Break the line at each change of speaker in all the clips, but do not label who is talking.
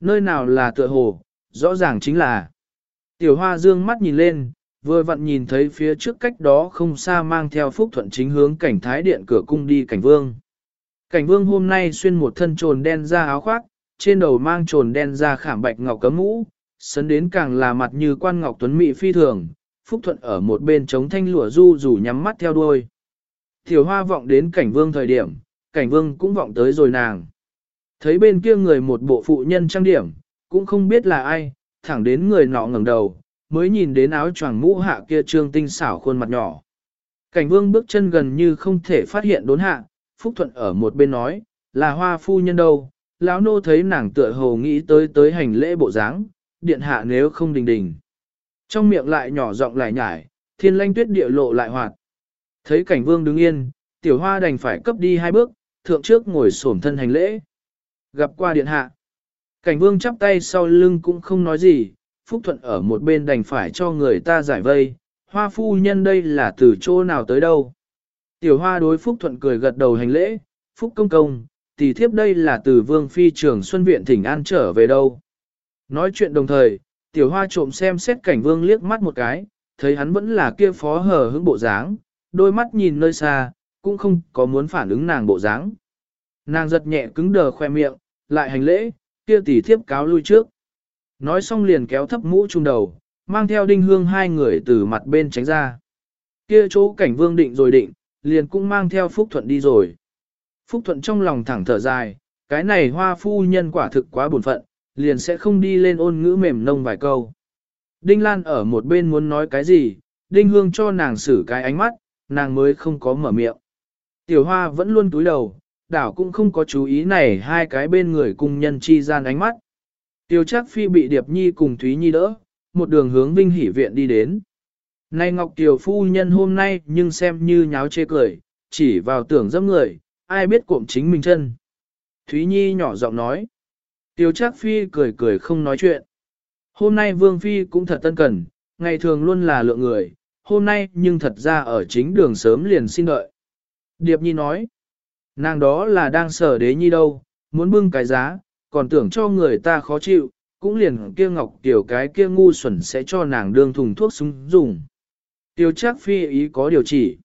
nơi nào là tựa hồ, rõ ràng chính là. Tiểu hoa dương mắt nhìn lên, vừa vặn nhìn thấy phía trước cách đó không xa mang theo phúc thuận chính hướng cảnh thái điện cửa cung đi cảnh vương. Cảnh vương hôm nay xuyên một thân trồn đen ra áo khoác, trên đầu mang trồn đen ra khảm bạch ngọc cấm mũ, sấn đến càng là mặt như quan ngọc tuấn mỹ phi thường, phúc thuận ở một bên chống thanh lụa du rủ nhắm mắt theo đuôi. Tiểu hoa vọng đến cảnh vương thời điểm, cảnh vương cũng vọng tới rồi nàng. Thấy bên kia người một bộ phụ nhân trang điểm, cũng không biết là ai, thẳng đến người nọ ngẩng đầu, mới nhìn đến áo choàng mũ hạ kia trương tinh xảo khuôn mặt nhỏ. Cảnh vương bước chân gần như không thể phát hiện đốn hạ, Phúc Thuận ở một bên nói, là hoa phu nhân đâu, lão nô thấy nàng tựa hồ nghĩ tới tới hành lễ bộ dáng, điện hạ nếu không đình đình. Trong miệng lại nhỏ giọng lại nhải, thiên lanh tuyết địa lộ lại hoạt. Thấy cảnh vương đứng yên, tiểu hoa đành phải cấp đi hai bước, thượng trước ngồi xổm thân hành lễ. Gặp qua điện hạ. Cảnh vương chắp tay sau lưng cũng không nói gì, Phúc Thuận ở một bên đành phải cho người ta giải vây, hoa phu nhân đây là từ chỗ nào tới đâu. Tiểu hoa đối Phúc Thuận cười gật đầu hành lễ, Phúc công công, tỷ thiếp đây là từ vương phi trường Xuân Viện thỉnh an trở về đâu. Nói chuyện đồng thời, tiểu hoa trộm xem xét cảnh vương liếc mắt một cái, thấy hắn vẫn là kia phó hờ hững bộ dáng, đôi mắt nhìn nơi xa, cũng không có muốn phản ứng nàng bộ dáng. Nàng giật nhẹ cứng đờ khoe miệng, lại hành lễ, kia tỷ thiếp cáo lui trước. Nói xong liền kéo thấp mũ trung đầu, mang theo đinh hương hai người từ mặt bên tránh ra. Kia chỗ cảnh vương định rồi định, liền cũng mang theo Phúc Thuận đi rồi. Phúc Thuận trong lòng thẳng thở dài, cái này hoa phu nhân quả thực quá buồn phận, liền sẽ không đi lên ôn ngữ mềm nông vài câu. Đinh Lan ở một bên muốn nói cái gì, Đinh Hương cho nàng xử cái ánh mắt, nàng mới không có mở miệng. Tiểu Hoa vẫn luôn túi đầu, đảo cũng không có chú ý này hai cái bên người cùng nhân chi gian ánh mắt. Tiêu chắc phi bị Điệp Nhi cùng Thúy Nhi đỡ, một đường hướng Vinh Hỷ Viện đi đến. Nay Ngọc Tiểu phu nhân hôm nay nhưng xem như nháo chê cười, chỉ vào tưởng dâm người, ai biết cuộm chính mình chân. Thúy Nhi nhỏ giọng nói. Tiêu Trác Phi cười cười không nói chuyện. Hôm nay Vương Phi cũng thật tân cần, ngày thường luôn là lượng người, hôm nay nhưng thật ra ở chính đường sớm liền xin đợi. Điệp Nhi nói, nàng đó là đang sở đế nhi đâu, muốn bưng cái giá, còn tưởng cho người ta khó chịu, cũng liền kia ngọc tiểu cái kia ngu xuẩn sẽ cho nàng đương thùng thuốc súng dùng. Tiêu chắc phi ý có điều chỉ.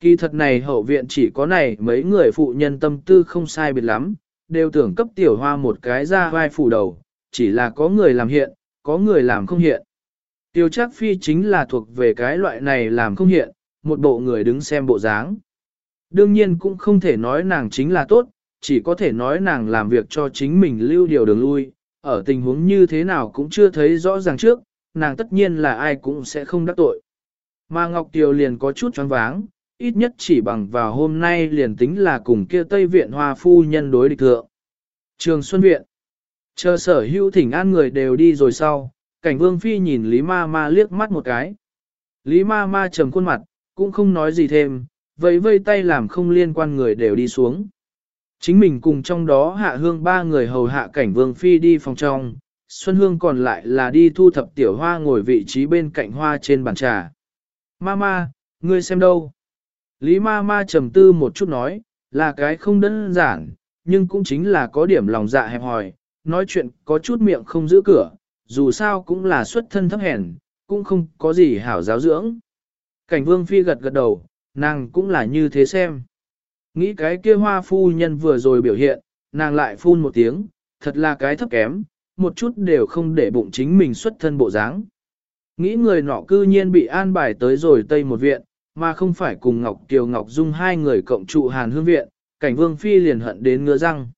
Kỳ thật này hậu viện chỉ có này mấy người phụ nhân tâm tư không sai biệt lắm, đều tưởng cấp tiểu hoa một cái ra vai phủ đầu, chỉ là có người làm hiện, có người làm không hiện. Tiêu chắc phi chính là thuộc về cái loại này làm không hiện, một bộ người đứng xem bộ dáng. Đương nhiên cũng không thể nói nàng chính là tốt, chỉ có thể nói nàng làm việc cho chính mình lưu điều đường lui, ở tình huống như thế nào cũng chưa thấy rõ ràng trước, nàng tất nhiên là ai cũng sẽ không đắc tội. Mà Ngọc Tiều liền có chút choáng váng, ít nhất chỉ bằng vào hôm nay liền tính là cùng kia Tây Viện Hoa Phu nhân đối địch thượng. Trường Xuân Viện Chờ sở hữu thỉnh an người đều đi rồi sau, cảnh vương phi nhìn Lý Ma Ma liếc mắt một cái. Lý Ma Ma trầm khuôn mặt, cũng không nói gì thêm, vẫy vây tay làm không liên quan người đều đi xuống. Chính mình cùng trong đó hạ hương ba người hầu hạ cảnh vương phi đi phòng trong, Xuân Hương còn lại là đi thu thập tiểu hoa ngồi vị trí bên cạnh hoa trên bàn trà. Mama, ngươi xem đâu? Lý Mama trầm tư một chút nói, là cái không đơn giản, nhưng cũng chính là có điểm lòng dạ hẹp hòi, nói chuyện có chút miệng không giữ cửa, dù sao cũng là xuất thân thấp hèn, cũng không có gì hảo giáo dưỡng. Cảnh vương phi gật gật đầu, nàng cũng là như thế xem. Nghĩ cái kia hoa phu nhân vừa rồi biểu hiện, nàng lại phun một tiếng, thật là cái thấp kém, một chút đều không để bụng chính mình xuất thân bộ dáng. Nghĩ người nọ cư nhiên bị an bài tới rồi Tây một viện, mà không phải cùng Ngọc Kiều Ngọc Dung hai người cộng trụ hàn hương viện, cảnh vương phi liền hận đến ngứa răng.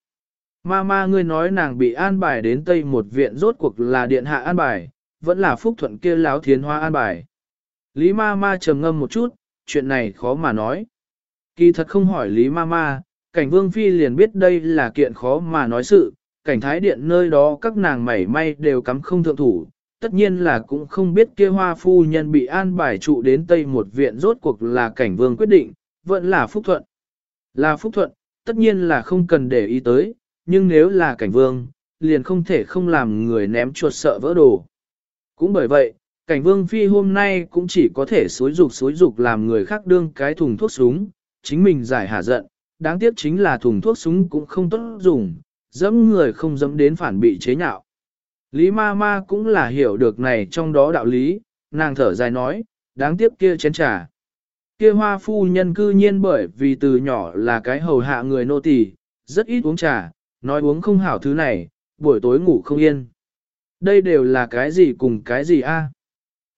Ma ma ngươi nói nàng bị an bài đến Tây một viện rốt cuộc là điện hạ an bài, vẫn là phúc thuận kia láo thiến hoa an bài. Lý ma ma trầm ngâm một chút, chuyện này khó mà nói. Kỳ thật không hỏi Lý Mama, cảnh vương phi liền biết đây là kiện khó mà nói sự, cảnh thái điện nơi đó các nàng mảy may đều cắm không thượng thủ, tất nhiên là cũng không biết kia hoa phu nhân bị an bài trụ đến Tây một viện rốt cuộc là cảnh vương quyết định, vẫn là phúc thuận. Là phúc thuận, tất nhiên là không cần để ý tới, nhưng nếu là cảnh vương, liền không thể không làm người ném chuột sợ vỡ đồ. Cũng bởi vậy, cảnh vương phi hôm nay cũng chỉ có thể xối dục xối dục làm người khác đương cái thùng thuốc súng, chính mình giải hạ giận, đáng tiếc chính là thùng thuốc súng cũng không tốt dùng, dẫm người không dẫm đến phản bị chế nhạo. Lý ma ma cũng là hiểu được này trong đó đạo lý, nàng thở dài nói, đáng tiếc kia chén trà. Kia hoa phu nhân cư nhiên bởi vì từ nhỏ là cái hầu hạ người nô tỳ, rất ít uống trà, nói uống không hảo thứ này, buổi tối ngủ không yên. Đây đều là cái gì cùng cái gì a?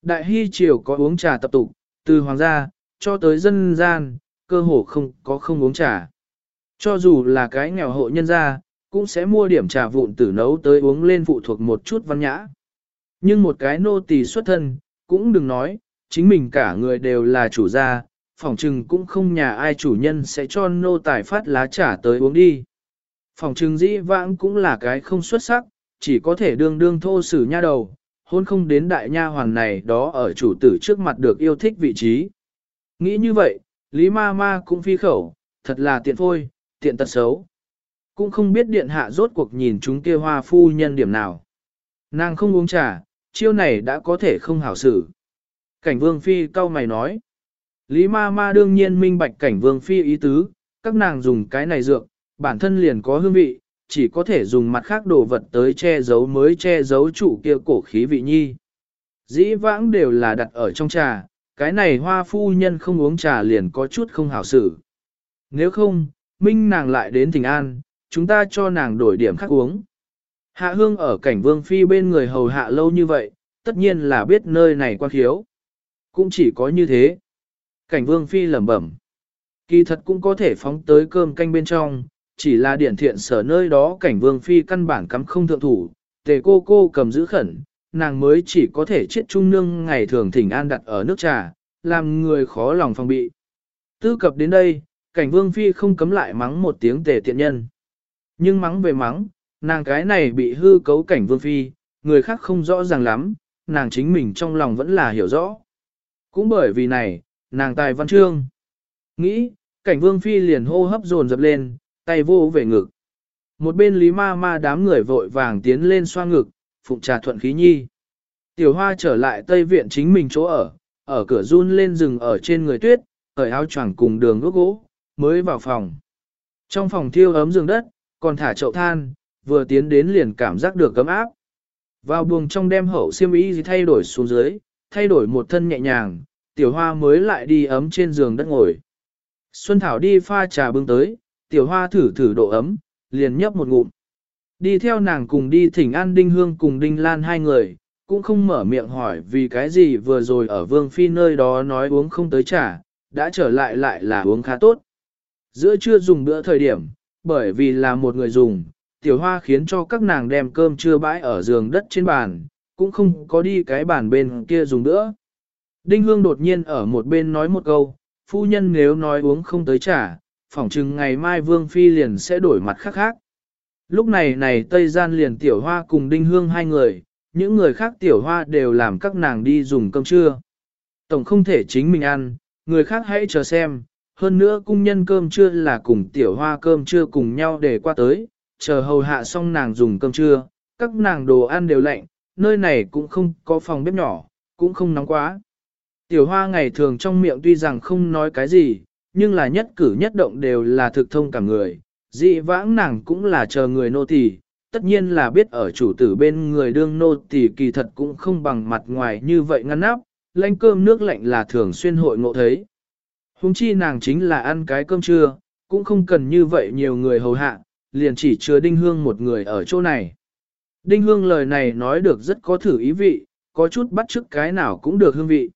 Đại hy triều có uống trà tập tục, từ hoàng gia, cho tới dân gian, cơ hồ không có không uống trà. Cho dù là cái nghèo hộ nhân gia, cũng sẽ mua điểm trà vụn tử nấu tới uống lên phụ thuộc một chút văn nhã. Nhưng một cái nô tỳ xuất thân, cũng đừng nói, chính mình cả người đều là chủ gia, phòng trừng cũng không nhà ai chủ nhân sẽ cho nô tài phát lá trà tới uống đi. Phòng trừng dĩ vãng cũng là cái không xuất sắc, chỉ có thể đương đương thô sử nha đầu, hôn không đến đại nha hoàn này đó ở chủ tử trước mặt được yêu thích vị trí. Nghĩ như vậy, Lý ma ma cũng phi khẩu, thật là tiện phôi, tiện tật xấu. Cũng không biết điện hạ rốt cuộc nhìn chúng kia hoa phu nhân điểm nào. Nàng không uống trà, chiêu này đã có thể không hảo xử. Cảnh vương phi cau mày nói. Lý ma ma đương nhiên minh bạch cảnh vương phi ý tứ, các nàng dùng cái này dược, bản thân liền có hương vị, chỉ có thể dùng mặt khác đồ vật tới che giấu mới che giấu chủ kia cổ khí vị nhi. Dĩ vãng đều là đặt ở trong trà, cái này hoa phu nhân không uống trà liền có chút không hảo xử. Nếu không, minh nàng lại đến thỉnh an, chúng ta cho nàng đổi điểm khác uống. Hạ hương ở cảnh vương phi bên người hầu hạ lâu như vậy, tất nhiên là biết nơi này quan khiếu. Cũng chỉ có như thế. Cảnh vương phi lẩm bẩm. Kỳ thật cũng có thể phóng tới cơm canh bên trong, chỉ là điển thiện sở nơi đó cảnh vương phi căn bản cắm không thượng thủ, tề cô cô cầm giữ khẩn, nàng mới chỉ có thể chết trung nương ngày thường thỉnh an đặt ở nước trà, làm người khó lòng phòng bị. Tư cập đến đây, cảnh vương phi không cấm lại mắng một tiếng tề tiện nhân. Nhưng mắng về mắng, nàng cái này bị hư cấu cảnh vương phi, người khác không rõ ràng lắm, nàng chính mình trong lòng vẫn là hiểu rõ. Cũng bởi vì này, nàng tài văn chương. Nghĩ, cảnh vương phi liền hô hấp dồn dập lên, tay vô về ngực. Một bên lý ma ma đám người vội vàng tiến lên xoa ngực, phụng trà thuận khí nhi. Tiểu hoa trở lại tây viện chính mình chỗ ở, ở cửa run lên rừng ở trên người tuyết, cởi áo choàng cùng đường gốc gỗ, mới vào phòng. Trong phòng thiêu ấm giường đất, còn thả chậu than, vừa tiến đến liền cảm giác được cấm áp. Vào buồng trong đem hậu xiêm y thay đổi xuống dưới, thay đổi một thân nhẹ nhàng, tiểu hoa mới lại đi ấm trên giường đất ngồi. Xuân Thảo đi pha trà bưng tới, tiểu hoa thử thử độ ấm, liền nhấp một ngụm. Đi theo nàng cùng đi thỉnh an Đinh Hương cùng Đinh Lan hai người, cũng không mở miệng hỏi vì cái gì vừa rồi ở Vương Phi nơi đó nói uống không tới trà, đã trở lại lại là uống khá tốt. Giữa trưa dùng bữa thời điểm, bởi vì là một người dùng, tiểu hoa khiến cho các nàng đem cơm trưa bãi ở giường đất trên bàn, cũng không có đi cái bàn bên kia dùng nữa. Đinh Hương đột nhiên ở một bên nói một câu, phu nhân nếu nói uống không tới trà, phỏng chừng ngày mai Vương Phi liền sẽ đổi mặt khác khác. Lúc này này Tây Gian liền tiểu hoa cùng Đinh Hương hai người, những người khác tiểu hoa đều làm các nàng đi dùng cơm trưa. Tổng không thể chính mình ăn, người khác hãy chờ xem, hơn nữa cung nhân cơm trưa là cùng tiểu hoa cơm trưa cùng nhau để qua tới, chờ hầu hạ xong nàng dùng cơm trưa, các nàng đồ ăn đều lạnh, nơi này cũng không có phòng bếp nhỏ, cũng không nóng quá. Tiểu hoa ngày thường trong miệng tuy rằng không nói cái gì, nhưng là nhất cử nhất động đều là thực thông cả người, dị vãng nàng cũng là chờ người nô tỳ, tất nhiên là biết ở chủ tử bên người đương nô tỳ kỳ thật cũng không bằng mặt ngoài như vậy ngăn nắp, lanh cơm nước lạnh là thường xuyên hội ngộ thấy. Hùng chi nàng chính là ăn cái cơm trưa, cũng không cần như vậy nhiều người hầu hạ, liền chỉ chứa Đinh Hương một người ở chỗ này. Đinh Hương lời này nói được rất có thử ý vị, có chút bắt chước cái nào cũng được hương vị.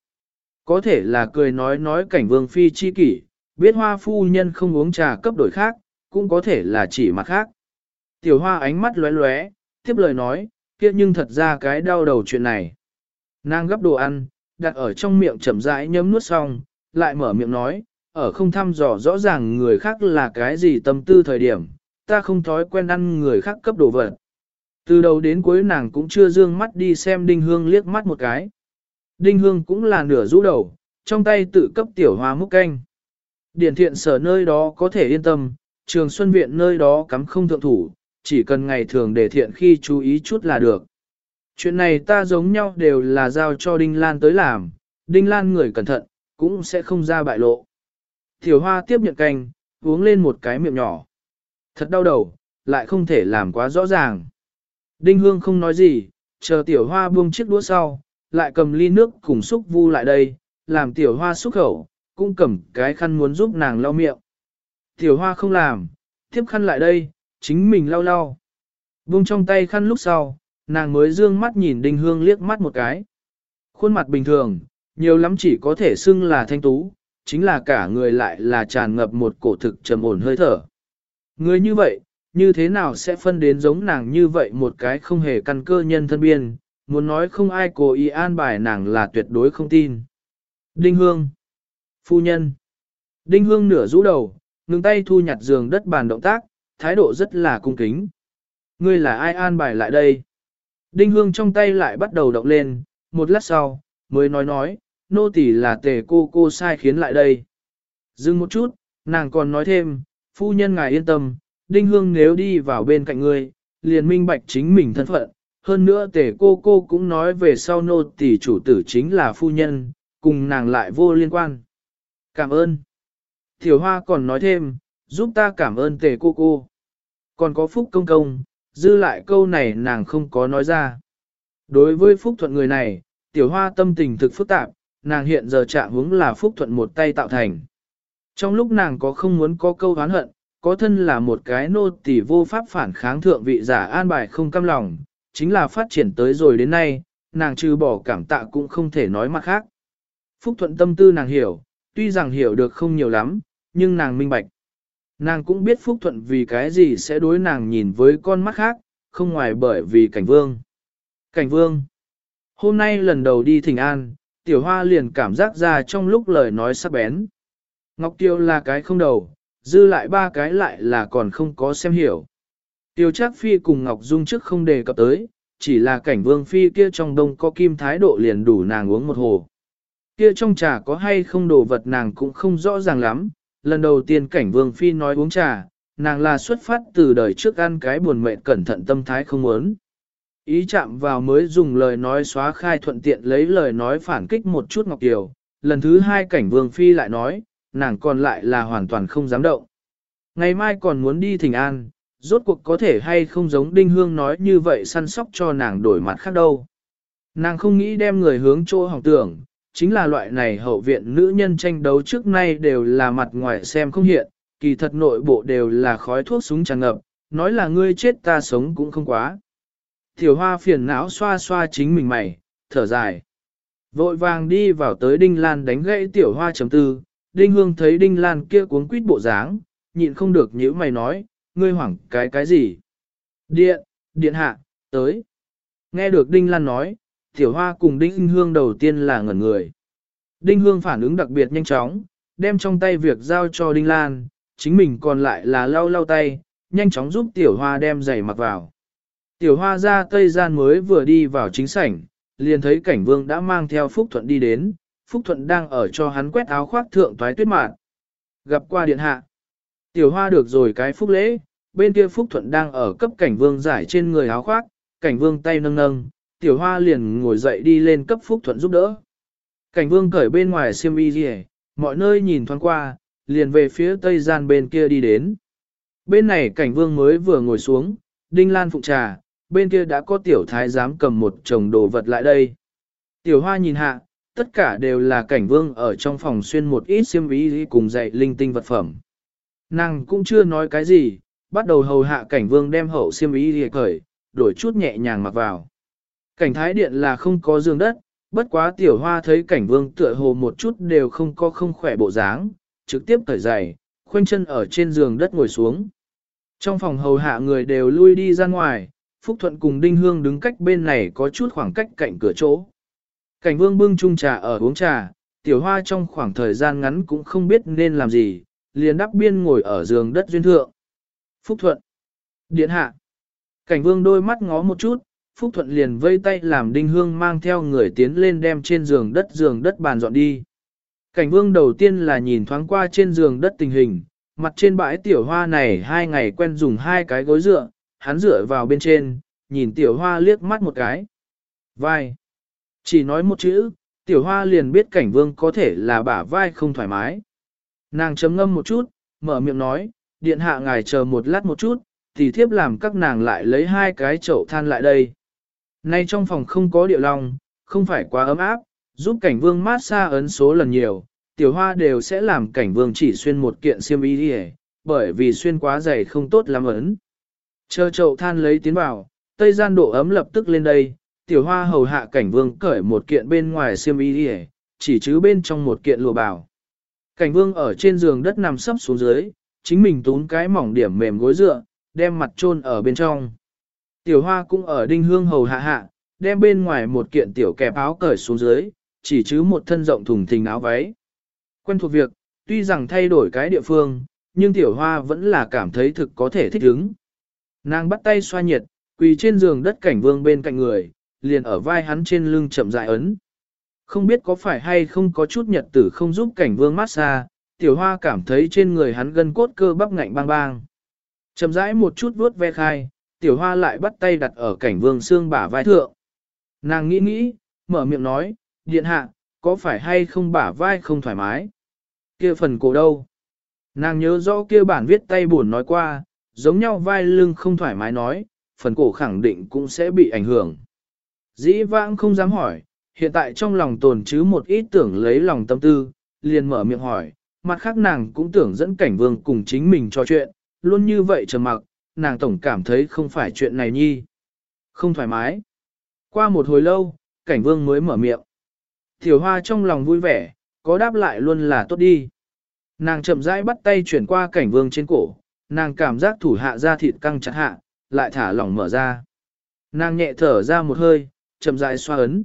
Có thể là cười nói nói cảnh vương phi chi kỷ, biết hoa phu nhân không uống trà cấp đổi khác, cũng có thể là chỉ mặt khác. Tiểu hoa ánh mắt lóe lóe, tiếp lời nói, kia nhưng thật ra cái đau đầu chuyện này. Nàng gấp đồ ăn, đặt ở trong miệng chậm rãi nhấm nuốt xong, lại mở miệng nói, ở không thăm dò rõ ràng người khác là cái gì tâm tư thời điểm, ta không thói quen ăn người khác cấp đồ vật. Từ đầu đến cuối nàng cũng chưa dương mắt đi xem Đinh Hương liếc mắt một cái. Đinh Hương cũng là nửa rũ đầu, trong tay tự cấp tiểu hoa múc canh. Điển thiện sở nơi đó có thể yên tâm, trường xuân viện nơi đó cắm không thượng thủ, chỉ cần ngày thường để thiện khi chú ý chút là được. Chuyện này ta giống nhau đều là giao cho Đinh Lan tới làm, Đinh Lan người cẩn thận, cũng sẽ không ra bại lộ. Tiểu hoa tiếp nhận canh, uống lên một cái miệng nhỏ. Thật đau đầu, lại không thể làm quá rõ ràng. Đinh Hương không nói gì, chờ tiểu hoa buông chiếc đũa sau, lại cầm ly nước cùng xúc vu lại đây, làm tiểu hoa xúc khẩu, cũng cầm cái khăn muốn giúp nàng lau miệng. Tiểu hoa không làm, tiếp khăn lại đây, chính mình lau lau. Buông trong tay khăn lúc sau, nàng mới dương mắt nhìn Đinh Hương liếc mắt một cái. Khuôn mặt bình thường, nhiều lắm chỉ có thể xưng là thanh tú, chính là cả người lại là tràn ngập một cổ thực trầm ổn hơi thở. Người như vậy, như thế nào sẽ phân đến giống nàng như vậy một cái không hề căn cơ nhân thân biên, muốn nói không ai cố ý an bài nàng là tuyệt đối không tin. Đinh Hương Phu nhân Đinh Hương nửa rũ đầu, ngừng tay thu nhặt giường đất bàn động tác, thái độ rất là cung kính. Ngươi là ai an bài lại đây? Đinh Hương trong tay lại bắt đầu động lên, một lát sau, mới nói nói, nô tỳ là tề cô cô sai khiến lại đây. Dừng một chút, nàng còn nói thêm, phu nhân ngài yên tâm, Đinh Hương nếu đi vào bên cạnh ngươi, liền minh bạch chính mình thân phận. Hơn nữa tề cô cô cũng nói về sau nô tỳ chủ tử chính là phu nhân, cùng nàng lại vô liên quan. Cảm ơn. Tiểu Hoa còn nói thêm, giúp ta cảm ơn tề cô cô. Còn có Phúc Công Công, dư lại câu này nàng không có nói ra. Đối với Phúc Thuận người này, Tiểu Hoa tâm tình thực phức tạp, nàng hiện giờ trạng hướng là Phúc Thuận một tay tạo thành. Trong lúc nàng có không muốn có câu oán hận, có thân là một cái nô tỳ vô pháp phản kháng thượng vị giả an bài không căm lòng, chính là phát triển tới rồi đến nay, nàng trừ bỏ cảm tạ cũng không thể nói mặt khác. Phúc Thuận tâm tư nàng hiểu, tuy rằng hiểu được không nhiều lắm, nhưng nàng minh bạch. Nàng cũng biết Phúc Thuận vì cái gì sẽ đối nàng nhìn với con mắt khác, không ngoài bởi vì cảnh vương. Cảnh vương. Hôm nay lần đầu đi thỉnh an, tiểu hoa liền cảm giác ra trong lúc lời nói sắc bén. Ngọc Tiêu là cái không đầu, dư lại ba cái lại là còn không có xem hiểu. Tiêu Trác Phi cùng Ngọc Dung trước không đề cập tới, chỉ là cảnh vương phi kia trong đông có kim thái độ liền đủ nàng uống một hồ. Kia trong trà có hay không đồ vật nàng cũng không rõ ràng lắm, lần đầu tiên cảnh vương phi nói uống trà, nàng là xuất phát từ đời trước ăn cái buồn mệt cẩn thận tâm thái không muốn. Ý chạm vào mới dùng lời nói xóa khai thuận tiện lấy lời nói phản kích một chút Ngọc Kiều, lần thứ hai cảnh vương phi lại nói, nàng còn lại là hoàn toàn không dám động. Ngày mai còn muốn đi thỉnh an, rốt cuộc có thể hay không giống Đinh Hương nói như vậy săn sóc cho nàng đổi mặt khác đâu. Nàng không nghĩ đem người hướng chỗ hỏng tưởng, chính là loại này hậu viện nữ nhân tranh đấu trước nay đều là mặt ngoài xem không hiện, kỳ thật nội bộ đều là khói thuốc súng tràn ngập, nói là ngươi chết ta sống cũng không quá. Tiểu hoa phiền não xoa xoa chính mình mày, thở dài. Vội vàng đi vào tới Đinh Lan đánh gãy tiểu hoa chấm tư, Đinh Hương thấy Đinh Lan kia cuốn quýt bộ dáng, nhịn không được nhíu mày nói, ngươi hoảng cái cái gì? Điện, điện hạ, tới. Nghe được Đinh Lan nói, tiểu hoa cùng Đinh Hương đầu tiên là ngẩn người. Đinh Hương phản ứng đặc biệt nhanh chóng, đem trong tay việc giao cho Đinh Lan, chính mình còn lại là lau lau tay, nhanh chóng giúp tiểu hoa đem giày mặc vào. Tiểu hoa ra tây gian mới vừa đi vào chính sảnh, liền thấy cảnh vương đã mang theo Phúc Thuận đi đến, Phúc Thuận đang ở cho hắn quét áo khoác thượng toái tuyết mạn. Gặp qua điện hạ. Tiểu hoa được rồi cái phúc lễ, bên kia Phúc Thuận đang ở cấp cảnh vương giải trên người áo khoác, cảnh vương tay nâng nâng, tiểu hoa liền ngồi dậy đi lên cấp Phúc Thuận giúp đỡ. Cảnh vương cởi bên ngoài xiêm y rìa, mọi nơi nhìn thoáng qua, liền về phía tây gian bên kia đi đến. Bên này cảnh vương mới vừa ngồi xuống, đinh lan phụng trà, bên kia đã có tiểu thái giám cầm một chồng đồ vật lại đây. Tiểu hoa nhìn hạ, tất cả đều là cảnh vương ở trong phòng xuyên một ít xiêm y cùng dạy linh tinh vật phẩm. Nàng cũng chưa nói cái gì, bắt đầu hầu hạ cảnh vương đem hậu xiêm y lìa cởi, đổi chút nhẹ nhàng mặc vào. Cảnh thái điện là không có giường đất, bất quá tiểu hoa thấy cảnh vương tựa hồ một chút đều không có không khỏe bộ dáng, trực tiếp cởi giày, khoanh chân ở trên giường đất ngồi xuống. Trong phòng hầu hạ người đều lui đi ra ngoài, Phúc Thuận cùng Đinh Hương đứng cách bên này có chút khoảng cách cạnh cửa chỗ. Cảnh vương bưng chung trà ở uống trà, tiểu hoa trong khoảng thời gian ngắn cũng không biết nên làm gì, liền đắp biên ngồi ở giường đất duyên thượng. Phúc Thuận. Điện hạ. Cảnh vương đôi mắt ngó một chút, Phúc Thuận liền vây tay làm đinh hương mang theo người tiến lên đem trên giường đất giường đất bàn dọn đi. Cảnh vương đầu tiên là nhìn thoáng qua trên giường đất tình hình, mặt trên bãi tiểu hoa này hai ngày quen dùng hai cái gối dựa, hắn dựa vào bên trên, nhìn tiểu hoa liếc mắt một cái. Vai. Chỉ nói một chữ, tiểu hoa liền biết cảnh vương có thể là bả vai không thoải mái. Nàng chấm ngâm một chút, mở miệng nói, điện hạ ngài chờ một lát một chút, thì thiếp làm các nàng lại lấy hai cái chậu than lại đây. Nay trong phòng không có điệu long, không phải quá ấm áp, giúp cảnh vương mát xa ấn số lần nhiều, tiểu hoa đều sẽ làm cảnh vương chỉ xuyên một kiện xiêm y đi bởi vì xuyên quá dày không tốt lắm ấn. Chờ chậu than lấy tiến vào, tây gian độ ấm lập tức lên đây, tiểu hoa hầu hạ cảnh vương cởi một kiện bên ngoài xiêm y đi chỉ chứ bên trong một kiện lụa bào. Cảnh vương ở trên giường đất nằm sấp xuống dưới, chính mình tún cái mỏng điểm mềm gối dựa, đem mặt chôn ở bên trong. Tiểu hoa cũng ở đinh hương hầu hạ hạ, đem bên ngoài một kiện tiểu kẹp áo cởi xuống dưới, chỉ chứ một thân rộng thùng thình áo váy. Quen thuộc việc, tuy rằng thay đổi cái địa phương, nhưng tiểu hoa vẫn là cảm thấy thực có thể thích ứng. Nàng bắt tay xoa nhiệt, quỳ trên giường đất cảnh vương bên cạnh người, liền ở vai hắn trên lưng chậm dại ấn. Không biết có phải hay không có chút nhật tử không giúp cảnh vương massage, tiểu hoa cảm thấy trên người hắn gân cốt cơ bắp ngạnh bang bang. Chậm rãi một chút vuốt ve khai, tiểu hoa lại bắt tay đặt ở cảnh vương xương bả vai thượng. Nàng nghĩ nghĩ, mở miệng nói, điện hạ, có phải hay không bả vai không thoải mái? kia phần cổ đâu? Nàng nhớ rõ kia bản viết tay buồn nói qua, giống nhau vai lưng không thoải mái nói, phần cổ khẳng định cũng sẽ bị ảnh hưởng. Dĩ vãng không dám hỏi, hiện tại trong lòng tồn chứ một ít tưởng lấy lòng tâm tư, liền mở miệng hỏi, mặt khác nàng cũng tưởng dẫn cảnh vương cùng chính mình trò chuyện, luôn như vậy trầm mặc, nàng tổng cảm thấy không phải chuyện này nhi. Không thoải mái. Qua một hồi lâu, cảnh vương mới mở miệng. Tiểu hoa trong lòng vui vẻ, có đáp lại luôn là tốt đi. Nàng chậm rãi bắt tay chuyển qua cảnh vương trên cổ, nàng cảm giác thủ hạ ra thịt căng chặt hạ, lại thả lỏng mở ra. Nàng nhẹ thở ra một hơi, chậm rãi xoa ấn.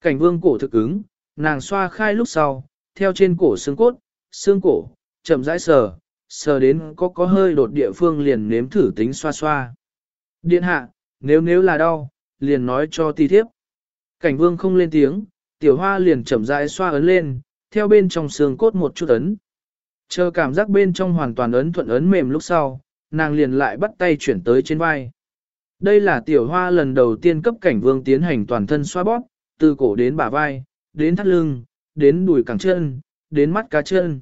Cảnh vương cổ thực ứng, nàng xoa khai lúc sau, theo trên cổ xương cốt, xương cổ, chậm rãi sờ, sờ đến có có hơi đột địa phương liền nếm thử tính xoa xoa. Điện hạ, nếu nếu là đau, liền nói cho ti thiếp. Cảnh vương không lên tiếng, tiểu hoa liền chậm rãi xoa ấn lên, theo bên trong xương cốt một chút ấn. Chờ cảm giác bên trong hoàn toàn ấn thuận ấn mềm lúc sau, nàng liền lại bắt tay chuyển tới trên vai. Đây là tiểu hoa lần đầu tiên cấp cảnh vương tiến hành toàn thân xoa bóp, từ cổ đến bả vai, đến thắt lưng, đến đùi cẳng chân, đến mắt cá chân.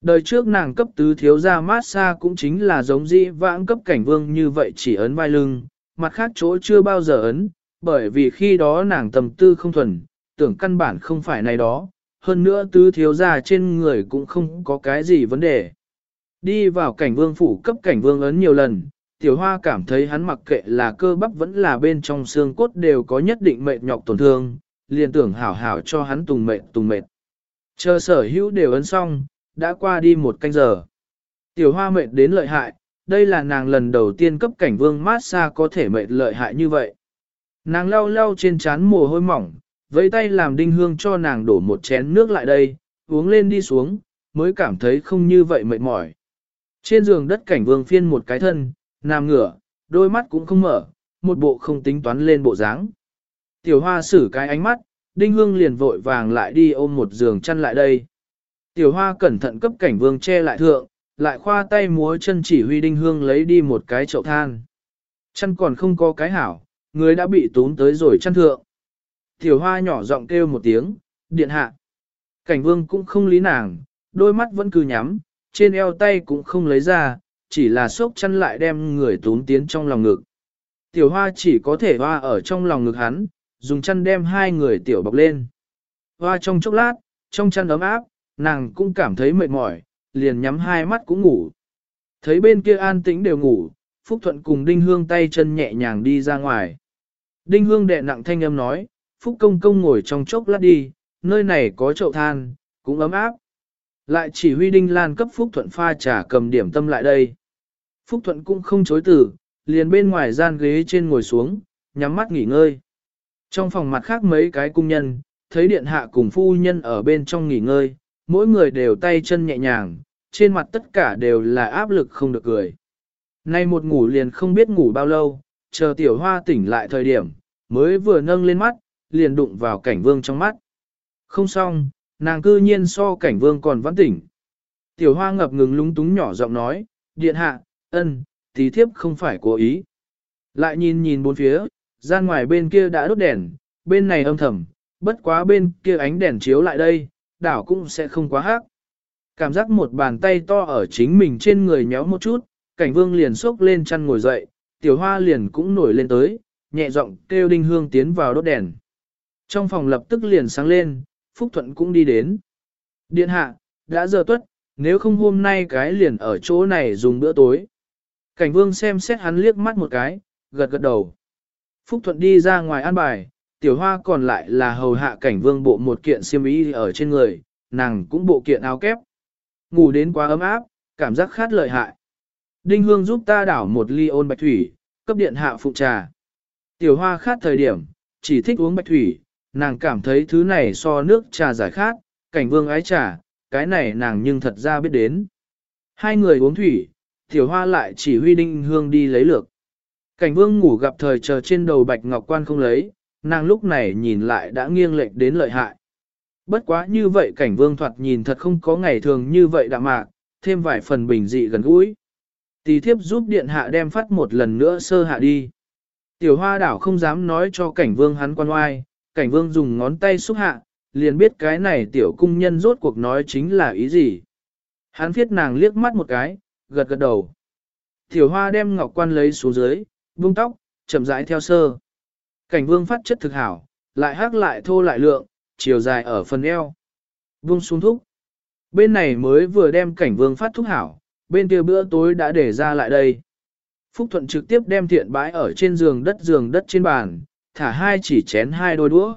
Đời trước nàng cấp tứ thiếu gia mát xa cũng chính là giống dĩ vãng cấp cảnh vương như vậy chỉ ấn vai lưng, mặt khác chỗ chưa bao giờ ấn, bởi vì khi đó nàng tầm tư không thuần, tưởng căn bản không phải này đó, hơn nữa tứ thiếu gia trên người cũng không có cái gì vấn đề. Đi vào cảnh vương phủ cấp cảnh vương ấn nhiều lần, tiểu hoa cảm thấy hắn mặc kệ là cơ bắp vẫn là bên trong xương cốt đều có nhất định mệt nhọc tổn thương, liền tưởng hảo hảo cho hắn tùng mệt tùng mệt. Chờ sở hữu đều ấn xong, đã qua đi một canh giờ. Tiểu hoa mệt đến lợi hại, đây là nàng lần đầu tiên cấp cảnh vương mát xa có thể mệt lợi hại như vậy. Nàng lau lau trên trán mồ hôi mỏng, vẫy tay làm đinh hương cho nàng đổ một chén nước lại đây, uống lên đi xuống, mới cảm thấy không như vậy mệt mỏi. Trên giường đất cảnh vương phiên một cái thân, nằm ngửa, đôi mắt cũng không mở, một bộ không tính toán lên bộ dáng. Tiểu hoa xử cái ánh mắt, đinh hương liền vội vàng lại đi ôm một giường chăn lại đây. Tiểu hoa cẩn thận cấp cảnh vương che lại thượng, lại khoa tay múa chân chỉ huy đinh hương lấy đi một cái chậu than. Chân còn không có cái hảo, người đã bị tốn tới rồi chăn thượng. Tiểu hoa nhỏ giọng kêu một tiếng, điện hạ. Cảnh vương cũng không lý nàng, đôi mắt vẫn cứ nhắm, trên eo tay cũng không lấy ra, chỉ là sốc chăn lại đem người tốn tiến trong lòng ngực. Tiểu hoa chỉ có thể hoa ở trong lòng ngực hắn, dùng chăn đem hai người tiểu bọc lên. Hoa trong chốc lát, trong chăn ấm áp, nàng cũng cảm thấy mệt mỏi, liền nhắm hai mắt cũng ngủ. Thấy bên kia an tĩnh đều ngủ, Phúc Thuận cùng Đinh Hương tay chân nhẹ nhàng đi ra ngoài. Đinh Hương đệ nặng thanh âm nói, Phúc Công Công ngồi trong chốc lát đi, nơi này có chậu than, cũng ấm áp. Lại chỉ huy Đinh Lan cấp Phúc Thuận pha trà cầm điểm tâm lại đây. Phúc Thuận cũng không chối từ, liền bên ngoài gian ghế trên ngồi xuống, nhắm mắt nghỉ ngơi. Trong phòng mặt khác mấy cái cung nhân, thấy điện hạ cùng phu nhân ở bên trong nghỉ ngơi, mỗi người đều tay chân nhẹ nhàng, trên mặt tất cả đều là áp lực không được cười. Nay một ngủ liền không biết ngủ bao lâu, chờ tiểu hoa tỉnh lại thời điểm, mới vừa nâng lên mắt, liền đụng vào cảnh vương trong mắt. Không xong, nàng cư nhiên so cảnh vương còn vẫn tỉnh. Tiểu hoa ngập ngừng lúng túng nhỏ giọng nói, điện hạ, ân, tí thiếp không phải cố ý. Lại nhìn nhìn bốn phía, gian ngoài bên kia đã đốt đèn, bên này âm thầm, bất quá bên kia ánh đèn chiếu lại đây, đảo cũng sẽ không quá hắc. Cảm giác một bàn tay to ở chính mình trên người nhéo một chút, cảnh vương liền xốc lên chăn ngồi dậy, tiểu hoa liền cũng nổi lên tới, nhẹ giọng kêu đinh hương tiến vào đốt đèn. Trong phòng lập tức liền sáng lên, Phúc Thuận cũng đi đến. Điện hạ, đã giờ tuất, nếu không hôm nay cái liền ở chỗ này dùng bữa tối. Cảnh vương xem xét hắn liếc mắt một cái, gật gật đầu. Phúc Thuận đi ra ngoài ăn bài, tiểu hoa còn lại là hầu hạ cảnh vương bộ một kiện xiêm y ở trên người, nàng cũng bộ kiện áo kép. Ngủ đến quá ấm áp, cảm giác khát lợi hại. Đinh Hương giúp ta đảo một ly ôn bạch thủy, cấp điện hạ phụ trà. Tiểu hoa khát thời điểm, chỉ thích uống bạch thủy, nàng cảm thấy thứ này so nước trà giải khát, cảnh vương ái trà, cái này nàng nhưng thật ra biết đến. Hai người uống thủy, tiểu hoa lại chỉ huy đinh hương đi lấy lược. Cảnh vương ngủ gặp thời chờ trên đầu bạch ngọc quan không lấy, nàng lúc này nhìn lại đã nghiêng lệch đến lợi hại. Bất quá như vậy cảnh vương thoạt nhìn thật không có ngày thường như vậy đạm mạc, thêm vài phần bình dị gần gũi. Tỳ thiếp giúp điện hạ đem phát một lần nữa sơ hạ đi. Tiểu hoa đảo không dám nói cho cảnh vương hắn quan oai, cảnh vương dùng ngón tay xúc hạ, liền biết cái này tiểu cung nhân rốt cuộc nói chính là ý gì. Hắn viết nàng liếc mắt một cái, gật gật đầu. Tiểu hoa đem ngọc quan lấy xuống dưới, vung tóc, chậm rãi theo sơ. Cảnh vương phát chất thực hảo, lại hắc lại thô lại lượng, chiều dài ở phần eo. Vương xuống thúc. Bên này mới vừa đem cảnh vương phát thúc hảo, bên kia bữa tối đã để ra lại đây. Phúc Thuận trực tiếp đem thiện bãi ở trên giường đất giường đất trên bàn, thả hai chỉ chén hai đôi đũa.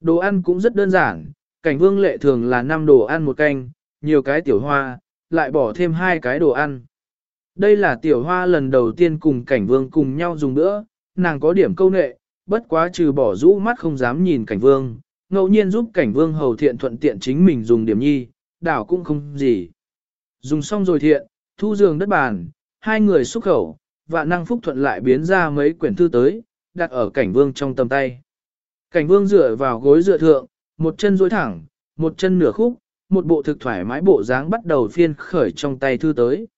Đồ ăn cũng rất đơn giản, cảnh vương lệ thường là 5 đồ ăn một canh, nhiều cái tiểu hoa, lại bỏ thêm hai cái đồ ăn. Đây là tiểu hoa lần đầu tiên cùng cảnh vương cùng nhau dùng bữa, nàng có điểm câu nệ, bất quá trừ bỏ rũ mắt không dám nhìn cảnh vương, ngẫu nhiên giúp cảnh vương hầu thiện thuận tiện chính mình dùng điểm nhi, đảo cũng không gì. Dùng xong rồi thiện, thu giường đất bàn, hai người xúc khẩu, và năng phúc thuận lại biến ra mấy quyển thư tới, đặt ở cảnh vương trong tầm tay. Cảnh vương dựa vào gối dựa thượng, một chân duỗi thẳng, một chân nửa khúc, một bộ thực thoải mái bộ dáng bắt đầu phiên khởi trong tay thư tới.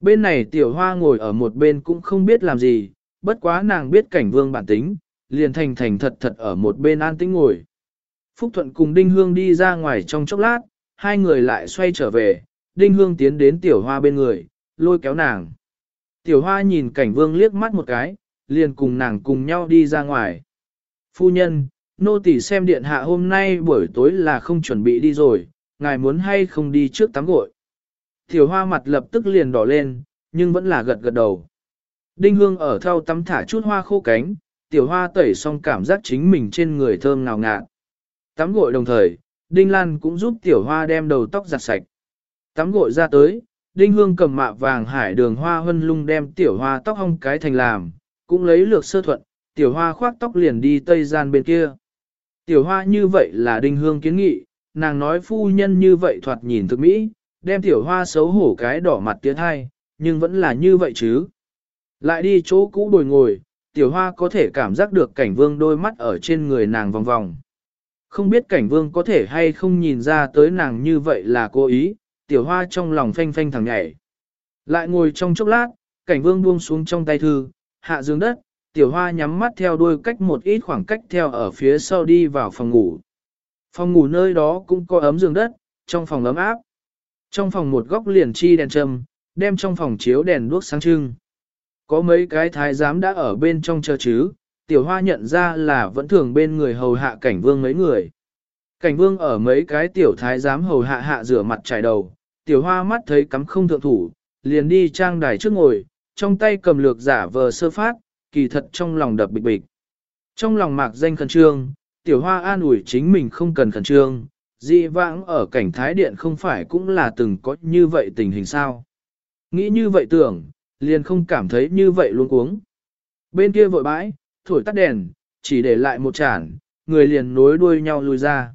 Bên này tiểu hoa ngồi ở một bên cũng không biết làm gì, bất quá nàng biết cảnh vương bản tính, liền thành thành thật thật ở một bên an tĩnh ngồi. Phúc Thuận cùng Đinh Hương đi ra ngoài trong chốc lát, hai người lại xoay trở về, Đinh Hương tiến đến tiểu hoa bên người, lôi kéo nàng. Tiểu hoa nhìn cảnh vương liếc mắt một cái, liền cùng nàng cùng nhau đi ra ngoài. Phu nhân, nô tỳ xem điện hạ hôm nay buổi tối là không chuẩn bị đi rồi, ngài muốn hay không đi trước tắm gội. Tiểu hoa mặt lập tức liền đỏ lên, nhưng vẫn là gật gật đầu. Đinh hương ở thau tắm thả chút hoa khô cánh, tiểu hoa tẩy xong cảm giác chính mình trên người thơm ngào ngạt. Tắm gội đồng thời, Đinh Lan cũng giúp tiểu hoa đem đầu tóc giặt sạch. Tắm gội ra tới, Đinh Hương cầm mạ vàng hải đường hoa hân lung đem tiểu hoa tóc hong cái thành làm, cũng lấy lược sơ thuận, tiểu hoa khoác tóc liền đi tây gian bên kia. Tiểu hoa như vậy là Đinh Hương kiến nghị, nàng nói phu nhân như vậy thoạt nhìn thực mỹ, đem tiểu hoa xấu hổ cái đỏ mặt tiến hai, nhưng vẫn là như vậy chứ. Lại đi chỗ cũ bồi ngồi, tiểu hoa có thể cảm giác được cảnh vương đôi mắt ở trên người nàng vòng vòng. Không biết cảnh vương có thể hay không nhìn ra tới nàng như vậy là cố ý, tiểu hoa trong lòng phanh phanh thẳng nhảy. Lại ngồi trong chốc lát, cảnh vương buông xuống trong tay thư, hạ giường đất, tiểu hoa nhắm mắt theo đuôi cách một ít khoảng cách theo ở phía sau đi vào phòng ngủ. Phòng ngủ nơi đó cũng có ấm giường đất, trong phòng ấm áp. Trong phòng một góc liền chi đèn trầm, đem trong phòng chiếu đèn đuốc sáng trưng. Có mấy cái thái giám đã ở bên trong chờ chứ, tiểu hoa nhận ra là vẫn thường bên người hầu hạ cảnh vương mấy người. Cảnh vương ở mấy cái tiểu thái giám hầu hạ hạ rửa mặt trải đầu, tiểu hoa mắt thấy cắm không thượng thủ, liền đi trang đài trước ngồi, trong tay cầm lược giả vờ sơ phát, kỳ thật trong lòng đập bịch bịch. Trong lòng mạc danh khẩn trương, tiểu hoa an ủi chính mình không cần khẩn trương, dị vãng ở cảnh thái điện không phải cũng là từng có như vậy tình hình sao. Nghĩ như vậy tưởng, liền không cảm thấy như vậy luôn cuống. Bên kia vội bãi, thổi tắt đèn, chỉ để lại một chản, người liền nối đuôi nhau lùi ra.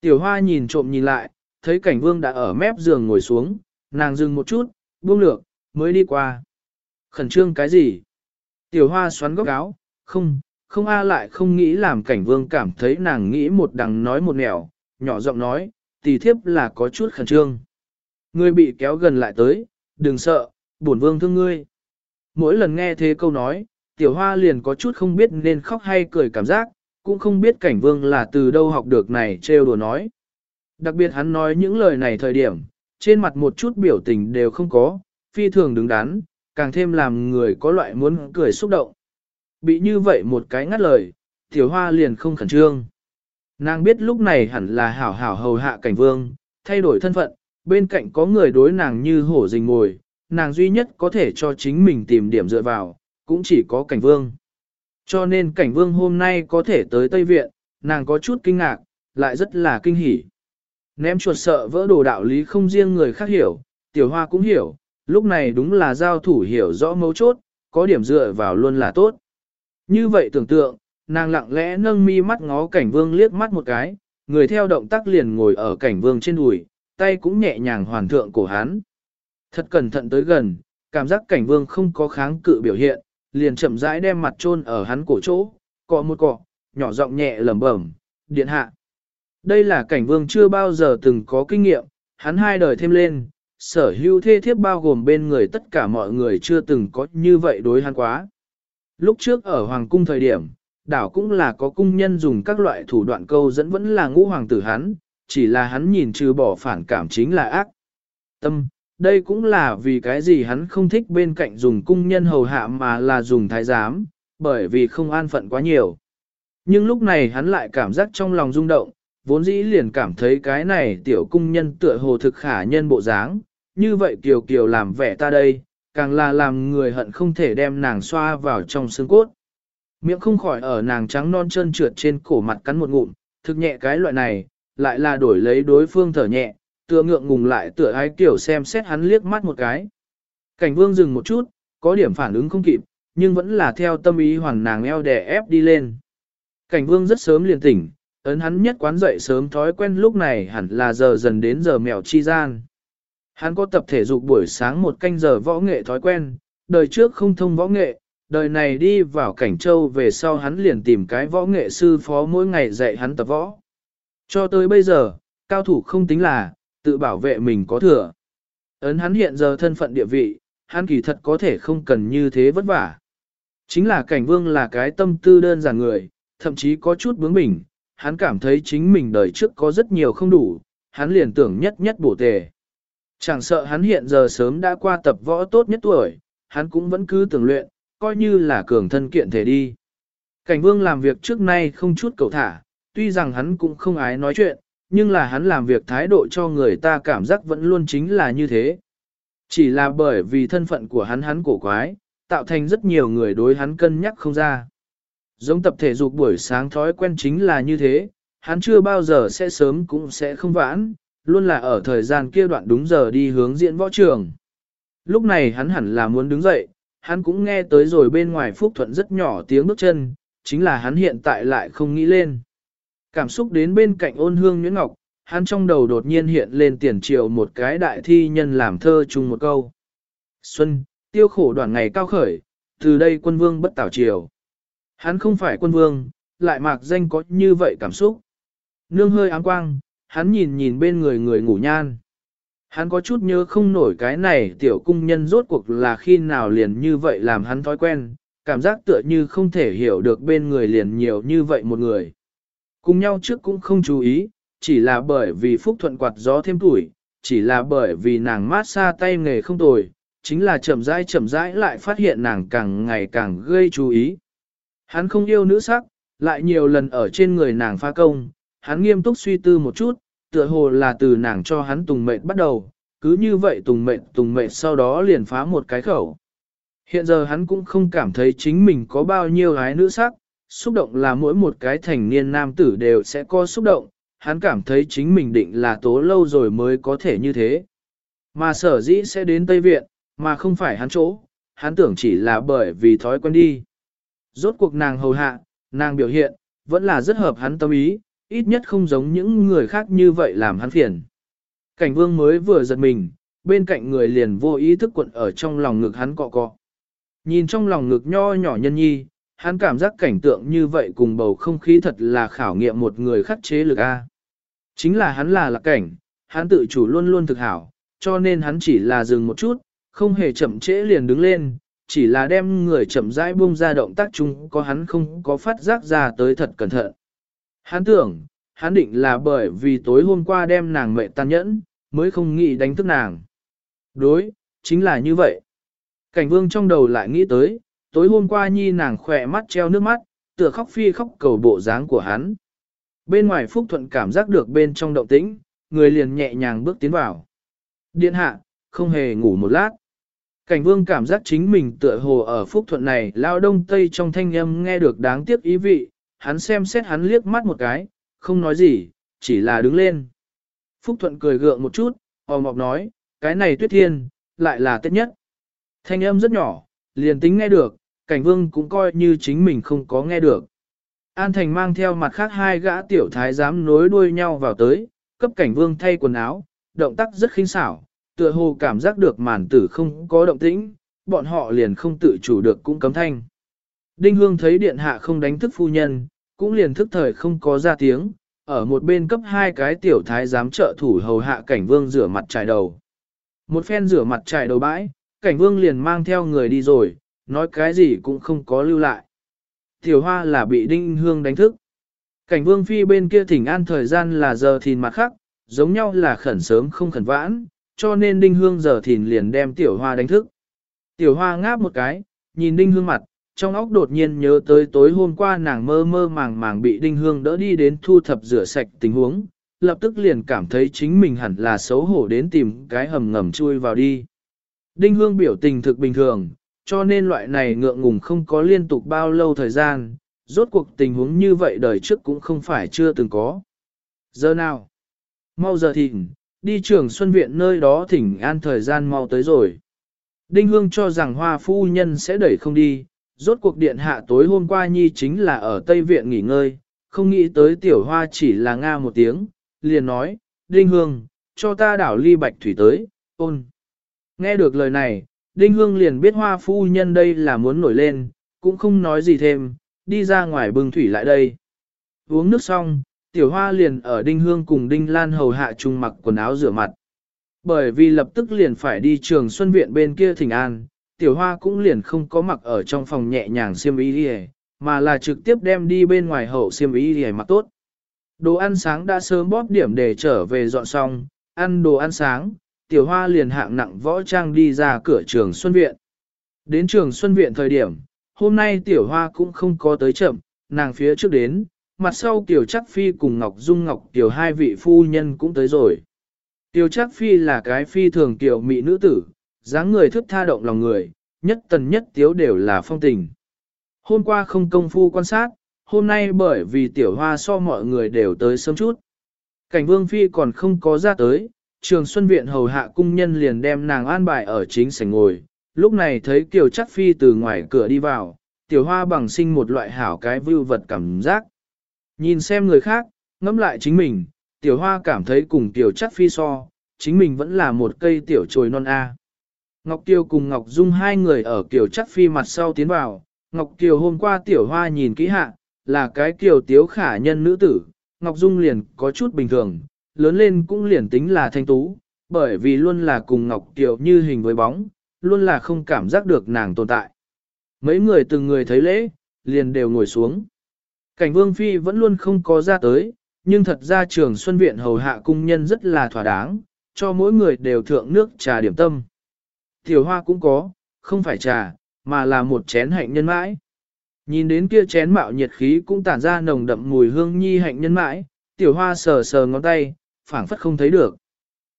Tiểu hoa nhìn trộm nhìn lại, thấy cảnh vương đã ở mép giường ngồi xuống, nàng dừng một chút, buông lược, mới đi qua. Khẩn trương cái gì? Tiểu hoa xoắn góc áo, không, không a lại không nghĩ làm cảnh vương cảm thấy nàng nghĩ một đằng nói một nẻo, nhỏ giọng nói, tỷ thiếp là có chút khẩn trương. người bị kéo gần lại tới, đừng sợ, bổn vương thương ngươi. Mỗi lần nghe thế câu nói, tiểu hoa liền có chút không biết nên khóc hay cười cảm giác, cũng không biết cảnh vương là từ đâu học được này trêu đùa nói. Đặc biệt hắn nói những lời này thời điểm, trên mặt một chút biểu tình đều không có, phi thường đứng đắn, càng thêm làm người có loại muốn cười xúc động. Bị như vậy một cái ngắt lời, tiểu hoa liền không khẩn trương. Nàng biết lúc này hẳn là hảo hảo hầu hạ cảnh vương, thay đổi thân phận, bên cạnh có người đối nàng như hổ rình ngồi, nàng duy nhất có thể cho chính mình tìm điểm dựa vào, cũng chỉ có cảnh vương. Cho nên cảnh vương hôm nay có thể tới Tây Viện, nàng có chút kinh ngạc, lại rất là kinh hỉ. Ném chuột sợ vỡ đồ đạo lý không riêng người khác hiểu, tiểu hoa cũng hiểu, lúc này đúng là giao thủ hiểu rõ mấu chốt, có điểm dựa vào luôn là tốt. Như vậy tưởng tượng, nàng lặng lẽ nâng mi mắt ngó cảnh vương liếc mắt một cái, người theo động tác liền ngồi ở cảnh vương trên đùi, tay cũng nhẹ nhàng hoàn thượng cổ hắn. Thật cẩn thận tới gần, cảm giác cảnh vương không có kháng cự biểu hiện, liền chậm rãi đem mặt chôn ở hắn cổ chỗ, cọ một cọ, nhỏ giọng nhẹ lẩm bẩm, điện hạ. Đây là cảnh vương chưa bao giờ từng có kinh nghiệm, hắn hai đời thêm lên, sở hữu thê thiếp bao gồm bên người tất cả mọi người chưa từng có như vậy đối hắn quá. Lúc trước ở Hoàng cung thời điểm, đảo cũng là có cung nhân dùng các loại thủ đoạn câu dẫn vẫn là ngũ hoàng tử hắn, chỉ là hắn nhìn trừ bỏ phản cảm chính là ác. Tâm, đây cũng là vì cái gì hắn không thích bên cạnh dùng cung nhân hầu hạ mà là dùng thái giám, bởi vì không an phận quá nhiều. Nhưng lúc này hắn lại cảm giác trong lòng rung động, vốn dĩ liền cảm thấy cái này tiểu cung nhân tựa hồ thực khả nhân bộ dáng, như vậy kiều kiều làm vẻ ta đây, càng là làm người hận không thể đem nàng xoa vào trong xương cốt. Miệng không khỏi ở nàng trắng non chân trượt trên cổ mặt cắn một ngụm, thực nhẹ cái loại này, lại là đổi lấy đối phương thở nhẹ, tựa ngượng ngùng lại tựa ái kiểu xem xét hắn liếc mắt một cái. Cảnh vương dừng một chút, có điểm phản ứng không kịp, nhưng vẫn là theo tâm ý hoàn nàng eo đè ép đi lên. Cảnh vương rất sớm liền tỉnh, ấn hắn nhất quán dậy sớm thói quen lúc này hẳn là giờ dần đến giờ mèo chi gian. Hắn có tập thể dục buổi sáng một canh giờ võ nghệ thói quen, đời trước không thông võ nghệ, đời này đi vào cảnh châu về sau hắn liền tìm cái võ nghệ sư phó mỗi ngày dạy hắn tập võ. Cho tới bây giờ, cao thủ không tính là, tự bảo vệ mình có thừa. Ấn hắn hiện giờ thân phận địa vị, hắn kỳ thật có thể không cần như thế vất vả. Chính là cảnh vương là cái tâm tư đơn giản người, thậm chí có chút bướng bỉnh, hắn cảm thấy chính mình đời trước có rất nhiều không đủ, hắn liền tưởng nhất nhất bổ tề. Chẳng sợ hắn hiện giờ sớm đã qua tập võ tốt nhất tuổi, hắn cũng vẫn cứ tưởng luyện, coi như là cường thân kiện thể đi. Cảnh vương làm việc trước nay không chút cầu thả, tuy rằng hắn cũng không ái nói chuyện, nhưng là hắn làm việc thái độ cho người ta cảm giác vẫn luôn chính là như thế. Chỉ là bởi vì thân phận của hắn hắn cổ quái, tạo thành rất nhiều người đối hắn cân nhắc không ra. Giống tập thể dục buổi sáng thói quen chính là như thế, hắn chưa bao giờ sẽ sớm cũng sẽ không vãn, luôn là ở thời gian kia đoạn đúng giờ đi hướng diễn võ trường. Lúc này hắn hẳn là muốn đứng dậy, hắn cũng nghe tới rồi bên ngoài Phúc Thuận rất nhỏ tiếng bước chân, chính là hắn hiện tại lại không nghĩ lên. Cảm xúc đến bên cạnh ôn hương nhuyễn ngọc, hắn trong đầu đột nhiên hiện lên tiền triệu một cái đại thi nhân làm thơ chung một câu. Xuân, tiêu khổ đoạn ngày cao khởi, từ đây quân vương bất tảo triều. Hắn không phải quân vương, lại mạc danh có như vậy cảm xúc. Nương hơi áng quang, hắn nhìn nhìn bên người người ngủ nhan. Hắn có chút nhớ không nổi cái này tiểu cung nhân rốt cuộc là khi nào liền như vậy làm hắn thói quen, cảm giác tựa như không thể hiểu được bên người liền nhiều như vậy một người. Cùng nhau trước cũng không chú ý, chỉ là bởi vì phúc thuận quạt gió thêm tuổi, chỉ là bởi vì nàng mát xa tay nghề không tồi, chính là chậm rãi chậm rãi lại phát hiện nàng càng ngày càng gây chú ý. Hắn không yêu nữ sắc, lại nhiều lần ở trên người nàng pha công, hắn nghiêm túc suy tư một chút, tựa hồ là từ nàng cho hắn tùng mệnh bắt đầu, cứ như vậy tùng mệnh tùng mệnh sau đó liền phá một cái khẩu. Hiện giờ hắn cũng không cảm thấy chính mình có bao nhiêu gái nữ sắc, xúc động là mỗi một cái thành niên nam tử đều sẽ có xúc động, hắn cảm thấy chính mình định là tố lâu rồi mới có thể như thế. Mà sở dĩ sẽ đến Tây Viện, mà không phải hắn chỗ, hắn tưởng chỉ là bởi vì thói quen đi. Rốt cuộc nàng hầu hạ, nàng biểu hiện, vẫn là rất hợp hắn tâm ý, ít nhất không giống những người khác như vậy làm hắn phiền. Cảnh vương mới vừa giật mình, bên cạnh người liền vô ý thức quận ở trong lòng ngực hắn cọ cọ. Nhìn trong lòng ngực nho nhỏ nhân nhi, hắn cảm giác cảnh tượng như vậy cùng bầu không khí thật là khảo nghiệm một người khắc chế lực A. Chính là hắn là lạc cảnh, hắn tự chủ luôn luôn thực hảo, cho nên hắn chỉ là dừng một chút, không hề chậm trễ liền đứng lên, chỉ là đem người chậm rãi buông ra động tác chung có hắn không có phát giác ra tới thật cẩn thận. Hắn tưởng, hắn định là bởi vì tối hôm qua đem nàng mẹ tàn nhẫn, mới không nghĩ đánh thức nàng. Đối, chính là như vậy. Cảnh vương trong đầu lại nghĩ tới, tối hôm qua nhi nàng khỏe mắt treo nước mắt, tựa khóc phi khóc cầu bộ dáng của hắn. Bên ngoài Phúc Thuận cảm giác được bên trong động tĩnh, người liền nhẹ nhàng bước tiến vào. Điện hạ, không hề ngủ một lát. Cảnh vương cảm giác chính mình tựa hồ ở Phúc Thuận này lao đông tây trong thanh âm nghe được đáng tiếc ý vị, hắn xem xét hắn liếc mắt một cái, không nói gì, chỉ là đứng lên. Phúc Thuận cười gượng một chút, hò mọc nói, cái này tuyết thiên, lại là tết nhất. Thanh âm rất nhỏ, liền tính nghe được, cảnh vương cũng coi như chính mình không có nghe được. An Thành mang theo mặt khác hai gã tiểu thái giám nối đuôi nhau vào tới, cấp cảnh vương thay quần áo, động tác rất khinh xảo, tựa hồ cảm giác được màn tử không có động tĩnh, bọn họ liền không tự chủ được cũng cấm thanh. Đinh Hương thấy điện hạ không đánh thức phu nhân, cũng liền thức thời không có ra tiếng, ở một bên cấp hai cái tiểu thái giám trợ thủ hầu hạ cảnh vương rửa mặt trải đầu. Một phen rửa mặt trải đầu bãi, cảnh vương liền mang theo người đi rồi, nói cái gì cũng không có lưu lại. Tiểu hoa là bị đinh hương đánh thức. Cảnh vương phi bên kia thỉnh an thời gian là giờ thìn mặt khác, giống nhau là khẩn sớm không khẩn vãn, cho nên đinh hương giờ thìn liền đem tiểu hoa đánh thức. Tiểu hoa ngáp một cái, nhìn đinh hương mặt, trong óc đột nhiên nhớ tới tối hôm qua nàng mơ mơ màng màng bị đinh hương đỡ đi đến thu thập rửa sạch tình huống, lập tức liền cảm thấy chính mình hẳn là xấu hổ đến tìm cái hầm ngầm chui vào đi. Đinh hương biểu tình thực bình thường, cho nên loại này ngượng ngùng không có liên tục bao lâu thời gian, rốt cuộc tình huống như vậy đời trước cũng không phải chưa từng có. Giờ nào? Mau giờ thịnh, đi trường Xuân Viện nơi đó thỉnh an thời gian mau tới rồi. Đinh Hương cho rằng hoa phu nhân sẽ đẩy không đi, rốt cuộc điện hạ tối hôm qua nhi chính là ở Tây Viện nghỉ ngơi, không nghĩ tới tiểu hoa chỉ là nga một tiếng, liền nói, Đinh Hương, cho ta đảo ly bạch thủy tới, ôn. Nghe được lời này, Đinh Hương liền biết hoa phu nhân đây là muốn nổi lên, cũng không nói gì thêm, đi ra ngoài bưng thủy lại đây. Uống nước xong, tiểu hoa liền ở Đinh Hương cùng Đinh Lan hầu hạ chung mặc quần áo rửa mặt. Bởi vì lập tức liền phải đi trường Xuân Viện bên kia thỉnh an, tiểu hoa cũng liền không có mặc ở trong phòng nhẹ nhàng xiêm y đi mà là trực tiếp đem đi bên ngoài hậu xiêm y đi mặc tốt. Đồ ăn sáng đã sớm bóp điểm để trở về dọn xong, ăn đồ ăn sáng, tiểu hoa liền hạng nặng võ trang đi ra cửa trường Xuân Viện. Đến trường Xuân Viện thời điểm, hôm nay tiểu hoa cũng không có tới chậm, nàng phía trước đến, mặt sau tiểu chắc phi cùng Ngọc Dung Ngọc tiểu hai vị phu nhân cũng tới rồi. Tiểu chắc phi là cái phi thường tiểu mỹ nữ tử, dáng người thức tha động lòng người, nhất tần nhất tiếu đều là phong tình. Hôm qua không công phu quan sát, hôm nay bởi vì tiểu hoa so mọi người đều tới sớm chút. Cảnh vương phi còn không có ra tới, trường xuân viện hầu hạ cung nhân liền đem nàng an bài ở chính sảnh ngồi, lúc này thấy kiều chắc phi từ ngoài cửa đi vào, tiểu hoa bằng sinh một loại hảo cái vưu vật cảm giác. Nhìn xem người khác, ngẫm lại chính mình, tiểu hoa cảm thấy cùng tiểu chắc phi so, chính mình vẫn là một cây tiểu trồi non A. Ngọc Kiều cùng Ngọc Dung hai người ở kiểu chắc phi mặt sau tiến vào, Ngọc Kiều hôm qua tiểu hoa nhìn kỹ hạ, là cái kiều tiếu khả nhân nữ tử, Ngọc Dung liền có chút bình thường, lớn lên cũng liền tính là thanh tú, bởi vì luôn là cùng Ngọc Kiều như hình với bóng, luôn là không cảm giác được nàng tồn tại. Mấy người từng người thấy lễ, liền đều ngồi xuống. Cảnh Vương Phi vẫn luôn không có ra tới, nhưng thật ra trường Xuân Viện hầu hạ cung nhân rất là thỏa đáng, cho mỗi người đều thượng nước trà điểm tâm. Tiểu hoa cũng có, không phải trà, mà là một chén hạnh nhân mãi. Nhìn đến kia chén mạo nhiệt khí cũng tản ra nồng đậm mùi hương nhi hạnh nhân mãi, tiểu hoa sờ sờ ngón tay, phảng phất không thấy được.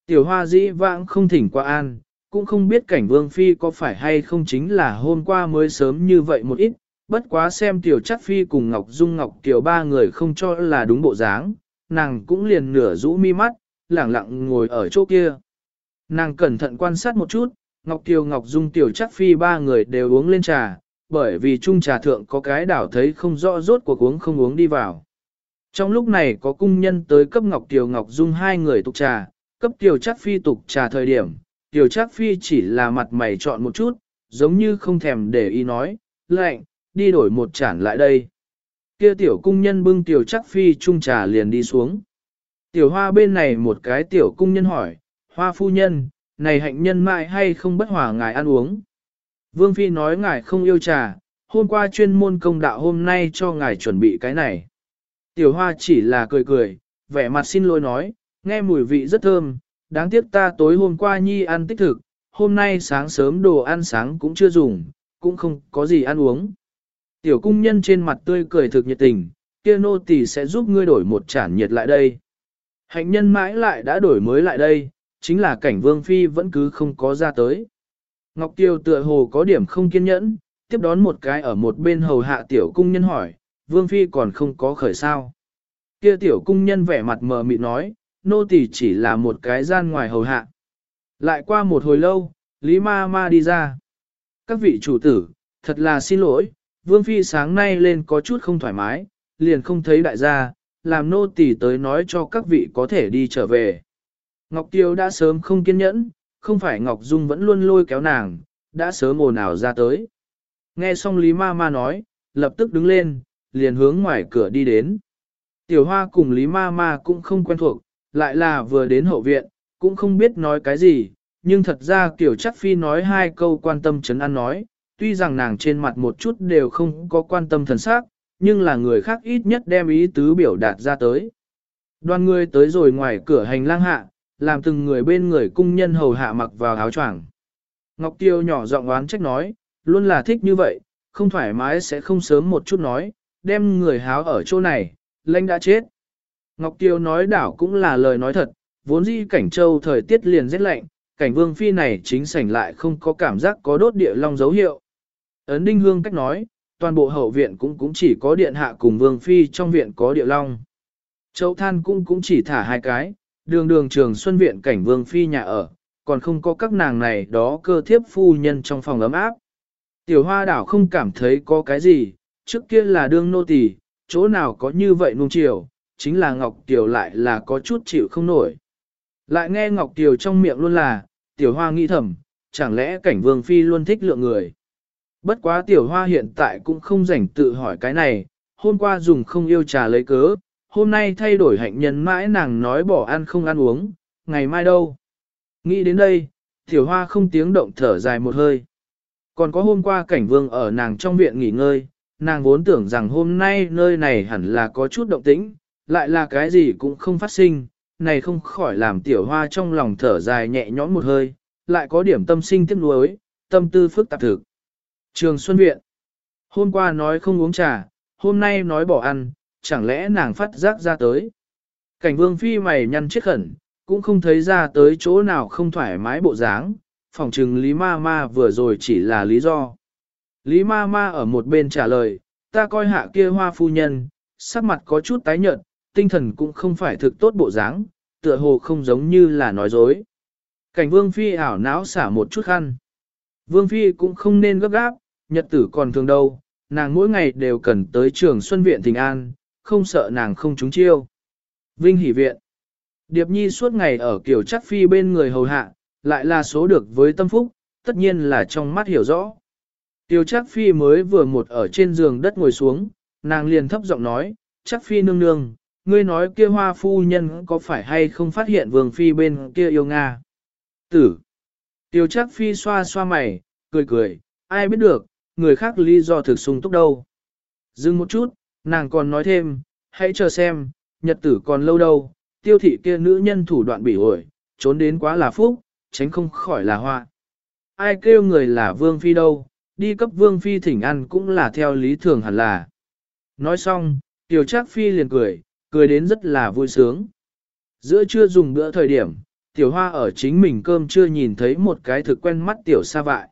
Tiểu hoa dĩ vãng không thỉnh qua an, cũng không biết cảnh vương phi có phải hay không chính là hôm qua mới sớm như vậy một ít, bất quá xem tiểu chắc phi cùng Ngọc Dung Ngọc tiểu ba người không cho là đúng bộ dáng, nàng cũng liền nửa rũ mi mắt, lẳng lặng ngồi ở chỗ kia. Nàng cẩn thận quan sát một chút, Ngọc Kiều Ngọc Dung Tiểu chắc phi ba người đều uống lên trà, bởi vì chung trà thượng có cái đảo thấy không rõ rốt cuộc uống không uống đi vào. Trong lúc này có cung nhân tới cấp Ngọc tiểu Ngọc Dung hai người tục trà, cấp Tiểu trác phi tục trà thời điểm, Tiểu trác phi chỉ là mặt mày chọn một chút, giống như không thèm để ý nói, lệnh, đi đổi một chản lại đây. Kia tiểu cung nhân bưng tiểu trác phi chung trà liền đi xuống. Tiểu hoa bên này một cái tiểu cung nhân hỏi, hoa phu nhân, này hạnh nhân mại hay không bất hòa ngài ăn uống. Vương Phi nói ngài không yêu trà, hôm qua chuyên môn công đạo hôm nay cho ngài chuẩn bị cái này. Tiểu hoa chỉ là cười cười, vẻ mặt xin lỗi nói, nghe mùi vị rất thơm, đáng tiếc ta tối hôm qua nhi ăn tích thực, hôm nay sáng sớm đồ ăn sáng cũng chưa dùng, cũng không có gì ăn uống. Tiểu cung nhân trên mặt tươi cười thực nhiệt tình, kia nô tỳ sẽ giúp ngươi đổi một chản nhiệt lại đây. Hạnh nhân mãi lại đã đổi mới lại đây, chính là cảnh vương phi vẫn cứ không có ra tới. Ngọc Tiêu tựa hồ có điểm không kiên nhẫn, tiếp đón một cái ở một bên hầu hạ tiểu cung nhân hỏi, vương phi còn không có khởi sao. Kia tiểu cung nhân vẻ mặt mờ mịt nói, nô tỳ chỉ là một cái gian ngoài hầu hạ. Lại qua một hồi lâu, Lý Ma Ma đi ra. Các vị chủ tử, thật là xin lỗi, vương phi sáng nay lên có chút không thoải mái, liền không thấy đại gia, làm nô tỳ tới nói cho các vị có thể đi trở về. Ngọc Tiêu đã sớm không kiên nhẫn, không phải Ngọc Dung vẫn luôn lôi kéo nàng, đã sớm ồn ào ra tới. Nghe xong Lý Ma Ma nói, lập tức đứng lên, liền hướng ngoài cửa đi đến. Tiểu Hoa cùng Lý Ma Ma cũng không quen thuộc, lại là vừa đến hậu viện, cũng không biết nói cái gì, nhưng thật ra Tiểu Chắc Phi nói hai câu quan tâm chấn an nói, tuy rằng nàng trên mặt một chút đều không có quan tâm thần sắc, nhưng là người khác ít nhất đem ý tứ biểu đạt ra tới. Đoàn người tới rồi ngoài cửa hành lang hạ, làm từng người bên người cung nhân hầu hạ mặc vào áo choàng. Ngọc Tiêu nhỏ giọng oán trách nói, luôn là thích như vậy, không thoải mái sẽ không sớm một chút nói, đem người háo ở chỗ này, lãnh đã chết. Ngọc Tiêu nói đảo cũng là lời nói thật, vốn dĩ cảnh châu thời tiết liền rất lạnh, cảnh vương phi này chính sảnh lại không có cảm giác có đốt địa long dấu hiệu. Ấn đinh hương cách nói, toàn bộ hậu viện cũng cũng chỉ có điện hạ cùng vương phi trong viện có địa long. Châu than cũng cũng chỉ thả hai cái, đường đường trường xuân viện cảnh vương phi nhà ở, còn không có các nàng này đó cơ thiếp phu nhân trong phòng ấm áp. Tiểu hoa đảo không cảm thấy có cái gì, trước kia là đương nô tỳ, chỗ nào có như vậy nung chiều, chính là Ngọc Tiểu lại là có chút chịu không nổi. Lại nghe Ngọc Tiểu trong miệng luôn là, tiểu hoa nghĩ thầm, chẳng lẽ cảnh vương phi luôn thích lượng người. Bất quá tiểu hoa hiện tại cũng không rảnh tự hỏi cái này, hôm qua dùng không yêu trà lấy cớ, hôm nay thay đổi hạnh nhân mãi nàng nói bỏ ăn không ăn uống, ngày mai đâu. Nghĩ đến đây, tiểu hoa không tiếng động thở dài một hơi. Còn có hôm qua cảnh vương ở nàng trong viện nghỉ ngơi, nàng vốn tưởng rằng hôm nay nơi này hẳn là có chút động tĩnh, lại là cái gì cũng không phát sinh, này không khỏi làm tiểu hoa trong lòng thở dài nhẹ nhõm một hơi, lại có điểm tâm sinh tiếc nuối, tâm tư phức tạp thực. Trường Xuân Viện Hôm qua nói không uống trà, hôm nay nói bỏ ăn, chẳng lẽ nàng phát giác ra tới. Cảnh vương phi mày nhăn chiếc khẩn, cũng không thấy ra tới chỗ nào không thoải mái bộ dáng, phòng trừng Lý Ma Ma vừa rồi chỉ là lý do. Lý Ma Ma ở một bên trả lời, ta coi hạ kia hoa phu nhân, sắc mặt có chút tái nhợt, tinh thần cũng không phải thực tốt bộ dáng, tựa hồ không giống như là nói dối. Cảnh vương phi ảo não xả một chút khăn. Vương phi cũng không nên gấp gáp, nhật tử còn thường đâu, nàng mỗi ngày đều cần tới trường Xuân Viện Thịnh An, không sợ nàng không trúng chiêu. Vinh Hỷ Viện Điệp Nhi suốt ngày ở kiểu chắc phi bên người hầu hạ, lại là số được với tâm phúc, tất nhiên là trong mắt hiểu rõ. Tiêu Trác phi mới vừa một ở trên giường đất ngồi xuống, nàng liền thấp giọng nói, Trác phi nương nương, ngươi nói kia hoa phu nhân có phải hay không phát hiện vương phi bên kia yêu Nga. Tử. Tiêu Trác phi xoa xoa mày, cười cười, ai biết được, người khác lý do thực sung túc đâu. Dừng một chút, nàng còn nói thêm, hãy chờ xem, nhật tử còn lâu đâu, tiêu thị kia nữ nhân thủ đoạn bị ổi, trốn đến quá là phúc, tránh không khỏi là hoa. Ai kêu người là vương phi đâu, đi cấp vương phi thỉnh ăn cũng là theo lý thường hẳn là. Nói xong, tiểu trác phi liền cười, cười đến rất là vui sướng. Giữa trưa dùng bữa thời điểm, tiểu hoa ở chính mình cơm chưa nhìn thấy một cái thực quen mắt tiểu sa vại.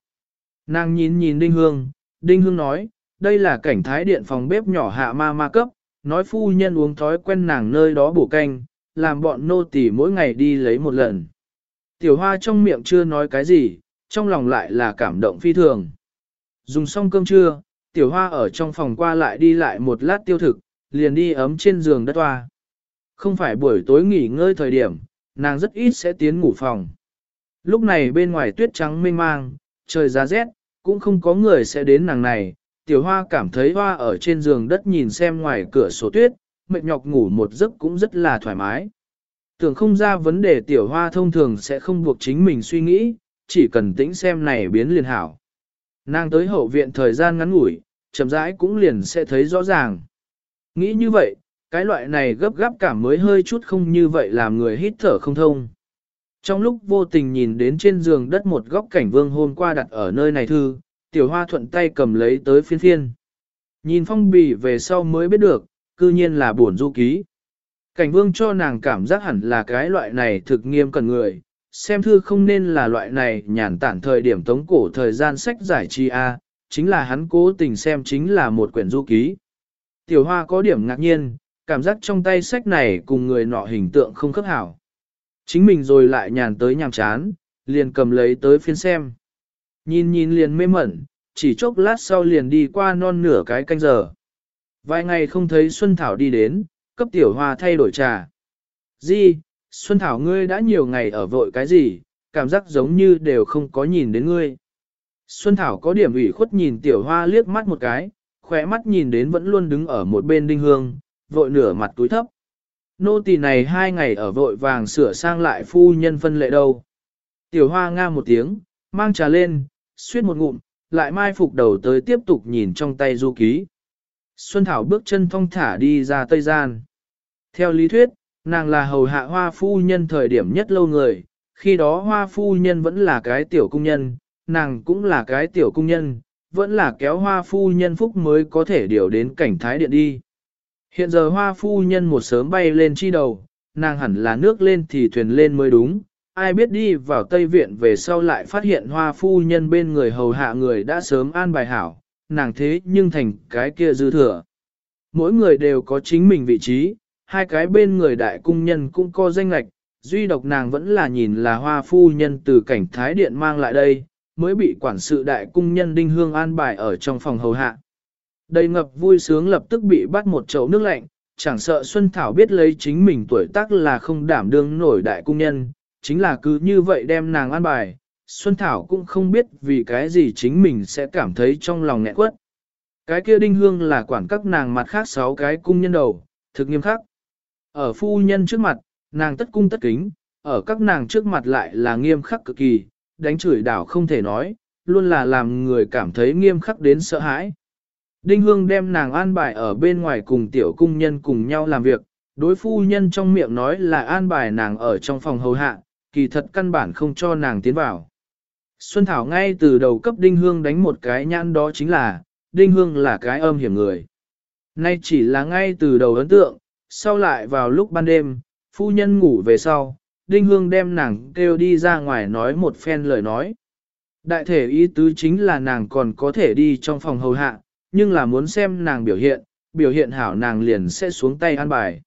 Nàng nhìn nhìn Đinh Hương, Đinh Hương nói, đây là cảnh thái điện phòng bếp nhỏ hạ ma ma cấp, nói phu nhân uống thói quen nàng nơi đó bổ canh, làm bọn nô tỳ mỗi ngày đi lấy một lần. Tiểu hoa trong miệng chưa nói cái gì, trong lòng lại là cảm động phi thường. Dùng xong cơm trưa, tiểu hoa ở trong phòng qua lại đi lại một lát tiêu thực, liền đi ấm trên giường đất hoa. Không phải buổi tối nghỉ ngơi thời điểm, nàng rất ít sẽ tiến ngủ phòng. Lúc này bên ngoài tuyết trắng mênh mang, trời giá rét, cũng không có người sẽ đến nàng này. Tiểu hoa cảm thấy hoa ở trên giường đất nhìn xem ngoài cửa sổ tuyết, mệt nhọc ngủ một giấc cũng rất là thoải mái. Tưởng không ra vấn đề tiểu hoa thông thường sẽ không buộc chính mình suy nghĩ, chỉ cần tĩnh xem này biến liền hảo. Nàng tới hậu viện thời gian ngắn ngủi, chậm rãi cũng liền sẽ thấy rõ ràng. Nghĩ như vậy, cái loại này gấp gáp cảm mới hơi chút không như vậy làm người hít thở không thông. Trong lúc vô tình nhìn đến trên giường đất một góc cảnh vương hôm qua đặt ở nơi này thư, tiểu hoa thuận tay cầm lấy tới phiên phiên. Nhìn phong bì về sau mới biết được, cư nhiên là buồn du ký. Cảnh vương cho nàng cảm giác hẳn là cái loại này thực nghiêm cần người, xem thư không nên là loại này nhàn tản thời điểm tống cổ thời gian sách giải trí A, chính là hắn cố tình xem chính là một quyển du ký. Tiểu hoa có điểm ngạc nhiên, cảm giác trong tay sách này cùng người nọ hình tượng không khớp hảo. Chính mình rồi lại nhàn tới nhàm chán, liền cầm lấy tới phiên xem. Nhìn nhìn liền mê mẩn, chỉ chốc lát sau liền đi qua non nửa cái canh giờ. Vài ngày không thấy Xuân Thảo đi đến, cấp tiểu hoa thay đổi trà. Di, Xuân Thảo ngươi đã nhiều ngày ở vội cái gì, cảm giác giống như đều không có nhìn đến ngươi. Xuân Thảo có điểm ủy khuất nhìn tiểu hoa liếc mắt một cái, khỏe mắt nhìn đến vẫn luôn đứng ở một bên đinh hương, vội nửa mặt túi thấp. Nô tỳ này hai ngày ở vội vàng sửa sang lại phu nhân phân lệ đâu. Tiểu hoa nga một tiếng, mang trà lên, suyết một ngụm, lại mai phục đầu tới tiếp tục nhìn trong tay du ký. Xuân Thảo bước chân thong thả đi ra Tây Gian. Theo lý thuyết, nàng là hầu hạ hoa phu nhân thời điểm nhất lâu người, khi đó hoa phu nhân vẫn là cái tiểu cung nhân, nàng cũng là cái tiểu cung nhân, vẫn là kéo hoa phu nhân phúc mới có thể điều đến cảnh thái điện đi. Hiện giờ hoa phu nhân một sớm bay lên chi đầu, nàng hẳn là nước lên thì thuyền lên mới đúng, ai biết đi vào Tây Viện về sau lại phát hiện hoa phu nhân bên người hầu hạ người đã sớm an bài hảo, nàng thế nhưng thành cái kia dư thừa. Mỗi người đều có chính mình vị trí, hai cái bên người đại cung nhân cũng có danh lạch, duy độc nàng vẫn là nhìn là hoa phu nhân từ cảnh thái điện mang lại đây, mới bị quản sự đại cung nhân đinh hương an bài ở trong phòng hầu hạ. Đầy ngập vui sướng lập tức bị bắt một chậu nước lạnh, chẳng sợ Xuân Thảo biết lấy chính mình tuổi tác là không đảm đương nổi đại cung nhân, chính là cứ như vậy đem nàng an bài, Xuân Thảo cũng không biết vì cái gì chính mình sẽ cảm thấy trong lòng nghẹn quất. Cái kia đinh hương là quản các nàng mặt khác sáu cái cung nhân đầu, thực nghiêm khắc. Ở phu nhân trước mặt, nàng tất cung tất kính, ở các nàng trước mặt lại là nghiêm khắc cực kỳ, đánh chửi đảo không thể nói, luôn là làm người cảm thấy nghiêm khắc đến sợ hãi. Đinh Hương đem nàng an bài ở bên ngoài cùng tiểu cung nhân cùng nhau làm việc, đối phu nhân trong miệng nói là an bài nàng ở trong phòng hầu hạ, kỳ thật căn bản không cho nàng tiến vào. Xuân Thảo ngay từ đầu cấp Đinh Hương đánh một cái nhãn đó chính là, Đinh Hương là cái âm hiểm người. Nay chỉ là ngay từ đầu ấn tượng, sau lại vào lúc ban đêm, phu nhân ngủ về sau, Đinh Hương đem nàng kêu đi ra ngoài nói một phen lời nói. Đại thể ý tứ chính là nàng còn có thể đi trong phòng hầu hạ, nhưng là muốn xem nàng biểu hiện, biểu hiện hảo nàng liền sẽ xuống tay ăn bài.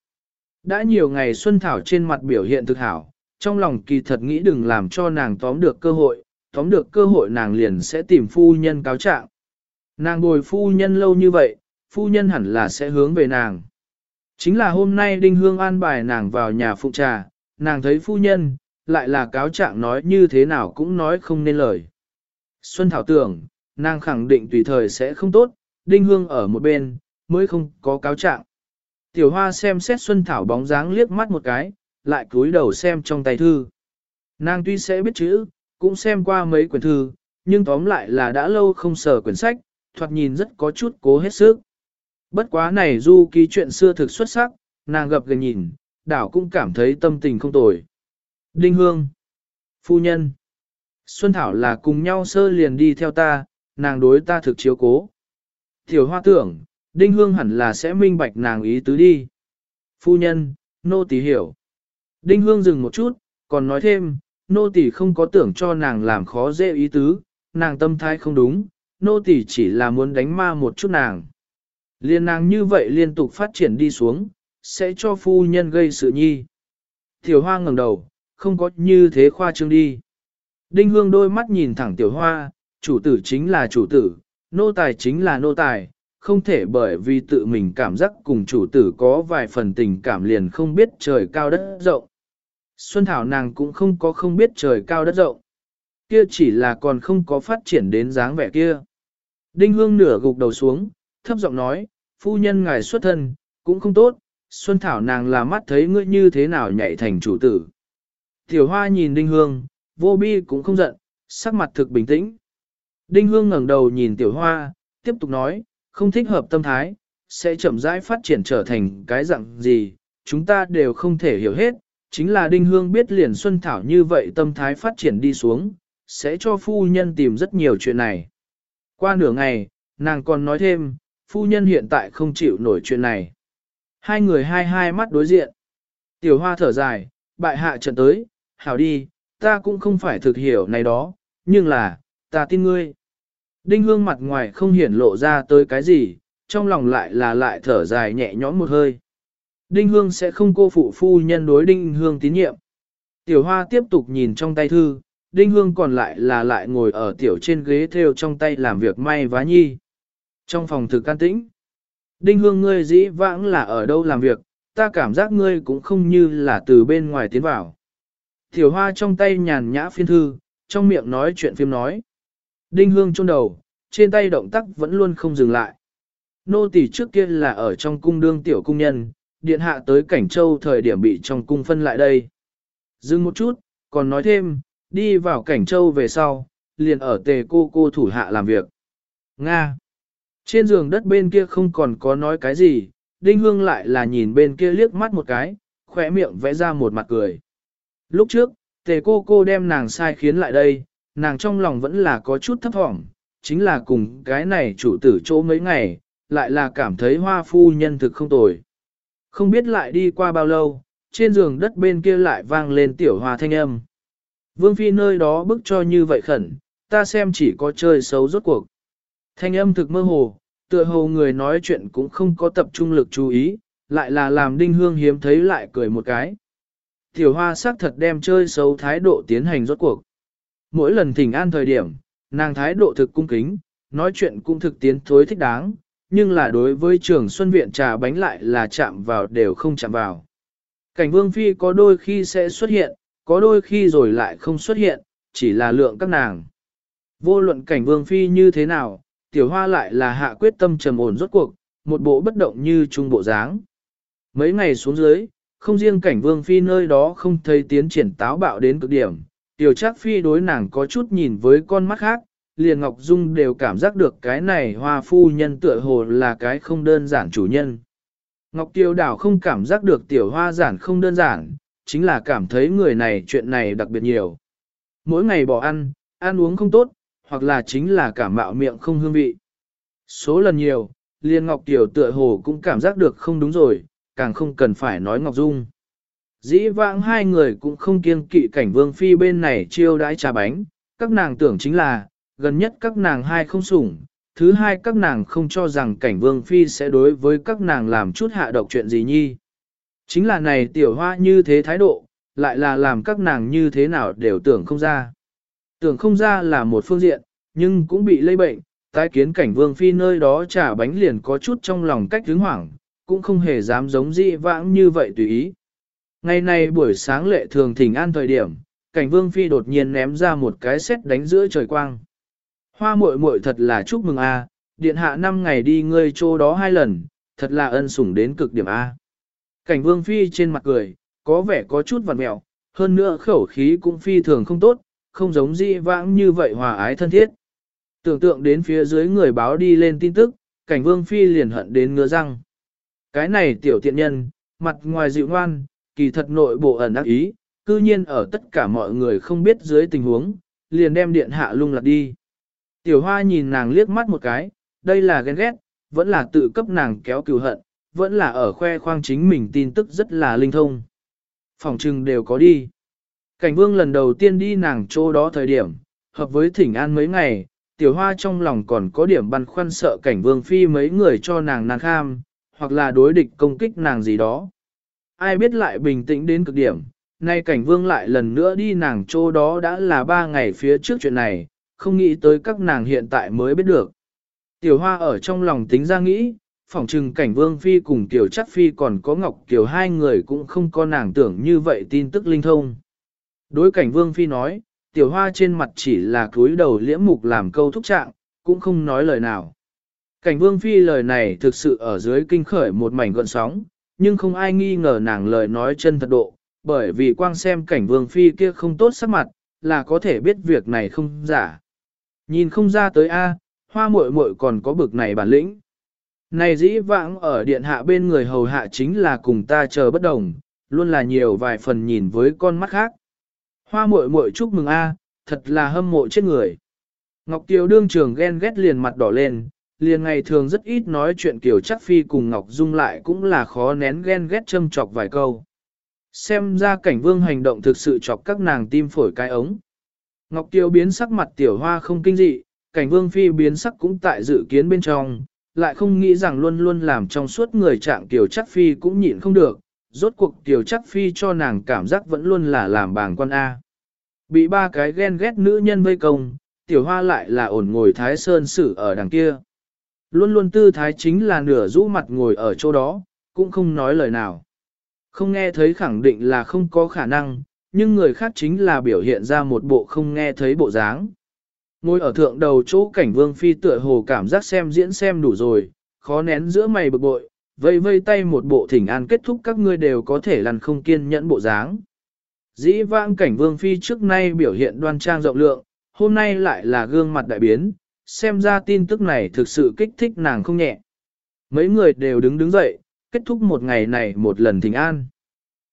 Đã nhiều ngày Xuân Thảo trên mặt biểu hiện thực hảo, trong lòng kỳ thật nghĩ đừng làm cho nàng tóm được cơ hội, tóm được cơ hội nàng liền sẽ tìm phu nhân cáo trạng. Nàng bồi phu nhân lâu như vậy, phu nhân hẳn là sẽ hướng về nàng. Chính là hôm nay Đinh Hương an bài nàng vào nhà phụ trà, nàng thấy phu nhân, lại là cáo trạng nói như thế nào cũng nói không nên lời. Xuân Thảo tưởng, nàng khẳng định tùy thời sẽ không tốt, Đinh Hương ở một bên, mới không có cáo trạng. Tiểu Hoa xem xét Xuân Thảo bóng dáng liếc mắt một cái, lại cúi đầu xem trong tay thư. Nàng tuy sẽ biết chữ, cũng xem qua mấy quyển thư, nhưng tóm lại là đã lâu không sờ quyển sách, thoạt nhìn rất có chút cố hết sức. Bất quá này du ký chuyện xưa thực xuất sắc, nàng gặp gần nhìn, đảo cũng cảm thấy tâm tình không tồi. Đinh Hương Phu nhân Xuân Thảo là cùng nhau sơ liền đi theo ta, nàng đối ta thực chiếu cố. Tiểu hoa tưởng, Đinh Hương hẳn là sẽ minh bạch nàng ý tứ đi. Phu nhân, nô tỳ hiểu. Đinh Hương dừng một chút, còn nói thêm, nô tỳ không có tưởng cho nàng làm khó dễ ý tứ, nàng tâm thái không đúng, nô tỳ chỉ là muốn đánh ma một chút nàng. Liên nàng như vậy liên tục phát triển đi xuống, sẽ cho phu nhân gây sự nhi. Tiểu hoa ngẩng đầu, không có như thế khoa trương đi. Đinh hương đôi mắt nhìn thẳng tiểu hoa, chủ tử chính là chủ tử, nô tài chính là nô tài, không thể bởi vì tự mình cảm giác cùng chủ tử có vài phần tình cảm liền không biết trời cao đất rộng. Xuân Thảo nàng cũng không có không biết trời cao đất rộng. Kia chỉ là còn không có phát triển đến dáng vẻ kia. Đinh Hương nửa gục đầu xuống, thấp giọng nói, phu nhân ngài xuất thân, cũng không tốt, Xuân Thảo nàng là mắt thấy ngươi như thế nào nhảy thành chủ tử. Tiểu Hoa nhìn Đinh Hương, vô bi cũng không giận, sắc mặt thực bình tĩnh. Đinh Hương ngẩng đầu nhìn Tiểu Hoa, tiếp tục nói, không thích hợp tâm thái, sẽ chậm rãi phát triển trở thành cái dạng gì, chúng ta đều không thể hiểu hết, chính là đinh hương biết liền xuân thảo như vậy tâm thái phát triển đi xuống, sẽ cho phu nhân tìm rất nhiều chuyện này. Qua nửa ngày, nàng còn nói thêm, phu nhân hiện tại không chịu nổi chuyện này. Hai người hai hai mắt đối diện. Tiểu hoa thở dài, bại hạ trận tới, hảo đi, ta cũng không phải thực hiểu này đó, nhưng là, ta tin ngươi. Đinh hương mặt ngoài không hiển lộ ra tới cái gì, trong lòng lại là lại thở dài nhẹ nhõm một hơi. Đinh hương sẽ không cô phụ phu nhân đối đinh hương tín nhiệm. Tiểu hoa tiếp tục nhìn trong tay thư, đinh hương còn lại là lại ngồi ở tiểu trên ghế theo trong tay làm việc may vá nhi. Trong phòng thực can tĩnh, đinh hương ngươi dĩ vãng là ở đâu làm việc, ta cảm giác ngươi cũng không như là từ bên ngoài tiến vào. Tiểu hoa trong tay nhàn nhã phiên thư, trong miệng nói chuyện phim nói. Đinh hương chôn đầu, trên tay động tác vẫn luôn không dừng lại. Nô tỳ trước kia là ở trong cung đương tiểu cung nhân, điện hạ tới cảnh châu thời điểm bị trong cung phân lại đây. Dừng một chút, còn nói thêm, đi vào cảnh châu về sau, liền ở tề cô cô thủ hạ làm việc. Nga. Trên giường đất bên kia không còn có nói cái gì, Đinh Hương lại là nhìn bên kia liếc mắt một cái, khỏe miệng vẽ ra một mặt cười. Lúc trước, tề cô cô đem nàng sai khiến lại đây, nàng trong lòng vẫn là có chút thấp thỏm, chính là cùng cái này chủ tử chỗ mấy ngày, lại là cảm thấy hoa phu nhân thực không tồi. Không biết lại đi qua bao lâu, trên giường đất bên kia lại vang lên tiểu hoa thanh âm. Vương phi nơi đó bức cho như vậy khẩn, ta xem chỉ có chơi xấu rốt cuộc. Thanh âm thực mơ hồ, tựa hồ người nói chuyện cũng không có tập trung lực chú ý, lại là làm đinh hương hiếm thấy lại cười một cái. Tiểu hoa sắc thật đem chơi xấu thái độ tiến hành rốt cuộc. Mỗi lần thỉnh an thời điểm, nàng thái độ thực cung kính, nói chuyện cũng thực tiến thối thích đáng, nhưng là đối với trường xuân viện trà bánh lại là chạm vào đều không chạm vào. Cảnh vương phi có đôi khi sẽ xuất hiện, có đôi khi rồi lại không xuất hiện, chỉ là lượng các nàng. Vô luận cảnh vương phi như thế nào, tiểu hoa lại là hạ quyết tâm trầm ổn rốt cuộc, một bộ bất động như trung bộ dáng. Mấy ngày xuống dưới, không riêng cảnh vương phi nơi đó không thấy tiến triển táo bạo đến cực điểm, tiểu trác phi đối nàng có chút nhìn với con mắt khác, liền Ngọc Dung đều cảm giác được cái này hoa phu nhân tựa hồ là cái không đơn giản chủ nhân. Ngọc Tiêu đảo không cảm giác được tiểu hoa giản không đơn giản, chính là cảm thấy người này chuyện này đặc biệt nhiều. Mỗi ngày bỏ ăn, ăn uống không tốt, hoặc là chính là cảm mạo miệng không hương vị. Số lần nhiều, liên Ngọc Tiểu tựa hồ cũng cảm giác được không đúng rồi, càng không cần phải nói Ngọc Dung. Dĩ vãng hai người cũng không kiêng kỵ cảnh vương phi bên này chiêu đãi trà bánh, các nàng tưởng chính là, gần nhất các nàng hai không sủng, thứ hai các nàng không cho rằng cảnh vương phi sẽ đối với các nàng làm chút hạ độc chuyện gì nhi. Chính là này tiểu hoa như thế thái độ, lại là làm các nàng như thế nào đều tưởng không ra. Tưởng không ra là một phương diện, nhưng cũng bị lây bệnh, tái kiến cảnh vương phi nơi đó trả bánh liền có chút trong lòng cách hứng hoảng, cũng không hề dám giống dị vãng như vậy tùy ý. Ngày nay buổi sáng lệ thường thỉnh an thời điểm, cảnh vương phi đột nhiên ném ra một cái xét đánh giữa trời quang. Hoa muội muội thật là chúc mừng a, điện hạ năm ngày đi ngươi chỗ đó hai lần, thật là ân sủng đến cực điểm a. Cảnh vương phi trên mặt cười, có vẻ có chút vằn mẹo, hơn nữa khẩu khí cũng phi thường không tốt, không giống di vãng như vậy hòa ái thân thiết. Tưởng tượng đến phía dưới người báo đi lên tin tức, cảnh vương phi liền hận đến ngứa răng. Cái này tiểu tiện nhân, mặt ngoài dịu ngoan, kỳ thật nội bộ ẩn ác ý, cư nhiên ở tất cả mọi người không biết dưới tình huống, liền đem điện hạ lung lạc đi. Tiểu hoa nhìn nàng liếc mắt một cái, đây là ghen ghét, vẫn là tự cấp nàng kéo cừu hận, vẫn là ở khoe khoang chính mình tin tức rất là linh thông. Phòng trừng đều có đi. Cảnh vương lần đầu tiên đi nàng chỗ đó thời điểm, hợp với thỉnh an mấy ngày, tiểu hoa trong lòng còn có điểm băn khoăn sợ cảnh vương phi mấy người cho nàng nàng kham, hoặc là đối địch công kích nàng gì đó. Ai biết lại bình tĩnh đến cực điểm, nay cảnh vương lại lần nữa đi nàng chỗ đó đã là ba ngày phía trước chuyện này, không nghĩ tới các nàng hiện tại mới biết được. Tiểu hoa ở trong lòng tính ra nghĩ, phỏng chừng cảnh vương phi cùng tiểu chắc phi còn có ngọc tiểu hai người cũng không có nàng tưởng như vậy tin tức linh thông. Đối cảnh vương phi nói, tiểu hoa trên mặt chỉ là cúi đầu liễm mục làm câu thúc trạng, cũng không nói lời nào. Cảnh vương phi lời này thực sự ở dưới kinh khởi một mảnh gọn sóng, nhưng không ai nghi ngờ nàng lời nói chân thật độ, bởi vì quang xem cảnh vương phi kia không tốt sắc mặt, là có thể biết việc này không giả. Nhìn không ra tới A, hoa muội muội còn có bực này bản lĩnh. Này dĩ vãng ở điện hạ bên người hầu hạ chính là cùng ta chờ bất đồng, luôn là nhiều vài phần nhìn với con mắt khác. Hoa muội muội chúc mừng a, thật là hâm mộ chết người. Ngọc Kiều đương trường ghen ghét liền mặt đỏ lên, liền ngày thường rất ít nói chuyện Kiều chắc phi cùng Ngọc Dung lại cũng là khó nén ghen ghét châm chọc vài câu. Xem ra cảnh vương hành động thực sự chọc các nàng tim phổi cái ống. Ngọc Kiều biến sắc mặt tiểu hoa không kinh dị, cảnh vương phi biến sắc cũng tại dự kiến bên trong, lại không nghĩ rằng luôn luôn làm trong suốt người trạng tiểu chắc phi cũng nhịn không được, rốt cuộc tiểu chắc phi cho nàng cảm giác vẫn luôn là làm bàng quan A. Bị ba cái ghen ghét nữ nhân vây công, tiểu hoa lại là ổn ngồi thái sơn sử ở đằng kia. Luôn luôn tư thái chính là nửa rũ mặt ngồi ở chỗ đó, cũng không nói lời nào. Không nghe thấy khẳng định là không có khả năng, nhưng người khác chính là biểu hiện ra một bộ không nghe thấy bộ dáng. Ngồi ở thượng đầu chỗ cảnh vương phi tựa hồ cảm giác xem diễn xem đủ rồi, khó nén giữa mày bực bội, vây vây tay một bộ thỉnh an kết thúc các ngươi đều có thể lăn không kiên nhẫn bộ dáng. Dĩ vãng cảnh vương phi trước nay biểu hiện đoan trang rộng lượng, hôm nay lại là gương mặt đại biến, xem ra tin tức này thực sự kích thích nàng không nhẹ. Mấy người đều đứng đứng dậy, kết thúc một ngày này một lần thỉnh an.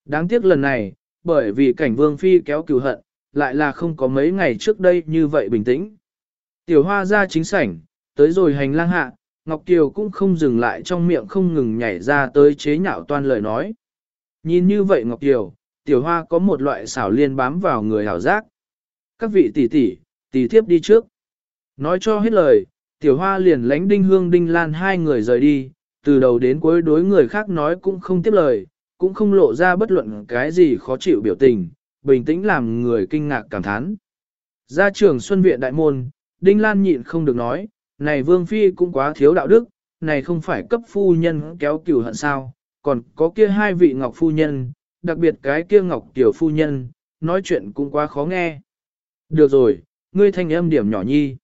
Đáng tiếc lần này, bởi vì cảnh vương phi kéo cừu hận, lại là không có mấy ngày trước đây như vậy bình tĩnh. Tiểu hoa ra chính sảnh, tới rồi hành lang hạ, Ngọc Kiều cũng không dừng lại trong miệng không ngừng nhảy ra tới chế nhạo toan lời nói. Nhìn như vậy Ngọc Kiều, tiểu hoa có một loại xảo liên bám vào người hảo giác. Các vị tỷ tỷ, tỷ thiếp đi trước. Nói cho hết lời, tiểu hoa liền lánh đinh hương đinh lan hai người rời đi, từ đầu đến cuối đối người khác nói cũng không tiếp lời, cũng không lộ ra bất luận cái gì khó chịu biểu tình, bình tĩnh làm người kinh ngạc cảm thán. Ra trường Xuân Viện Đại Môn, Đinh Lan nhịn không được nói, này Vương Phi cũng quá thiếu đạo đức, này không phải cấp phu nhân kéo cửu hận sao, còn có kia hai vị Ngọc Phu Nhân, đặc biệt cái kia Ngọc Tiểu Phu Nhân, nói chuyện cũng quá khó nghe. Được rồi, ngươi thanh âm điểm nhỏ nhi.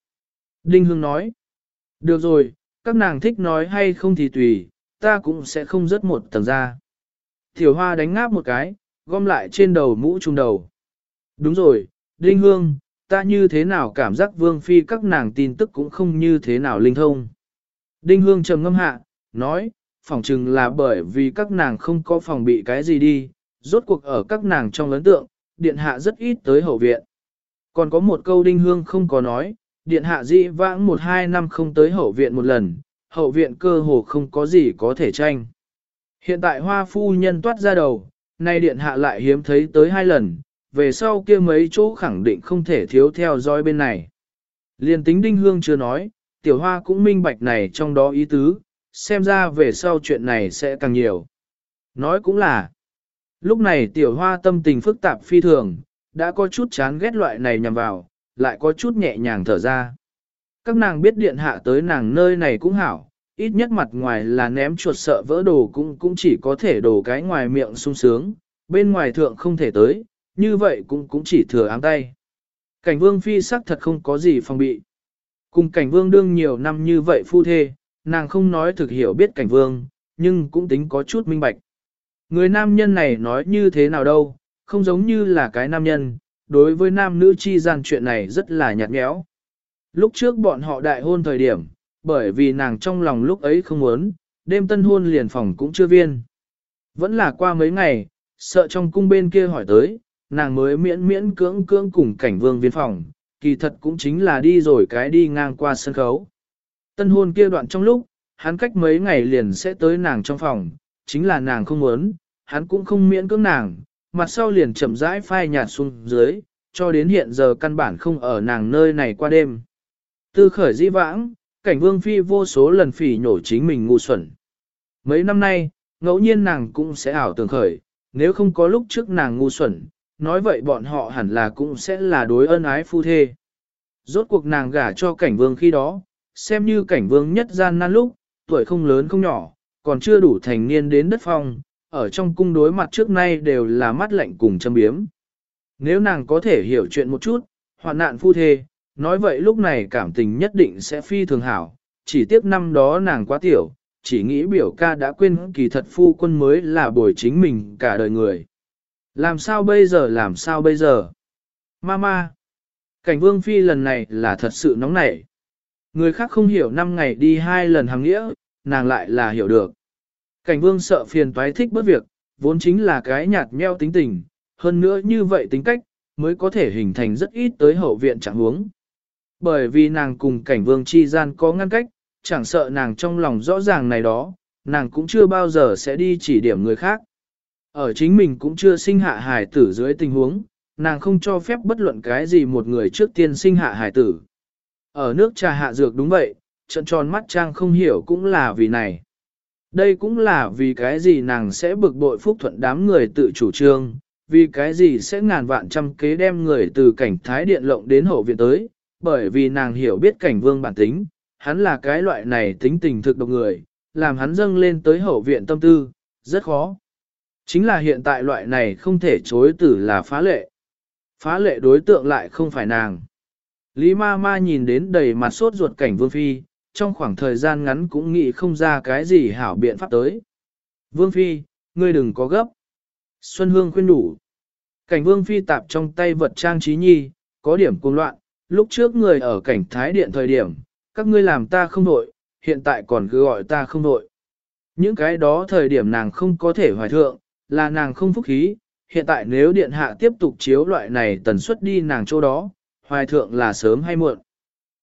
Đinh Hương nói, được rồi, các nàng thích nói hay không thì tùy, ta cũng sẽ không rớt một tầng ra. Tiểu Hoa đánh ngáp một cái, gom lại trên đầu mũ trung đầu. Đúng rồi, Đinh Hương, ta như thế nào cảm giác Vương Phi các nàng tin tức cũng không như thế nào linh thông. Đinh Hương trầm ngâm hạ, nói, phỏng chừng là bởi vì các nàng không có phòng bị cái gì đi, rốt cuộc ở các nàng trong lớn tượng, điện hạ rất ít tới hậu viện. Còn có một câu Đinh Hương không có nói, điện hạ dĩ vãng một hai năm không tới hậu viện một lần, hậu viện cơ hồ không có gì có thể tranh. Hiện tại hoa phu nhân toát ra đầu, nay điện hạ lại hiếm thấy tới hai lần, về sau kia mấy chỗ khẳng định không thể thiếu theo dõi bên này. Liên tính đinh hương chưa nói, tiểu hoa cũng minh bạch này trong đó ý tứ, xem ra về sau chuyện này sẽ càng nhiều. Nói cũng là, lúc này tiểu hoa tâm tình phức tạp phi thường, đã có chút chán ghét loại này nhằm vào, lại có chút nhẹ nhàng thở ra. Các nàng biết điện hạ tới nàng nơi này cũng hảo, ít nhất mặt ngoài là ném chuột sợ vỡ đồ cũng cũng chỉ có thể đổ cái ngoài miệng sung sướng, bên ngoài thượng không thể tới, như vậy cũng cũng chỉ thừa áng tay. Cảnh vương phi sắc thật không có gì phòng bị. Cùng cảnh vương đương nhiều năm như vậy phu thê, nàng không nói thực hiểu biết cảnh vương, nhưng cũng tính có chút minh bạch. Người nam nhân này nói như thế nào đâu, không giống như là cái nam nhân, đối với nam nữ chi gian chuyện này rất là nhạt nhẽo. Lúc trước bọn họ đại hôn thời điểm, bởi vì nàng trong lòng lúc ấy không muốn, đêm tân hôn liền phòng cũng chưa viên. Vẫn là qua mấy ngày, sợ trong cung bên kia hỏi tới, nàng mới miễn miễn cưỡng cưỡng cùng cảnh vương viên phòng, kỳ thật cũng chính là đi rồi cái đi ngang qua sân khấu. Tân hôn kia đoạn trong lúc, hắn cách mấy ngày liền sẽ tới nàng trong phòng, chính là nàng không muốn, hắn cũng không miễn cưỡng nàng, mặt sau liền chậm rãi phai nhạt xuống dưới, cho đến hiện giờ căn bản không ở nàng nơi này qua đêm. Tư khởi di vãng, cảnh vương phi vô số lần phỉ nhổ chính mình ngu xuẩn. Mấy năm nay, ngẫu nhiên nàng cũng sẽ ảo tưởng khởi, nếu không có lúc trước nàng ngu xuẩn, nói vậy bọn họ hẳn là cũng sẽ là đối ân ái phu thê. Rốt cuộc nàng gả cho cảnh vương khi đó, xem như cảnh vương nhất gian nan lúc, tuổi không lớn không nhỏ, còn chưa đủ thành niên đến đất phong, ở trong cung đối mặt trước nay đều là mắt lạnh cùng châm biếm. Nếu nàng có thể hiểu chuyện một chút, hoạn nạn phu thê, nói vậy lúc này cảm tình nhất định sẽ phi thường hảo, chỉ tiếc năm đó nàng quá tiểu, chỉ nghĩ biểu ca đã quên kỳ thật phu quân mới là bồi chính mình cả đời người. Làm sao bây giờ làm sao bây giờ? Mama! Cảnh vương phi lần này là thật sự nóng nảy. Người khác không hiểu năm ngày đi hai lần hàng nghĩa, nàng lại là hiểu được. Cảnh vương sợ phiền toái thích bất việc, vốn chính là cái nhạt nheo tính tình, hơn nữa như vậy tính cách, mới có thể hình thành rất ít tới hậu viện trạng huống. Bởi vì nàng cùng cảnh vương chi gian có ngăn cách, chẳng sợ nàng trong lòng rõ ràng này đó, nàng cũng chưa bao giờ sẽ đi chỉ điểm người khác. Ở chính mình cũng chưa sinh hạ hài tử dưới tình huống, nàng không cho phép bất luận cái gì một người trước tiên sinh hạ hài tử. Ở nước trà hạ dược đúng vậy, trận tròn mắt trang không hiểu cũng là vì này. Đây cũng là vì cái gì nàng sẽ bực bội phúc thuận đám người tự chủ trương, vì cái gì sẽ ngàn vạn trăm kế đem người từ cảnh thái điện lộng đến hậu viện tới, bởi vì nàng hiểu biết cảnh vương bản tính, hắn là cái loại này tính tình thực độc người, làm hắn dâng lên tới hậu viện tâm tư, rất khó. Chính là hiện tại loại này không thể chối tử là phá lệ. Phá lệ đối tượng lại không phải nàng. Lý ma ma nhìn đến đầy mặt sốt ruột cảnh vương phi, trong khoảng thời gian ngắn cũng nghĩ không ra cái gì hảo biện pháp tới. Vương phi, ngươi đừng có gấp. Xuân Hương khuyên đủ. Cảnh vương phi tạp trong tay vật trang trí nhi, có điểm cuồng loạn, lúc trước người ở cảnh thái điện thời điểm, các ngươi làm ta không đội, hiện tại còn cứ gọi ta không đội. Những cái đó thời điểm nàng không có thể hoài thượng, là nàng không phúc khí, hiện tại nếu điện hạ tiếp tục chiếu loại này tần suất đi nàng chỗ đó, hoài thượng là sớm hay muộn.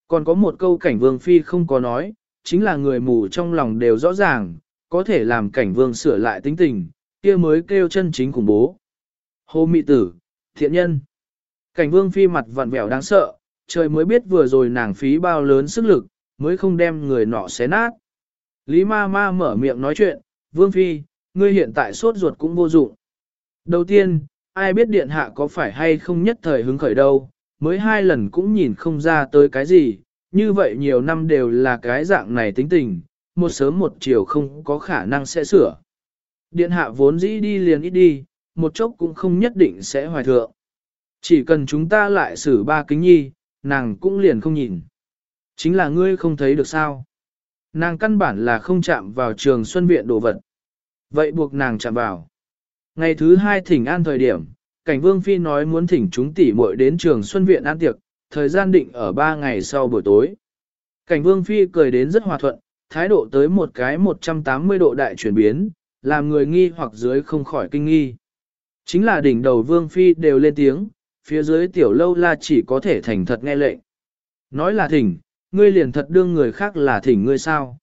Còn có một câu cảnh vương phi không có nói, chính là người mù trong lòng đều rõ ràng, có thể làm cảnh vương sửa lại tính tình, kia mới kêu chân chính khủng bố. Hồ mị tử, thiện nhân. Cảnh vương phi mặt vặn vẹo đáng sợ, trời mới biết vừa rồi nàng phí bao lớn sức lực, mới không đem người nọ xé nát. Lý ma ma mở miệng nói chuyện, vương phi, ngươi hiện tại sốt ruột cũng vô dụng. Đầu tiên, ai biết điện hạ có phải hay không nhất thời hứng khởi đâu, mới hai lần cũng nhìn không ra tới cái gì, như vậy nhiều năm đều là cái dạng này tính tình, một sớm một chiều không có khả năng sẽ sửa. Điện hạ vốn dĩ đi liền ít đi, một chốc cũng không nhất định sẽ hoài thượng. Chỉ cần chúng ta lại xử ba kính nhi, nàng cũng liền không nhìn. Chính là ngươi không thấy được sao. Nàng căn bản là không chạm vào trường xuân viện đồ vật. Vậy buộc nàng chạm vào. Ngày thứ hai thỉnh an thời điểm, cảnh vương phi nói muốn thỉnh chúng tỷ muội đến trường xuân viện an tiệc, thời gian định ở ba ngày sau buổi tối. Cảnh vương phi cười đến rất hòa thuận, thái độ tới một cái 180 độ đại chuyển biến, làm người nghi hoặc dưới không khỏi kinh nghi. Chính là đỉnh đầu vương phi đều lên tiếng, phía dưới tiểu lâu la chỉ có thể thành thật nghe lệnh. Nói là thỉnh, ngươi liền thật đương người khác là thỉnh ngươi sao.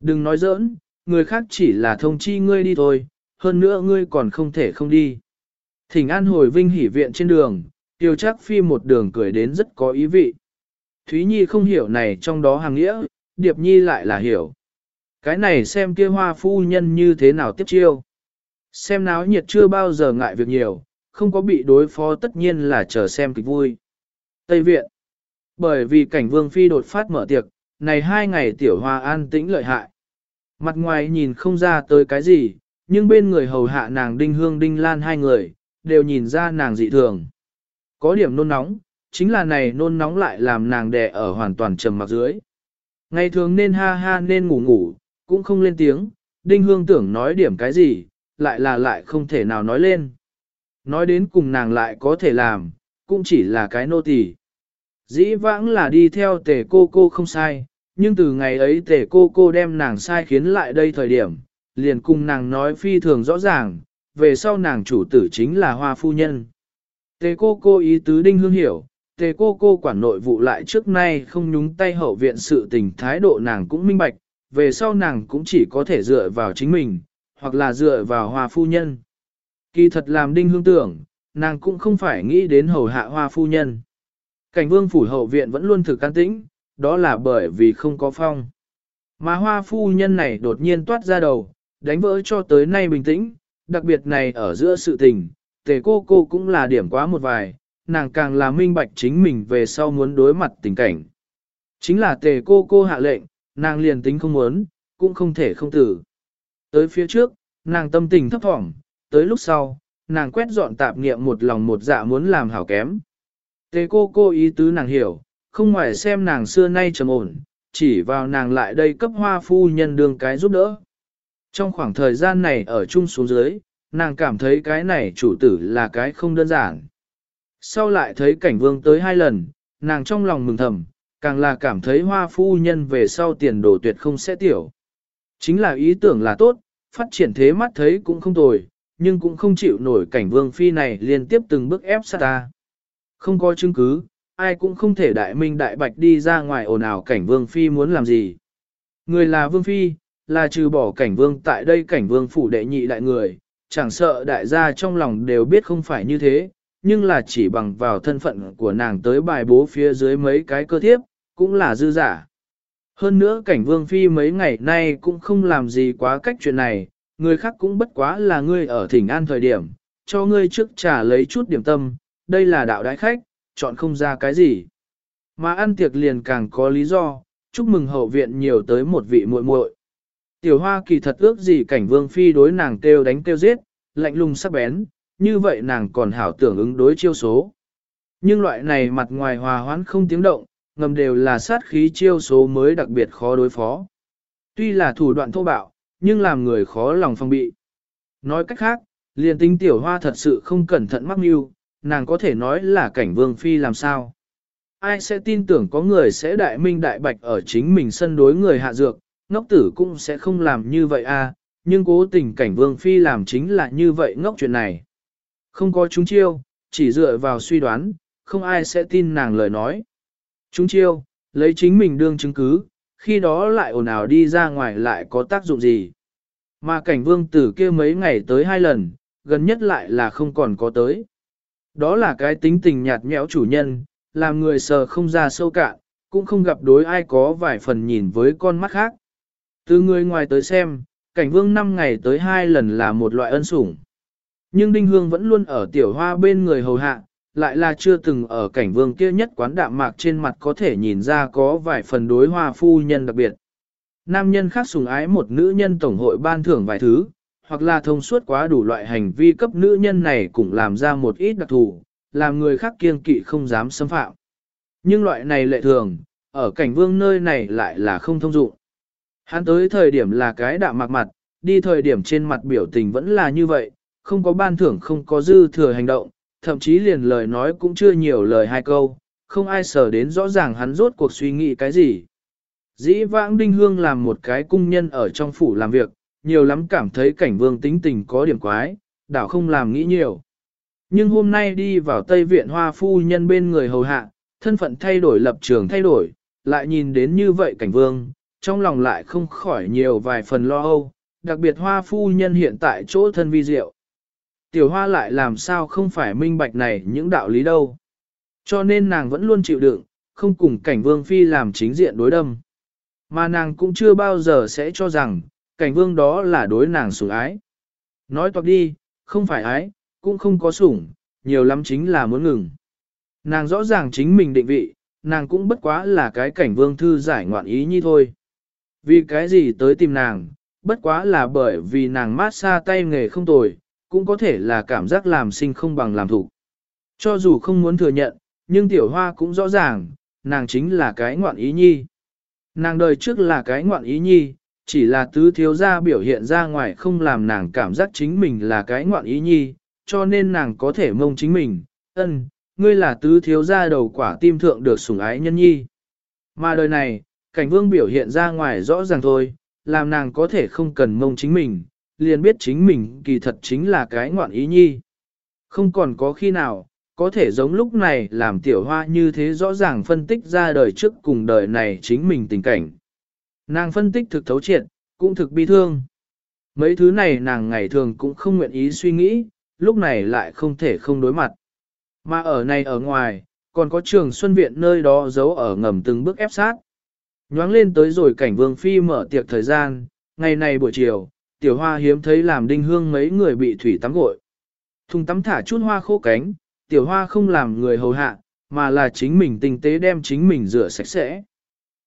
Đừng nói giỡn, người khác chỉ là thông chi ngươi đi thôi, hơn nữa ngươi còn không thể không đi. Thỉnh an hồi vinh hỉ viện trên đường, tiêu chắc phi một đường cười đến rất có ý vị. Thúy Nhi không hiểu này trong đó hàng nghĩa, Điệp Nhi lại là hiểu. Cái này xem kia hoa phu nhân như thế nào tiếp chiêu. Xem náo nhiệt chưa bao giờ ngại việc nhiều, không có bị đối phó tất nhiên là chờ xem kịch vui. Tây Viện Bởi vì cảnh vương phi đột phát mở tiệc, này hai ngày tiểu hoa an tĩnh lợi hại. Mặt ngoài nhìn không ra tới cái gì, nhưng bên người hầu hạ nàng đinh hương đinh lan hai người, đều nhìn ra nàng dị thường. Có điểm nôn nóng, chính là này nôn nóng lại làm nàng đè ở hoàn toàn trầm mặc dưới. Ngày thường nên ha ha nên ngủ ngủ, cũng không lên tiếng, đinh hương tưởng nói điểm cái gì, lại là lại không thể nào nói lên. Nói đến cùng nàng lại có thể làm, cũng chỉ là cái nô tỳ. Dĩ vãng là đi theo tề cô cô không sai, nhưng từ ngày ấy tề cô cô đem nàng sai khiến lại đây thời điểm, liền cùng nàng nói phi thường rõ ràng, về sau nàng chủ tử chính là hoa phu nhân. Tề cô cô ý tứ đinh hương hiểu, tề cô cô quản nội vụ lại trước nay không nhúng tay hậu viện sự tình thái độ nàng cũng minh bạch, về sau nàng cũng chỉ có thể dựa vào chính mình, hoặc là dựa vào hoa phu nhân. Kỳ thật làm đinh hương tưởng, nàng cũng không phải nghĩ đến hầu hạ hoa phu nhân. Cảnh vương phủ hậu viện vẫn luôn thực can tĩnh, đó là bởi vì không có phong. Mà hoa phu nhân này đột nhiên toát ra đầu, đánh vỡ cho tới nay bình tĩnh, đặc biệt này ở giữa sự tình, tề cô cô cũng là điểm quá một vài, nàng càng là minh bạch chính mình về sau muốn đối mặt tình cảnh. Chính là tề cô cô hạ lệnh, nàng liền tính không muốn, cũng không thể không tử. Tới phía trước, nàng tâm tình thấp thỏm, tới lúc sau, nàng quét dọn tạp nghiệm một lòng một dạ muốn làm hảo kém. Tề cô cô ý tứ nàng hiểu, không ngoài xem nàng xưa nay trầm ổn, chỉ vào nàng lại đây cấp hoa phu nhân đương cái giúp đỡ. Trong khoảng thời gian này ở chung xuống dưới, nàng cảm thấy cái này chủ tử là cái không đơn giản. Sau lại thấy cảnh vương tới hai lần, nàng trong lòng mừng thầm, càng là cảm thấy hoa phu nhân về sau tiền đồ tuyệt không sẽ tiểu. Chính là ý tưởng là tốt, phát triển thế mắt thấy cũng không tồi, nhưng cũng không chịu nổi cảnh vương phi này liên tiếp từng bước ép sát ta. Không có chứng cứ, ai cũng không thể đại minh đại bạch đi ra ngoài ồn ào cảnh vương phi muốn làm gì. Người là vương phi, là trừ bỏ cảnh vương tại đây cảnh vương phủ đệ nhị đại người, chẳng sợ đại gia trong lòng đều biết không phải như thế, nhưng là chỉ bằng vào thân phận của nàng tới bài bố phía dưới mấy cái cơ thiếp, cũng là dư giả. Hơn nữa cảnh vương phi mấy ngày nay cũng không làm gì quá cách chuyện này, người khác cũng bất quá là ngươi ở thỉnh an thời điểm, cho ngươi trước trả lấy chút điểm tâm, đây là đạo đái khách, chọn không ra cái gì. Mà ăn tiệc liền càng có lý do, chúc mừng hậu viện nhiều tới một vị muội muội. Tiểu hoa kỳ thật ước gì cảnh vương phi đối nàng kêu đánh kêu giết, lạnh lùng sắc bén, như vậy nàng còn hảo tưởng ứng đối chiêu số. Nhưng loại này mặt ngoài hòa hoãn không tiếng động, ngầm đều là sát khí chiêu số mới đặc biệt khó đối phó. Tuy là thủ đoạn thô bạo, nhưng làm người khó lòng phong bị. Nói cách khác, liền tính tiểu hoa thật sự không cẩn thận mắc mưu, nàng có thể nói là cảnh vương phi làm sao. Ai sẽ tin tưởng có người sẽ đại minh đại bạch ở chính mình sân đối người hạ dược, ngốc tử cũng sẽ không làm như vậy a. À, nhưng cố tình cảnh vương phi làm chính là như vậy ngốc chuyện này. Không có chúng chiêu, chỉ dựa vào suy đoán, không ai sẽ tin nàng lời nói. Chúng chiêu, lấy chính mình đương chứng cứ, khi đó lại ồn ào đi ra ngoài lại có tác dụng gì. Mà cảnh vương tử kia mấy ngày tới hai lần, gần nhất lại là không còn có tới. Đó là cái tính tình nhạt nhẽo chủ nhân, làm người sờ không ra sâu cạn, cũng không gặp đối ai có vài phần nhìn với con mắt khác. Từ người ngoài tới xem, cảnh vương năm ngày tới hai lần là một loại ân sủng. Nhưng Đinh Hương vẫn luôn ở tiểu hoa bên người hầu hạ, lại là chưa từng ở cảnh vương kia nhất quán đạm mạc trên mặt có thể nhìn ra có vài phần đối hoa phu nhân đặc biệt. Nam nhân khác sùng ái một nữ nhân tổng hội ban thưởng vài thứ, hoặc là thông suốt quá đủ loại hành vi cấp nữ nhân này cũng làm ra một ít đặc thù, làm người khác kiên kỵ không dám xâm phạm. Nhưng loại này lệ thường, ở cảnh vương nơi này lại là không thông dụng. Hắn tới thời điểm là cái đạm mạc mặt, đi thời điểm trên mặt biểu tình vẫn là như vậy, không có ban thưởng không có dư thừa hành động, thậm chí liền lời nói cũng chưa nhiều lời hai câu, không ai sở đến rõ ràng hắn rốt cuộc suy nghĩ cái gì. Dĩ vãng Đinh Hương làm một cái cung nhân ở trong phủ làm việc, nhiều lắm cảm thấy cảnh vương tính tình có điểm quái, đảo không làm nghĩ nhiều. Nhưng hôm nay đi vào Tây Viện Hoa Phu nhân bên người hầu hạ, thân phận thay đổi lập trường thay đổi, lại nhìn đến như vậy cảnh vương, trong lòng lại không khỏi nhiều vài phần lo âu, đặc biệt Hoa Phu nhân hiện tại chỗ thân vi diệu. Tiểu Hoa lại làm sao không phải minh bạch này những đạo lý đâu. Cho nên nàng vẫn luôn chịu đựng, không cùng cảnh vương phi làm chính diện đối đâm. Mà nàng cũng chưa bao giờ sẽ cho rằng, cảnh vương đó là đối nàng sủng ái. Nói toạc đi, không phải ái, cũng không có sủng, nhiều lắm chính là muốn ngừng. Nàng rõ ràng chính mình định vị, nàng cũng bất quá là cái cảnh vương thư giải ngoạn ý như thôi. Vì cái gì tới tìm nàng, bất quá là bởi vì nàng mát xa tay nghề không tồi, cũng có thể là cảm giác làm sinh không bằng làm thủ. Cho dù không muốn thừa nhận, nhưng tiểu hoa cũng rõ ràng, nàng chính là cái ngoạn ý nhi. Nàng đời trước là cái ngoạn ý nhi, chỉ là tứ thiếu gia biểu hiện ra ngoài không làm nàng cảm giác chính mình là cái ngoạn ý nhi, cho nên nàng có thể mông chính mình, ân, ngươi là tứ thiếu gia đầu quả tim thượng được sủng ái nhân nhi. Mà đời này, cảnh vương biểu hiện ra ngoài rõ ràng thôi, làm nàng có thể không cần mông chính mình, liền biết chính mình kỳ thật chính là cái ngoạn ý nhi. Không còn có khi nào, có thể giống lúc này làm tiểu hoa như thế rõ ràng phân tích ra đời trước cùng đời này chính mình tình cảnh. Nàng phân tích thực thấu triệt, cũng thực bi thương. Mấy thứ này nàng ngày thường cũng không nguyện ý suy nghĩ, lúc này lại không thể không đối mặt. Mà ở này ở ngoài, còn có trường Xuân Viện nơi đó giấu ở ngầm từng bước ép sát. Nhoáng lên tới rồi cảnh vương phi mở tiệc thời gian, ngày này buổi chiều, tiểu hoa hiếm thấy làm đinh hương mấy người bị thủy tắm gội. Thùng tắm thả chút hoa khô cánh, tiểu hoa không làm người hầu hạ, mà là chính mình tinh tế đem chính mình rửa sạch sẽ.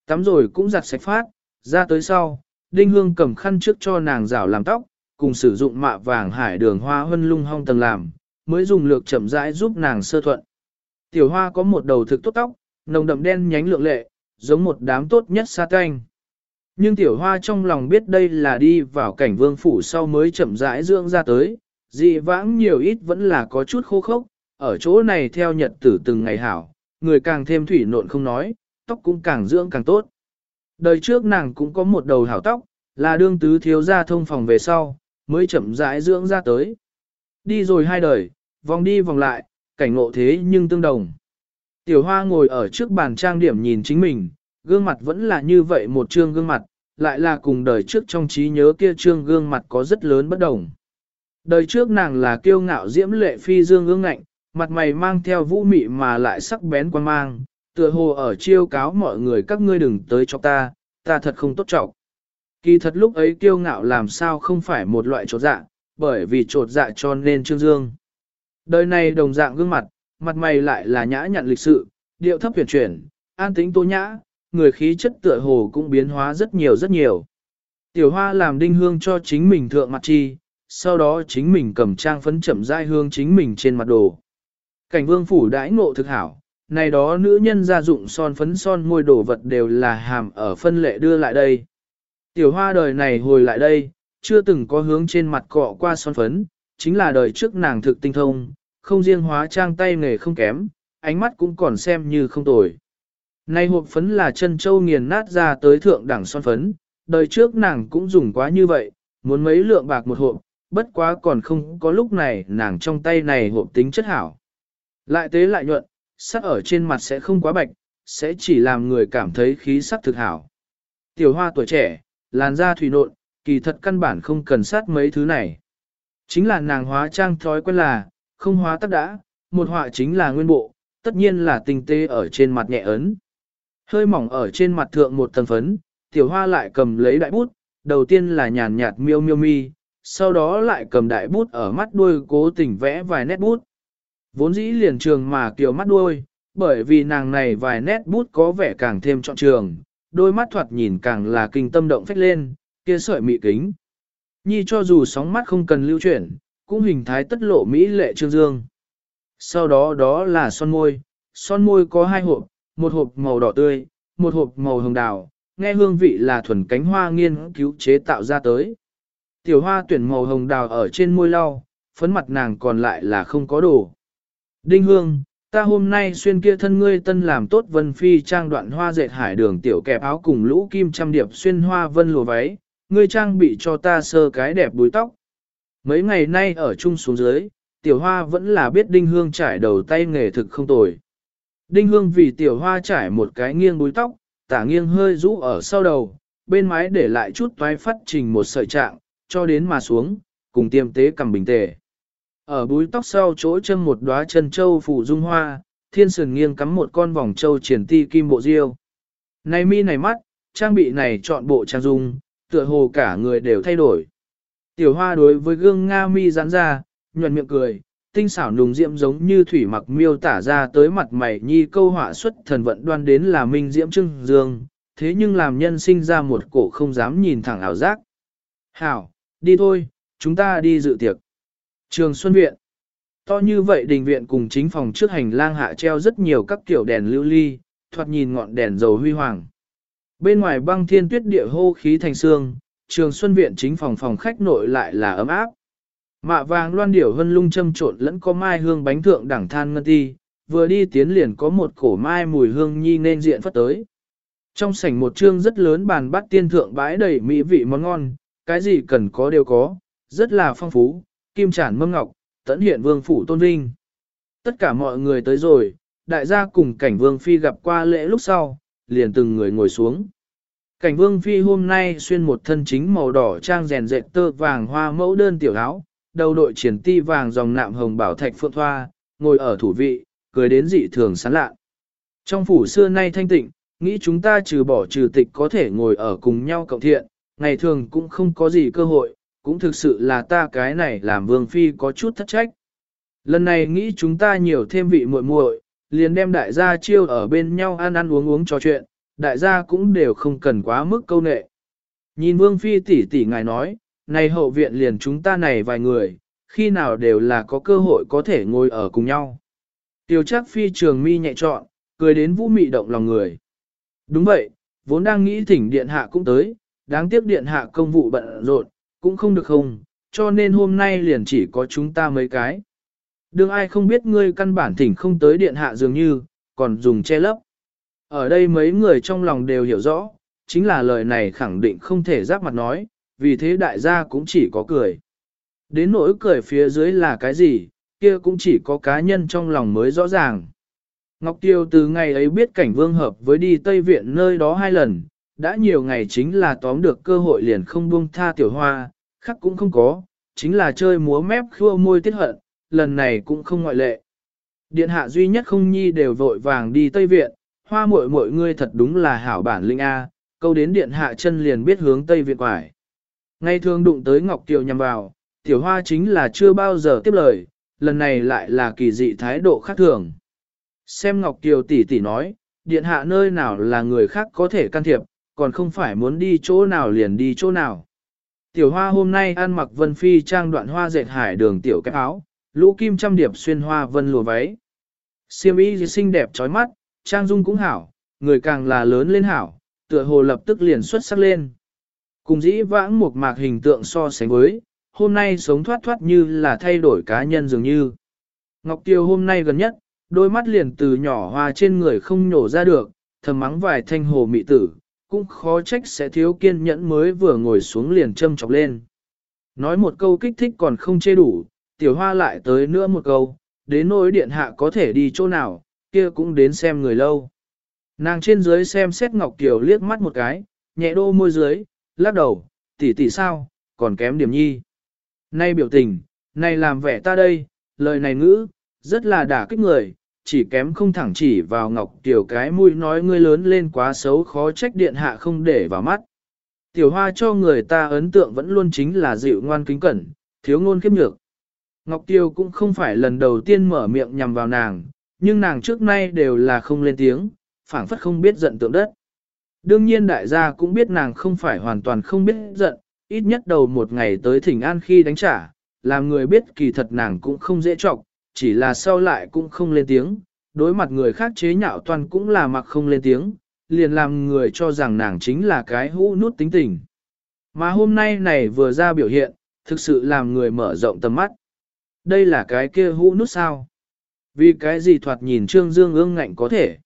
Tắm rồi cũng giặt sạch phát, ra tới sau, đinh hương cầm khăn trước cho nàng rảo làm tóc, cùng sử dụng mạ vàng hải đường hoa hân lung hong tầng làm, mới dùng lược chậm rãi giúp nàng sơ thuận. Tiểu hoa có một đầu thực tốt tóc, nồng đậm đen nhánh lượng lệ, giống một đám tốt nhất sa canh. Nhưng tiểu hoa trong lòng biết đây là đi vào cảnh vương phủ sau mới chậm rãi dưỡng ra tới, dị vãng nhiều ít vẫn là có chút khô khốc, ở chỗ này theo nhật tử từng ngày hảo, người càng thêm thủy nộn không nói, tóc cũng càng dưỡng càng tốt. Đời trước nàng cũng có một đầu hảo tóc, là đương tứ thiếu gia thông phòng về sau, mới chậm rãi dưỡng ra tới. Đi rồi hai đời, vòng đi vòng lại, cảnh ngộ thế nhưng tương đồng. Tiểu hoa ngồi ở trước bàn trang điểm nhìn chính mình, gương mặt vẫn là như vậy một trương gương mặt, lại là cùng đời trước trong trí nhớ kia trương gương mặt có rất lớn bất đồng. Đời trước nàng là kiêu ngạo diễm lệ phi dương ương ngạnh, mặt mày mang theo vũ mị mà lại sắc bén quan mang, tựa hồ ở chiêu cáo mọi người các ngươi đừng tới cho ta, ta thật không tốt trọng. Kỳ thật lúc ấy kiêu ngạo làm sao không phải một loại trột dạ, bởi vì trột dạ cho nên trương dương. Đời này đồng dạng gương mặt, mặt mày lại là nhã nhặn lịch sự, điệu thấp huyền chuyển, an tính tố nhã, người khí chất tựa hồ cũng biến hóa rất nhiều rất nhiều. Tiểu hoa làm đinh hương cho chính mình thượng mặt chi, sau đó chính mình cầm trang phấn chậm dai hương chính mình trên mặt đồ. Cảnh vương phủ đãi ngộ thực hảo, này đó nữ nhân gia dụng son phấn son môi đồ vật đều là hàm ở phân lệ đưa lại đây. Tiểu hoa đời này hồi lại đây, chưa từng có hướng trên mặt cọ qua son phấn, chính là đời trước nàng thực tinh thông, không riêng hóa trang tay nghề không kém, ánh mắt cũng còn xem như không tồi. Nay hộp phấn là chân châu nghiền nát ra tới thượng đẳng son phấn, đời trước nàng cũng dùng quá như vậy, muốn mấy lượng bạc một hộp, bất quá còn không có lúc này nàng trong tay này hộp tính chất hảo. Lại tế lại nhuận, sắc ở trên mặt sẽ không quá bạch, sẽ chỉ làm người cảm thấy khí sắc thực hảo. Tiểu hoa tuổi trẻ, làn da thủy nộn, kỳ thật căn bản không cần sát mấy thứ này. Chính là nàng hóa trang thói quen là, không hóa tắc đã, một họa chính là nguyên bộ, tất nhiên là tinh tế ở trên mặt nhẹ ấn. Hơi mỏng ở trên mặt thượng một tầng phấn, tiểu hoa lại cầm lấy đại bút, đầu tiên là nhàn nhạt miêu miêu mi, sau đó lại cầm đại bút ở mắt đuôi cố tình vẽ vài nét bút. Vốn dĩ liền trường mà kiểu mắt đuôi, bởi vì nàng này vài nét bút có vẻ càng thêm trọn trường, đôi mắt thoạt nhìn càng là kinh tâm động phách lên, kia sợi mị kính. Nhi cho dù sóng mắt không cần lưu chuyển, cũng hình thái tất lộ mỹ lệ trương dương. Sau đó đó là son môi, son môi có hai hộp, một hộp màu đỏ tươi, một hộp màu hồng đào, nghe hương vị là thuần cánh hoa nghiên cứu chế tạo ra tới. Tiểu hoa tuyển màu hồng đào ở trên môi lau, phấn mặt nàng còn lại là không có đồ. Đinh hương, ta hôm nay xuyên kia thân ngươi tân làm tốt vân phi trang đoạn hoa dệt hải đường tiểu kẹp áo cùng lũ kim trăm điệp xuyên hoa vân lùa váy, ngươi trang bị cho ta sơ cái đẹp búi tóc. Mấy ngày nay ở chung xuống dưới, tiểu hoa vẫn là biết đinh hương trải đầu tay nghề thực không tồi. Đinh hương vì tiểu hoa trải một cái nghiêng búi tóc, tả nghiêng hơi rũ ở sau đầu, bên mái để lại chút toái phát trình một sợi trạng, cho đến mà xuống, cùng tiêm tế cầm bình tề. Ở búi tóc sau chỗ chân một đóa chân châu phủ dung hoa, thiên sườn nghiêng cắm một con vòng châu triển ti kim bộ diêu. Này mi này mắt, trang bị này chọn bộ trang dung, tựa hồ cả người đều thay đổi. Tiểu hoa đối với gương Nga mi giãn ra, nhuận miệng cười, tinh xảo nùng diễm giống như thủy mặc miêu tả ra tới mặt mày nhi câu họa xuất thần vận đoan đến là minh diễm trưng dương, thế nhưng làm nhân sinh ra một cổ không dám nhìn thẳng ảo giác. Hảo, đi thôi, chúng ta đi dự tiệc. Trường Xuân Viện To như vậy đình viện cùng chính phòng trước hành lang hạ treo rất nhiều các kiểu đèn lưu ly, thoạt nhìn ngọn đèn dầu huy hoàng. Bên ngoài băng thiên tuyết địa hô khí thành xương, trường Xuân Viện chính phòng phòng khách nội lại là ấm áp. Mạ vàng loan điểu hân lung châm trộn lẫn có mai hương bánh thượng đẳng than ngân ti, vừa đi tiến liền có một cổ mai mùi hương nhi nên diện phất tới. Trong sảnh một trương rất lớn bàn bát tiên thượng bãi đầy mỹ vị món ngon, cái gì cần có đều có, rất là phong phú, kim trản mâm ngọc, tẫn hiện vương phủ tôn vinh. Tất cả mọi người tới rồi, đại gia cùng cảnh vương phi gặp qua lễ lúc sau, liền từng người ngồi xuống. Cảnh vương phi hôm nay xuyên một thân chính màu đỏ trang rèn dệt tơ vàng hoa mẫu đơn tiểu áo, đầu đội triển ti vàng dòng nạm hồng bảo thạch phượng thoa, ngồi ở thủ vị, cười đến dị thường sán lạ. Trong phủ xưa nay thanh tịnh, nghĩ chúng ta trừ bỏ trừ tịch có thể ngồi ở cùng nhau cộng thiện, ngày thường cũng không có gì cơ hội, cũng thực sự là ta cái này làm vương phi có chút thất trách. Lần này nghĩ chúng ta nhiều thêm vị muội muội, liền đem đại gia chiêu ở bên nhau ăn ăn uống uống trò chuyện, đại gia cũng đều không cần quá mức câu nệ. Nhìn vương phi tỷ tỷ ngài nói, này hậu viện liền chúng ta này vài người, khi nào đều là có cơ hội có thể ngồi ở cùng nhau. Tiêu chắc phi trường mi nhẹ trọn, cười đến vũ mị động lòng người. Đúng vậy, vốn đang nghĩ thỉnh điện hạ cũng tới, đáng tiếc điện hạ công vụ bận rộn, cũng không được không, cho nên hôm nay liền chỉ có chúng ta mấy cái. Đừng ai không biết ngươi căn bản thỉnh không tới điện hạ dường như, còn dùng che lấp. Ở đây mấy người trong lòng đều hiểu rõ, chính là lời này khẳng định không thể giáp mặt nói, vì thế đại gia cũng chỉ có cười. Đến nỗi cười phía dưới là cái gì, kia cũng chỉ có cá nhân trong lòng mới rõ ràng. Ngọc Tiêu từ ngày ấy biết cảnh vương hợp với đi Tây Viện nơi đó hai lần, đã nhiều ngày chính là tóm được cơ hội liền không buông tha tiểu hoa, khác cũng không có, chính là chơi múa mép khua môi tiết hận, lần này cũng không ngoại lệ. Điện hạ duy nhất không nhi đều vội vàng đi Tây Viện, hoa muội muội ngươi thật đúng là hảo bản linh A, câu đến điện hạ chân liền biết hướng Tây Viện quải. Ngay thường đụng tới Ngọc Kiều nhằm vào, tiểu hoa chính là chưa bao giờ tiếp lời, lần này lại là kỳ dị thái độ khác thường. Xem Ngọc Kiều tỷ tỷ nói, điện hạ nơi nào là người khác có thể can thiệp, còn không phải muốn đi chỗ nào liền đi chỗ nào. Tiểu hoa hôm nay ăn mặc vân phi trang đoạn hoa dệt hải đường tiểu cái áo, lũ kim trăm điệp xuyên hoa vân lùa váy. Siêm y xinh đẹp trói mắt, trang dung cũng hảo, người càng là lớn lên hảo, tựa hồ lập tức liền xuất sắc lên. Cùng dĩ vãng một mạc hình tượng so sánh với, hôm nay sống thoát thoát như là thay đổi cá nhân dường như. Ngọc Tiêu hôm nay gần nhất, đôi mắt liền từ nhỏ hoa trên người không nhổ ra được, thầm mắng vài thanh hồ mị tử, cũng khó trách sẽ thiếu kiên nhẫn mới vừa ngồi xuống liền châm chọc lên. Nói một câu kích thích còn không chê đủ, tiểu hoa lại tới nữa một câu, đến nỗi điện hạ có thể đi chỗ nào, kia cũng đến xem người lâu. Nàng trên dưới xem xét Ngọc Kiều liếc mắt một cái, nhẹ đô môi dưới, lắc đầu, tỷ tỷ sao, còn kém điểm nhi. Nay biểu tình, nay làm vẻ ta đây, lời này ngữ, rất là đả kích người, chỉ kém không thẳng chỉ vào Ngọc kiều cái mũi nói ngươi lớn lên quá xấu khó trách điện hạ không để vào mắt. Tiểu hoa cho người ta ấn tượng vẫn luôn chính là dịu ngoan kính cẩn, thiếu ngôn kiếp nhược. Ngọc kiều cũng không phải lần đầu tiên mở miệng nhằm vào nàng, nhưng nàng trước nay đều là không lên tiếng, phảng phất không biết giận tượng đất. Đương nhiên đại gia cũng biết nàng không phải hoàn toàn không biết giận, ít nhất đầu một ngày tới thỉnh an khi đánh trả, làm người biết kỳ thật nàng cũng không dễ trọng, chỉ là sau lại cũng không lên tiếng, đối mặt người khác chế nhạo toàn cũng là mặc không lên tiếng, liền làm người cho rằng nàng chính là cái hũ nút tính tình. Mà hôm nay này vừa ra biểu hiện, thực sự làm người mở rộng tầm mắt. Đây là cái kia hũ nút sao? Vì cái gì thoạt nhìn Trương Dương ương ngạnh có thể?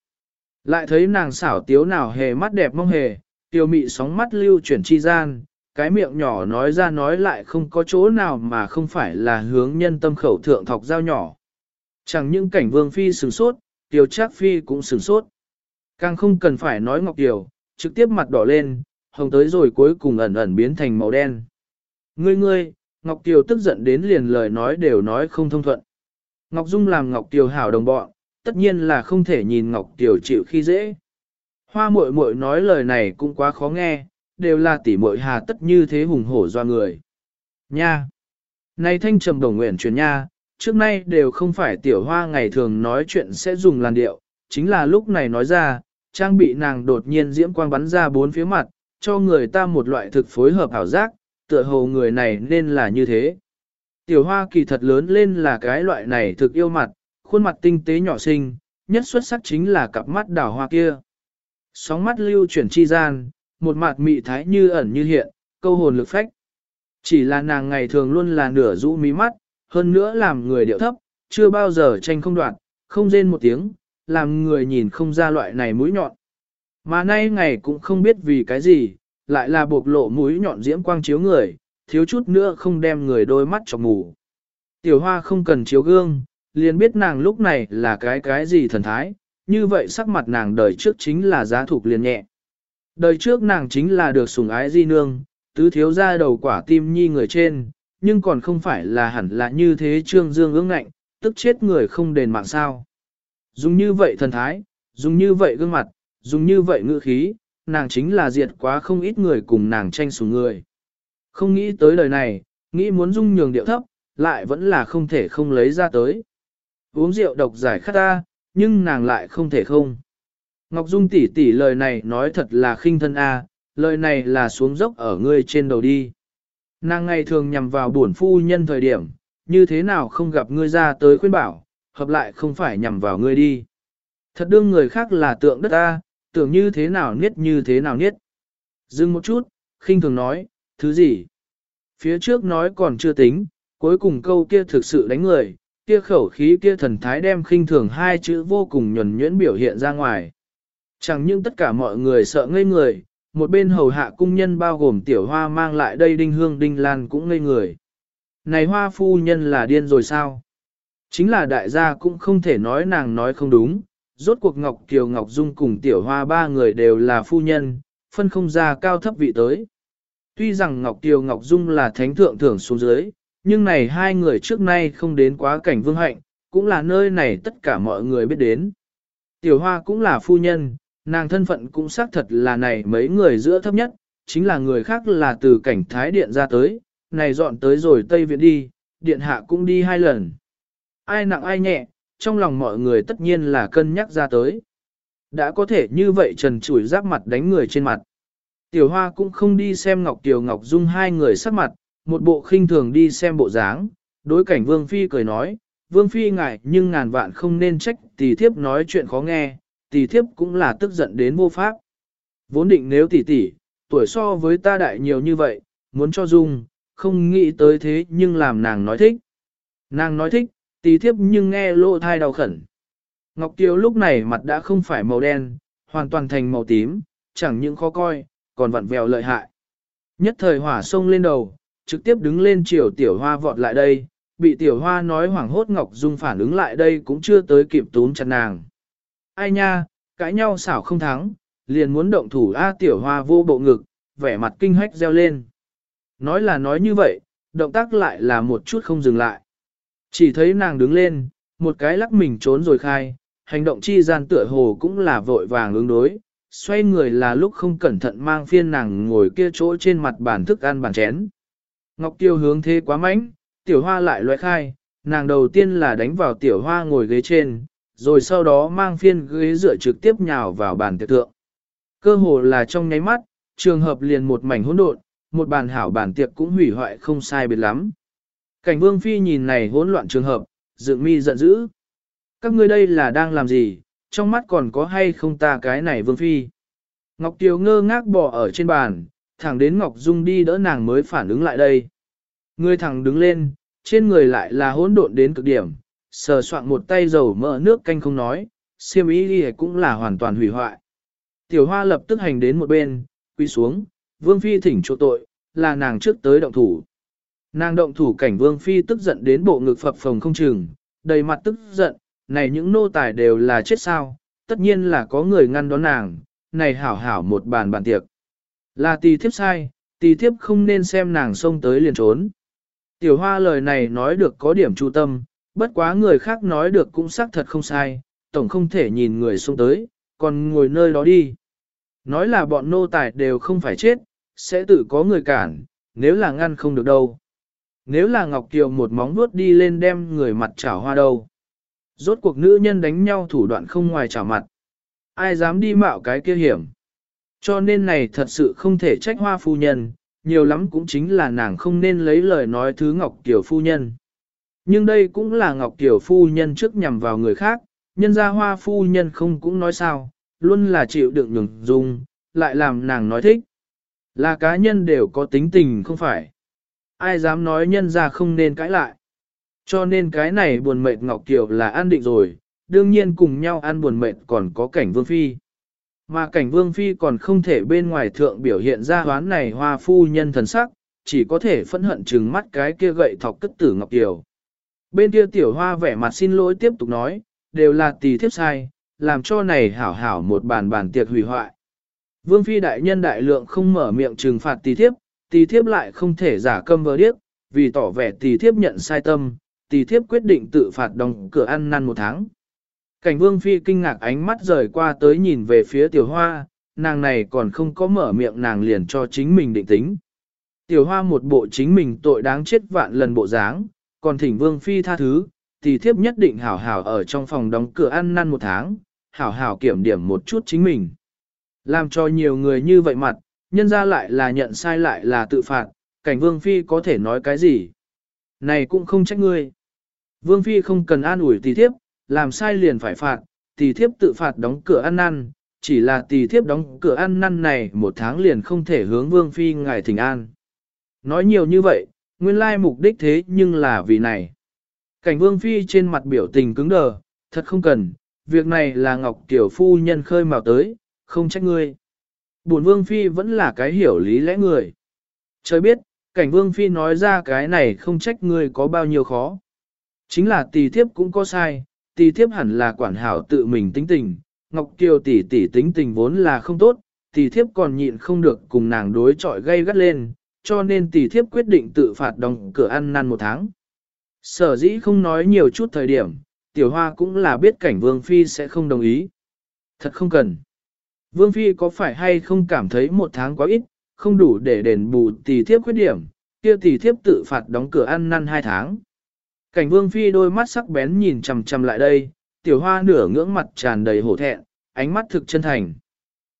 Lại thấy nàng xảo tiếu nào hề mắt đẹp mong hề, tiêu mị sóng mắt lưu chuyển chi gian, cái miệng nhỏ nói ra nói lại không có chỗ nào mà không phải là hướng nhân tâm khẩu thượng thọc dao nhỏ. Chẳng những cảnh vương phi sửng sốt, tiêu trác phi cũng sửng sốt. Càng không cần phải nói ngọc tiểu, trực tiếp mặt đỏ lên, hồng tới rồi cuối cùng ẩn ẩn biến thành màu đen. Ngươi ngươi, Ngọc Tiều tức giận đến liền lời nói đều nói không thông thuận. Ngọc Dung làm Ngọc Tiểu hảo đồng bọn, tất nhiên là không thể nhìn Ngọc Tiểu chịu khi dễ. Hoa muội muội nói lời này cũng quá khó nghe, đều là tỷ muội hà tất như thế hùng hổ doa người. Nha! Này thanh trầm đồng nguyện truyền nha, trước nay đều không phải tiểu hoa ngày thường nói chuyện sẽ dùng làn điệu, chính là lúc này nói ra, trang bị nàng đột nhiên diễm quang bắn ra bốn phía mặt, cho người ta một loại thực phối hợp ảo giác, tựa hồ người này nên là như thế. Tiểu hoa kỳ thật lớn lên là cái loại này thực yêu mặt, khuôn mặt tinh tế nhỏ xinh, nhất xuất sắc chính là cặp mắt đào hoa kia. Sóng mắt lưu chuyển chi gian, một mặt mị thái như ẩn như hiện, câu hồn lực phách. Chỉ là nàng ngày thường luôn là nửa rũ mí mắt, hơn nữa làm người điệu thấp, chưa bao giờ tranh không đoạn, không rên một tiếng, làm người nhìn không ra loại này mũi nhọn. Mà nay ngày cũng không biết vì cái gì, lại là bộc lộ mũi nhọn diễm quang chiếu người, thiếu chút nữa không đem người đôi mắt cho mù. Tiểu hoa không cần chiếu gương, liền biết nàng lúc này là cái cái gì thần thái, như vậy sắc mặt nàng đời trước chính là giá thuộc liền nhẹ. Đời trước nàng chính là được sủng ái di nương, tứ thiếu ra đầu quả tim nhi người trên, nhưng còn không phải là hẳn là như thế trương dương ương ngạnh, tức chết người không đền mạng sao. Dùng như vậy thần thái, dùng như vậy gương mặt, dùng như vậy ngữ khí, nàng chính là diệt quá không ít người cùng nàng tranh sủng người. Không nghĩ tới lời này, nghĩ muốn dung nhường điệu thấp, lại vẫn là không thể không lấy ra tới. Uống rượu độc giải khát ta, nhưng nàng lại không thể không. Ngọc Dung tỷ tỷ lời này nói thật là khinh thân a, lời này là xuống dốc ở ngươi trên đầu đi. Nàng ngày thường nhằm vào buồn phu nhân thời điểm, như thế nào không gặp ngươi ra tới khuyên bảo, hợp lại không phải nhằm vào ngươi đi. Thật đương người khác là tượng đất ta, tưởng như thế nào niết như thế nào niết. Dừng một chút, khinh thường nói, thứ gì? Phía trước nói còn chưa tính, cuối cùng câu kia thực sự đánh người, kia khẩu khí kia thần thái đem khinh thường hai chữ vô cùng nhuẩn nhuyễn biểu hiện ra ngoài. Chẳng những tất cả mọi người sợ ngây người, một bên hầu hạ cung nhân bao gồm tiểu hoa mang lại đây đinh hương đinh lan cũng ngây người. này hoa phu nhân là điên rồi sao? Chính là đại gia cũng không thể nói nàng nói không đúng, rốt cuộc Ngọc Kiều Ngọc Dung cùng tiểu hoa ba người đều là phu nhân, phân không ra cao thấp vị tới. Tuy rằng Ngọc Tiêu, Ngọc Dung là thánh thượng thưởng xuống dưới, nhưng này hai người trước nay không đến quá cảnh vương hạnh, cũng là nơi này tất cả mọi người biết đến. Tiểu hoa cũng là phu nhân, nàng thân phận cũng xác thật là này mấy người giữa thấp nhất, chính là người khác là từ cảnh thái điện ra tới, này dọn tới rồi Tây Viện đi, điện hạ cũng đi hai lần. Ai nặng ai nhẹ, trong lòng mọi người tất nhiên là cân nhắc ra tới. Đã có thể như vậy trần chủi giáp mặt đánh người trên mặt. Tiểu Hoa cũng không đi xem Ngọc Tiểu Ngọc Dung hai người sắc mặt, một bộ khinh thường đi xem bộ dáng, đối cảnh Vương Phi cười nói, Vương Phi ngại nhưng ngàn vạn không nên trách tỷ thiếp nói chuyện khó nghe, tỷ thiếp cũng là tức giận đến vô pháp. Vốn định nếu tỷ tỷ, tuổi so với ta đại nhiều như vậy, muốn cho Dung, không nghĩ tới thế nhưng làm nàng nói thích. Nàng nói thích, tỷ thiếp nhưng nghe lỗ thai đau khẩn. Ngọc Kiều lúc này mặt đã không phải màu đen, hoàn toàn thành màu tím, chẳng những khó coi, còn vặn vẹo lợi hại. Nhất thời hỏa sông lên đầu, trực tiếp đứng lên chiều tiểu hoa vọt lại đây, bị tiểu hoa nói hoảng hốt Ngọc Dung phản ứng lại đây cũng chưa tới kịp túm chặt nàng. Ai nha, cãi nhau xảo không thắng, liền muốn động thủ A tiểu hoa vô bộ ngực, vẻ mặt kinh hách reo lên. Nói là nói như vậy, động tác lại là một chút không dừng lại. Chỉ thấy nàng đứng lên, một cái lắc mình trốn rồi khai, hành động chi gian tựa hồ cũng là vội vàng ứng đối, xoay người là lúc không cẩn thận mang phiên nàng ngồi kia chỗ trên mặt bàn thức ăn bàn chén. Ngọc Tiêu hướng thế quá mạnh, tiểu hoa lại loại khai, nàng đầu tiên là đánh vào tiểu hoa ngồi ghế trên, rồi sau đó mang phiên ghế dựa trực tiếp nhào vào bàn tiệc thượng. Cơ hồ là trong nháy mắt, trường hợp liền một mảnh hỗn độn, một bàn hảo bàn tiệc cũng hủy hoại không sai biệt lắm. Cảnh vương phi nhìn này hỗn loạn trường hợp, dựng mi giận dữ. Các ngươi đây là đang làm gì, trong mắt còn có hay không ta cái này vương phi. Ngọc Tiều ngơ ngác bỏ ở trên bàn, thẳng đến Ngọc Dung đi đỡ nàng mới phản ứng lại đây. Người thẳng đứng lên, trên người lại là hỗn độn đến cực điểm, sờ soạn một tay dầu mỡ nước canh không nói, siêm ý đi cũng là hoàn toàn hủy hoại. Tiểu hoa lập tức hành đến một bên, quy xuống, vương phi thỉnh chỗ tội, là nàng trước tới động thủ. Nàng động thủ cảnh vương phi tức giận đến bộ ngực phập phồng không chừng, đầy mặt tức giận, này những nô tài đều là chết sao, tất nhiên là có người ngăn đón nàng, này hảo hảo một bàn bàn tiệc. Là tì thiếp sai, tì thiếp không nên xem nàng xông tới liền trốn. Tiểu hoa lời này nói được có điểm trụ tâm, bất quá người khác nói được cũng xác thật không sai, tổng không thể nhìn người xông tới, còn ngồi nơi đó đi. Nói là bọn nô tài đều không phải chết, sẽ tự có người cản, nếu là ngăn không được đâu. Nếu là Ngọc Kiều một móng vuốt đi lên đem người mặt chảo hoa đâu. Rốt cuộc nữ nhân đánh nhau thủ đoạn không ngoài trả mặt. Ai dám đi mạo cái kia hiểm. Cho nên này thật sự không thể trách hoa phu nhân, nhiều lắm cũng chính là nàng không nên lấy lời nói thứ Ngọc Kiều phu nhân. Nhưng đây cũng là Ngọc Kiều phu nhân trước nhằm vào người khác, nhân ra hoa phu nhân không cũng nói sao, luôn là chịu đựng nhường dung, lại làm nàng nói thích. Là cá nhân đều có tính tình không phải. Ai dám nói nhân ra không nên cãi lại. Cho nên cái này buồn mệt Ngọc Kiều là an định rồi, đương nhiên cùng nhau ăn buồn mệt còn có cảnh vương phi. Mà cảnh vương phi còn không thể bên ngoài thượng biểu hiện ra hoán này hoa phu nhân thần sắc, chỉ có thể phẫn hận trừng mắt cái kia gậy thọc cất tử Ngọc Kiều. Bên kia tiểu hoa vẻ mặt xin lỗi tiếp tục nói, đều là tỷ thiếp sai, làm cho này hảo hảo một bàn bàn tiệc hủy hoại. Vương phi đại nhân đại lượng không mở miệng trừng phạt tỷ thiếp, tỷ thiếp lại không thể giả câm vờ điếc, vì tỏ vẻ tỷ thiếp nhận sai tâm, Tỷ thiếp quyết định tự phạt đóng cửa ăn năn một tháng. Cảnh vương phi kinh ngạc ánh mắt rời qua tới nhìn về phía tiểu hoa, nàng này còn không có mở miệng nàng liền cho chính mình định tính. Tiểu hoa một bộ chính mình tội đáng chết vạn lần bộ dáng, còn thỉnh vương phi tha thứ, Tỷ thiếp nhất định hảo hảo ở trong phòng đóng cửa ăn năn một tháng, hảo hảo kiểm điểm một chút chính mình. Làm cho nhiều người như vậy mặt, nhân ra lại là nhận sai lại là tự phạt, cảnh vương phi có thể nói cái gì. Này cũng không trách ngươi. Vương phi không cần an ủi tỷ thiếp, làm sai liền phải phạt, tỷ thiếp tự phạt đóng cửa ăn năn, chỉ là tỷ thiếp đóng cửa ăn năn này một tháng liền không thể hướng vương phi ngài thỉnh an. Nói nhiều như vậy, nguyên lai mục đích thế nhưng là vì này. Cảnh vương phi trên mặt biểu tình cứng đờ, thật không cần, việc này là Ngọc Tiểu Phu nhân khơi mào tới, không trách ngươi. Bổn vương phi vẫn là cái hiểu lý lẽ người. Trời biết, cảnh vương phi nói ra cái này không trách ngươi có bao nhiêu khó. Chính là tỷ thiếp cũng có sai, tỷ thiếp hẳn là quản hảo tự mình tính tình, Ngọc Kiều tỷ tỷ tính tình vốn là không tốt, tỷ thiếp còn nhịn không được cùng nàng đối chọi gây gắt lên, cho nên tỷ thiếp quyết định tự phạt đóng cửa ăn năn một tháng. Sở dĩ không nói nhiều chút thời điểm, tiểu hoa cũng là biết cảnh vương phi sẽ không đồng ý. Thật không cần. Vương phi có phải hay không cảm thấy một tháng quá ít, không đủ để đền bù tỷ thiếp khuyết điểm, kia tỷ thiếp tự phạt đóng cửa ăn năn hai tháng. Cảnh vương phi đôi mắt sắc bén nhìn chằm chằm lại đây, tiểu hoa nửa ngưỡng mặt tràn đầy hổ thẹn, ánh mắt thực chân thành.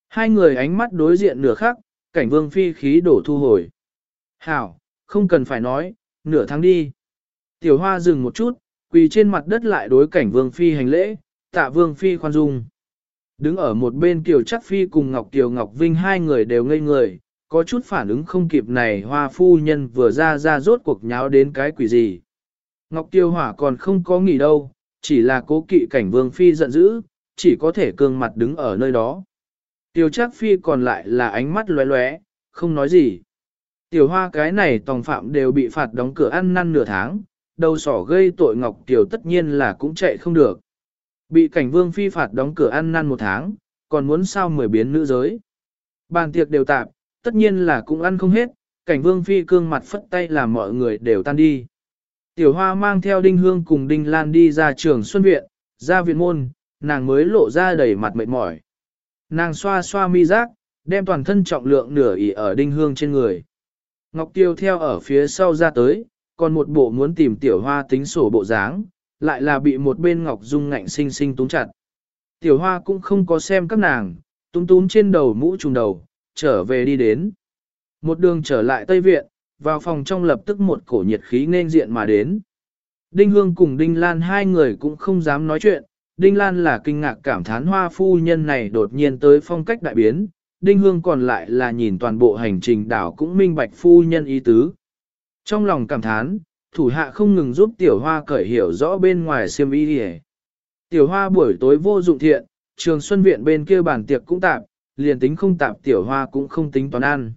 Hai người ánh mắt đối diện nửa khắc, cảnh vương phi khí đổ thu hồi. Hảo, không cần phải nói, nửa tháng đi. Tiểu hoa dừng một chút, quỳ trên mặt đất lại đối cảnh vương phi hành lễ, tạ vương phi khoan dung. Đứng ở một bên tiểu Chắc Phi cùng Ngọc Tiểu Ngọc Vinh hai người đều ngây người, có chút phản ứng không kịp này hoa phu nhân vừa ra ra rốt cuộc nháo đến cái quỷ gì. Ngọc Tiêu Hỏa còn không có nghỉ đâu, chỉ là cố kỵ cảnh vương phi giận dữ, chỉ có thể cương mặt đứng ở nơi đó. Tiêu Trác Phi còn lại là ánh mắt lóe lóe, không nói gì. Tiểu hoa cái này tòng phạm đều bị phạt đóng cửa ăn năn nửa tháng, đầu sỏ gây tội Ngọc Tiểu tất nhiên là cũng chạy không được. Bị cảnh vương phi phạt đóng cửa ăn năn một tháng, còn muốn sao mười biến nữ giới. Bàn tiệc đều tạp, tất nhiên là cũng ăn không hết, cảnh vương phi cương mặt phất tay làm mọi người đều tan đi. Tiểu hoa mang theo đinh hương cùng đinh lan đi ra trường xuân viện, ra viện môn, nàng mới lộ ra đầy mặt mệt mỏi. Nàng xoa xoa mi giác, đem toàn thân trọng lượng nửa ỉ ở đinh hương trên người. Ngọc Tiêu theo ở phía sau ra tới, còn một bộ muốn tìm tiểu hoa tính sổ bộ dáng, lại là bị một bên Ngọc Dung ngạnh sinh sinh túng chặt. Tiểu hoa cũng không có xem các nàng, túm túm trên đầu mũ trùng đầu, trở về đi đến. Một đường trở lại Tây Viện, vào phòng trong lập tức một cổ nhiệt khí nên diện mà đến. Đinh Hương cùng Đinh Lan hai người cũng không dám nói chuyện, Đinh Lan là kinh ngạc cảm thán hoa phu nhân này đột nhiên tới phong cách đại biến, Đinh Hương còn lại là nhìn toàn bộ hành trình đảo cũng minh bạch phu nhân ý tứ. Trong lòng cảm thán, thủ hạ không ngừng giúp tiểu hoa cởi hiểu rõ bên ngoài xiêm y đi Tiểu hoa buổi tối vô dụng thiện, trường xuân viện bên kia bàn tiệc cũng tạp, liền tính không tạp tiểu hoa cũng không tính toán ăn.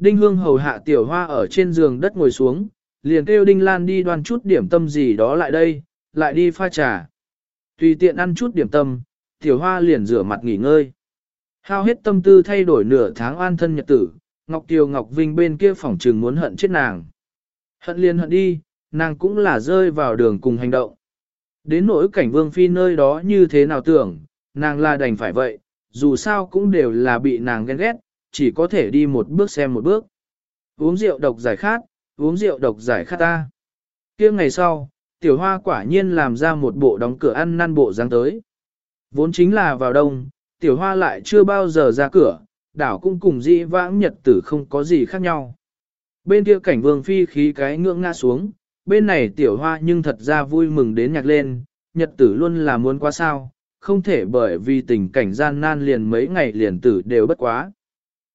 Đinh hương hầu hạ tiểu hoa ở trên giường đất ngồi xuống, liền kêu đinh lan đi đoan chút điểm tâm gì đó lại đây, lại đi pha trà. Tùy tiện ăn chút điểm tâm, tiểu hoa liền rửa mặt nghỉ ngơi. Hao hết tâm tư thay đổi nửa tháng an thân nhật tử, Ngọc Kiều Ngọc Vinh bên kia phòng trừng muốn hận chết nàng. Hận liền hận đi, nàng cũng là rơi vào đường cùng hành động. Đến nỗi cảnh vương phi nơi đó như thế nào tưởng, nàng là đành phải vậy, dù sao cũng đều là bị nàng ghen ghét, chỉ có thể đi một bước xem một bước. Uống rượu độc giải khát, uống rượu độc giải khát ta. kia ngày sau, tiểu hoa quả nhiên làm ra một bộ đóng cửa ăn năn bộ dáng tới. Vốn chính là vào đông, tiểu hoa lại chưa bao giờ ra cửa, đảo cũng cùng dĩ vãng nhật tử không có gì khác nhau. Bên kia cảnh vương phi khí cái ngưỡng ngã xuống, bên này tiểu hoa nhưng thật ra vui mừng đến nhạc lên, nhật tử luôn là muốn quá sao, không thể bởi vì tình cảnh gian nan liền mấy ngày liền tử đều bất quá.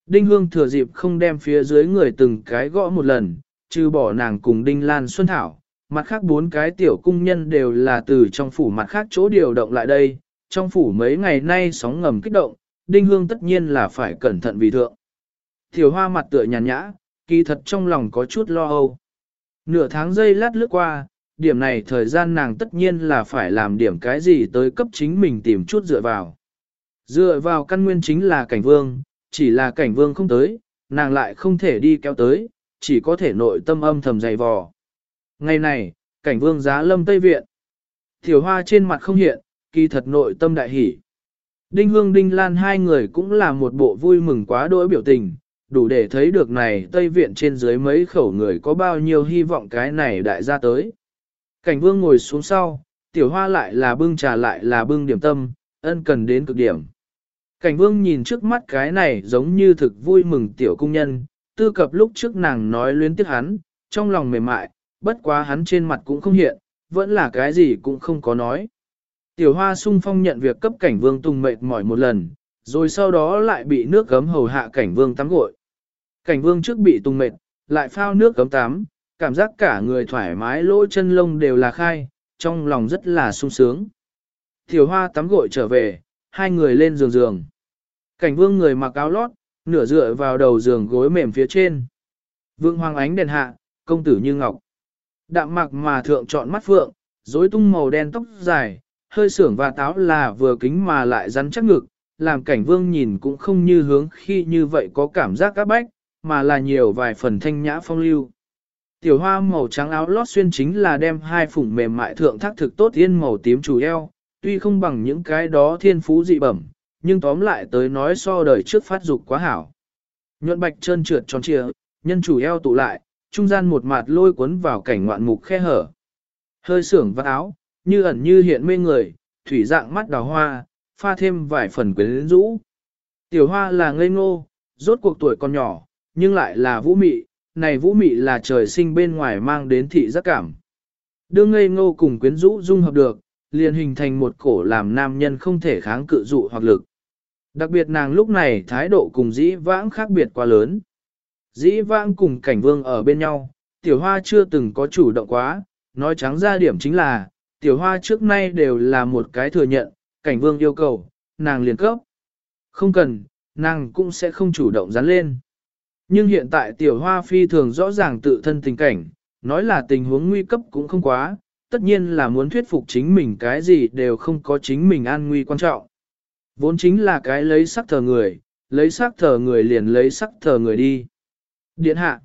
Đinh Hương thừa dịp không đem phía dưới người từng cái gõ một lần, trừ bỏ nàng cùng Đinh Lan Xuân Thảo, mặt khác bốn cái tiểu cung nhân đều là từ trong phủ mặt khác chỗ điều động lại đây, trong phủ mấy ngày nay sóng ngầm kích động, Đinh Hương tất nhiên là phải cẩn thận vì thượng. Tiểu hoa mặt tựa nhàn nhã, kỳ thật trong lòng có chút lo âu. Nửa tháng giây lát lướt qua, điểm này thời gian nàng tất nhiên là phải làm điểm cái gì tới cấp chính mình tìm chút dựa vào. Dựa vào căn nguyên chính là cảnh vương, chỉ là cảnh vương không tới, nàng lại không thể đi kéo tới, chỉ có thể nội tâm âm thầm dày vò. Ngày này, cảnh vương giá lâm Tây Viện. Tiểu hoa trên mặt không hiện, kỳ thật nội tâm đại hỷ. Đinh Hương Đinh Lan hai người cũng là một bộ vui mừng quá đỗi biểu tình, đủ để thấy được này Tây Viện trên dưới mấy khẩu người có bao nhiêu hy vọng cái này đại ra tới. Cảnh vương ngồi xuống sau, tiểu hoa lại là bưng trà lại là bưng điểm tâm, ân cần đến cực điểm. Cảnh vương nhìn trước mắt cái này giống như thực vui mừng tiểu cung nhân, tư cập lúc trước nàng nói luyến tiếc hắn, trong lòng mềm mại, bất quá hắn trên mặt cũng không hiện, vẫn là cái gì cũng không có nói. Tiểu hoa sung phong nhận việc cấp cảnh vương tung mệt mỏi một lần, rồi sau đó lại bị nước gấm hầu hạ cảnh vương tắm gội. Cảnh vương trước bị tung mệt, lại phao nước gấm tắm, cảm giác cả người thoải mái lỗ chân lông đều là khai, trong lòng rất là sung sướng. Tiểu hoa tắm gội trở về, hai người lên giường giường. Cảnh vương người mặc áo lót, nửa dựa vào đầu giường gối mềm phía trên. Vương hoàng ánh đèn hạ, công tử như ngọc. Đạm mặc mà thượng chọn mắt phượng, rối tung màu đen tóc dài, hơi sưởng và táo là vừa kính mà lại rắn chắc ngực, làm cảnh vương nhìn cũng không như hướng khi như vậy có cảm giác các bách, mà là nhiều vài phần thanh nhã phong lưu. Tiểu hoa màu trắng áo lót xuyên chính là đem hai phủng mềm mại thượng thác thực tốt yên màu tím chủ eo, tuy không bằng những cái đó thiên phú dị bẩm, nhưng tóm lại tới nói so đời trước phát dục quá hảo. Nhuận bạch trơn trượt tròn trịa, nhân chủ eo tụ lại, trung gian một mặt lôi cuốn vào cảnh ngoạn mục khe hở. Hơi sưởng và áo, như ẩn như hiện mê người, thủy dạng mắt đào hoa, pha thêm vài phần quyến rũ. Tiểu hoa là ngây ngô, rốt cuộc tuổi còn nhỏ, nhưng lại là vũ mị, này vũ mị là trời sinh bên ngoài mang đến thị giác cảm. Đương ngây ngô cùng quyến rũ dung hợp được, liền hình thành một cổ làm nam nhân không thể kháng cự dụ hoặc lực. Đặc biệt nàng lúc này thái độ cùng dĩ vãng khác biệt quá lớn. Dĩ vãng cùng cảnh vương ở bên nhau, tiểu hoa chưa từng có chủ động quá, nói trắng ra điểm chính là, tiểu hoa trước nay đều là một cái thừa nhận, cảnh vương yêu cầu, nàng liền cấp. Không cần, nàng cũng sẽ không chủ động dán lên. Nhưng hiện tại tiểu hoa phi thường rõ ràng tự thân tình cảnh, nói là tình huống nguy cấp cũng không quá, tất nhiên là muốn thuyết phục chính mình cái gì đều không có chính mình an nguy quan trọng. Vốn chính là cái lấy sắc thờ người, lấy sắc thờ người liền lấy sắc thờ người đi. Điện hạ.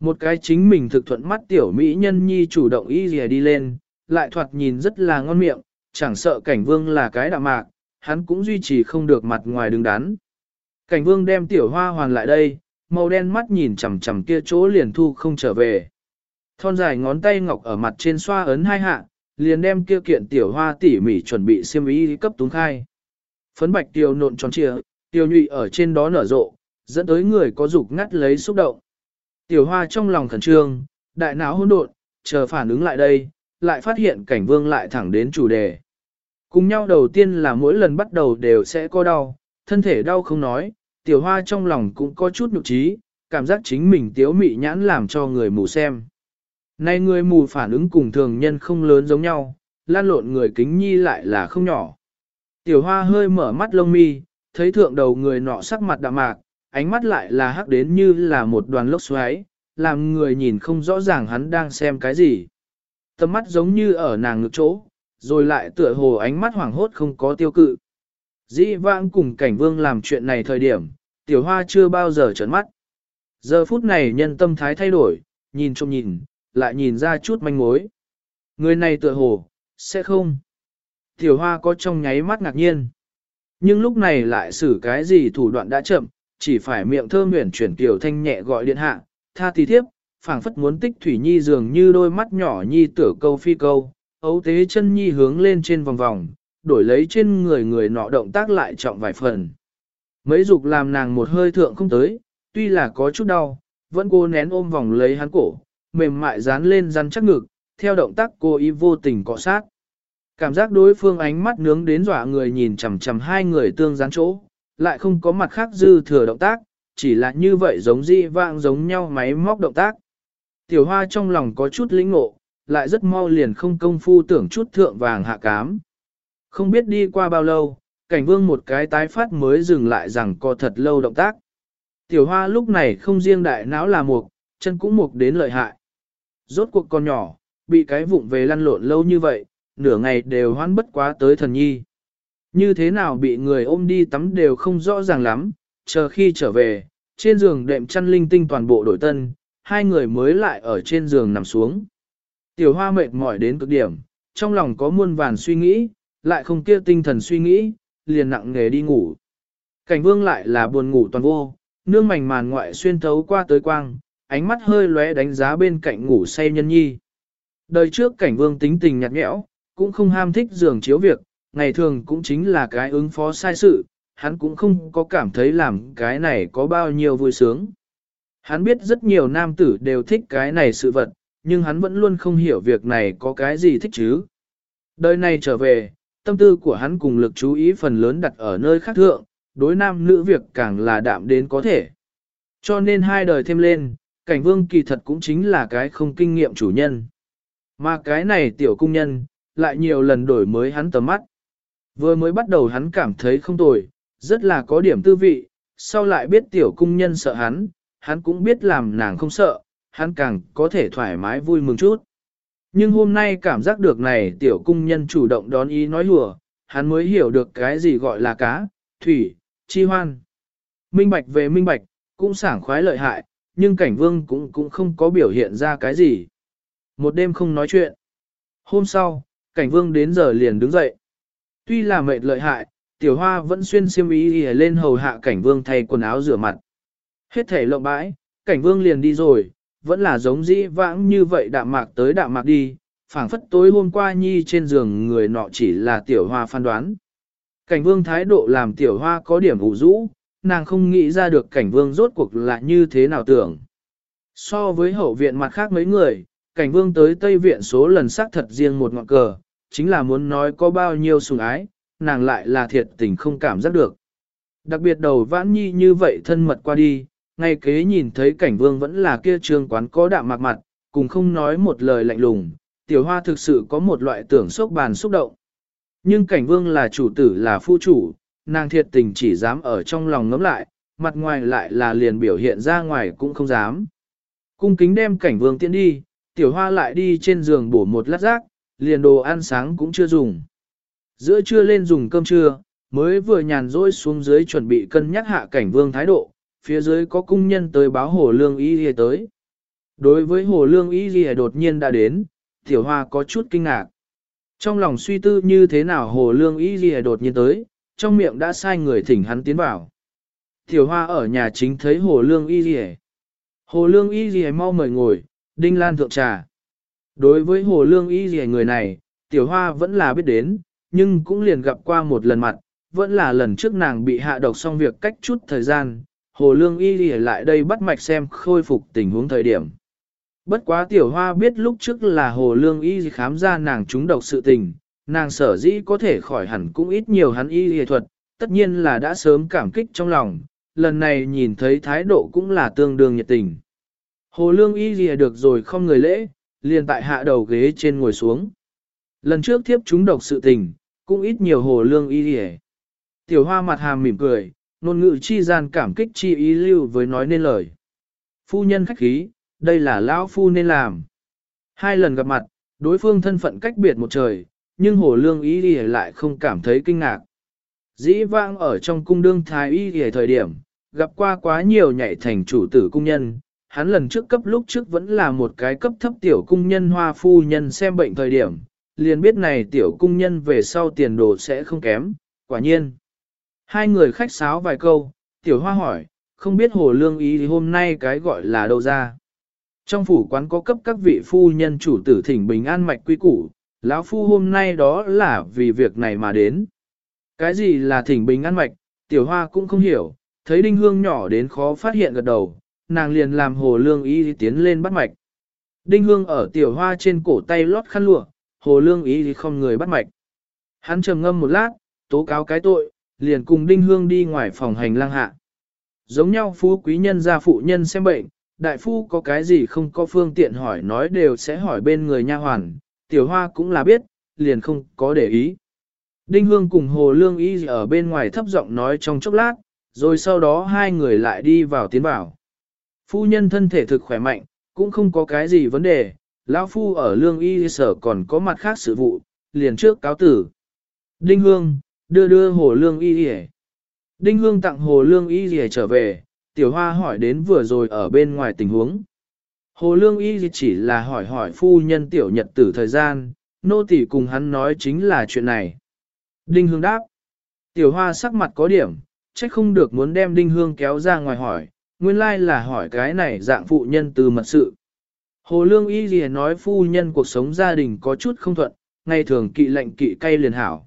Một cái chính mình thực thuận mắt tiểu mỹ nhân nhi chủ động y dìa đi lên, lại thoạt nhìn rất là ngon miệng, chẳng sợ cảnh vương là cái đạm mạc, hắn cũng duy trì không được mặt ngoài đứng đắn. Cảnh vương đem tiểu hoa hoàn lại đây, màu đen mắt nhìn chằm chằm kia chỗ liền thu không trở về. Thon dài ngón tay ngọc ở mặt trên xoa ấn hai hạ, liền đem kia kiện tiểu hoa tỉ mỉ chuẩn bị xiêm y cấp túng khai. Phấn bạch Tiêu nộn tròn trịa, Tiêu nhụy ở trên đó nở rộ, dẫn tới người có dục ngắt lấy xúc động. Tiểu hoa trong lòng khẩn trương, đại não hỗn độn, chờ phản ứng lại đây, lại phát hiện cảnh vương lại thẳng đến chủ đề. Cùng nhau đầu tiên là mỗi lần bắt đầu đều sẽ có đau, thân thể đau không nói, tiểu hoa trong lòng cũng có chút nhục trí, cảm giác chính mình tiếu mị nhãn làm cho người mù xem. Nay người mù phản ứng cùng thường nhân không lớn giống nhau, lan lộn người kính nhi lại là không nhỏ. Tiểu hoa hơi mở mắt lông mi, thấy thượng đầu người nọ sắc mặt đạm mạc, ánh mắt lại là hắc đến như là một đoàn lốc xoáy, làm người nhìn không rõ ràng hắn đang xem cái gì. Tầm mắt giống như ở nàng ngực chỗ, rồi lại tựa hồ ánh mắt hoảng hốt không có tiêu cự. Dĩ vãng cùng cảnh vương làm chuyện này thời điểm, tiểu hoa chưa bao giờ trấn mắt. Giờ phút này nhân tâm thái thay đổi, nhìn trông nhìn, lại nhìn ra chút manh mối. Người này tựa hồ, sẽ không. Tiểu hoa có trong nháy mắt ngạc nhiên. Nhưng lúc này lại xử cái gì thủ đoạn đã chậm, chỉ phải miệng thơm nguyện chuyển tiểu thanh nhẹ gọi điện hạ, tha tí thiếp, phảng phất muốn tích thủy nhi dường như đôi mắt nhỏ nhi tửa câu phi câu, ấu tế chân nhi hướng lên trên vòng vòng, đổi lấy trên người người nọ động tác lại trọng vài phần. Mấy dục làm nàng một hơi thượng không tới, tuy là có chút đau, vẫn cô nén ôm vòng lấy hắn cổ, mềm mại dán lên rắn chắc ngực, theo động tác cô ý vô tình cọ sát. Cảm giác đối phương ánh mắt nướng đến dọa người nhìn chằm chằm hai người tương gián chỗ, lại không có mặt khác dư thừa động tác, chỉ là như vậy giống di vang giống nhau máy móc động tác. Tiểu hoa trong lòng có chút lĩnh ngộ, lại rất mau liền không công phu tưởng chút thượng vàng hạ cám. Không biết đi qua bao lâu, cảnh vương một cái tái phát mới dừng lại rằng có thật lâu động tác. Tiểu hoa lúc này không riêng đại não là mục, chân cũng mục đến lợi hại. Rốt cuộc con nhỏ, bị cái vụng về lăn lộn lâu như vậy, nửa ngày đều hoan bất quá tới thần nhi. Như thế nào bị người ôm đi tắm đều không rõ ràng lắm, chờ khi trở về, trên giường đệm chăn linh tinh toàn bộ đổi tân, hai người mới lại ở trên giường nằm xuống. Tiểu hoa mệt mỏi đến cực điểm, trong lòng có muôn vàn suy nghĩ, lại không kia tinh thần suy nghĩ, liền nặng nghề đi ngủ. Cảnh vương lại là buồn ngủ toàn vô, nương mảnh màn ngoại xuyên thấu qua tới quang, ánh mắt hơi lóe đánh giá bên cạnh ngủ say nhân nhi. Đời trước cảnh vương tính tình nhạt nhẽo, cũng không ham thích giường chiếu việc, ngày thường cũng chính là cái ứng phó sai sự, hắn cũng không có cảm thấy làm cái này có bao nhiêu vui sướng. Hắn biết rất nhiều nam tử đều thích cái này sự vật, nhưng hắn vẫn luôn không hiểu việc này có cái gì thích chứ. Đời này trở về, tâm tư của hắn cùng lực chú ý phần lớn đặt ở nơi khác thượng, đối nam nữ việc càng là đạm đến có thể. Cho nên hai đời thêm lên, cảnh vương kỳ thật cũng chính là cái không kinh nghiệm chủ nhân. Mà cái này tiểu cung nhân, lại nhiều lần đổi mới hắn tầm mắt. Vừa mới bắt đầu hắn cảm thấy không tồi, rất là có điểm tư vị, sau lại biết tiểu cung nhân sợ hắn, hắn cũng biết làm nàng không sợ, hắn càng có thể thoải mái vui mừng chút. Nhưng hôm nay cảm giác được này tiểu cung nhân chủ động đón ý nói lùa, hắn mới hiểu được cái gì gọi là cá, thủy, chi hoan. Minh bạch về minh bạch, cũng sảng khoái lợi hại, nhưng cảnh vương cũng cũng không có biểu hiện ra cái gì. Một đêm không nói chuyện. Hôm sau, cảnh vương đến giờ liền đứng dậy. Tuy là mệt lợi hại, tiểu hoa vẫn xuyên xiêm y lên hầu hạ cảnh vương thay quần áo rửa mặt. Hết thể lộng bãi, cảnh vương liền đi rồi, vẫn là giống dĩ vãng như vậy đạm mạc tới đạm mạc đi, phảng phất tối hôm qua nhi trên giường người nọ chỉ là tiểu hoa phán đoán. Cảnh vương thái độ làm tiểu hoa có điểm ủ rũ, nàng không nghĩ ra được cảnh vương rốt cuộc là như thế nào tưởng. So với hậu viện mặt khác mấy người, cảnh vương tới Tây Viện số lần xác thật riêng một ngọn cờ, chính là muốn nói có bao nhiêu sùng ái, nàng lại là thiệt tình không cảm giác được. Đặc biệt đầu vãn nhi như vậy thân mật qua đi, ngay kế nhìn thấy cảnh vương vẫn là kia trương quán có đạm mạc mặt, cùng không nói một lời lạnh lùng, tiểu hoa thực sự có một loại tưởng sốc bàn xúc động. Nhưng cảnh vương là chủ tử là phu chủ, nàng thiệt tình chỉ dám ở trong lòng ngấm lại, mặt ngoài lại là liền biểu hiện ra ngoài cũng không dám. Cung kính đem cảnh vương tiến đi, tiểu hoa lại đi trên giường bổ một lát rác, liền đồ ăn sáng cũng chưa dùng. Giữa trưa lên dùng cơm trưa, mới vừa nhàn rỗi xuống dưới chuẩn bị cân nhắc hạ cảnh vương thái độ, phía dưới có cung nhân tới báo hồ lương y ghi tới. Đối với hồ lương y ghi đột nhiên đã đến, tiểu hoa có chút kinh ngạc. Trong lòng suy tư như thế nào hồ lương y ghi đột nhiên tới, trong miệng đã sai người thỉnh hắn tiến vào. Tiểu hoa ở nhà chính thấy hồ lương y ghi Hồ lương y ghi mau mời ngồi, đinh lan thượng trà. Đối với hồ lương y ghi người này, tiểu hoa vẫn là biết đến, nhưng cũng liền gặp qua một lần mặt, vẫn là lần trước nàng bị hạ độc xong việc cách chút thời gian, hồ lương y ghi lại đây bắt mạch xem khôi phục tình huống thời điểm. Bất quá tiểu hoa biết lúc trước là hồ lương y khám ra nàng trúng độc sự tình, nàng sở dĩ có thể khỏi hẳn cũng ít nhiều hắn y y thuật, tất nhiên là đã sớm cảm kích trong lòng, lần này nhìn thấy thái độ cũng là tương đương nhiệt tình. Hồ lương y lìa được rồi không người lễ, liền tại hạ đầu ghế trên ngồi xuống. Lần trước thiếp chúng độc sự tình, cũng ít nhiều hồ lương y lìa. Tiểu hoa mặt hàm mỉm cười, nôn ngữ chi gian cảm kích chi ý lưu với nói nên lời. Phu nhân khách khí, đây là lão phu nên làm. Hai lần gặp mặt, đối phương thân phận cách biệt một trời, nhưng hồ lương y lìa lại không cảm thấy kinh ngạc. Dĩ vãng ở trong cung đương thái y lìa thời điểm, gặp qua quá nhiều nhảy thành chủ tử cung nhân, hắn lần trước cấp lúc trước vẫn là một cái cấp thấp tiểu cung nhân hoa phu nhân xem bệnh thời điểm, liền biết này tiểu cung nhân về sau tiền đồ sẽ không kém, quả nhiên. Hai người khách sáo vài câu, tiểu hoa hỏi, không biết hồ lương ý thì hôm nay cái gọi là đâu ra. Trong phủ quán có cấp các vị phu nhân chủ tử thỉnh bình an mạch quy củ, lão phu hôm nay đó là vì việc này mà đến. Cái gì là thỉnh bình an mạch, tiểu hoa cũng không hiểu, thấy đinh hương nhỏ đến khó phát hiện gật đầu, nàng liền làm hồ lương y tiến lên bắt mạch. Đinh hương ở tiểu hoa trên cổ tay lót khăn lụa, hồ lương y không người bắt mạch. Hắn trầm ngâm một lát, tố cáo cái tội, liền cùng đinh hương đi ngoài phòng hành lang hạ. Giống nhau phú quý nhân gia phụ nhân xem bệnh, đại phu có cái gì không có phương tiện hỏi nói đều sẽ hỏi bên người nha hoàn, tiểu hoa cũng là biết, liền không có để ý. Đinh hương cùng hồ lương y ở bên ngoài thấp giọng nói trong chốc lát, rồi sau đó hai người lại đi vào tiến vào. Phu nhân thân thể thực khỏe mạnh, cũng không có cái gì vấn đề, lão phu ở lương y sở còn có mặt khác sự vụ, liền trước cáo tử. Đinh Hương, đưa đưa hồ lương y y Đinh Hương tặng hồ lương y y trở về, tiểu hoa hỏi đến vừa rồi ở bên ngoài tình huống. Hồ lương y chỉ là hỏi hỏi phu nhân tiểu nhật tử thời gian, nô tỳ cùng hắn nói chính là chuyện này. Đinh Hương đáp. Tiểu hoa sắc mặt có điểm, trách không được muốn đem Đinh Hương kéo ra ngoài hỏi, nguyên lai là hỏi cái này dạng phụ nhân từ mật sự. Hồ Lương Y Lìa nói phu nhân cuộc sống gia đình có chút không thuận, ngày thường kỵ lệnh kỵ cay liền hảo.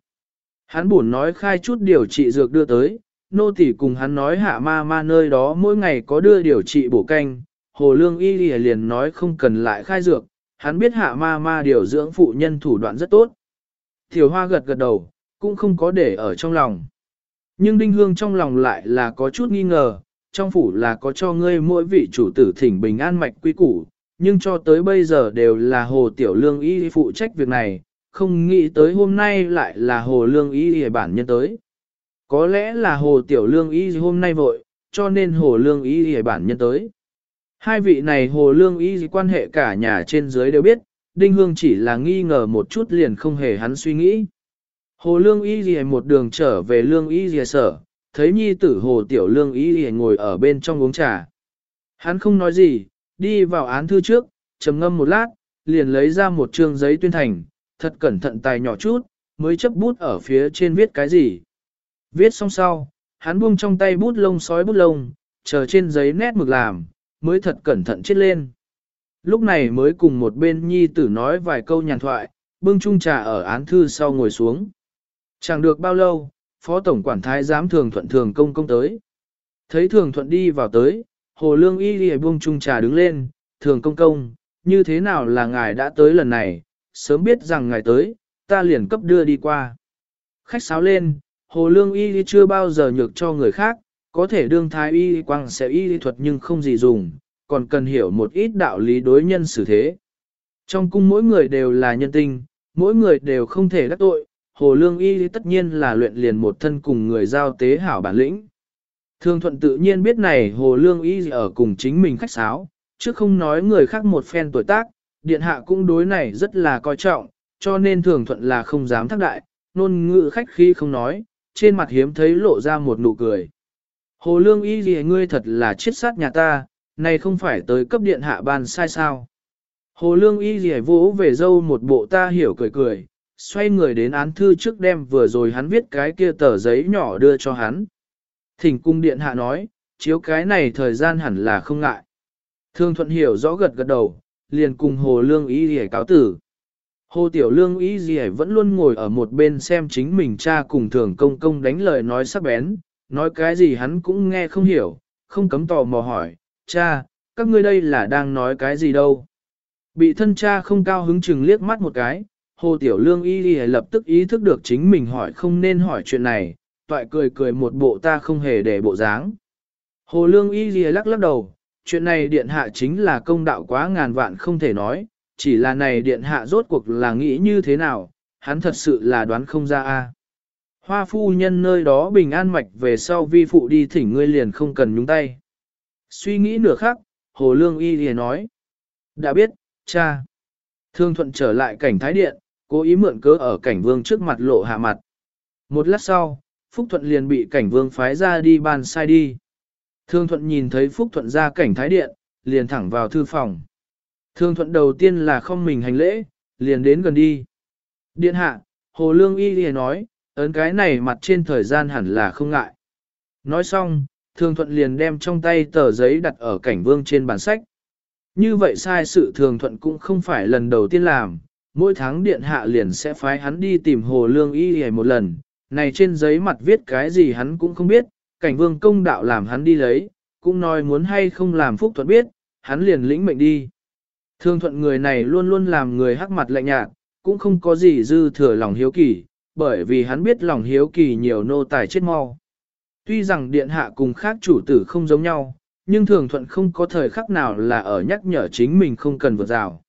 Hắn buồn nói khai chút điều trị dược đưa tới, nô tỳ cùng hắn nói hạ ma ma nơi đó mỗi ngày có đưa điều trị bổ canh, Hồ Lương Y Lìa liền nói không cần lại khai dược, hắn biết hạ ma ma điều dưỡng phụ nhân thủ đoạn rất tốt. Thiều Hoa gật gật đầu, cũng không có để ở trong lòng. Nhưng Đinh Hương trong lòng lại là có chút nghi ngờ, trong phủ là có cho ngươi mỗi vị chủ tử thỉnh bình an mạch quy củ, nhưng cho tới bây giờ đều là hồ tiểu lương y phụ trách việc này, không nghĩ tới hôm nay lại là hồ lương y bản nhân tới. Có lẽ là hồ tiểu lương y hôm nay vội, cho nên hồ lương y bản nhân tới. Hai vị này hồ lương y quan hệ cả nhà trên dưới đều biết, Đinh Hương chỉ là nghi ngờ một chút liền không hề hắn suy nghĩ. Hồ lương y gì một đường trở về lương y gì sở, thấy nhi tử hồ tiểu lương ý gì ngồi ở bên trong uống trà. Hắn không nói gì, đi vào án thư trước, trầm ngâm một lát, liền lấy ra một trương giấy tuyên thành, thật cẩn thận tài nhỏ chút, mới chấp bút ở phía trên viết cái gì. Viết xong sau, hắn buông trong tay bút lông sói bút lông, chờ trên giấy nét mực làm, mới thật cẩn thận chết lên. Lúc này mới cùng một bên nhi tử nói vài câu nhàn thoại, bưng chung trà ở án thư sau ngồi xuống. Chẳng được bao lâu, phó tổng quản thái giám thường thuận thường công công tới. Thấy thường thuận đi vào tới, hồ lương y đi buông chung trà đứng lên, thường công công, như thế nào là ngài đã tới lần này, sớm biết rằng ngài tới, ta liền cấp đưa đi qua. Khách sáo lên, hồ lương y chưa bao giờ nhược cho người khác, có thể đương thái y quang sẽ y thuật nhưng không gì dùng, còn cần hiểu một ít đạo lý đối nhân xử thế. Trong cung mỗi người đều là nhân tinh, mỗi người đều không thể đắc tội, hồ lương y tất nhiên là luyện liền một thân cùng người giao tế hảo bản lĩnh. Thương thuận tự nhiên biết này hồ lương y ở cùng chính mình khách sáo, chứ không nói người khác một phen tuổi tác, điện hạ cũng đối này rất là coi trọng, cho nên thường thuận là không dám thác đại, nôn ngự khách khi không nói, trên mặt hiếm thấy lộ ra một nụ cười. Hồ lương y gì ngươi thật là chết sát nhà ta, này không phải tới cấp điện hạ ban sai sao. Hồ lương y gì vỗ về dâu một bộ ta hiểu cười cười, xoay người đến án thư trước đem vừa rồi hắn viết cái kia tờ giấy nhỏ đưa cho hắn. Thỉnh cung điện hạ nói, chiếu cái này thời gian hẳn là không ngại. Thương thuận hiểu rõ gật gật đầu, liền cùng hồ lương ý gì cáo tử. Hồ Tiểu Lương ý gì vẫn luôn ngồi ở một bên xem chính mình cha cùng thường công công đánh lời nói sắc bén, nói cái gì hắn cũng nghe không hiểu, không cấm tò mò hỏi, cha, các ngươi đây là đang nói cái gì đâu. Bị thân cha không cao hứng chừng liếc mắt một cái, Hồ Tiểu Lương y y lập tức ý thức được chính mình hỏi không nên hỏi chuyện này, toại cười cười một bộ ta không hề để bộ dáng. Hồ Lương y y lắc lắc đầu, chuyện này điện hạ chính là công đạo quá ngàn vạn không thể nói, chỉ là này điện hạ rốt cuộc là nghĩ như thế nào, hắn thật sự là đoán không ra a. Hoa phu nhân nơi đó bình an mạch về sau vi phụ đi thỉnh ngươi liền không cần nhúng tay. Suy nghĩ nửa khắc, Hồ Lương Y liền nói. Đã biết, cha. Thương thuận trở lại cảnh thái điện, cố ý mượn cớ ở cảnh vương trước mặt lộ hạ mặt. Một lát sau, Phúc Thuận liền bị cảnh vương phái ra đi ban sai đi. Thương thuận nhìn thấy Phúc Thuận ra cảnh thái điện, liền thẳng vào thư phòng. Thương thuận đầu tiên là không mình hành lễ, liền đến gần đi. Điện hạ, Hồ Lương Y liền nói, ấn cái này mặt trên thời gian hẳn là không ngại. Nói xong, thương thuận liền đem trong tay tờ giấy đặt ở cảnh vương trên bản sách. Như vậy sai sự thường thuận cũng không phải lần đầu tiên làm, mỗi tháng điện hạ liền sẽ phái hắn đi tìm hồ lương y hề một lần, này trên giấy mặt viết cái gì hắn cũng không biết, cảnh vương công đạo làm hắn đi lấy, cũng nói muốn hay không làm phúc thuận biết, hắn liền lĩnh mệnh đi. Thường thuận người này luôn luôn làm người hắc mặt lạnh nhạt, cũng không có gì dư thừa lòng hiếu kỳ, bởi vì hắn biết lòng hiếu kỳ nhiều nô tài chết mau. Tuy rằng điện hạ cùng khác chủ tử không giống nhau, nhưng thường thuận không có thời khắc nào là ở nhắc nhở chính mình không cần vượt rào.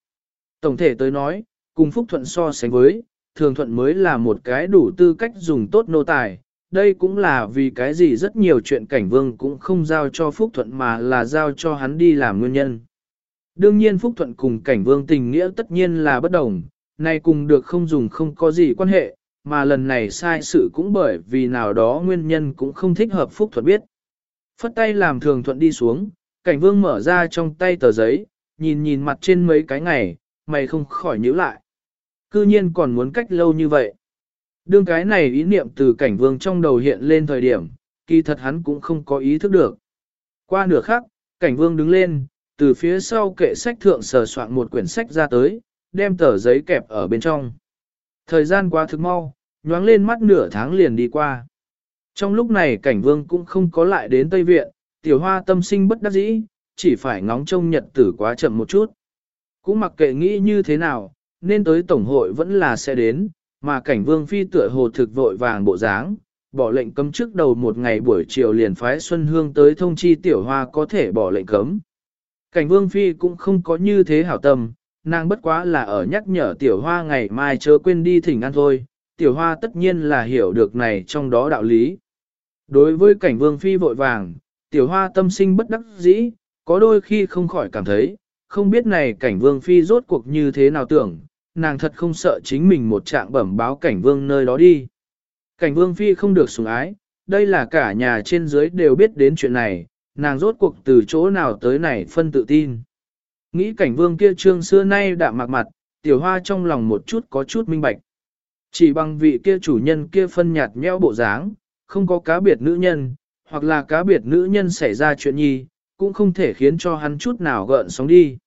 Tổng thể tới nói, cùng phúc thuận so sánh với, thường thuận mới là một cái đủ tư cách dùng tốt nô tài. Đây cũng là vì cái gì rất nhiều chuyện cảnh vương cũng không giao cho phúc thuận mà là giao cho hắn đi làm nguyên nhân. Đương nhiên phúc thuận cùng cảnh vương tình nghĩa tất nhiên là bất đồng, nay cùng được không dùng không có gì quan hệ, mà lần này sai sự cũng bởi vì nào đó nguyên nhân cũng không thích hợp Phúc Thuận biết. Phất tay làm thường thuận đi xuống, cảnh vương mở ra trong tay tờ giấy, nhìn nhìn mặt trên mấy cái ngày, mày không khỏi nhíu lại. Cư nhiên còn muốn cách lâu như vậy. Đương cái này ý niệm từ cảnh vương trong đầu hiện lên thời điểm, kỳ thật hắn cũng không có ý thức được. Qua nửa khắc, cảnh vương đứng lên, từ phía sau kệ sách thượng sờ soạn một quyển sách ra tới, đem tờ giấy kẹp ở bên trong. Thời gian quá thực mau, nhoáng lên mắt nửa tháng liền đi qua. Trong lúc này cảnh vương cũng không có lại đến Tây Viện, tiểu hoa tâm sinh bất đắc dĩ, chỉ phải ngóng trông nhật tử quá chậm một chút. Cũng mặc kệ nghĩ như thế nào, nên tới Tổng hội vẫn là sẽ đến, mà cảnh vương phi tựa hồ thực vội vàng bộ dáng, bỏ lệnh cấm trước đầu một ngày buổi chiều liền phái Xuân Hương tới thông chi tiểu hoa có thể bỏ lệnh cấm. Cảnh vương phi cũng không có như thế hảo tâm, nàng bất quá là ở nhắc nhở tiểu hoa ngày mai chớ quên đi thỉnh ăn thôi, tiểu hoa tất nhiên là hiểu được này trong đó đạo lý. Đối với cảnh vương phi vội vàng, tiểu hoa tâm sinh bất đắc dĩ, Có đôi khi không khỏi cảm thấy, không biết này cảnh vương phi rốt cuộc như thế nào tưởng, nàng thật không sợ chính mình một trạng bẩm báo cảnh vương nơi đó đi. Cảnh vương phi không được sủng ái, đây là cả nhà trên dưới đều biết đến chuyện này, nàng rốt cuộc từ chỗ nào tới này phân tự tin. Nghĩ cảnh vương kia trương xưa nay đã mạc mặt, tiểu hoa trong lòng một chút có chút minh bạch. Chỉ bằng vị kia chủ nhân kia phân nhạt nhẽo bộ dáng, không có cá biệt nữ nhân, hoặc là cá biệt nữ nhân xảy ra chuyện nhi, cũng không thể khiến cho hắn chút nào gợn sóng đi.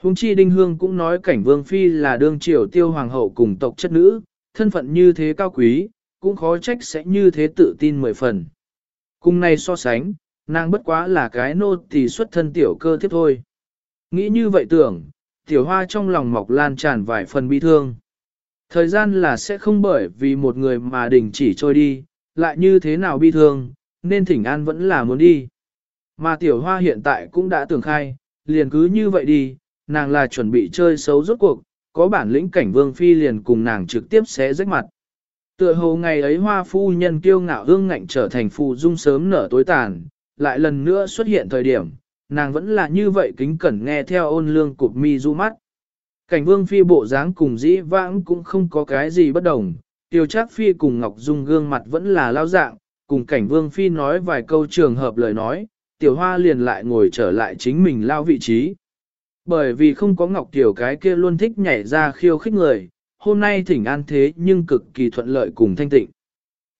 Hùng chi đinh hương cũng nói cảnh vương phi là đương triều tiêu hoàng hậu cùng tộc chất nữ, thân phận như thế cao quý, cũng khó trách sẽ như thế tự tin mười phần. Cùng này so sánh, nàng bất quá là cái nô tỳ xuất thân tiểu cơ tiếp thôi. Nghĩ như vậy tưởng, tiểu hoa trong lòng mọc lan tràn vài phần bi thương. Thời gian là sẽ không bởi vì một người mà đình chỉ trôi đi, lại như thế nào bi thương, nên thỉnh an vẫn là muốn đi. Mà tiểu hoa hiện tại cũng đã tưởng khai, liền cứ như vậy đi, nàng là chuẩn bị chơi xấu rốt cuộc, có bản lĩnh cảnh vương phi liền cùng nàng trực tiếp xé rách mặt. Tựa hồ ngày ấy hoa phu nhân kiêu ngạo hương ngạnh trở thành phù dung sớm nở tối tàn, lại lần nữa xuất hiện thời điểm, nàng vẫn là như vậy kính cẩn nghe theo ôn lương cục mi du mắt. Cảnh vương phi bộ dáng cùng dĩ vãng cũng không có cái gì bất đồng, tiêu trác phi cùng Ngọc Dung gương mặt vẫn là lao dạng, cùng cảnh vương phi nói vài câu trường hợp lời nói, tiểu hoa liền lại ngồi trở lại chính mình lao vị trí. Bởi vì không có Ngọc Tiểu cái kia luôn thích nhảy ra khiêu khích người, hôm nay thỉnh an thế nhưng cực kỳ thuận lợi cùng thanh tịnh.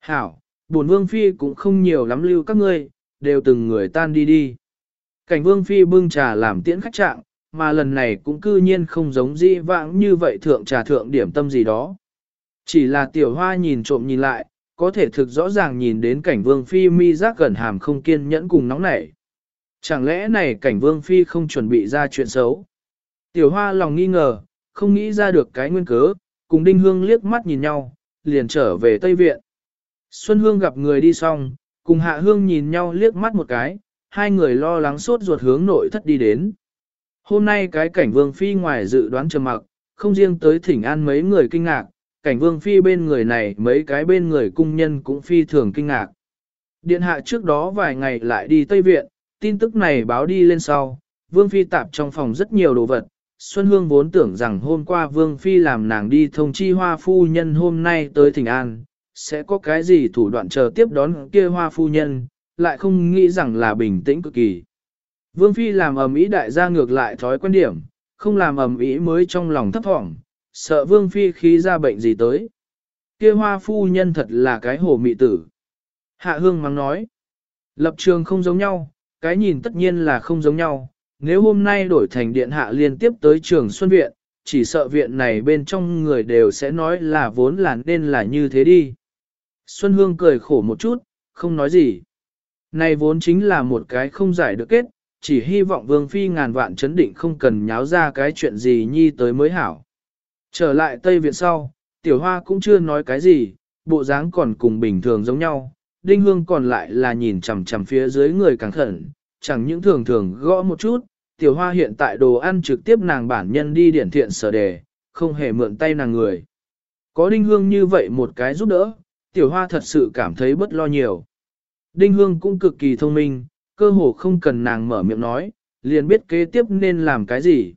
Hảo, buồn vương phi cũng không nhiều lắm lưu các ngươi, đều từng người tan đi đi. Cảnh vương phi bưng trà làm tiễn khách trạng, mà lần này cũng cư nhiên không giống di vãng như vậy thượng trà thượng điểm tâm gì đó. Chỉ là tiểu hoa nhìn trộm nhìn lại, có thể thực rõ ràng nhìn đến cảnh vương phi mi giác gần hàm không kiên nhẫn cùng nóng nảy. Chẳng lẽ này cảnh vương phi không chuẩn bị ra chuyện xấu? Tiểu hoa lòng nghi ngờ, không nghĩ ra được cái nguyên cớ, cùng đinh hương liếc mắt nhìn nhau, liền trở về Tây Viện. Xuân Hương gặp người đi xong, cùng Hạ Hương nhìn nhau liếc mắt một cái, hai người lo lắng sốt ruột hướng nội thất đi đến. Hôm nay cái cảnh vương phi ngoài dự đoán trầm mặc, không riêng tới thỉnh an mấy người kinh ngạc, cảnh vương phi bên người này mấy cái bên người cung nhân cũng phi thường kinh ngạc. Điện hạ trước đó vài ngày lại đi Tây Viện, tin tức này báo đi lên sau, vương phi tạp trong phòng rất nhiều đồ vật. Xuân Hương vốn tưởng rằng hôm qua vương phi làm nàng đi thông chi hoa phu nhân hôm nay tới thỉnh an, sẽ có cái gì thủ đoạn chờ tiếp đón kia hoa phu nhân, lại không nghĩ rằng là bình tĩnh cực kỳ. Vương Phi làm ầm ĩ đại gia ngược lại thói quan điểm, không làm ầm ĩ mới trong lòng thấp thỏm, sợ Vương Phi khí ra bệnh gì tới. kia hoa phu nhân thật là cái hồ mị tử. Hạ Hương mắng nói, lập trường không giống nhau, cái nhìn tất nhiên là không giống nhau, nếu hôm nay đổi thành điện hạ liên tiếp tới trường Xuân Viện, chỉ sợ viện này bên trong người đều sẽ nói là vốn là nên là như thế đi. Xuân Hương cười khổ một chút, không nói gì. Này vốn chính là một cái không giải được kết, chỉ hy vọng Vương Phi ngàn vạn chấn định không cần nháo ra cái chuyện gì nhi tới mới hảo. Trở lại Tây Viện sau, Tiểu Hoa cũng chưa nói cái gì, bộ dáng còn cùng bình thường giống nhau, Đinh Hương còn lại là nhìn chằm chằm phía dưới người càng khẩn, chẳng những thường thường gõ một chút, Tiểu Hoa hiện tại đồ ăn trực tiếp nàng bản nhân đi điển thiện sở đề, không hề mượn tay nàng người. Có Đinh Hương như vậy một cái giúp đỡ, Tiểu Hoa thật sự cảm thấy bất lo nhiều. Đinh Hương cũng cực kỳ thông minh, cơ hồ không cần nàng mở miệng nói, liền biết kế tiếp nên làm cái gì.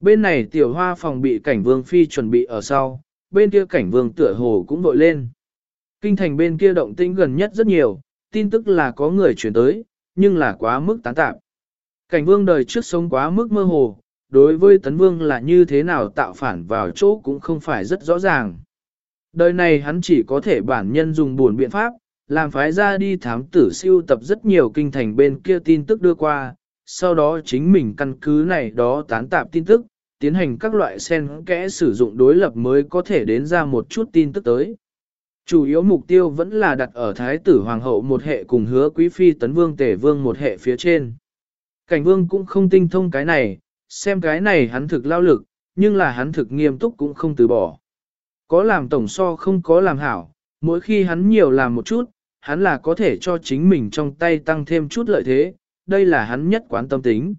Bên này tiểu hoa phòng bị cảnh vương phi chuẩn bị ở sau, bên kia cảnh vương tựa hồ cũng vội lên. Kinh thành bên kia động tĩnh gần nhất rất nhiều, tin tức là có người chuyển tới, nhưng là quá mức tán tạp. Cảnh vương đời trước sống quá mức mơ hồ, đối với tấn vương là như thế nào tạo phản vào chỗ cũng không phải rất rõ ràng. Đời này hắn chỉ có thể bản nhân dùng buồn biện pháp, làm phái ra đi thám tử siêu tập rất nhiều kinh thành bên kia tin tức đưa qua, sau đó chính mình căn cứ này đó tán tạp tin tức, tiến hành các loại sen kẽ sử dụng đối lập mới có thể đến ra một chút tin tức tới. Chủ yếu mục tiêu vẫn là đặt ở Thái tử Hoàng hậu một hệ cùng hứa quý phi tấn vương tể vương một hệ phía trên. Cảnh vương cũng không tinh thông cái này, xem cái này hắn thực lao lực, nhưng là hắn thực nghiêm túc cũng không từ bỏ. Có làm tổng so không có làm hảo, mỗi khi hắn nhiều làm một chút, hắn là có thể cho chính mình trong tay tăng thêm chút lợi thế, đây là hắn nhất quán tâm tính.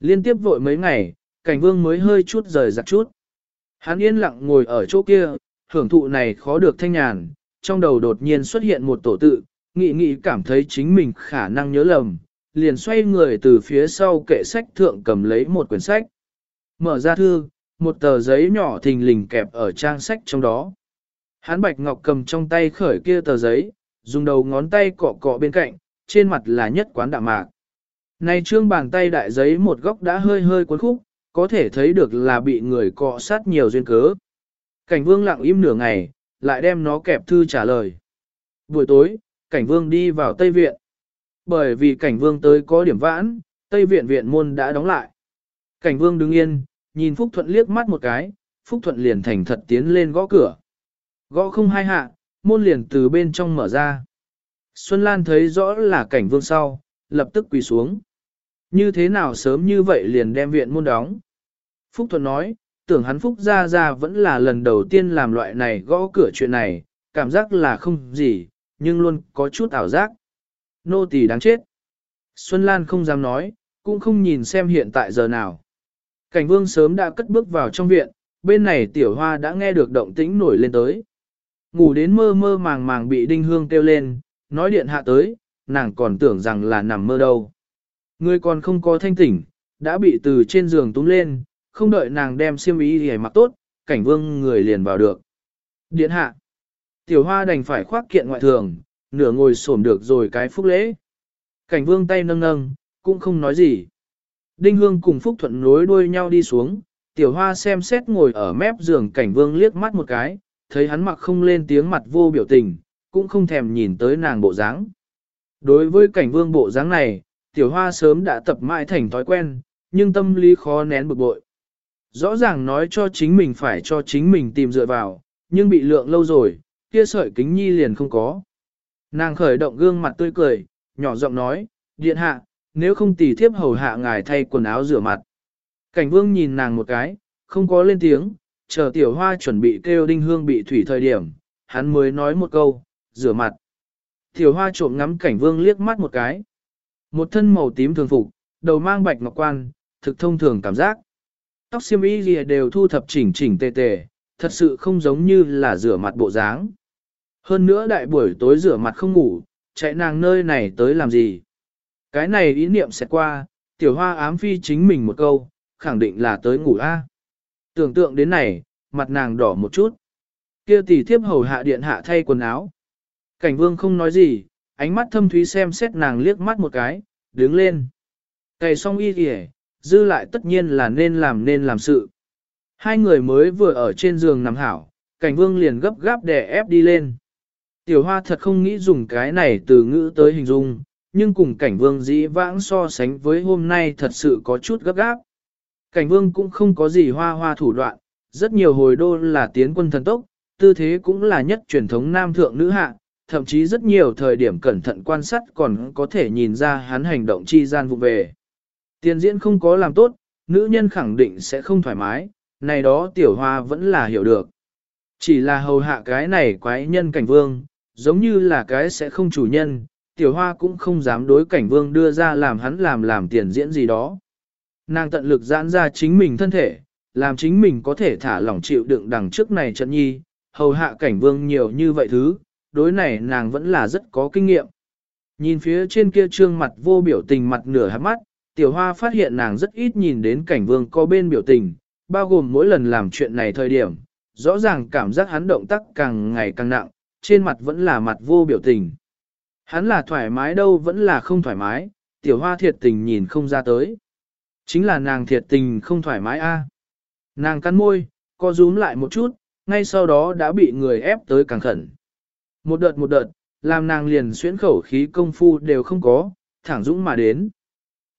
Liên tiếp vội mấy ngày, cảnh vương mới hơi chút rời giặc chút. Hắn yên lặng ngồi ở chỗ kia, hưởng thụ này khó được thanh nhàn, trong đầu đột nhiên xuất hiện một tổ tự, nghị nghị cảm thấy chính mình khả năng nhớ lầm, liền xoay người từ phía sau kệ sách thượng cầm lấy một quyển sách. Mở ra thư, một tờ giấy nhỏ thình lình kẹp ở trang sách trong đó. Hán Bạch Ngọc cầm trong tay khởi kia tờ giấy, dùng đầu ngón tay cọ cọ bên cạnh, trên mặt là nhất quán đạm mạc. Này trương bàn tay đại giấy một góc đã hơi hơi cuốn khúc, có thể thấy được là bị người cọ sát nhiều duyên cớ. Cảnh vương lặng im nửa ngày, lại đem nó kẹp thư trả lời. Buổi tối, cảnh vương đi vào Tây Viện. Bởi vì cảnh vương tới có điểm vãn, Tây Viện viện môn đã đóng lại. Cảnh vương đứng yên, nhìn Phúc Thuận liếc mắt một cái, Phúc Thuận liền thành thật tiến lên gõ cửa. Gõ không hai hạ, môn liền từ bên trong mở ra. Xuân Lan thấy rõ là cảnh vương sau, lập tức quỳ xuống. Như thế nào sớm như vậy liền đem viện môn đóng. Phúc Thuận nói, tưởng hắn Phúc gia gia vẫn là lần đầu tiên làm loại này gõ cửa chuyện này, cảm giác là không gì, nhưng luôn có chút ảo giác. Nô tỳ đáng chết. Xuân Lan không dám nói, cũng không nhìn xem hiện tại giờ nào. Cảnh vương sớm đã cất bước vào trong viện, bên này tiểu hoa đã nghe được động tĩnh nổi lên tới. Ngủ đến mơ mơ màng màng bị đinh hương kêu lên, nói điện hạ tới, nàng còn tưởng rằng là nằm mơ đâu. Người còn không có thanh tỉnh, đã bị từ trên giường túm lên, không đợi nàng đem xiêm y hề mặc tốt, cảnh vương người liền vào được. Điện hạ. Tiểu hoa đành phải khoác kiện ngoại thường, nửa ngồi xổm được rồi cái phúc lễ. Cảnh vương tay nâng nâng, cũng không nói gì. Đinh hương cùng phúc thuận nối đuôi nhau đi xuống, tiểu hoa xem xét ngồi ở mép giường cảnh vương liếc mắt một cái, thấy hắn mặc không lên tiếng mặt vô biểu tình, cũng không thèm nhìn tới nàng bộ dáng. Đối với cảnh vương bộ dáng này, tiểu hoa sớm đã tập mãi thành thói quen, nhưng tâm lý khó nén bực bội. Rõ ràng nói cho chính mình phải cho chính mình tìm dựa vào, nhưng bị lượng lâu rồi, kia sợi kính nhi liền không có. Nàng khởi động gương mặt tươi cười, nhỏ giọng nói, điện hạ, nếu không tỉ thiếp hầu hạ ngài thay quần áo rửa mặt. Cảnh vương nhìn nàng một cái, không có lên tiếng, chờ tiểu hoa chuẩn bị kêu đinh hương bị thủy thời điểm, hắn mới nói một câu, rửa mặt. Tiểu hoa trộm ngắm cảnh vương liếc mắt một cái. Một thân màu tím thường phục, đầu mang bạch ngọc quan, thực thông thường cảm giác. Tóc xiêm y gì đều thu thập chỉnh chỉnh tề tề, thật sự không giống như là rửa mặt bộ dáng. Hơn nữa đại buổi tối rửa mặt không ngủ, chạy nàng nơi này tới làm gì. Cái này ý niệm sẽ qua, tiểu hoa ám phi chính mình một câu, khẳng định là tới ngủ a. Tưởng tượng đến này, mặt nàng đỏ một chút. Kia tỷ thiếp hầu hạ điện hạ thay quần áo. Cảnh vương không nói gì, ánh mắt thâm thúy xem xét nàng liếc mắt một cái, đứng lên. Cày xong y kìa, dư lại tất nhiên là nên làm nên làm sự. Hai người mới vừa ở trên giường nằm hảo, cảnh vương liền gấp gáp đè ép đi lên. Tiểu hoa thật không nghĩ dùng cái này từ ngữ tới hình dung, nhưng cùng cảnh vương dĩ vãng so sánh với hôm nay thật sự có chút gấp gáp. Cảnh vương cũng không có gì hoa hoa thủ đoạn, rất nhiều hồi đô là tiến quân thần tốc, tư thế cũng là nhất truyền thống nam thượng nữ hạ, thậm chí rất nhiều thời điểm cẩn thận quan sát còn có thể nhìn ra hắn hành động chi gian vụ về. Tiền diễn không có làm tốt, nữ nhân khẳng định sẽ không thoải mái, này đó tiểu hoa vẫn là hiểu được. Chỉ là hầu hạ cái này quái nhân cảnh vương, giống như là cái sẽ không chủ nhân, tiểu hoa cũng không dám đối cảnh vương đưa ra làm hắn làm làm tiền diễn gì đó. Nàng tận lực giãn ra chính mình thân thể, làm chính mình có thể thả lỏng chịu đựng đằng trước này trận nhi, hầu hạ cảnh vương nhiều như vậy thứ, đối này nàng vẫn là rất có kinh nghiệm. Nhìn phía trên kia trương mặt vô biểu tình mặt nửa hạt mắt, tiểu hoa phát hiện nàng rất ít nhìn đến cảnh vương có bên biểu tình, bao gồm mỗi lần làm chuyện này thời điểm, rõ ràng cảm giác hắn động tác càng ngày càng nặng, trên mặt vẫn là mặt vô biểu tình. Hắn là thoải mái đâu vẫn là không thoải mái, tiểu hoa thiệt tình nhìn không ra tới. Chính là nàng thiệt tình không thoải mái a. Nàng cắn môi, co rúm lại một chút, ngay sau đó đã bị người ép tới càng khẩn. Một đợt một đợt, làm nàng liền xuyễn khẩu khí công phu đều không có, thẳng dũng mà đến.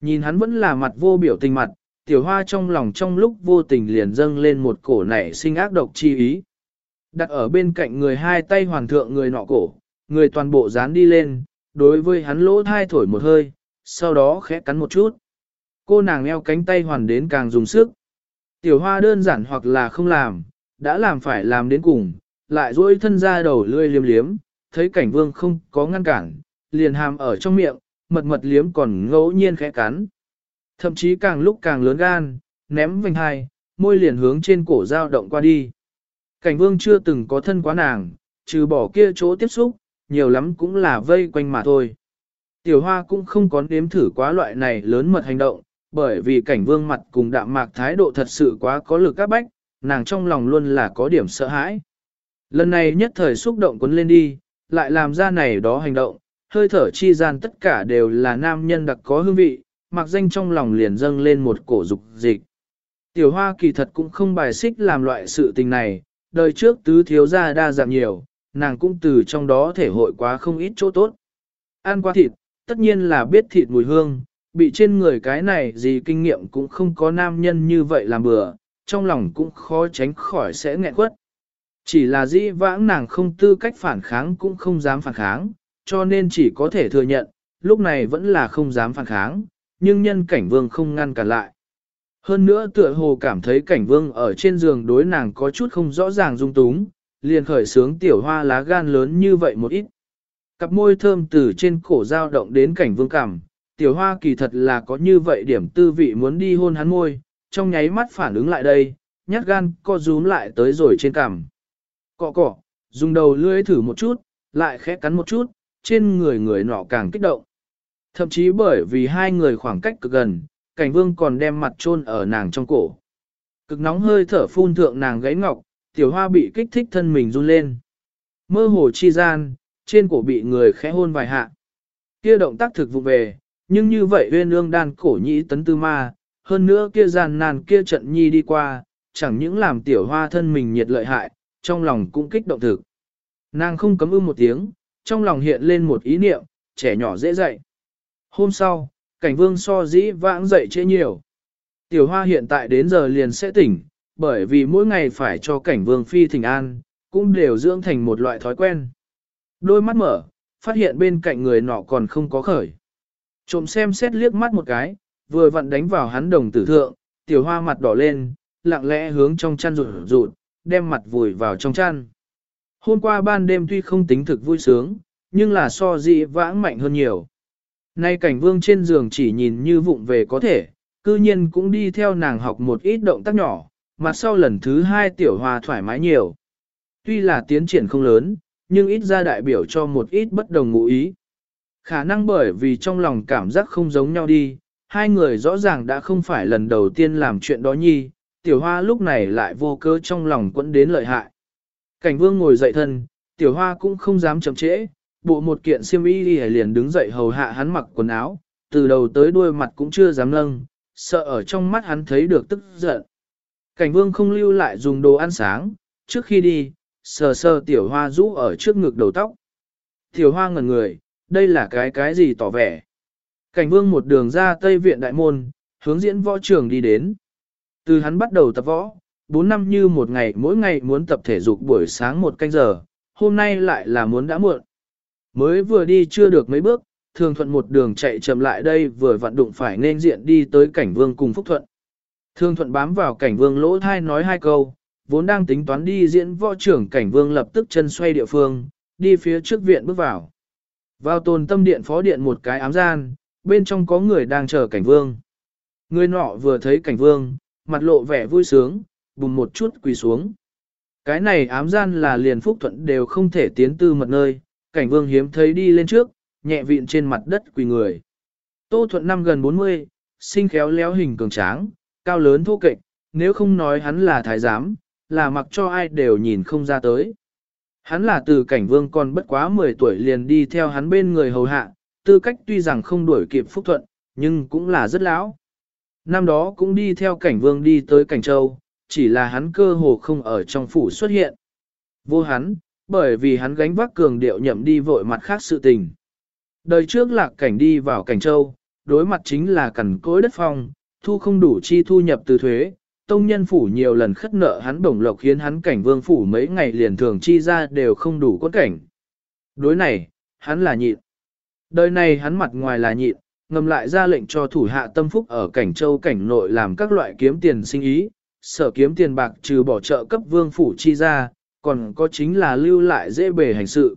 Nhìn hắn vẫn là mặt vô biểu tình mặt, tiểu hoa trong lòng trong lúc vô tình liền dâng lên một cổ nảy sinh ác độc chi ý. Đặt ở bên cạnh người hai tay hoàn thượng người nọ cổ, người toàn bộ dán đi lên, đối với hắn lỗ thai thổi một hơi, sau đó khẽ cắn một chút. Cô nàng eo cánh tay hoàn đến càng dùng sức. Tiểu hoa đơn giản hoặc là không làm, đã làm phải làm đến cùng, lại duỗi thân ra đầu lươi liếm liếm, thấy cảnh vương không có ngăn cản, liền hàm ở trong miệng, mật mật liếm còn ngẫu nhiên khẽ cắn. Thậm chí càng lúc càng lớn gan, ném vành hai, môi liền hướng trên cổ dao động qua đi. Cảnh vương chưa từng có thân quá nàng, trừ bỏ kia chỗ tiếp xúc, nhiều lắm cũng là vây quanh mà thôi. Tiểu hoa cũng không có nếm thử quá loại này lớn mật hành động, bởi vì cảnh vương mặt cùng đạm mạc thái độ thật sự quá có lực các bách, nàng trong lòng luôn là có điểm sợ hãi. Lần này nhất thời xúc động quấn lên đi, lại làm ra này đó hành động, hơi thở chi gian tất cả đều là nam nhân đặc có hương vị, mặc danh trong lòng liền dâng lên một cổ dục dịch. Tiểu hoa kỳ thật cũng không bài xích làm loại sự tình này, đời trước tứ thiếu gia đa dạng nhiều, nàng cũng từ trong đó thể hội quá không ít chỗ tốt. Ăn qua thịt, tất nhiên là biết thịt mùi hương, bị trên người cái này gì kinh nghiệm cũng không có nam nhân như vậy làm bừa, trong lòng cũng khó tránh khỏi sẽ nghẹn quất. Chỉ là dĩ vãng nàng không tư cách phản kháng cũng không dám phản kháng, cho nên chỉ có thể thừa nhận, lúc này vẫn là không dám phản kháng, nhưng nhân cảnh vương không ngăn cản lại. Hơn nữa tựa hồ cảm thấy cảnh vương ở trên giường đối nàng có chút không rõ ràng dung túng, liền khởi sướng tiểu hoa lá gan lớn như vậy một ít. Cặp môi thơm từ trên cổ dao động đến cảnh vương cảm, tiểu hoa kỳ thật là có như vậy điểm tư vị muốn đi hôn hắn môi, trong nháy mắt phản ứng lại đây, nhát gan co rúm lại tới rồi trên cằm. Cọ cọ, dùng đầu lưỡi thử một chút, lại khẽ cắn một chút, trên người người nọ càng kích động. Thậm chí bởi vì hai người khoảng cách cực gần, cảnh vương còn đem mặt chôn ở nàng trong cổ. Cực nóng hơi thở phun thượng nàng gáy ngọc, tiểu hoa bị kích thích thân mình run lên. Mơ hồ chi gian, trên cổ bị người khẽ hôn vài hạ. Kia động tác thực vụ về, nhưng như vậy huyên ương đan cổ nhĩ tấn tư ma, hơn nữa kia gian nan kia trận nhi đi qua, chẳng những làm tiểu hoa thân mình nhiệt lợi hại, trong lòng cũng kích động thực. Nàng không cấm ư một tiếng, trong lòng hiện lên một ý niệm, trẻ nhỏ dễ dậy. Hôm sau, cảnh vương so dĩ vãng dậy trễ nhiều. Tiểu hoa hiện tại đến giờ liền sẽ tỉnh, bởi vì mỗi ngày phải cho cảnh vương phi thỉnh an, cũng đều dưỡng thành một loại thói quen. Đôi mắt mở, phát hiện bên cạnh người nọ còn không có khởi. Trộm xem xét liếc mắt một cái, vừa vặn đánh vào hắn đồng tử thượng, tiểu hoa mặt đỏ lên, lặng lẽ hướng trong chăn rụt rụt, đem mặt vùi vào trong chăn. Hôm qua ban đêm tuy không tính thực vui sướng, nhưng là so dị vãng mạnh hơn nhiều. Nay cảnh vương trên giường chỉ nhìn như vụng về có thể, cư nhiên cũng đi theo nàng học một ít động tác nhỏ, mà sau lần thứ hai tiểu hòa thoải mái nhiều. Tuy là tiến triển không lớn, nhưng ít ra đại biểu cho một ít bất đồng ngụ ý. Khả năng bởi vì trong lòng cảm giác không giống nhau đi, hai người rõ ràng đã không phải lần đầu tiên làm chuyện đó nhi, tiểu hoa lúc này lại vô cơ trong lòng quẫn đến lợi hại. Cảnh vương ngồi dậy thân, tiểu hoa cũng không dám chậm trễ, bộ một kiện xiêm y liền đứng dậy hầu hạ hắn mặc quần áo, từ đầu tới đuôi mặt cũng chưa dám nâng, sợ ở trong mắt hắn thấy được tức giận. Cảnh vương không lưu lại dùng đồ ăn sáng, trước khi đi, sờ sờ tiểu hoa rũ ở trước ngực đầu tóc. Tiểu hoa ngẩn người, đây là cái cái gì tỏ vẻ. Cảnh vương một đường ra Tây Viện Đại Môn, hướng diễn võ trường đi đến. Từ hắn bắt đầu tập võ, 4 năm như một ngày mỗi ngày muốn tập thể dục buổi sáng một canh giờ, hôm nay lại là muốn đã muộn. Mới vừa đi chưa được mấy bước, thường thuận một đường chạy chậm lại đây vừa vặn đụng phải nên diện đi tới cảnh vương cùng Phúc Thuận. thường thuận bám vào cảnh vương lỗ thai nói hai câu, vốn đang tính toán đi diễn võ trưởng cảnh vương lập tức chân xoay địa phương, đi phía trước viện bước vào. Vào tồn tâm điện phó điện một cái ám gian, bên trong có người đang chờ cảnh vương. Người nọ vừa thấy cảnh vương, mặt lộ vẻ vui sướng, bùng một chút quỳ xuống. Cái này ám gian là liền phúc thuận đều không thể tiến tư mật nơi, cảnh vương hiếm thấy đi lên trước, nhẹ vịn trên mặt đất quỳ người. Tô thuận năm gần 40, sinh khéo léo hình cường tráng, cao lớn thô kệch, nếu không nói hắn là thái giám, là mặc cho ai đều nhìn không ra tới. Hắn là từ cảnh vương còn bất quá 10 tuổi liền đi theo hắn bên người hầu hạ, tư cách tuy rằng không đuổi kịp phúc thuận, nhưng cũng là rất lão. Năm đó cũng đi theo cảnh vương đi tới cảnh châu, chỉ là hắn cơ hồ không ở trong phủ xuất hiện. Vô hắn, bởi vì hắn gánh vác cường điệu nhậm đi vội mặt khác sự tình. Đời trước lạc cảnh đi vào cảnh châu, đối mặt chính là cằn cối đất phong, thu không đủ chi thu nhập từ thuế, tông nhân phủ nhiều lần khất nợ hắn đồng lộc khiến hắn cảnh vương phủ mấy ngày liền thường chi ra đều không đủ cốt cảnh. Đối này, hắn là nhịn. Đời này hắn mặt ngoài là nhịn, ngầm lại ra lệnh cho thủ hạ tâm phúc ở cảnh châu cảnh nội làm các loại kiếm tiền sinh ý, sở kiếm tiền bạc trừ bỏ trợ cấp vương phủ chi ra, còn có chính là lưu lại dễ bề hành sự.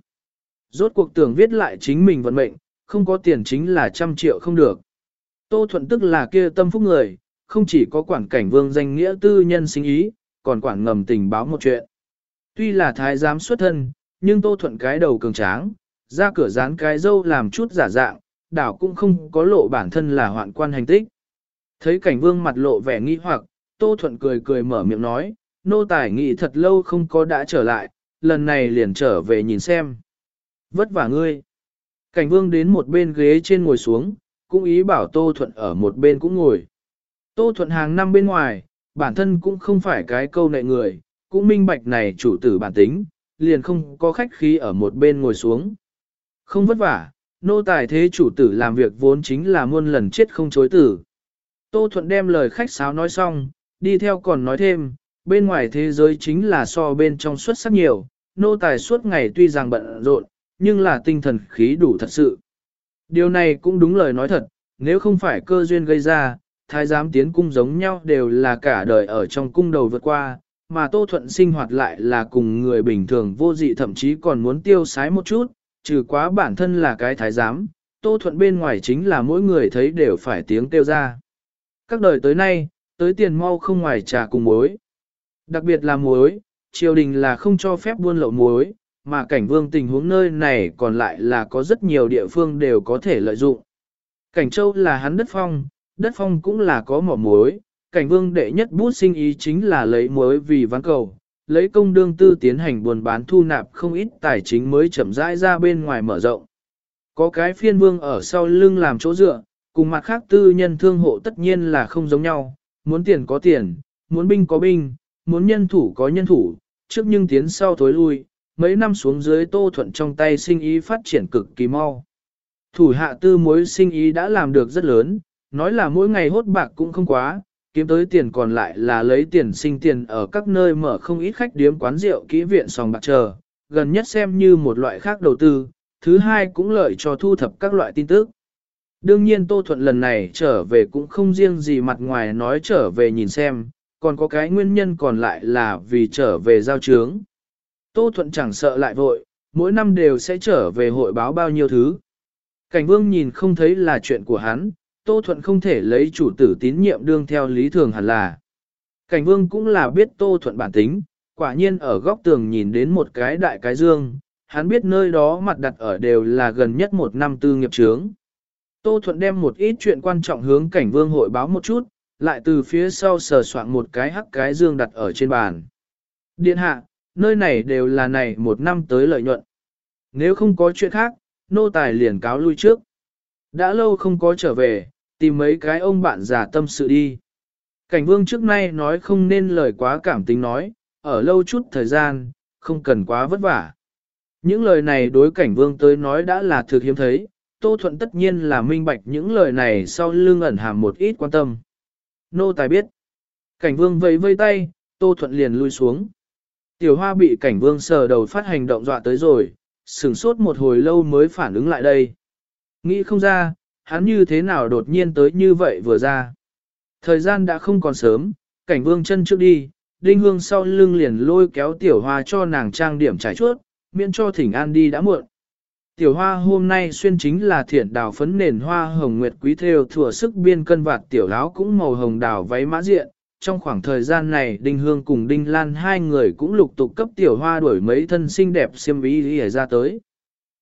Rốt cuộc tưởng viết lại chính mình vận mệnh, không có tiền chính là trăm triệu không được. Tô Thuận tức là kia tâm phúc người, không chỉ có quản cảnh vương danh nghĩa tư nhân sinh ý, còn quản ngầm tình báo một chuyện. Tuy là thái giám xuất thân, nhưng Tô Thuận cái đầu cường tráng, ra cửa dán cái dâu làm chút giả dạng, đảo cũng không có lộ bản thân là hoạn quan hành tích. Thấy cảnh vương mặt lộ vẻ nghi hoặc, Tô Thuận cười cười mở miệng nói, nô tài nghĩ thật lâu không có đã trở lại, lần này liền trở về nhìn xem. Vất vả ngươi. Cảnh vương đến một bên ghế trên ngồi xuống, cũng ý bảo Tô Thuận ở một bên cũng ngồi. Tô Thuận hàng năm bên ngoài, bản thân cũng không phải cái câu nệ người, cũng minh bạch này chủ tử bản tính, liền không có khách khí ở một bên ngồi xuống. Không vất vả, nô tài thế chủ tử làm việc vốn chính là muôn lần chết không chối tử. Tô Thuận đem lời khách sáo nói xong, đi theo còn nói thêm, bên ngoài thế giới chính là so bên trong xuất sắc nhiều, nô tài suốt ngày tuy rằng bận rộn, nhưng là tinh thần khí đủ thật sự. Điều này cũng đúng lời nói thật, nếu không phải cơ duyên gây ra, thái giám tiến cung giống nhau đều là cả đời ở trong cung đầu vượt qua, mà Tô Thuận sinh hoạt lại là cùng người bình thường vô dị thậm chí còn muốn tiêu sái một chút, trừ quá bản thân là cái thái giám, Tô Thuận bên ngoài chính là mỗi người thấy đều phải tiếng kêu ra. Các đời tới nay, tới tiền mau không ngoài trà cùng muối. Đặc biệt là muối, triều đình là không cho phép buôn lậu muối, mà cảnh vương tình huống nơi này còn lại là có rất nhiều địa phương đều có thể lợi dụng. Cảnh châu là hắn đất phong, đất phong cũng là có mỏ muối, cảnh vương đệ nhất bút sinh ý chính là lấy muối vì ván cầu, lấy công đương tư tiến hành buôn bán thu nạp không ít tài chính mới chậm rãi ra bên ngoài mở rộng. Có cái phiên vương ở sau lưng làm chỗ dựa, cùng mặt khác tư nhân thương hộ tất nhiên là không giống nhau, muốn tiền có tiền, muốn binh có binh, muốn nhân thủ có nhân thủ, trước nhưng tiến sau thối lui, mấy năm xuống dưới tô thuận trong tay sinh ý phát triển cực kỳ mau. Thủ hạ tư mối sinh ý đã làm được rất lớn, nói là mỗi ngày hốt bạc cũng không quá, kiếm tới tiền còn lại là lấy tiền sinh tiền ở các nơi mở không ít khách điếm quán rượu kỹ viện sòng bạc chờ, gần nhất xem như một loại khác đầu tư, thứ hai cũng lợi cho thu thập các loại tin tức. Đương nhiên Tô Thuận lần này trở về cũng không riêng gì mặt ngoài nói trở về nhìn xem, còn có cái nguyên nhân còn lại là vì trở về giao trướng. Tô Thuận chẳng sợ lại vội, mỗi năm đều sẽ trở về hội báo bao nhiêu thứ. Cảnh vương nhìn không thấy là chuyện của hắn, Tô Thuận không thể lấy chủ tử tín nhiệm đương theo lý thường hẳn là. Cảnh vương cũng là biết Tô Thuận bản tính, quả nhiên ở góc tường nhìn đến một cái đại cái dương, hắn biết nơi đó mặt đặt ở đều là gần nhất một năm tư nghiệp trướng. Tô Thuận đem một ít chuyện quan trọng hướng cảnh vương hội báo một chút, lại từ phía sau sờ soạn một cái hắc cái dương đặt ở trên bàn. Điện hạ, nơi này đều là này một năm tới lợi nhuận. Nếu không có chuyện khác, nô tài liền cáo lui trước. Đã lâu không có trở về, tìm mấy cái ông bạn già tâm sự đi. Cảnh vương trước nay nói không nên lời quá cảm tính nói, ở lâu chút thời gian, không cần quá vất vả. Những lời này đối cảnh vương tới nói đã là thực hiếm thấy, Tô Thuận tất nhiên là minh bạch những lời này sau lưng ẩn hàm một ít quan tâm. Nô tài biết. Cảnh vương vẫy vây tay, Tô Thuận liền lui xuống. Tiểu hoa bị cảnh vương sờ đầu phát hành động dọa tới rồi, sửng sốt một hồi lâu mới phản ứng lại đây. Nghĩ không ra, hắn như thế nào đột nhiên tới như vậy vừa ra. Thời gian đã không còn sớm, cảnh vương chân trước đi, đinh hương sau lưng liền lôi kéo tiểu hoa cho nàng trang điểm trải chuốt, miễn cho thỉnh an đi đã muộn. Tiểu hoa hôm nay xuyên chính là thiện đào phấn nền hoa hồng nguyệt quý theo thừa sức biên cân vạt tiểu láo cũng màu hồng đào váy mã diện. Trong khoảng thời gian này Đinh Hương cùng Đinh Lan hai người cũng lục tục cấp tiểu hoa đuổi mấy thân xinh đẹp xiêm ý đi ra tới.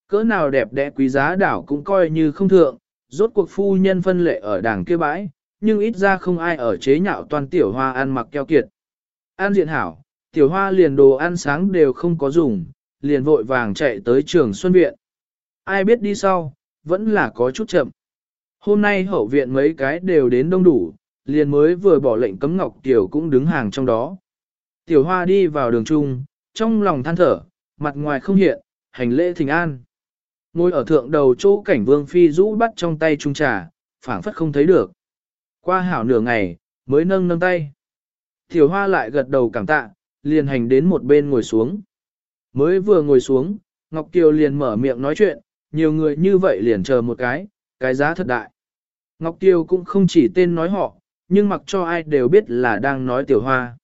Cỡ nào đẹp đẽ quý giá đảo cũng coi như không thượng, rốt cuộc phu nhân phân lệ ở đảng kia bãi, nhưng ít ra không ai ở chế nhạo toàn tiểu hoa ăn mặc keo kiệt. An diện hảo, tiểu hoa liền đồ ăn sáng đều không có dùng, liền vội vàng chạy tới trường Xuân Viện. Ai biết đi sau, vẫn là có chút chậm. Hôm nay hậu viện mấy cái đều đến đông đủ, liền mới vừa bỏ lệnh cấm Ngọc Tiểu cũng đứng hàng trong đó. Tiểu Hoa đi vào đường trung, trong lòng than thở, mặt ngoài không hiện, hành lễ thỉnh an. Ngồi ở thượng đầu chỗ cảnh vương phi rũ bắt trong tay trung trà, phảng phất không thấy được. Qua hảo nửa ngày, mới nâng nâng tay. Tiểu Hoa lại gật đầu cảm tạ, liền hành đến một bên ngồi xuống. Mới vừa ngồi xuống, Ngọc Kiều liền mở miệng nói chuyện, nhiều người như vậy liền chờ một cái, cái giá thật đại. Ngọc Tiêu cũng không chỉ tên nói họ, nhưng mặc cho ai đều biết là đang nói tiểu hoa.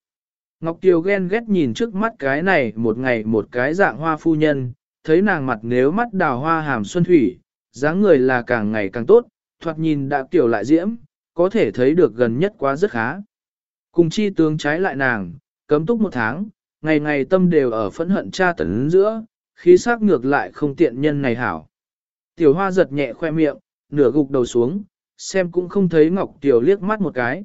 Ngọc Tiêu ghen ghét nhìn trước mắt cái này một ngày một cái dạng hoa phu nhân, thấy nàng mặt nếu mắt đào hoa hàm xuân thủy, dáng người là càng ngày càng tốt, thoạt nhìn đã tiểu lại diễm, có thể thấy được gần nhất quá rất khá. Cùng chi tướng trái lại nàng, cấm túc một tháng, ngày ngày tâm đều ở phẫn hận cha tấn giữa, khí sắc ngược lại không tiện nhân này hảo. Tiểu hoa giật nhẹ khoe miệng, nửa gục đầu xuống, xem cũng không thấy Ngọc tiểu liếc mắt một cái.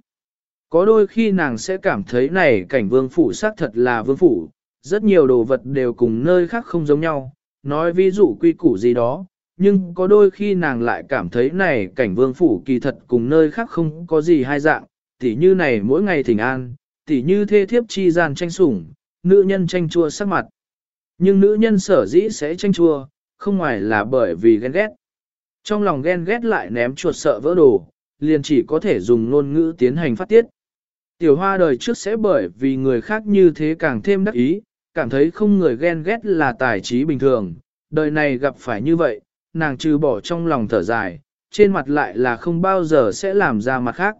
Có đôi khi nàng sẽ cảm thấy này cảnh vương phủ xác thật là vương phủ, rất nhiều đồ vật đều cùng nơi khác không giống nhau, nói ví dụ quy củ gì đó, nhưng có đôi khi nàng lại cảm thấy này cảnh vương phủ kỳ thật cùng nơi khác không có gì hai dạng, tỉ như này mỗi ngày thỉnh an, tỉ như thê thiếp chi gian tranh sủng, nữ nhân tranh chua sắc mặt. Nhưng nữ nhân sở dĩ sẽ tranh chua, không ngoài là bởi vì ghen ghét. Trong lòng ghen ghét lại ném chuột sợ vỡ đồ, liền chỉ có thể dùng ngôn ngữ tiến hành phát tiết. Tiểu hoa đời trước sẽ bởi vì người khác như thế càng thêm đắc ý, cảm thấy không người ghen ghét là tài trí bình thường, đời này gặp phải như vậy, nàng trừ bỏ trong lòng thở dài, trên mặt lại là không bao giờ sẽ làm ra mặt khác.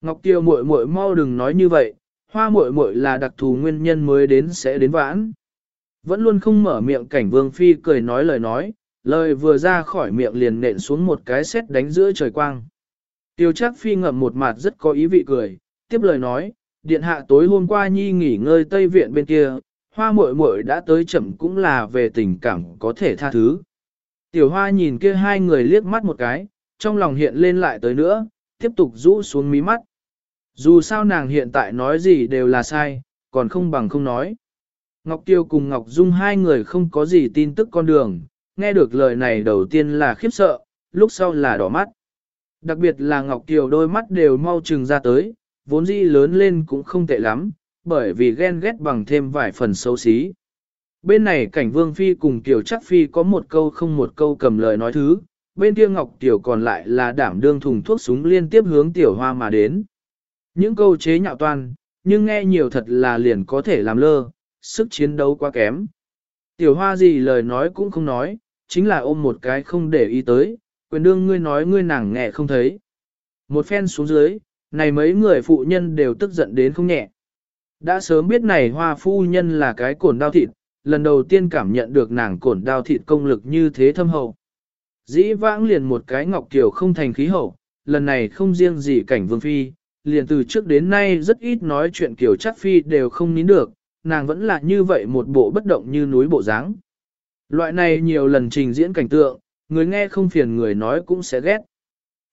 Ngọc Tiêu muội muội mau đừng nói như vậy, hoa muội muội là đặc thù nguyên nhân mới đến sẽ đến vãn. Vẫn luôn không mở miệng cảnh vương phi cười nói lời nói, lời vừa ra khỏi miệng liền nện xuống một cái sét đánh giữa trời quang. Tiêu chắc phi ngậm một mặt rất có ý vị cười, tiếp lời nói, điện hạ tối hôm qua nhi nghỉ ngơi tây viện bên kia, hoa muội muội đã tới chậm cũng là về tình cảm có thể tha thứ. Tiểu hoa nhìn kia hai người liếc mắt một cái, trong lòng hiện lên lại tới nữa, tiếp tục rũ xuống mí mắt. Dù sao nàng hiện tại nói gì đều là sai, còn không bằng không nói. Ngọc Tiêu cùng Ngọc Dung hai người không có gì tin tức con đường, nghe được lời này đầu tiên là khiếp sợ, lúc sau là đỏ mắt. Đặc biệt là Ngọc Kiều đôi mắt đều mau trừng ra tới, vốn dĩ lớn lên cũng không tệ lắm, bởi vì ghen ghét bằng thêm vài phần xấu xí. Bên này cảnh Vương Phi cùng Kiều chắc Phi có một câu không một câu cầm lời nói thứ, bên kia Ngọc Tiểu còn lại là đảm đương thùng thuốc súng liên tiếp hướng Tiểu Hoa mà đến. Những câu chế nhạo toan, nhưng nghe nhiều thật là liền có thể làm lơ, sức chiến đấu quá kém. Tiểu Hoa gì lời nói cũng không nói, chính là ôm một cái không để ý tới, quyền đương ngươi nói ngươi nàng nghe không thấy. Một phen xuống dưới, này mấy người phụ nhân đều tức giận đến không nhẹ. Đã sớm biết này hoa phu nhân là cái cổn đao thịt, lần đầu tiên cảm nhận được nàng cổn đao thịt công lực như thế thâm hậu. Dĩ vãng liền một cái ngọc kiều không thành khí hậu, lần này không riêng gì cảnh vương phi, liền từ trước đến nay rất ít nói chuyện kiều chắc phi đều không nín được, nàng vẫn là như vậy một bộ bất động như núi bộ dáng. Loại này nhiều lần trình diễn cảnh tượng, người nghe không phiền người nói cũng sẽ ghét.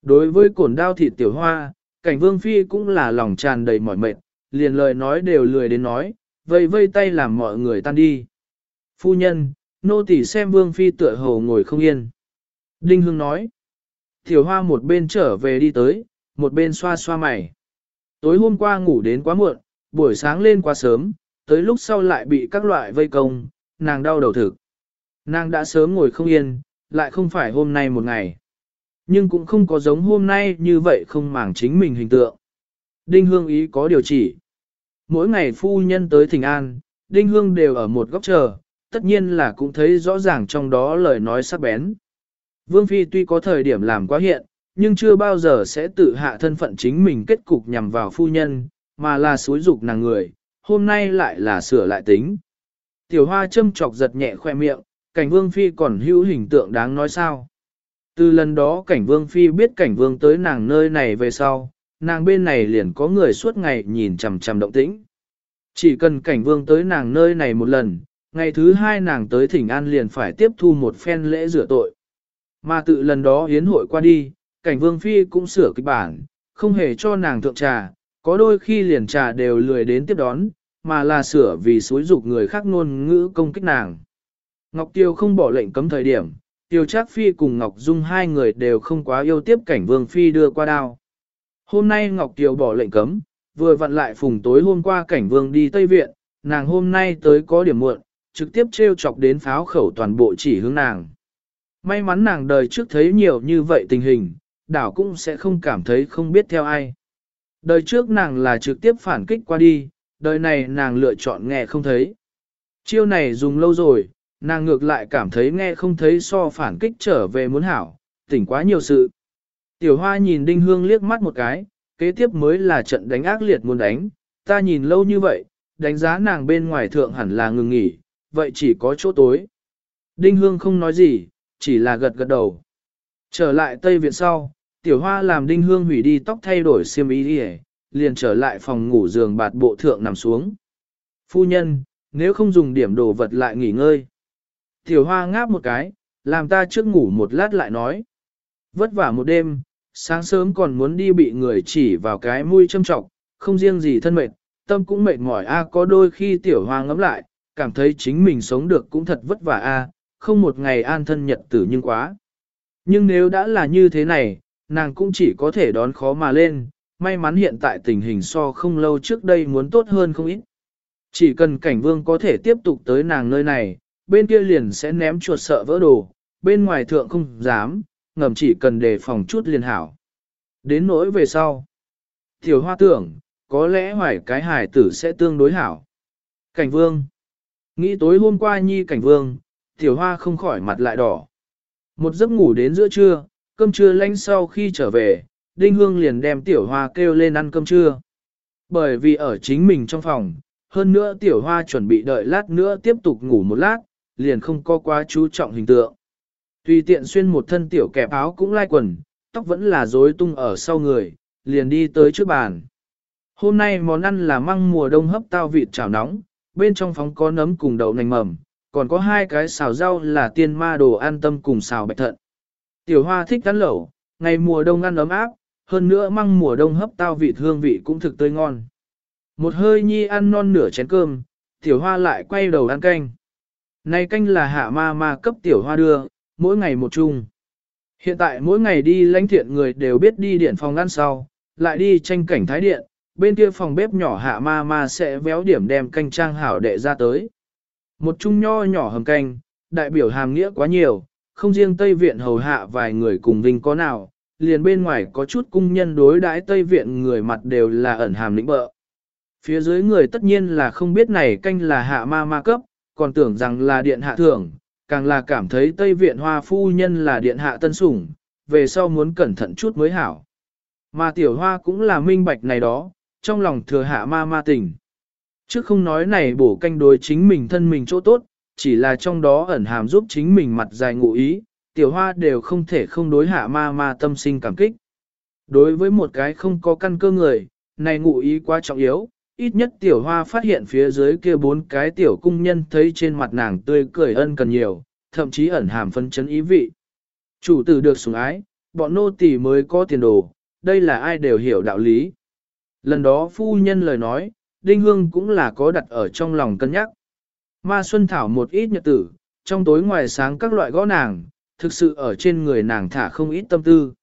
Đối với cổn đao thịt tiểu hoa, cảnh vương phi cũng là lòng tràn đầy mỏi mệt, liền lời nói đều lười đến nói, vây vây tay làm mọi người tan đi. Phu nhân, nô tỳ xem vương phi tựa hồ ngồi không yên. Đinh Hương nói, tiểu hoa một bên trở về đi tới, một bên xoa xoa mày. Tối hôm qua ngủ đến quá muộn, buổi sáng lên quá sớm, tới lúc sau lại bị các loại vây công, nàng đau đầu thực. Nàng đã sớm ngồi không yên, lại không phải hôm nay một ngày. Nhưng cũng không có giống hôm nay như vậy không màng chính mình hình tượng. Đinh Hương ý có điều chỉ. Mỗi ngày phu nhân tới thỉnh an, Đinh Hương đều ở một góc chờ, tất nhiên là cũng thấy rõ ràng trong đó lời nói sắc bén. Vương Phi tuy có thời điểm làm quá hiện, nhưng chưa bao giờ sẽ tự hạ thân phận chính mình kết cục nhằm vào phu nhân, mà là xúi dục nàng người, hôm nay lại là sửa lại tính. Tiểu hoa châm chọc giật nhẹ khoe miệng, cảnh vương phi còn hữu hình tượng đáng nói sao. Từ lần đó cảnh vương phi biết cảnh vương tới nàng nơi này về sau, nàng bên này liền có người suốt ngày nhìn chằm chằm động tĩnh. Chỉ cần cảnh vương tới nàng nơi này một lần, ngày thứ hai nàng tới thỉnh an liền phải tiếp thu một phen lễ rửa tội. Mà tự lần đó hiến hội qua đi, cảnh vương phi cũng sửa kịch bản, không hề cho nàng thượng trà, có đôi khi liền trà đều lười đến tiếp đón, mà là sửa vì xúi dục người khác ngôn ngữ công kích nàng. Ngọc Tiêu không bỏ lệnh cấm thời điểm, Tiêu Trác Phi cùng Ngọc Dung hai người đều không quá yêu tiếp cảnh Vương Phi đưa qua đao. Hôm nay Ngọc Kiều bỏ lệnh cấm, vừa vặn lại phùng tối hôm qua cảnh Vương đi Tây Viện, nàng hôm nay tới có điểm muộn, trực tiếp treo chọc đến pháo khẩu toàn bộ chỉ hướng nàng. May mắn nàng đời trước thấy nhiều như vậy tình hình, đảo cũng sẽ không cảm thấy không biết theo ai. Đời trước nàng là trực tiếp phản kích qua đi, đời này nàng lựa chọn nghe không thấy. Chiêu này dùng lâu rồi, nàng ngược lại cảm thấy nghe không thấy so phản kích trở về muốn hảo, tỉnh quá nhiều sự. Tiểu hoa nhìn đinh hương liếc mắt một cái, kế tiếp mới là trận đánh ác liệt muốn đánh, ta nhìn lâu như vậy, đánh giá nàng bên ngoài thượng hẳn là ngừng nghỉ, vậy chỉ có chỗ tối. Đinh hương không nói gì, chỉ là gật gật đầu. Trở lại Tây Viện sau, tiểu hoa làm đinh hương hủy đi tóc thay đổi xiêm y đi liền trở lại phòng ngủ giường bạt bộ thượng nằm xuống. Phu nhân, nếu không dùng điểm đồ vật lại nghỉ ngơi. Tiểu hoa ngáp một cái, làm ta trước ngủ một lát lại nói. Vất vả một đêm, sáng sớm còn muốn đi bị người chỉ vào cái mũi châm trọng, không riêng gì thân mệt, tâm cũng mệt mỏi a có đôi khi tiểu hoa ngẫm lại, cảm thấy chính mình sống được cũng thật vất vả a, không một ngày an thân nhật tử nhưng quá. Nhưng nếu đã là như thế này, nàng cũng chỉ có thể đón khó mà lên, may mắn hiện tại tình hình so không lâu trước đây muốn tốt hơn không ít. Chỉ cần cảnh vương có thể tiếp tục tới nàng nơi này, bên kia liền sẽ ném chuột sợ vỡ đồ, bên ngoài thượng không dám, ngầm chỉ cần đề phòng chút liền hảo. Đến nỗi về sau. Tiểu hoa tưởng, có lẽ hoài cái hài tử sẽ tương đối hảo. Cảnh vương. Nghĩ tối hôm qua nhi cảnh vương, tiểu hoa không khỏi mặt lại đỏ. Một giấc ngủ đến giữa trưa, cơm trưa lanh sau khi trở về, Đinh Hương liền đem tiểu hoa kêu lên ăn cơm trưa. Bởi vì ở chính mình trong phòng, hơn nữa tiểu hoa chuẩn bị đợi lát nữa tiếp tục ngủ một lát, liền không có quá chú trọng hình tượng. Tùy tiện xuyên một thân tiểu kẹp áo cũng lai quần, tóc vẫn là rối tung ở sau người, liền đi tới trước bàn. Hôm nay món ăn là măng mùa đông hấp tao vịt chảo nóng, bên trong phóng có nấm cùng đậu nành mầm, còn có hai cái xào rau là tiên ma đồ an tâm cùng xào bạch thận. Tiểu hoa thích ăn lẩu, ngày mùa đông ăn ấm áp, hơn nữa măng mùa đông hấp tao vịt hương vị cũng thực tươi ngon. Một hơi nhi ăn non nửa chén cơm, tiểu hoa lại quay đầu ăn canh. Này canh là hạ ma ma cấp tiểu hoa đưa, mỗi ngày một chung. Hiện tại mỗi ngày đi lãnh thiện người đều biết đi điện phòng ăn sau, lại đi tranh cảnh thái điện, bên kia phòng bếp nhỏ hạ ma ma sẽ véo điểm đem canh trang hảo đệ ra tới. Một chung nho nhỏ hầm canh, đại biểu hàm nghĩa quá nhiều, không riêng Tây Viện hầu hạ vài người cùng vinh có nào, liền bên ngoài có chút cung nhân đối đãi Tây Viện người mặt đều là ẩn hàm lĩnh bợ. Phía dưới người tất nhiên là không biết này canh là hạ ma ma cấp, còn tưởng rằng là điện hạ thưởng, càng là cảm thấy Tây Viện Hoa Phu Nhân là điện hạ tân sủng, về sau muốn cẩn thận chút mới hảo. Mà tiểu hoa cũng là minh bạch này đó, trong lòng thừa hạ ma ma tình. Trước không nói này bổ canh đối chính mình thân mình chỗ tốt, chỉ là trong đó ẩn hàm giúp chính mình mặt dài ngụ ý, tiểu hoa đều không thể không đối hạ ma ma tâm sinh cảm kích. Đối với một cái không có căn cơ người, này ngụ ý quá trọng yếu, ít nhất tiểu hoa phát hiện phía dưới kia bốn cái tiểu cung nhân thấy trên mặt nàng tươi cười ân cần nhiều, thậm chí ẩn hàm phân chấn ý vị. Chủ tử được sủng ái, bọn nô tỳ mới có tiền đồ, đây là ai đều hiểu đạo lý. Lần đó phu nhân lời nói, Đinh Hương cũng là có đặt ở trong lòng cân nhắc. Ma Xuân Thảo một ít nhật tử, trong tối ngoài sáng các loại gõ nàng, thực sự ở trên người nàng thả không ít tâm tư.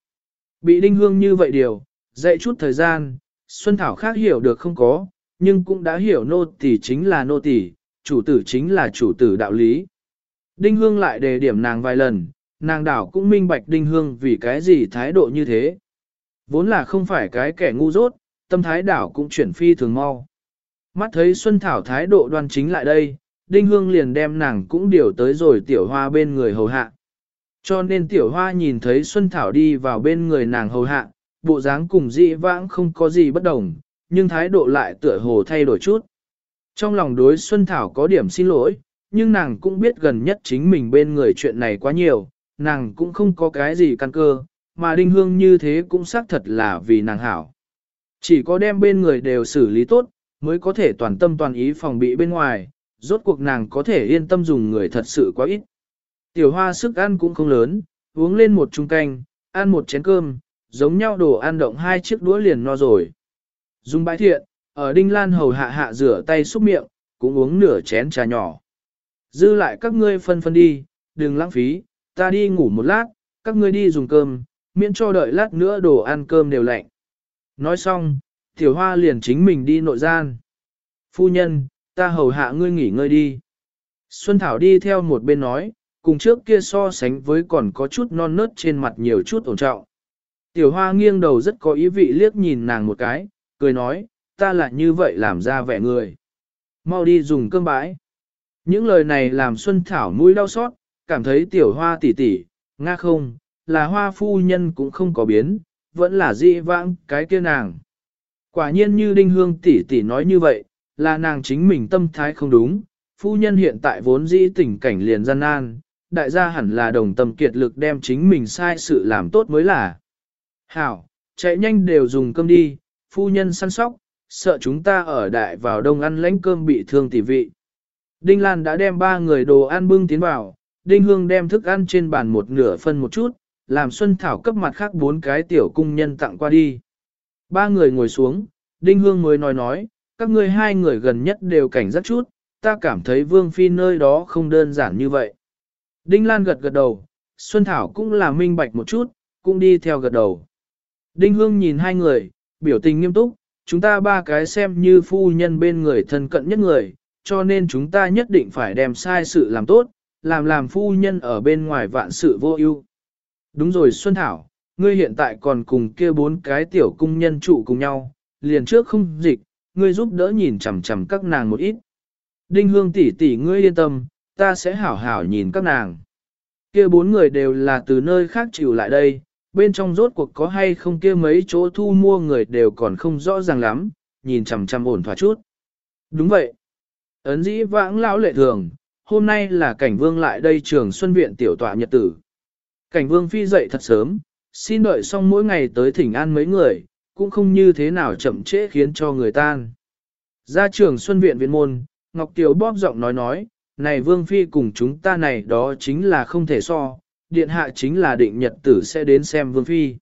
Bị Đinh Hương như vậy điều, dạy chút thời gian, Xuân Thảo khác hiểu được không có, nhưng cũng đã hiểu nô tỳ chính là nô tỳ, chủ tử chính là chủ tử đạo lý. Đinh Hương lại đề điểm nàng vài lần, nàng đảo cũng minh bạch Đinh Hương vì cái gì thái độ như thế. Vốn là không phải cái kẻ ngu dốt, tâm thái đảo cũng chuyển phi thường mau. Mắt thấy Xuân Thảo thái độ đoan chính lại đây, Đinh Hương liền đem nàng cũng điều tới rồi tiểu hoa bên người hầu hạ. Cho nên tiểu hoa nhìn thấy Xuân Thảo đi vào bên người nàng hầu hạ, bộ dáng cùng dị vãng không có gì bất đồng, nhưng thái độ lại tựa hồ thay đổi chút. Trong lòng đối Xuân Thảo có điểm xin lỗi, nhưng nàng cũng biết gần nhất chính mình bên người chuyện này quá nhiều, nàng cũng không có cái gì căn cơ, mà Đinh Hương như thế cũng xác thật là vì nàng hảo. Chỉ có đem bên người đều xử lý tốt, mới có thể toàn tâm toàn ý phòng bị bên ngoài, rốt cuộc nàng có thể yên tâm dùng người thật sự quá ít. Tiểu hoa sức ăn cũng không lớn, uống lên một chung canh, ăn một chén cơm, giống nhau đồ ăn động hai chiếc đũa liền no rồi. Dung bãi thiện, ở Đinh Lan hầu hạ hạ rửa tay xúc miệng, cũng uống nửa chén trà nhỏ. Dư lại các ngươi phân phân đi, đừng lãng phí, ta đi ngủ một lát, các ngươi đi dùng cơm, miễn cho đợi lát nữa đồ ăn cơm đều lạnh. Nói xong, tiểu hoa liền chính mình đi nội gian. Phu nhân, ta hầu hạ ngươi nghỉ ngơi đi. Xuân Thảo đi theo một bên nói, cùng trước kia so sánh với còn có chút non nớt trên mặt nhiều chút ổn trọng. Tiểu hoa nghiêng đầu rất có ý vị liếc nhìn nàng một cái, cười nói, ta lại như vậy làm ra vẻ người. Mau đi dùng cơm bãi. Những lời này làm Xuân Thảo mũi đau xót, cảm thấy tiểu hoa tỉ tỉ, nga không, là hoa phu nhân cũng không có biến, vẫn là dị vãng cái kia nàng. Quả nhiên như đinh hương tỷ tỷ nói như vậy, là nàng chính mình tâm thái không đúng, phu nhân hiện tại vốn dĩ tình cảnh liền gian nan, đại gia hẳn là đồng tâm kiệt lực đem chính mình sai sự làm tốt mới là. Hảo, chạy nhanh đều dùng cơm đi, phu nhân săn sóc, sợ chúng ta ở đại vào đông ăn lãnh cơm bị thương tỷ vị. Đinh Lan đã đem ba người đồ ăn bưng tiến vào, Đinh Hương đem thức ăn trên bàn một nửa phân một chút, làm Xuân Thảo cấp mặt khác bốn cái tiểu cung nhân tặng qua đi. Ba người ngồi xuống, Đinh Hương mới nói nói, các ngươi hai người gần nhất đều cảnh giác chút, ta cảm thấy Vương Phi nơi đó không đơn giản như vậy. Đinh Lan gật gật đầu, Xuân Thảo cũng là minh bạch một chút, cũng đi theo gật đầu. Đinh Hương nhìn hai người, biểu tình nghiêm túc, chúng ta ba cái xem như phu nhân bên người thân cận nhất người, cho nên chúng ta nhất định phải đem sai sự làm tốt, làm làm phu nhân ở bên ngoài vạn sự vô ưu. Đúng rồi Xuân Thảo, ngươi hiện tại còn cùng kia bốn cái tiểu cung nhân trụ cùng nhau, liền trước không dịch, ngươi giúp đỡ nhìn chằm chằm các nàng một ít. Đinh Hương tỷ tỷ ngươi yên tâm, ta sẽ hảo hảo nhìn các nàng. Kia bốn người đều là từ nơi khác chịu lại đây, bên trong rốt cuộc có hay không kia mấy chỗ thu mua người đều còn không rõ ràng lắm, nhìn chằm chằm ổn thỏa chút. Đúng vậy. Ấn dĩ vãng lão lệ thường, hôm nay là cảnh vương lại đây trường xuân viện tiểu tọa nhật tử. Cảnh vương phi dậy thật sớm, xin đợi xong mỗi ngày tới thỉnh an mấy người, cũng không như thế nào chậm trễ khiến cho người tan. Ra trường xuân viện viện môn, Ngọc Tiểu bóp giọng nói nói, này vương phi cùng chúng ta này đó chính là không thể so, điện hạ chính là định nhật tử sẽ đến xem vương phi.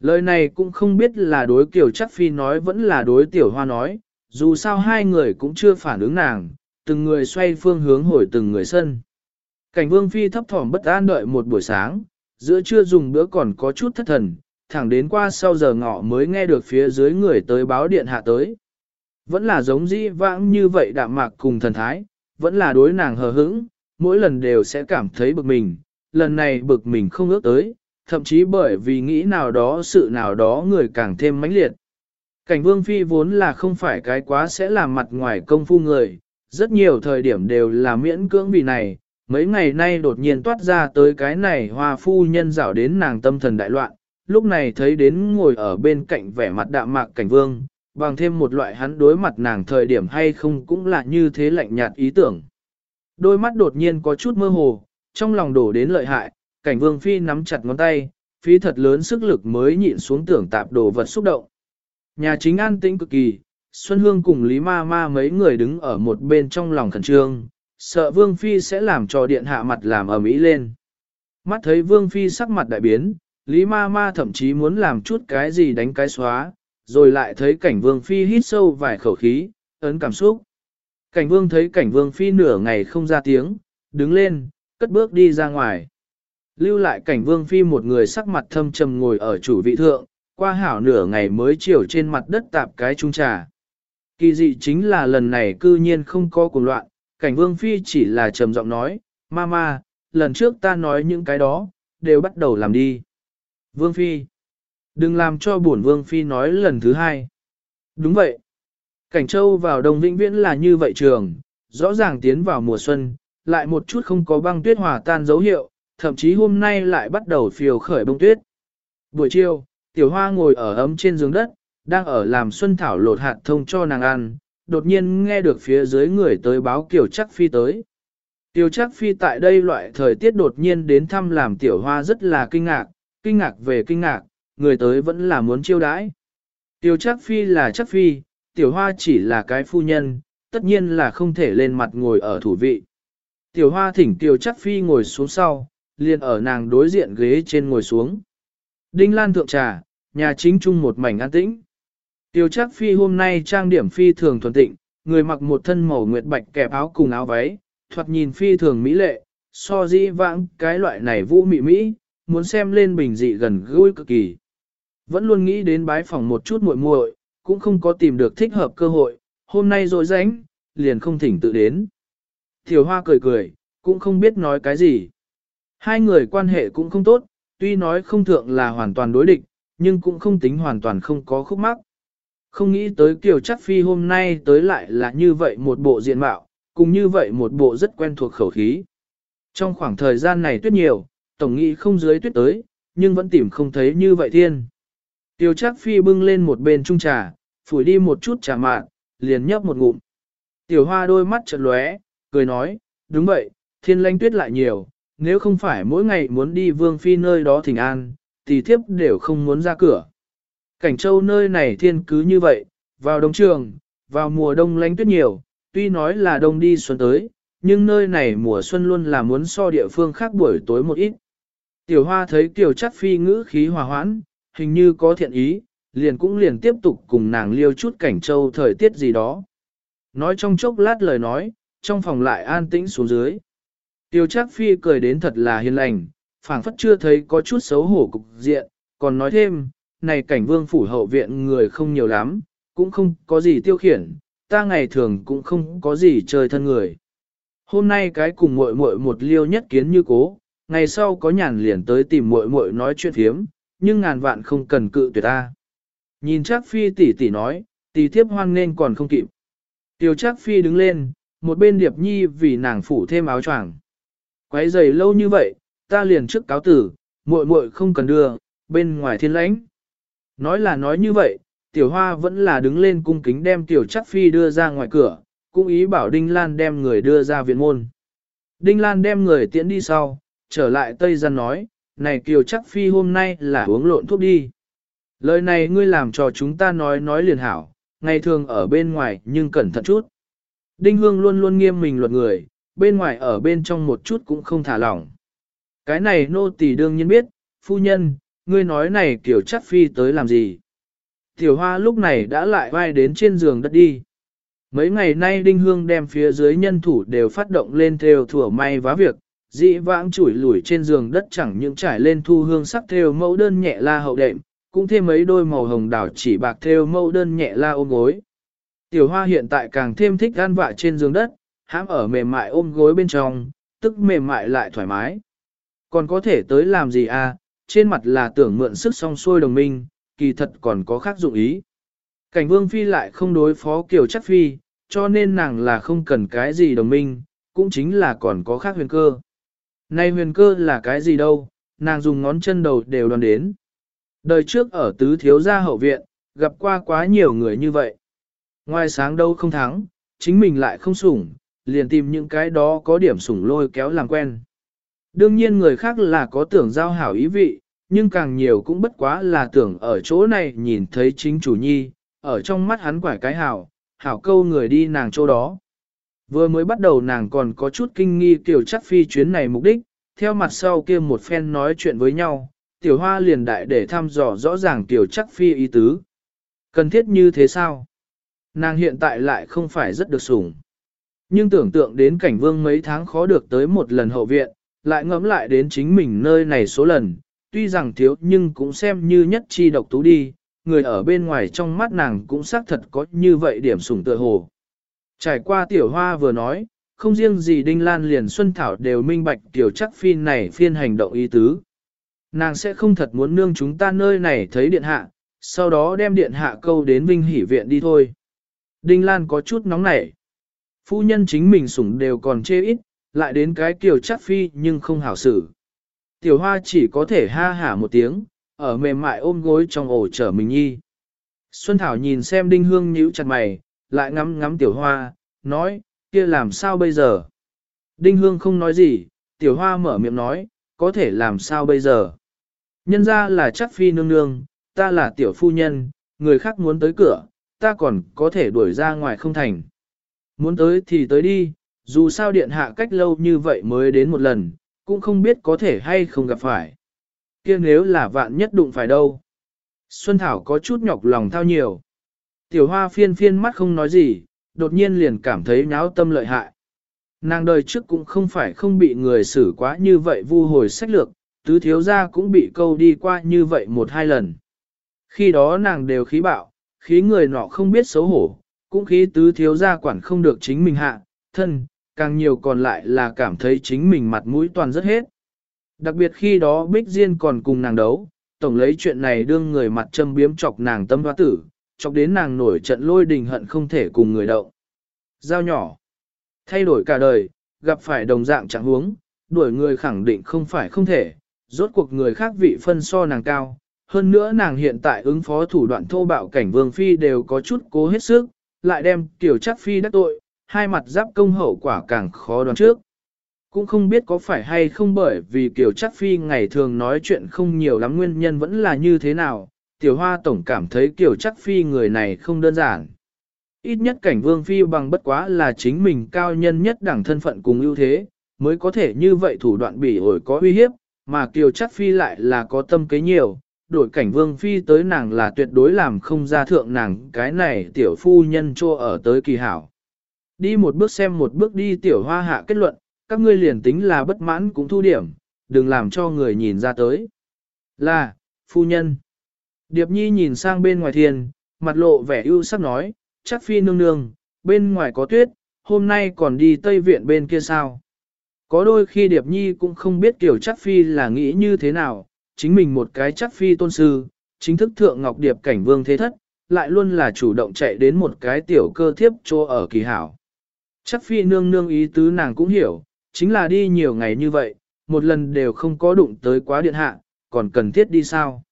Lời này cũng không biết là đối kiểu chắc phi nói vẫn là đối tiểu hoa nói, dù sao hai người cũng chưa phản ứng nàng, từng người xoay phương hướng hồi từng người sân. Cảnh vương phi thấp thỏm bất an đợi một buổi sáng, giữa trưa dùng bữa còn có chút thất thần, thẳng đến qua sau giờ ngọ mới nghe được phía dưới người tới báo điện hạ tới. Vẫn là giống dĩ vãng như vậy đạm mạc cùng thần thái, vẫn là đối nàng hờ hững, mỗi lần đều sẽ cảm thấy bực mình, lần này bực mình không ước tới, thậm chí bởi vì nghĩ nào đó sự nào đó người càng thêm mãnh liệt. Cảnh vương phi vốn là không phải cái quá sẽ làm mặt ngoài công phu người, rất nhiều thời điểm đều là miễn cưỡng vì này, mấy ngày nay đột nhiên toát ra tới cái này hoa phu nhân dạo đến nàng tâm thần đại loạn, lúc này thấy đến ngồi ở bên cạnh vẻ mặt đạm mạc cảnh vương, bằng thêm một loại hắn đối mặt nàng thời điểm hay không cũng là như thế lạnh nhạt ý tưởng. Đôi mắt đột nhiên có chút mơ hồ, trong lòng đổ đến lợi hại, cảnh vương phi nắm chặt ngón tay, phi thật lớn sức lực mới nhịn xuống tưởng tạp đồ vật xúc động. Nhà chính an tĩnh cực kỳ, Xuân Hương cùng Lý Ma Ma mấy người đứng ở một bên trong lòng khẩn trương, sợ Vương Phi sẽ làm cho điện hạ mặt làm ầm ĩ lên. Mắt thấy Vương Phi sắc mặt đại biến, Lý Ma Ma thậm chí muốn làm chút cái gì đánh cái xóa, rồi lại thấy cảnh Vương Phi hít sâu vài khẩu khí, ấn cảm xúc. Cảnh Vương thấy cảnh Vương Phi nửa ngày không ra tiếng, đứng lên, cất bước đi ra ngoài. Lưu lại cảnh Vương Phi một người sắc mặt thâm trầm ngồi ở chủ vị thượng, qua hảo nửa ngày mới chiều trên mặt đất tạp cái trung trà. Kỳ dị chính là lần này cư nhiên không có cuồng loạn, cảnh vương phi chỉ là trầm giọng nói, Mama, lần trước ta nói những cái đó, đều bắt đầu làm đi. Vương phi, đừng làm cho bổn vương phi nói lần thứ hai. Đúng vậy. Cảnh châu vào đông vĩnh viễn là như vậy trường, rõ ràng tiến vào mùa xuân, lại một chút không có băng tuyết hòa tan dấu hiệu, thậm chí hôm nay lại bắt đầu phiêu khởi bông tuyết. Buổi chiều, tiểu hoa ngồi ở ấm trên giường đất, đang ở làm xuân thảo lột hạt thông cho nàng ăn, đột nhiên nghe được phía dưới người tới báo kiểu Chắc Phi tới. Tiểu Chắc Phi tại đây loại thời tiết đột nhiên đến thăm làm tiểu hoa rất là kinh ngạc, kinh ngạc về kinh ngạc, người tới vẫn là muốn chiêu đãi. Tiểu Chắc Phi là Chắc Phi, tiểu hoa chỉ là cái phu nhân, tất nhiên là không thể lên mặt ngồi ở thủ vị. Tiểu hoa thỉnh Tiểu Chắc Phi ngồi xuống sau, liền ở nàng đối diện ghế trên ngồi xuống. Đinh Lan thượng trà, nhà chính chung một mảnh an tĩnh. Tiểu chắc phi hôm nay trang điểm phi thường thuần tịnh, người mặc một thân màu nguyệt bạch kẹp áo cùng áo váy, thoạt nhìn phi thường mỹ lệ, so dĩ vãng cái loại này vũ mị mỹ, muốn xem lên bình dị gần gũi cực kỳ. Vẫn luôn nghĩ đến bái phòng một chút muội muội, cũng không có tìm được thích hợp cơ hội, hôm nay rồi rảnh, liền không thỉnh tự đến. Tiểu hoa cười cười, cũng không biết nói cái gì. Hai người quan hệ cũng không tốt, tuy nói không thượng là hoàn toàn đối địch, nhưng cũng không tính hoàn toàn không có khúc mắc. Không nghĩ tới Kiều Chắc Phi hôm nay tới lại là như vậy một bộ diện mạo, cùng như vậy một bộ rất quen thuộc khẩu khí. Trong khoảng thời gian này tuyết nhiều, tổng nghĩ không dưới tuyết tới, nhưng vẫn tìm không thấy như vậy thiên. Tiêu Trác Phi bưng lên một bên trung trà, phủi đi một chút trà mạn, liền nhấp một ngụm. Tiểu Hoa đôi mắt chợt lóe, cười nói, đúng vậy, thiên lãnh tuyết lại nhiều, nếu không phải mỗi ngày muốn đi Vương Phi nơi đó thỉnh an, thì thiếp đều không muốn ra cửa. Cảnh châu nơi này thiên cứ như vậy, vào đông trường, vào mùa đông lánh tuyết nhiều, tuy nói là đông đi xuân tới, nhưng nơi này mùa xuân luôn là muốn so địa phương khác buổi tối một ít. Tiểu hoa thấy tiểu chắc phi ngữ khí hòa hoãn, hình như có thiện ý, liền cũng liền tiếp tục cùng nàng liêu chút cảnh châu thời tiết gì đó. Nói trong chốc lát lời nói, trong phòng lại an tĩnh xuống dưới. Tiêu Trác Phi cười đến thật là hiền lành, phảng phất chưa thấy có chút xấu hổ cục diện, còn nói thêm, này cảnh vương phủ hậu viện người không nhiều lắm, cũng không có gì tiêu khiển, ta ngày thường cũng không có gì chơi thân người. Hôm nay cái cùng muội muội một liêu nhất kiến như cố, ngày sau có nhàn liền tới tìm muội muội nói chuyện hiếm nhưng ngàn vạn không cần cự tuyệt ta. Nhìn Trác Phi tỷ tỷ nói, tỷ thiếp hoan nên còn không kịp. Tiêu Trác Phi đứng lên, một bên Điệp Nhi vì nàng phủ thêm áo choàng. Quấy giày lâu như vậy, ta liền trước cáo tử, muội muội không cần đưa, bên ngoài thiên lãnh. Nói là nói như vậy, tiểu hoa vẫn là đứng lên cung kính đem tiểu chắc phi đưa ra ngoài cửa, cũng ý bảo Đinh Lan đem người đưa ra viện môn. Đinh Lan đem người tiễn đi sau, trở lại Tây Gian nói, này kiều chắc phi hôm nay là uống lộn thuốc đi. Lời này ngươi làm cho chúng ta nói nói liền hảo, ngày thường ở bên ngoài nhưng cẩn thận chút. Đinh Hương luôn luôn nghiêm mình luật người, bên ngoài ở bên trong một chút cũng không thả lỏng. Cái này nô tỳ đương nhiên biết, phu nhân, ngươi nói này kiểu chắc phi tới làm gì. Tiểu hoa lúc này đã lại vai đến trên giường đất đi. Mấy ngày nay đinh hương đem phía dưới nhân thủ đều phát động lên theo thủa may vá việc, dị vãng chủi lủi trên giường đất chẳng những trải lên thu hương sắc theo mẫu đơn nhẹ la hậu đệm, cũng thêm mấy đôi màu hồng đảo chỉ bạc theo mẫu đơn nhẹ la ôm gối. Tiểu hoa hiện tại càng thêm thích gan vạ trên giường đất, hãm ở mềm mại ôm gối bên trong, tức mềm mại lại thoải mái. Còn có thể tới làm gì à, trên mặt là tưởng mượn sức song xuôi đồng minh, kỳ thật còn có khác dụng ý. Cảnh vương phi lại không đối phó kiểu chắc phi, cho nên nàng là không cần cái gì đồng minh, cũng chính là còn có khác huyền cơ. Này huyền cơ là cái gì đâu, nàng dùng ngón chân đầu đều đoán đến. Đời trước ở tứ thiếu gia hậu viện, gặp qua quá nhiều người như vậy. Ngoài sáng đâu không thắng, chính mình lại không sủng, liền tìm những cái đó có điểm sủng lôi kéo làm quen. Đương nhiên người khác là có tưởng giao hảo ý vị, nhưng càng nhiều cũng bất quá là tưởng ở chỗ này nhìn thấy chính chủ nhi, ở trong mắt hắn quải cái hảo, hảo câu người đi nàng chỗ đó. Vừa mới bắt đầu nàng còn có chút kinh nghi kiểu chắc phi chuyến này mục đích, theo mặt sau kia một phen nói chuyện với nhau, tiểu hoa liền đại để thăm dò rõ ràng tiểu chắc phi ý tứ. Cần thiết như thế sao? Nàng hiện tại lại không phải rất được sủng. Nhưng tưởng tượng đến cảnh vương mấy tháng khó được tới một lần hậu viện, lại ngẫm lại đến chính mình nơi này số lần, tuy rằng thiếu nhưng cũng xem như nhất chi độc tú đi, người ở bên ngoài trong mắt nàng cũng xác thật có như vậy điểm sủng tựa hồ. Trải qua tiểu hoa vừa nói, không riêng gì Đinh Lan liền Xuân Thảo đều minh bạch tiểu chắc phi này phiên hành động ý tứ. Nàng sẽ không thật muốn nương chúng ta nơi này thấy điện hạ, sau đó đem điện hạ câu đến Vinh Hỷ Viện đi thôi. Đinh Lan có chút nóng nảy. Phu nhân chính mình sủng đều còn chê ít, lại đến cái kiều chắc phi nhưng không hảo xử. Tiểu hoa chỉ có thể ha hả một tiếng, ở mềm mại ôm gối trong ổ trở mình nhi. Xuân Thảo nhìn xem đinh hương nhíu chặt mày, lại ngắm ngắm tiểu hoa, nói, kia làm sao bây giờ? Đinh hương không nói gì, tiểu hoa mở miệng nói, có thể làm sao bây giờ? Nhân ra là chắc phi nương nương, ta là tiểu phu nhân, người khác muốn tới cửa, ta còn có thể đuổi ra ngoài không thành. Muốn tới thì tới đi, dù sao điện hạ cách lâu như vậy mới đến một lần, cũng không biết có thể hay không gặp phải. kia nếu là vạn nhất đụng phải đâu. Xuân Thảo có chút nhọc lòng thao nhiều. Tiểu hoa phiên phiên mắt không nói gì, đột nhiên liền cảm thấy nháo tâm lợi hại. Nàng đời trước cũng không phải không bị người xử quá như vậy vu hồi sách lược, tứ thiếu gia cũng bị câu đi qua như vậy một hai lần. Khi đó nàng đều khí bạo, khí người nọ không biết xấu hổ, cũng khí tứ thiếu gia quản không được chính mình hạ, thân, càng nhiều còn lại là cảm thấy chính mình mặt mũi toàn rất hết. Đặc biệt khi đó Bích Diên còn cùng nàng đấu, tổng lấy chuyện này đương người mặt châm biếm chọc nàng tâm hoa tử, chọc đến nàng nổi trận lôi đình hận không thể cùng người động. Giao nhỏ, thay đổi cả đời, gặp phải đồng dạng trạng huống, đuổi người khẳng định không phải không thể, rốt cuộc người khác vị phân so nàng cao. Hơn nữa nàng hiện tại ứng phó thủ đoạn thô bạo cảnh vương phi đều có chút cố hết sức, lại đem tiểu chắc phi đắc tội, hai mặt giáp công hậu quả càng khó đoán trước. Cũng không biết có phải hay không bởi vì Kiều Chắc Phi ngày thường nói chuyện không nhiều lắm nguyên nhân vẫn là như thế nào, Tiểu Hoa Tổng cảm thấy Kiều Chắc Phi người này không đơn giản. Ít nhất cảnh Vương Phi bằng bất quá là chính mình cao nhân nhất đẳng thân phận cùng ưu thế, mới có thể như vậy thủ đoạn bỉ ổi có uy hiếp, mà Kiều chắc phi lại là có tâm kế nhiều, đổi cảnh vương phi tới nàng là tuyệt đối làm không ra thượng nàng cái này tiểu phu nhân cho ở tới kỳ hảo. Đi một bước xem một bước đi tiểu hoa hạ kết luận, các ngươi liền tính là bất mãn cũng thu điểm, đừng làm cho người nhìn ra tới. Là, phu nhân. Điệp nhi nhìn sang bên ngoài thiên, mặt lộ vẻ ưu sắc nói, chắc phi nương nương, bên ngoài có tuyết, hôm nay còn đi Tây Viện bên kia sao. Có đôi khi Điệp Nhi cũng không biết kiểu chắc phi là nghĩ như thế nào, chính mình một cái chắc phi tôn sư, chính thức thượng ngọc điệp cảnh vương thế thất, lại luôn là chủ động chạy đến một cái tiểu cơ thiếp cho ở kỳ hảo. Chắc phi nương nương ý tứ nàng cũng hiểu, chính là đi nhiều ngày như vậy, một lần đều không có đụng tới quá điện hạ, còn cần thiết đi sao.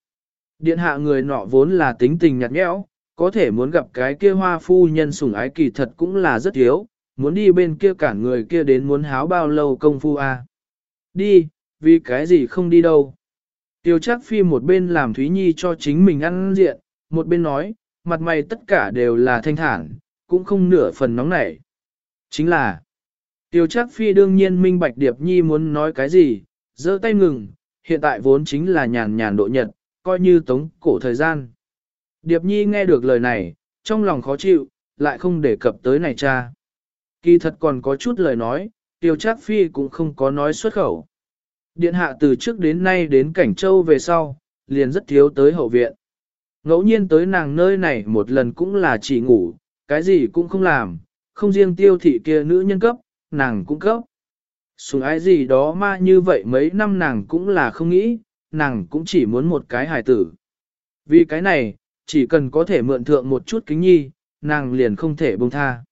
Điện hạ người nọ vốn là tính tình nhạt nhẽo, có thể muốn gặp cái kia hoa phu nhân sủng ái kỳ thật cũng là rất thiếu, muốn đi bên kia cản người kia đến muốn háo bao lâu công phu a. À? Đi, vì cái gì không đi đâu. Tiêu Trác phi một bên làm Thúy Nhi cho chính mình ăn diện, một bên nói, mặt mày tất cả đều là thanh thản, cũng không nửa phần nóng nảy. Chính là, Tiêu Trác phi đương nhiên minh bạch Điệp Nhi muốn nói cái gì, giơ tay ngừng, hiện tại vốn chính là nhàn nhàn độ nhật, coi như tống cổ thời gian. Điệp Nhi nghe được lời này, trong lòng khó chịu, lại không đề cập tới này cha. Kỳ thật còn có chút lời nói, Tiêu Trác Phi cũng không có nói xuất khẩu. Điện hạ từ trước đến nay đến Cảnh Châu về sau, liền rất thiếu tới hậu viện. Ngẫu nhiên tới nàng nơi này một lần cũng là chỉ ngủ, cái gì cũng không làm, không riêng tiêu thị kia nữ nhân cấp, nàng cũng cấp. Sùng ái gì đó mà như vậy mấy năm nàng cũng là không nghĩ, nàng cũng chỉ muốn một cái hài tử. Vì cái này, chỉ cần có thể mượn thượng một chút kính nhi, nàng liền không thể buông tha.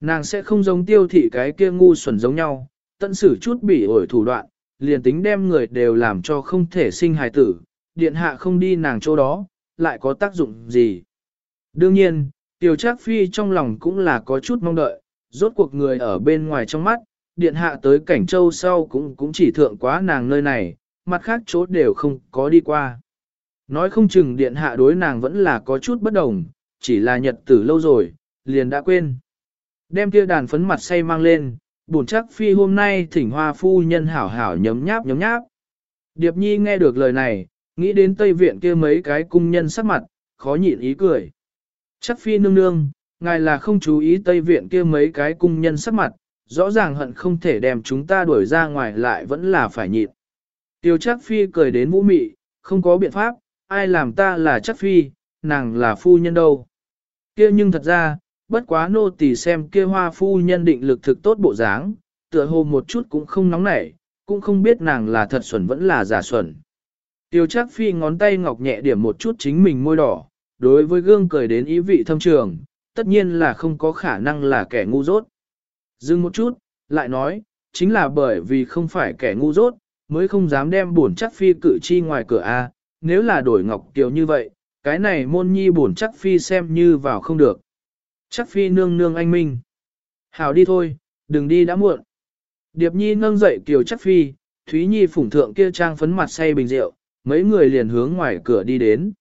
Nàng sẽ không giống tiêu thị cái kia ngu xuẩn giống nhau, tận xử chút bị ổi thủ đoạn, liền tính đem người đều làm cho không thể sinh hài tử, điện hạ không đi nàng chỗ đó, lại có tác dụng gì. Đương nhiên, tiêu trác phi trong lòng cũng là có chút mong đợi, rốt cuộc người ở bên ngoài trong mắt, điện hạ tới cảnh châu sau cũng cũng chỉ thượng quá nàng nơi này, mặt khác chỗ đều không có đi qua. Nói không chừng điện hạ đối nàng vẫn là có chút bất đồng, chỉ là nhật tử lâu rồi, liền đã quên. Đem kia đàn phấn mặt say mang lên, buồn chắc phi hôm nay thỉnh hoa phu nhân hảo hảo nhấm nháp nhấm nháp. Điệp nhi nghe được lời này, nghĩ đến Tây Viện kia mấy cái cung nhân sắc mặt, khó nhịn ý cười. Chắc phi nương nương, ngài là không chú ý Tây Viện kia mấy cái cung nhân sắc mặt, rõ ràng hận không thể đem chúng ta đuổi ra ngoài lại vẫn là phải nhịn. Tiêu chắc phi cười đến vũ mị, không có biện pháp, ai làm ta là chắc phi, nàng là phu nhân đâu. kia nhưng thật ra, bất quá nô tỳ xem kia hoa phu nhân định lực thực tốt bộ dáng, tựa hồ một chút cũng không nóng nảy, cũng không biết nàng là thật xuẩn vẫn là giả xuẩn. Tiêu chắc phi ngón tay ngọc nhẹ điểm một chút chính mình môi đỏ, đối với gương cười đến ý vị thâm trường, tất nhiên là không có khả năng là kẻ ngu dốt. Dừng một chút, lại nói, chính là bởi vì không phải kẻ ngu dốt, mới không dám đem bổn chắc phi cử chi ngoài cửa A, nếu là đổi ngọc kiều như vậy, cái này môn nhi bổn chắc phi xem như vào không được. Chắc phi nương nương anh minh. Hảo đi thôi, đừng đi đã muộn. Điệp nhi nâng dậy kiều chắc phi, Thúy Nhi phủng thượng kia trang phấn mặt say bình rượu, mấy người liền hướng ngoài cửa đi đến.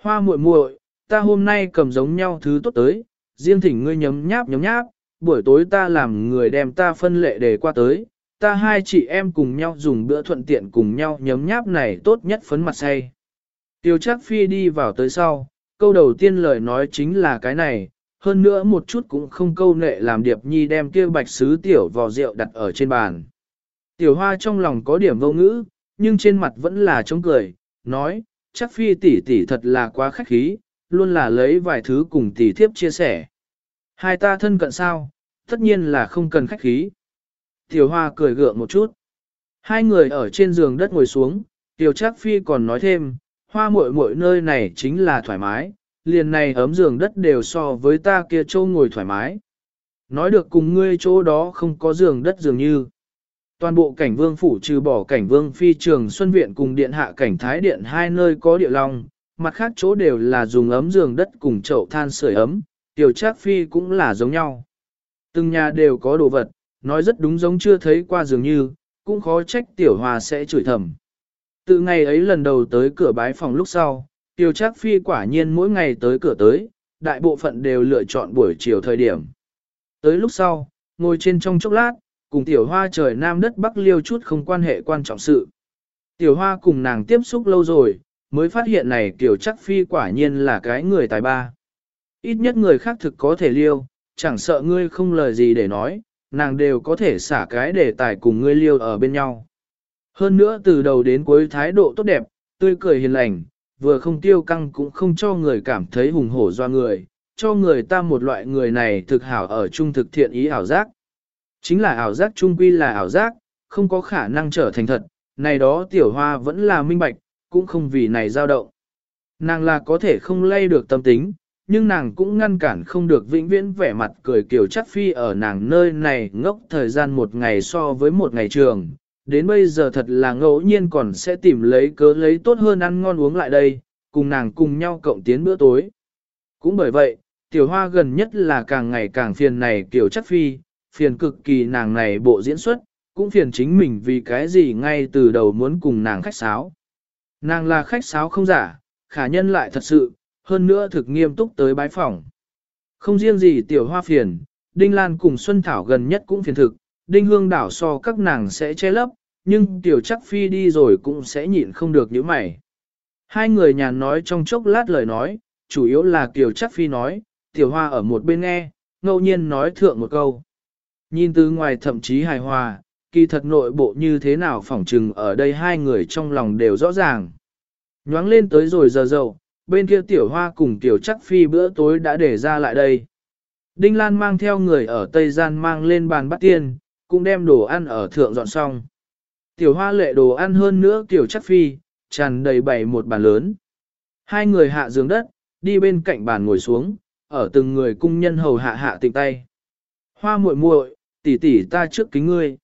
Hoa muội muội, ta hôm nay cầm giống nhau thứ tốt tới, riêng thỉnh ngươi nhấm nháp nhấm nháp, buổi tối ta làm người đem ta phân lệ để qua tới, ta hai chị em cùng nhau dùng bữa thuận tiện cùng nhau nhấm nháp này tốt nhất phấn mặt say. Tiêu chắc phi đi vào tới sau, câu đầu tiên lời nói chính là cái này, hơn nữa một chút cũng không câu nệ làm Điệp Nhi đem kia bạch sứ tiểu vò rượu đặt ở trên bàn. Tiểu hoa trong lòng có điểm vô ngữ, nhưng trên mặt vẫn là chống cười, nói, chắc phi tỷ tỷ thật là quá khách khí, luôn là lấy vài thứ cùng tỷ thiếp chia sẻ. Hai ta thân cận sao, tất nhiên là không cần khách khí. Tiểu hoa cười gượng một chút. Hai người ở trên giường đất ngồi xuống, tiểu chắc phi còn nói thêm, hoa muội muội nơi này chính là thoải mái, liền này ấm giường đất đều so với ta kia châu ngồi thoải mái. Nói được cùng ngươi chỗ đó không có giường đất dường như. Toàn bộ cảnh vương phủ trừ bỏ cảnh vương phi trường Xuân Viện cùng điện hạ cảnh Thái Điện hai nơi có địa long, mặt khác chỗ đều là dùng ấm giường đất cùng chậu than sưởi ấm, tiểu trác phi cũng là giống nhau. Từng nhà đều có đồ vật, nói rất đúng giống chưa thấy qua dường như, cũng khó trách tiểu hòa sẽ chửi thầm. Từ ngày ấy lần đầu tới cửa bái phòng lúc sau, tiểu trác phi quả nhiên mỗi ngày tới cửa tới, đại bộ phận đều lựa chọn buổi chiều thời điểm. Tới lúc sau, ngồi trên trong chốc lát, cùng tiểu hoa trời nam đất bắc liêu chút không quan hệ quan trọng sự. Tiểu hoa cùng nàng tiếp xúc lâu rồi, mới phát hiện này kiểu chắc phi quả nhiên là cái người tài ba. Ít nhất người khác thực có thể liêu, chẳng sợ ngươi không lời gì để nói, nàng đều có thể xả cái để tài cùng ngươi liêu ở bên nhau. Hơn nữa từ đầu đến cuối thái độ tốt đẹp, tươi cười hiền lành, vừa không tiêu căng cũng không cho người cảm thấy hùng hổ do người, cho người ta một loại người này thực hảo ở trung thực thiện ý ảo giác. Chính là ảo giác trung quy là ảo giác, không có khả năng trở thành thật, này đó tiểu hoa vẫn là minh bạch, cũng không vì này dao động. Nàng là có thể không lay được tâm tính, nhưng nàng cũng ngăn cản không được vĩnh viễn vẻ mặt cười kiểu chắc phi ở nàng nơi này ngốc thời gian một ngày so với một ngày trường. Đến bây giờ thật là ngẫu nhiên còn sẽ tìm lấy cớ lấy tốt hơn ăn ngon uống lại đây, cùng nàng cùng nhau cộng tiến bữa tối. Cũng bởi vậy, tiểu hoa gần nhất là càng ngày càng phiền này kiểu chắc phi, phiền cực kỳ nàng này bộ diễn xuất, cũng phiền chính mình vì cái gì ngay từ đầu muốn cùng nàng khách sáo. Nàng là khách sáo không giả, khả nhân lại thật sự, hơn nữa thực nghiêm túc tới bái phỏng. Không riêng gì tiểu hoa phiền, Đinh Lan cùng Xuân Thảo gần nhất cũng phiền thực, Đinh Hương đảo so các nàng sẽ che lấp, nhưng tiểu chắc phi đi rồi cũng sẽ nhịn không được những mày. Hai người nhàn nói trong chốc lát lời nói, chủ yếu là tiểu chắc phi nói, tiểu hoa ở một bên nghe, ngẫu nhiên nói thượng một câu. Nhìn từ ngoài thậm chí hài hòa, kỳ thật nội bộ như thế nào phỏng trừng ở đây hai người trong lòng đều rõ ràng. Nhoáng lên tới rồi giờ dậu, bên kia tiểu hoa cùng tiểu chắc phi bữa tối đã để ra lại đây. Đinh Lan mang theo người ở Tây Gian mang lên bàn bắt tiên, cũng đem đồ ăn ở thượng dọn xong. Tiểu hoa lệ đồ ăn hơn nữa tiểu chắc phi, tràn đầy bày một bàn lớn. Hai người hạ giường đất, đi bên cạnh bàn ngồi xuống, ở từng người cung nhân hầu hạ hạ tịnh tay. Hoa muội muội, tỷ tỷ ta trước kính ngươi.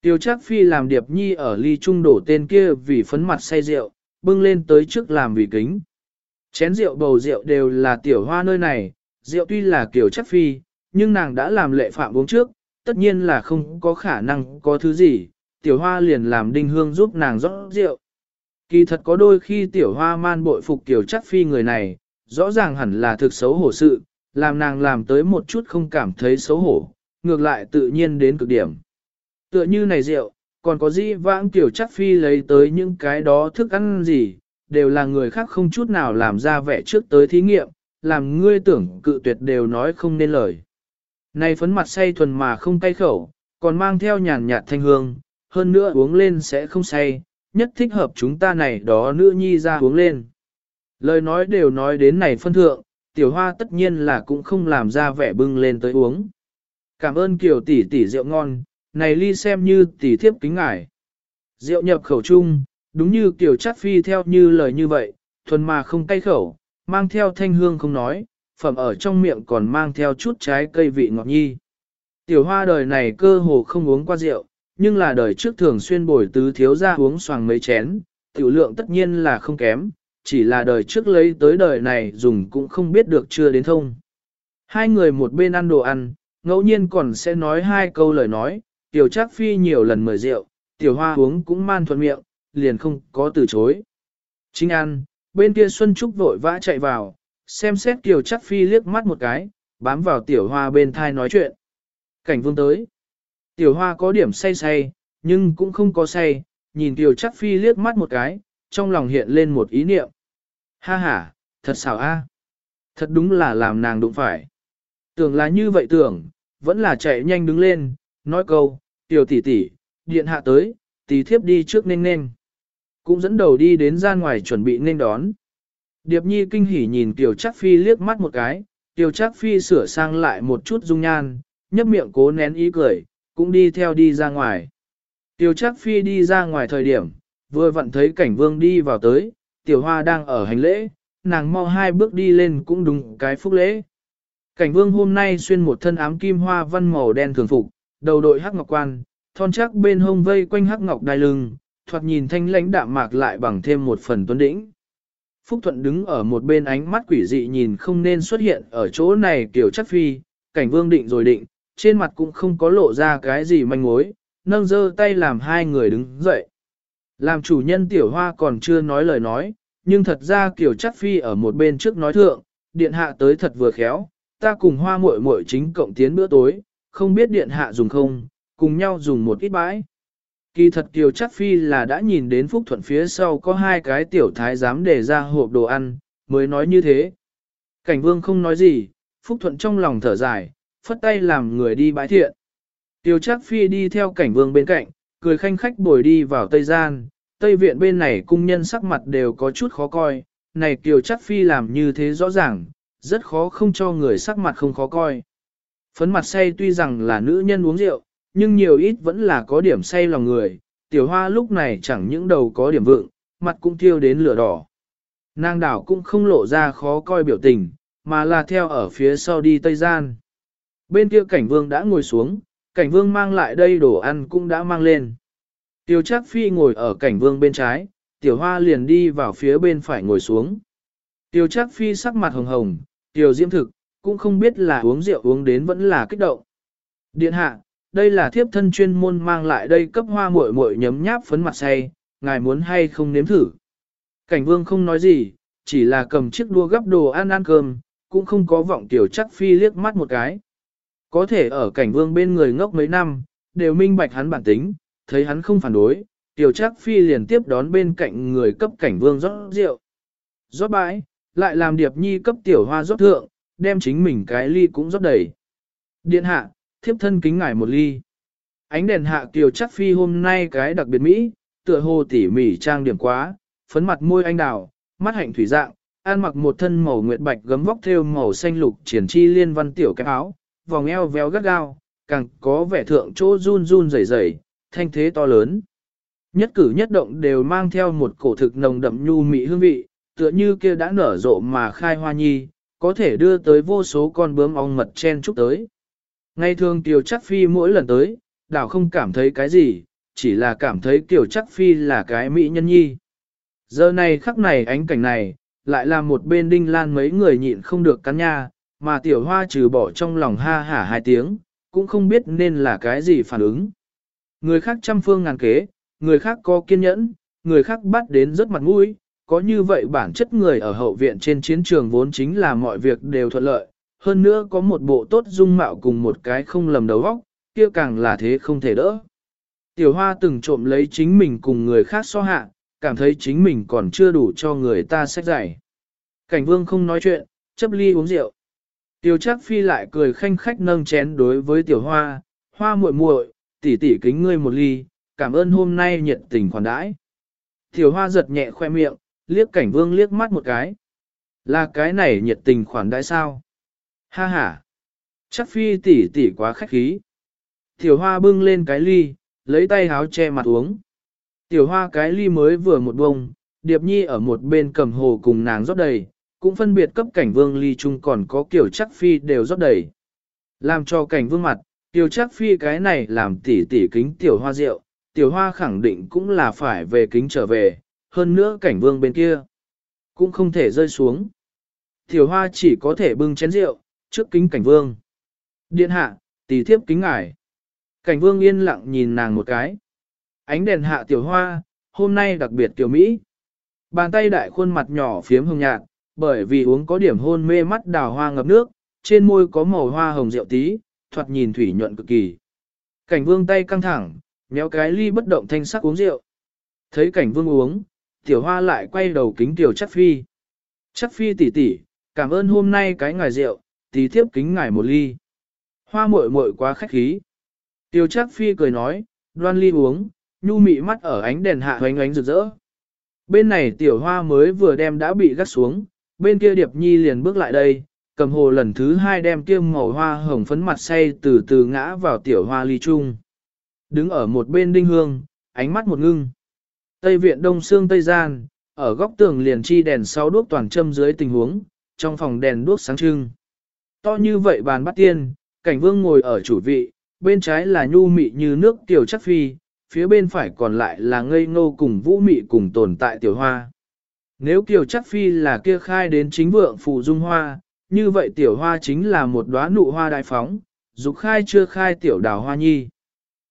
Tiêu chắc phi làm điệp nhi ở ly trung đổ tên kia vì phấn mặt say rượu, bưng lên tới trước làm vì kính. Chén rượu bầu rượu đều là tiểu hoa nơi này, rượu tuy là kiểu chắc phi, nhưng nàng đã làm lệ phạm uống trước, tất nhiên là không có khả năng có thứ gì, tiểu hoa liền làm đinh hương giúp nàng rót rượu. Kỳ thật có đôi khi tiểu hoa man bội phục tiểu chắc phi người này, rõ ràng hẳn là thực xấu hổ sự, làm nàng làm tới một chút không cảm thấy xấu hổ, ngược lại tự nhiên đến cực điểm. Tựa như này rượu, còn có gì vãng tiểu chắc phi lấy tới những cái đó thức ăn gì, đều là người khác không chút nào làm ra vẻ trước tới thí nghiệm, làm ngươi tưởng cự tuyệt đều nói không nên lời. Này phấn mặt say thuần mà không cay khẩu, còn mang theo nhàn nhạt thanh hương, hơn nữa uống lên sẽ không say, nhất thích hợp chúng ta này đó nữ nhi ra uống lên. Lời nói đều nói đến này phân thượng, tiểu hoa tất nhiên là cũng không làm ra vẻ bưng lên tới uống. Cảm ơn kiểu tỷ tỷ rượu ngon, này ly xem như tỷ thiếp kính ngải. Rượu nhập khẩu chung, đúng như kiểu chắc phi theo như lời như vậy, thuần mà không cay khẩu, mang theo thanh hương không nói, phẩm ở trong miệng còn mang theo chút trái cây vị ngọt nhi. Tiểu hoa đời này cơ hồ không uống qua rượu, nhưng là đời trước thường xuyên bồi tứ thiếu ra uống xoàng mấy chén, tiểu lượng tất nhiên là không kém, chỉ là đời trước lấy tới đời này dùng cũng không biết được chưa đến thông. Hai người một bên ăn đồ ăn, ngẫu nhiên còn sẽ nói hai câu lời nói, tiểu chắc phi nhiều lần mời rượu, tiểu hoa uống cũng man thuận miệng, liền không có từ chối. Chính ăn, bên kia Xuân Trúc vội vã chạy vào, xem xét tiểu chắc phi liếc mắt một cái, bám vào tiểu hoa bên thai nói chuyện. Cảnh vương tới. Tiểu hoa có điểm say say, nhưng cũng không có say, nhìn tiểu chắc phi liếc mắt một cái, trong lòng hiện lên một ý niệm. Ha ha, thật xảo a, Thật đúng là làm nàng đụng phải. Tưởng là như vậy tưởng, vẫn là chạy nhanh đứng lên, nói câu, tiểu tỷ tỷ, điện hạ tới, tỷ thiếp đi trước nên nên. Cũng dẫn đầu đi đến ra ngoài chuẩn bị nên đón. Điệp nhi kinh hỉ nhìn tiểu chắc phi liếc mắt một cái, tiểu chắc phi sửa sang lại một chút dung nhan, nhấp miệng cố nén ý cười, cũng đi theo đi ra ngoài. Tiểu Trác phi đi ra ngoài thời điểm, vừa vặn thấy cảnh vương đi vào tới, tiểu hoa đang ở hành lễ, nàng mau hai bước đi lên cũng đúng cái phúc lễ. Cảnh vương hôm nay xuyên một thân ám kim hoa văn màu đen thường phục, đầu đội hắc ngọc quan, thon chắc bên hông vây quanh hắc ngọc đai lưng, thoạt nhìn thanh lãnh đạm mạc lại bằng thêm một phần tuấn đĩnh. Phúc Thuận đứng ở một bên ánh mắt quỷ dị nhìn không nên xuất hiện ở chỗ này kiểu chắc phi, cảnh vương định rồi định, trên mặt cũng không có lộ ra cái gì manh mối, nâng giơ tay làm hai người đứng dậy. Làm chủ nhân tiểu hoa còn chưa nói lời nói, nhưng thật ra kiểu chắc phi ở một bên trước nói thượng, điện hạ tới thật vừa khéo, ta cùng hoa muội muội chính cộng tiến bữa tối, không biết điện hạ dùng không, cùng nhau dùng một ít bãi. Kỳ thật Kiều chắc phi là đã nhìn đến Phúc Thuận phía sau có hai cái tiểu thái giám để ra hộp đồ ăn, mới nói như thế. Cảnh vương không nói gì, Phúc Thuận trong lòng thở dài, phất tay làm người đi bãi thiện. Tiêu Trác phi đi theo cảnh vương bên cạnh, cười khanh khách bồi đi vào Tây Gian, Tây Viện bên này cung nhân sắc mặt đều có chút khó coi, này Tiêu Trác phi làm như thế rõ ràng, rất khó không cho người sắc mặt không khó coi. Phấn mặt say tuy rằng là nữ nhân uống rượu, nhưng nhiều ít vẫn là có điểm say lòng người, tiểu hoa lúc này chẳng những đầu có điểm vượng, mặt cũng thiêu đến lửa đỏ. Nàng đảo cũng không lộ ra khó coi biểu tình, mà là theo ở phía sau đi Tây Gian. Bên kia cảnh vương đã ngồi xuống, cảnh vương mang lại đây đồ ăn cũng đã mang lên. Tiêu Trác Phi ngồi ở cảnh vương bên trái, tiểu hoa liền đi vào phía bên phải ngồi xuống. Tiêu Trác Phi sắc mặt hồng hồng, tiểu diễm thực, cũng không biết là uống rượu uống đến vẫn là kích động. Điện hạ, đây là thiếp thân chuyên môn mang lại đây cấp hoa muội muội nhấm nháp phấn mặt say, ngài muốn hay không nếm thử. Cảnh vương không nói gì, chỉ là cầm chiếc đua gấp đồ ăn ăn cơm, cũng không có vọng tiểu chắc phi liếc mắt một cái. Có thể ở cảnh vương bên người ngốc mấy năm, đều minh bạch hắn bản tính, thấy hắn không phản đối, tiểu trác phi liền tiếp đón bên cạnh người cấp cảnh vương rót rượu. Rót bãi, lại làm điệp nhi cấp tiểu hoa rót thượng, đem chính mình cái ly cũng rót đầy. Điện hạ, thiếp thân kính ngài một ly. Ánh đèn hạ tiểu trác phi hôm nay cái đặc biệt mỹ, tựa hồ tỉ mỉ trang điểm quá, phấn mặt môi anh đào, mắt hạnh thủy dạng, ăn mặc một thân màu nguyệt bạch gấm vóc thêu màu xanh lục triển chi liên văn tiểu cái áo, vòng eo véo gắt gao, càng có vẻ thượng chỗ run run rẩy rẩy, thanh thế to lớn. Nhất cử nhất động đều mang theo một cổ thực nồng đậm nhu mị hương vị, tựa như kia đã nở rộ mà khai hoa nhi, có thể đưa tới vô số con bướm ong mật chen chúc tới. Ngay thường Kiều Chắc Phi mỗi lần tới, đảo không cảm thấy cái gì, chỉ là cảm thấy Kiều Chắc Phi là cái mỹ nhân nhi. Giờ này khắc này ánh cảnh này, lại là một bên đinh lan mấy người nhịn không được cắn nha, mà tiểu hoa trừ bỏ trong lòng ha hả hai tiếng, cũng không biết nên là cái gì phản ứng. Người khác trăm phương ngàn kế, người khác có kiên nhẫn, người khác bắt đến rất mặt mũi, có như vậy bản chất người ở hậu viện trên chiến trường vốn chính là mọi việc đều thuận lợi, hơn nữa có một bộ tốt dung mạo cùng một cái không lầm đầu óc, kia càng là thế không thể đỡ. Tiểu hoa từng trộm lấy chính mình cùng người khác so hạ, cảm thấy chính mình còn chưa đủ cho người ta xét giải. Cảnh vương không nói chuyện, chấp ly uống rượu. Tiểu Trác phi lại cười khanh khách nâng chén đối với tiểu hoa, hoa muội muội, tỷ tỷ kính ngươi một ly, cảm ơn hôm nay nhiệt tình khoản đãi. Tiểu hoa giật nhẹ khoe miệng, liếc cảnh vương liếc mắt một cái. Là cái này nhiệt tình khoản đãi sao? Ha ha! Trác phi tỷ tỷ quá khách khí. Tiểu hoa bưng lên cái ly, lấy tay háo che mặt uống. Tiểu hoa cái ly mới vừa một bông, Điệp Nhi ở một bên cầm hồ cùng nàng rót đầy, cũng phân biệt cấp cảnh vương ly chung còn có kiểu chắc phi đều rót đầy. Làm cho cảnh vương mặt, tiểu chắc phi cái này làm tỉ tỉ kính tiểu hoa rượu, tiểu hoa khẳng định cũng là phải về kính trở về, hơn nữa cảnh vương bên kia cũng không thể rơi xuống. Tiểu hoa chỉ có thể bưng chén rượu, trước kính cảnh vương. Điện hạ, tỷ thiếp kính ngải. Cảnh vương yên lặng nhìn nàng một cái. Ánh đèn hạ tiểu hoa, hôm nay đặc biệt tiểu Mỹ. Bàn tay đại khuôn mặt nhỏ phiếm hồng nhạt, bởi vì uống có điểm hôn mê mắt đào hoa ngập nước, trên môi có màu hoa hồng rượu tí, thoạt nhìn thủy nhuận cực kỳ. Cảnh vương tay căng thẳng, méo cái ly bất động thanh sắc uống rượu. Thấy cảnh vương uống, tiểu hoa lại quay đầu kính tiểu chắc phi. Chắc phi tỷ tỷ, cảm ơn hôm nay cái ngài rượu, tí thiếp kính ngài một ly. Hoa muội muội quá khách khí. Tiểu chắc phi cười nói, đoan ly uống, nhu mị mắt ở ánh đèn hạ hoánh ánh rực rỡ. Bên này tiểu hoa mới vừa đem đã bị gắt xuống, bên kia điệp nhi liền bước lại đây, cầm hồ lần thứ hai đem kia màu hoa hồng phấn mặt say từ từ ngã vào tiểu hoa ly trung. Đứng ở một bên đinh hương, ánh mắt một ngưng. Tây viện đông xương tây gian, ở góc tường liền chi đèn sáu đuốc toàn châm dưới tình huống, trong phòng đèn đuốc sáng trưng. To như vậy bàn bắt tiên, cảnh vương ngồi ở chủ vị, bên trái là nhu mị như nước tiểu chắc phi, phía bên phải còn lại là ngây ngô cùng vũ mị cùng tồn tại tiểu hoa. Nếu kiều chắc phi là kia khai đến chính vượng phụ dung hoa, như vậy tiểu hoa chính là một đóa nụ hoa đại phóng, dục khai chưa khai tiểu đào hoa nhi.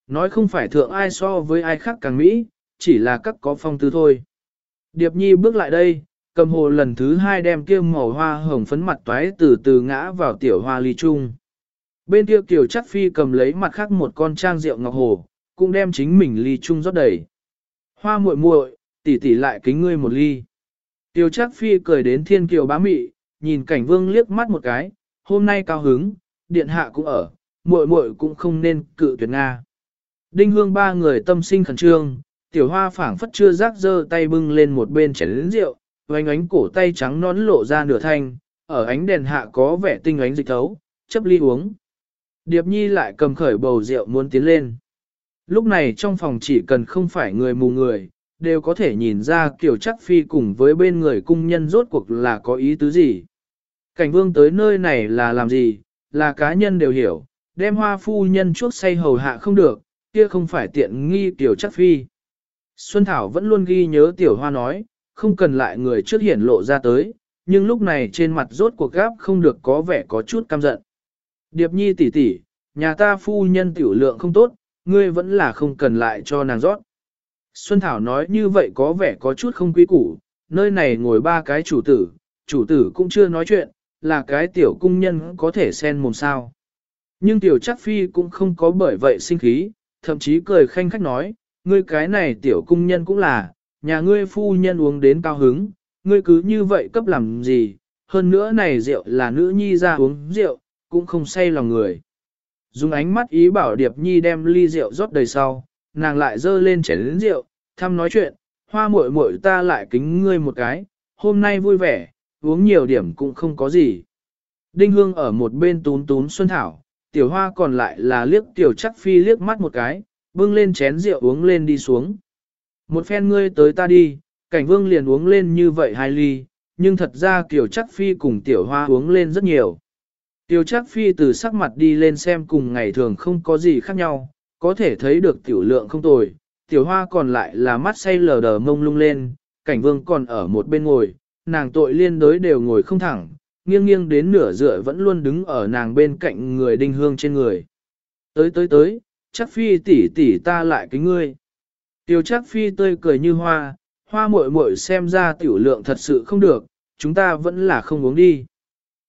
Nói không phải thượng ai so với ai khác càng mỹ, chỉ là các có phong tư thôi. Điệp nhi bước lại đây, cầm hồ lần thứ hai đem kia màu hoa hồng phấn mặt toái từ từ ngã vào tiểu hoa ly trung. Bên kia kiều chắc phi cầm lấy mặt khác một con trang rượu ngọc hồ, cũng đem chính mình ly chung rót đầy. Hoa muội muội, tỷ tỷ lại kính ngươi một ly. Tiêu chắc phi cười đến thiên kiều bá mị, nhìn cảnh vương liếc mắt một cái, hôm nay cao hứng, điện hạ cũng ở, muội muội cũng không nên cự tuyệt Nga. Đinh hương ba người tâm sinh khẩn trương, tiểu hoa phảng phất chưa rác dơ tay bưng lên một bên chén lĩnh rượu, oanh ánh cổ tay trắng nón lộ ra nửa thanh, ở ánh đèn hạ có vẻ tinh ánh dịch thấu, chấp ly uống. Điệp nhi lại cầm khởi bầu rượu muốn tiến lên. Lúc này trong phòng chỉ cần không phải người mù người, đều có thể nhìn ra kiểu chắc phi cùng với bên người cung nhân rốt cuộc là có ý tứ gì. Cảnh vương tới nơi này là làm gì, là cá nhân đều hiểu, đem hoa phu nhân chuốc say hầu hạ không được, kia không phải tiện nghi tiểu chắc phi. Xuân Thảo vẫn luôn ghi nhớ tiểu hoa nói, không cần lại người trước hiển lộ ra tới, nhưng lúc này trên mặt rốt cuộc gáp không được có vẻ có chút căm giận. Điệp nhi tỷ tỷ, nhà ta phu nhân tiểu lượng không tốt, ngươi vẫn là không cần lại cho nàng rót. Xuân Thảo nói như vậy có vẻ có chút không quý củ, nơi này ngồi ba cái chủ tử, chủ tử cũng chưa nói chuyện, là cái tiểu cung nhân có thể xen mồm sao. Nhưng tiểu chắc phi cũng không có bởi vậy sinh khí, thậm chí cười khanh khách nói, ngươi cái này tiểu cung nhân cũng là, nhà ngươi phu nhân uống đến cao hứng, ngươi cứ như vậy cấp làm gì, hơn nữa này rượu là nữ nhi ra uống rượu, cũng không say lòng người. Dùng ánh mắt ý bảo Điệp Nhi đem ly rượu rót đầy sau, nàng lại dơ lên chén lĩnh rượu, thăm nói chuyện, hoa muội muội ta lại kính ngươi một cái, hôm nay vui vẻ, uống nhiều điểm cũng không có gì. Đinh Hương ở một bên tún tún Xuân Thảo, tiểu hoa còn lại là liếc tiểu chắc phi liếc mắt một cái, bưng lên chén rượu uống lên đi xuống. Một phen ngươi tới ta đi, cảnh vương liền uống lên như vậy hai ly, nhưng thật ra tiểu chắc phi cùng tiểu hoa uống lên rất nhiều. Tiểu chắc phi từ sắc mặt đi lên xem cùng ngày thường không có gì khác nhau, có thể thấy được tiểu lượng không tồi, tiểu hoa còn lại là mắt say lờ đờ mông lung lên, cảnh vương còn ở một bên ngồi, nàng tội liên đối đều ngồi không thẳng, nghiêng nghiêng đến nửa dựa vẫn luôn đứng ở nàng bên cạnh người đinh hương trên người. Tới tới tới, chắc phi tỷ tỷ ta lại cái ngươi. Tiểu chắc phi tươi cười như hoa, hoa muội muội xem ra tiểu lượng thật sự không được, chúng ta vẫn là không uống đi.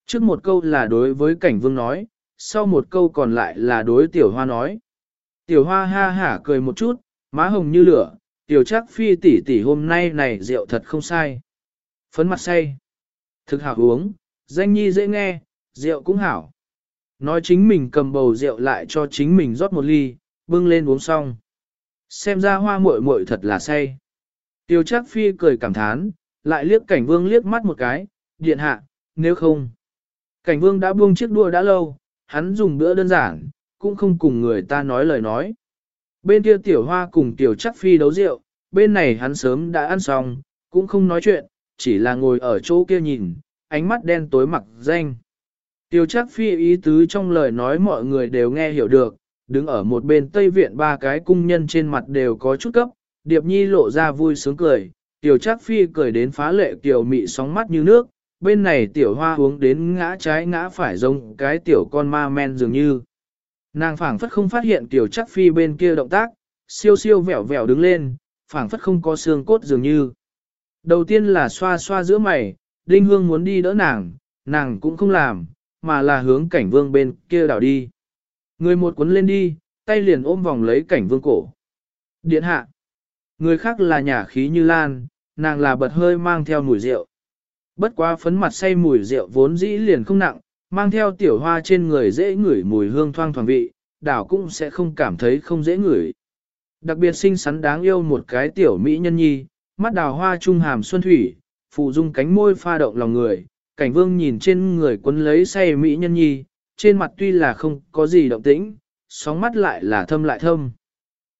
Trước một câu là đối với cảnh vương nói, sau một câu còn lại là đối tiểu hoa nói. Tiểu hoa ha hả cười một chút, má hồng như lửa, tiểu chắc phi tỷ tỷ hôm nay này rượu thật không sai. Phấn mặt say. Thực hảo uống, danh nhi dễ nghe, rượu cũng hảo. Nói chính mình cầm bầu rượu lại cho chính mình rót một ly, bưng lên uống xong. Xem ra hoa muội muội thật là say. Tiêu chắc phi cười cảm thán, lại liếc cảnh vương liếc mắt một cái, điện hạ, nếu không. Cảnh vương đã buông chiếc đua đã lâu, hắn dùng bữa đơn giản, cũng không cùng người ta nói lời nói. Bên kia tiểu hoa cùng tiểu chắc phi đấu rượu, bên này hắn sớm đã ăn xong, cũng không nói chuyện, chỉ là ngồi ở chỗ kia nhìn, ánh mắt đen tối mặc danh. Tiểu chắc phi ý tứ trong lời nói mọi người đều nghe hiểu được, đứng ở một bên tây viện ba cái cung nhân trên mặt đều có chút cấp, điệp nhi lộ ra vui sướng cười, tiểu chắc phi cười đến phá lệ tiểu mị sóng mắt như nước, bên này tiểu hoa uống đến ngã trái ngã phải giống cái tiểu con ma men dường như. Nàng phảng phất không phát hiện tiểu chắc phi bên kia động tác, siêu siêu vẹo vẹo đứng lên, phảng phất không có xương cốt dường như. Đầu tiên là xoa xoa giữa mày, Đinh Hương muốn đi đỡ nàng, nàng cũng không làm, mà là hướng cảnh vương bên kia đảo đi. Người một cuốn lên đi, tay liền ôm vòng lấy cảnh vương cổ. Điện hạ. Người khác là nhà khí như lan, nàng là bật hơi mang theo mùi rượu. Bất quá phấn mặt say mùi rượu vốn dĩ liền không nặng, mang theo tiểu hoa trên người dễ ngửi mùi hương thoang thoảng vị, đảo cũng sẽ không cảm thấy không dễ ngửi. Đặc biệt xinh xắn đáng yêu một cái tiểu mỹ nhân nhi, mắt đào hoa trung hàm xuân thủy, phụ dung cánh môi pha động lòng người, cảnh vương nhìn trên người quấn lấy say mỹ nhân nhi, trên mặt tuy là không có gì động tĩnh, sóng mắt lại là thâm lại thâm.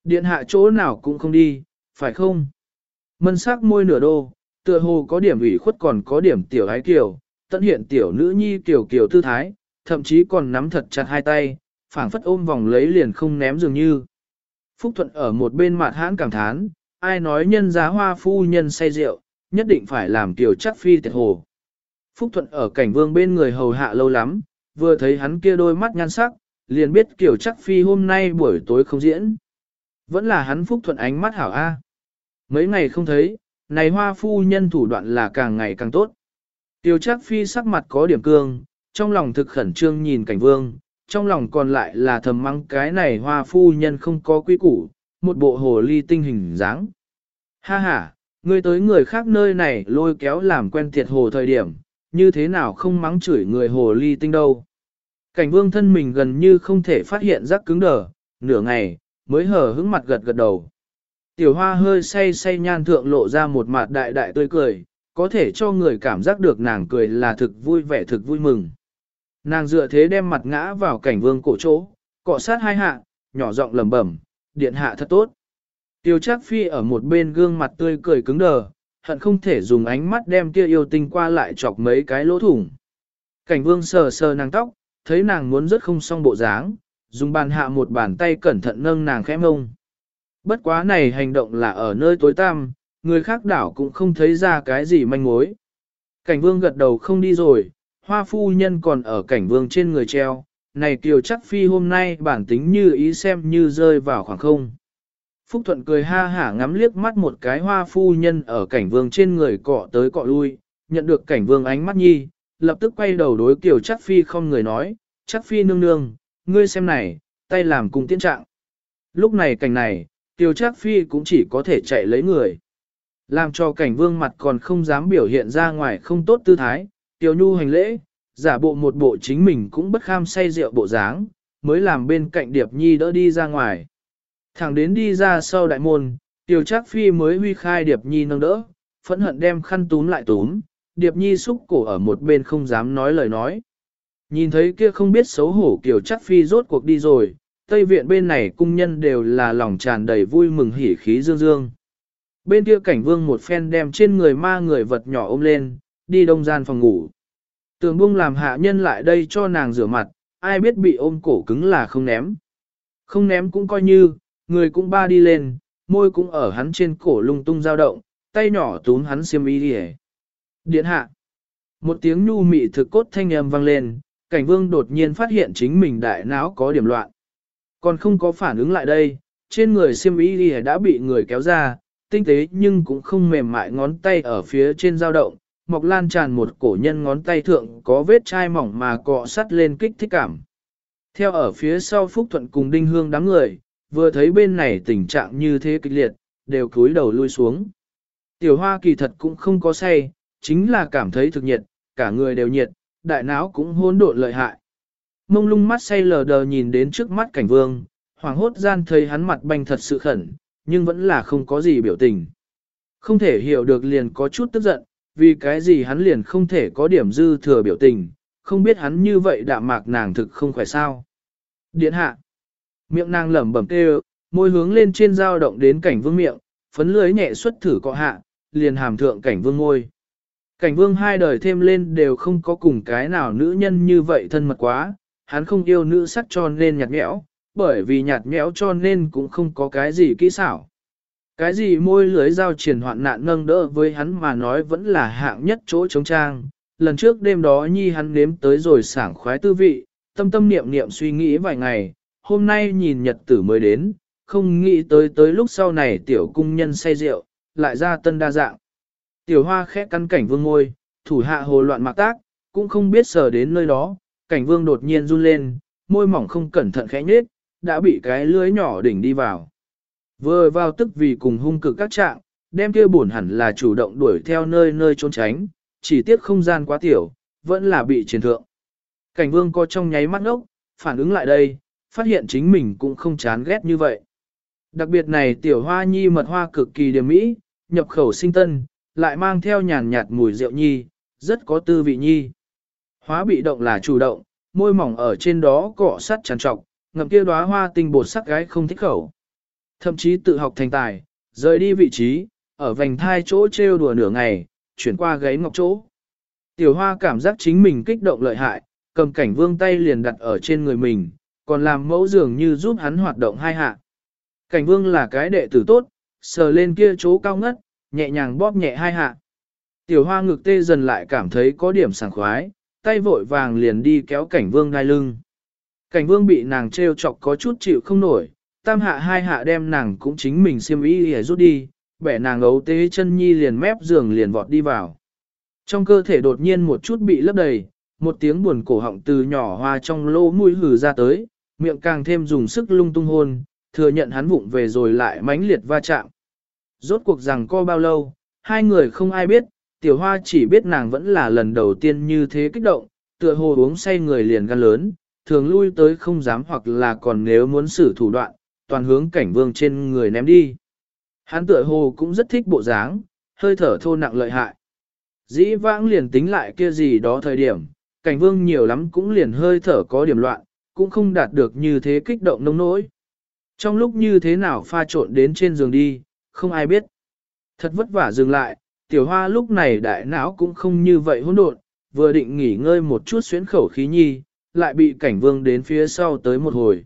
Điện hạ chỗ nào cũng không đi, phải không? Mân sắc môi nửa đô, tựa hồ có điểm ủy khuất còn có điểm tiểu ái kiều, tận hiện tiểu nữ nhi kiểu kiểu tư thái, thậm chí còn nắm thật chặt hai tay, phảng phất ôm vòng lấy liền không ném dường như. Phúc Thuận ở một bên mặt hãn cảm thán, ai nói nhân giá hoa phu nhân say rượu, nhất định phải làm tiểu chắc phi tiệt hồ. Phúc Thuận ở cảnh vương bên người hầu hạ lâu lắm, vừa thấy hắn kia đôi mắt nhan sắc, liền biết kiểu chắc phi hôm nay buổi tối không diễn. Vẫn là hắn Phúc Thuận ánh mắt hảo A. Mấy ngày không thấy, này hoa phu nhân thủ đoạn là càng ngày càng tốt. Tiêu chắc phi sắc mặt có điểm cương, trong lòng thực khẩn trương nhìn cảnh vương, trong lòng còn lại là thầm mắng cái này hoa phu nhân không có quy củ, một bộ hồ ly tinh hình dáng. Ha ha, ngươi tới người khác nơi này lôi kéo làm quen thiệt hồ thời điểm, như thế nào không mắng chửi người hồ ly tinh đâu. Cảnh vương thân mình gần như không thể phát hiện rắc cứng đờ, nửa ngày, mới hở hững mặt gật gật đầu. Tiểu hoa hơi say say nhan thượng lộ ra một mặt đại đại tươi cười, có thể cho người cảm giác được nàng cười là thực vui vẻ thực vui mừng. Nàng dựa thế đem mặt ngã vào cảnh vương cổ chỗ, cọ sát hai hạ, nhỏ giọng lẩm bẩm, điện hạ thật tốt. Tiêu Trác Phi ở một bên gương mặt tươi cười cứng đờ, hận không thể dùng ánh mắt đem kia yêu tinh qua lại chọc mấy cái lỗ thủng. Cảnh vương sờ sờ nàng tóc, thấy nàng muốn rất không xong bộ dáng, dùng bàn hạ một bàn tay cẩn thận nâng nàng khẽ mông. Bất quá này hành động là ở nơi tối tăm, người khác đảo cũng không thấy ra cái gì manh mối. Cảnh vương gật đầu không đi rồi, hoa phu nhân còn ở cảnh vương trên người treo, này kiều chắc phi hôm nay bản tính như ý xem như rơi vào khoảng không. Phúc Thuận cười ha hả ngắm liếc mắt một cái hoa phu nhân ở cảnh vương trên người cọ tới cọ lui, nhận được cảnh vương ánh mắt nhi, lập tức quay đầu đối kiều chắc phi không người nói, chắc phi nương nương, ngươi xem này, tay làm cùng tiến trạng. Lúc này cảnh này, kiều chắc phi cũng chỉ có thể chạy lấy người. Làm cho cảnh vương mặt còn không dám biểu hiện ra ngoài không tốt tư thái, tiểu nhu hành lễ, giả bộ một bộ chính mình cũng bất kham say rượu bộ dáng, mới làm bên cạnh Điệp Nhi đỡ đi ra ngoài. Thẳng đến đi ra sau đại môn, Tiểu Trác Phi mới huy khai Điệp Nhi nâng đỡ, phẫn hận đem khăn túm lại túm, Điệp Nhi xúc cổ ở một bên không dám nói lời nói. Nhìn thấy kia không biết xấu hổ kiểu Trác Phi rốt cuộc đi rồi, Tây viện bên này cung nhân đều là lòng tràn đầy vui mừng hỉ khí dương dương. Bên kia cảnh vương một phen đem trên người ma người vật nhỏ ôm lên, đi đông gian phòng ngủ. Tường buông làm hạ nhân lại đây cho nàng rửa mặt, ai biết bị ôm cổ cứng là không ném. Không ném cũng coi như, người cũng ba đi lên, môi cũng ở hắn trên cổ lung tung dao động, tay nhỏ túm hắn xiêm y đi Điện hạ. Một tiếng nhu mị thực cốt thanh âm vang lên, cảnh vương đột nhiên phát hiện chính mình đại não có điểm loạn. Còn không có phản ứng lại đây, trên người xiêm y đi đã bị người kéo ra, tinh tế nhưng cũng không mềm mại ngón tay ở phía trên dao động, mọc lan tràn một cổ nhân ngón tay thượng có vết chai mỏng mà cọ sắt lên kích thích cảm. Theo ở phía sau Phúc Thuận cùng Đinh Hương đám người, vừa thấy bên này tình trạng như thế kịch liệt, đều cúi đầu lui xuống. Tiểu hoa kỳ thật cũng không có say, chính là cảm thấy thực nhiệt, cả người đều nhiệt, đại não cũng hỗn độn lợi hại. Mông lung mắt say lờ đờ nhìn đến trước mắt cảnh vương, hoàng hốt gian thấy hắn mặt banh thật sự khẩn, nhưng vẫn là không có gì biểu tình. Không thể hiểu được liền có chút tức giận, vì cái gì hắn liền không thể có điểm dư thừa biểu tình, không biết hắn như vậy đạm mạc nàng thực không khỏe sao. Điện hạ, miệng nàng lẩm bẩm kêu, môi hướng lên trên dao động đến cảnh vương miệng, phấn lưới nhẹ xuất thử cọ hạ, liền hàm thượng cảnh vương ngôi. Cảnh vương hai đời thêm lên đều không có cùng cái nào nữ nhân như vậy thân mật quá, hắn không yêu nữ sắc cho nên nhạt nhẽo, bởi vì nhạt nhẽo cho nên cũng không có cái gì kỹ xảo. Cái gì môi lưới giao triển hoạn nạn nâng đỡ với hắn mà nói vẫn là hạng nhất chỗ chống trang. Lần trước đêm đó nhi hắn nếm tới rồi sảng khoái tư vị, tâm tâm niệm niệm suy nghĩ vài ngày, hôm nay nhìn nhật tử mới đến, không nghĩ tới tới lúc sau này tiểu cung nhân say rượu, lại ra tân đa dạng. Tiểu hoa khẽ căn cảnh vương ngôi, thủ hạ hồ loạn mạc tác, cũng không biết sờ đến nơi đó, cảnh vương đột nhiên run lên, môi mỏng không cẩn thận khẽ nhết, đã bị cái lưới nhỏ đỉnh đi vào. Vừa vào tức vì cùng hung cực các trạng, đem kia buồn hẳn là chủ động đuổi theo nơi nơi trốn tránh, chỉ tiếc không gian quá tiểu, vẫn là bị chiến thượng. Cảnh vương có trong nháy mắt ngốc, phản ứng lại đây, phát hiện chính mình cũng không chán ghét như vậy. Đặc biệt này tiểu hoa nhi mật hoa cực kỳ điểm mỹ, nhập khẩu sinh tân, lại mang theo nhàn nhạt mùi rượu nhi, rất có tư vị nhi. Hóa bị động là chủ động, môi mỏng ở trên đó cọ sắt tràn trọc, ngậm kia đóa hoa tinh bột sắc gái không thích khẩu. Thậm chí tự học thành tài, rời đi vị trí, ở vành thai chỗ trêu đùa nửa ngày, chuyển qua gáy ngọc chỗ. Tiểu hoa cảm giác chính mình kích động lợi hại, cầm cảnh vương tay liền đặt ở trên người mình, còn làm mẫu dường như giúp hắn hoạt động hai hạ. Cảnh vương là cái đệ tử tốt, sờ lên kia chỗ cao ngất, nhẹ nhàng bóp nhẹ hai hạ. Tiểu hoa ngực tê dần lại cảm thấy có điểm sảng khoái, tay vội vàng liền đi kéo cảnh vương đai lưng. Cảnh vương bị nàng trêu chọc có chút chịu không nổi, tam hạ hai hạ đem nàng cũng chính mình xiêm y để rút đi, bẻ nàng ấu tế chân nhi liền mép giường liền vọt đi vào. Trong cơ thể đột nhiên một chút bị lấp đầy, một tiếng buồn cổ họng từ nhỏ hoa trong lỗ mũi hừ ra tới, miệng càng thêm dùng sức lung tung hôn, thừa nhận hắn vụng về rồi lại mãnh liệt va chạm. Rốt cuộc rằng co bao lâu, hai người không ai biết, tiểu hoa chỉ biết nàng vẫn là lần đầu tiên như thế kích động, tựa hồ uống say người liền gan lớn, thường lui tới không dám hoặc là còn nếu muốn xử thủ đoạn, toàn hướng cảnh vương trên người ném đi. Hắn tựa hồ cũng rất thích bộ dáng, hơi thở thô nặng lợi hại. Dĩ vãng liền tính lại kia gì đó thời điểm, cảnh vương nhiều lắm cũng liền hơi thở có điểm loạn, cũng không đạt được như thế kích động nông nỗi. Trong lúc như thế nào pha trộn đến trên giường đi, không ai biết. Thật vất vả dừng lại, tiểu hoa lúc này đại não cũng không như vậy hỗn độn, vừa định nghỉ ngơi một chút xuyến khẩu khí nhi, lại bị cảnh vương đến phía sau tới một hồi.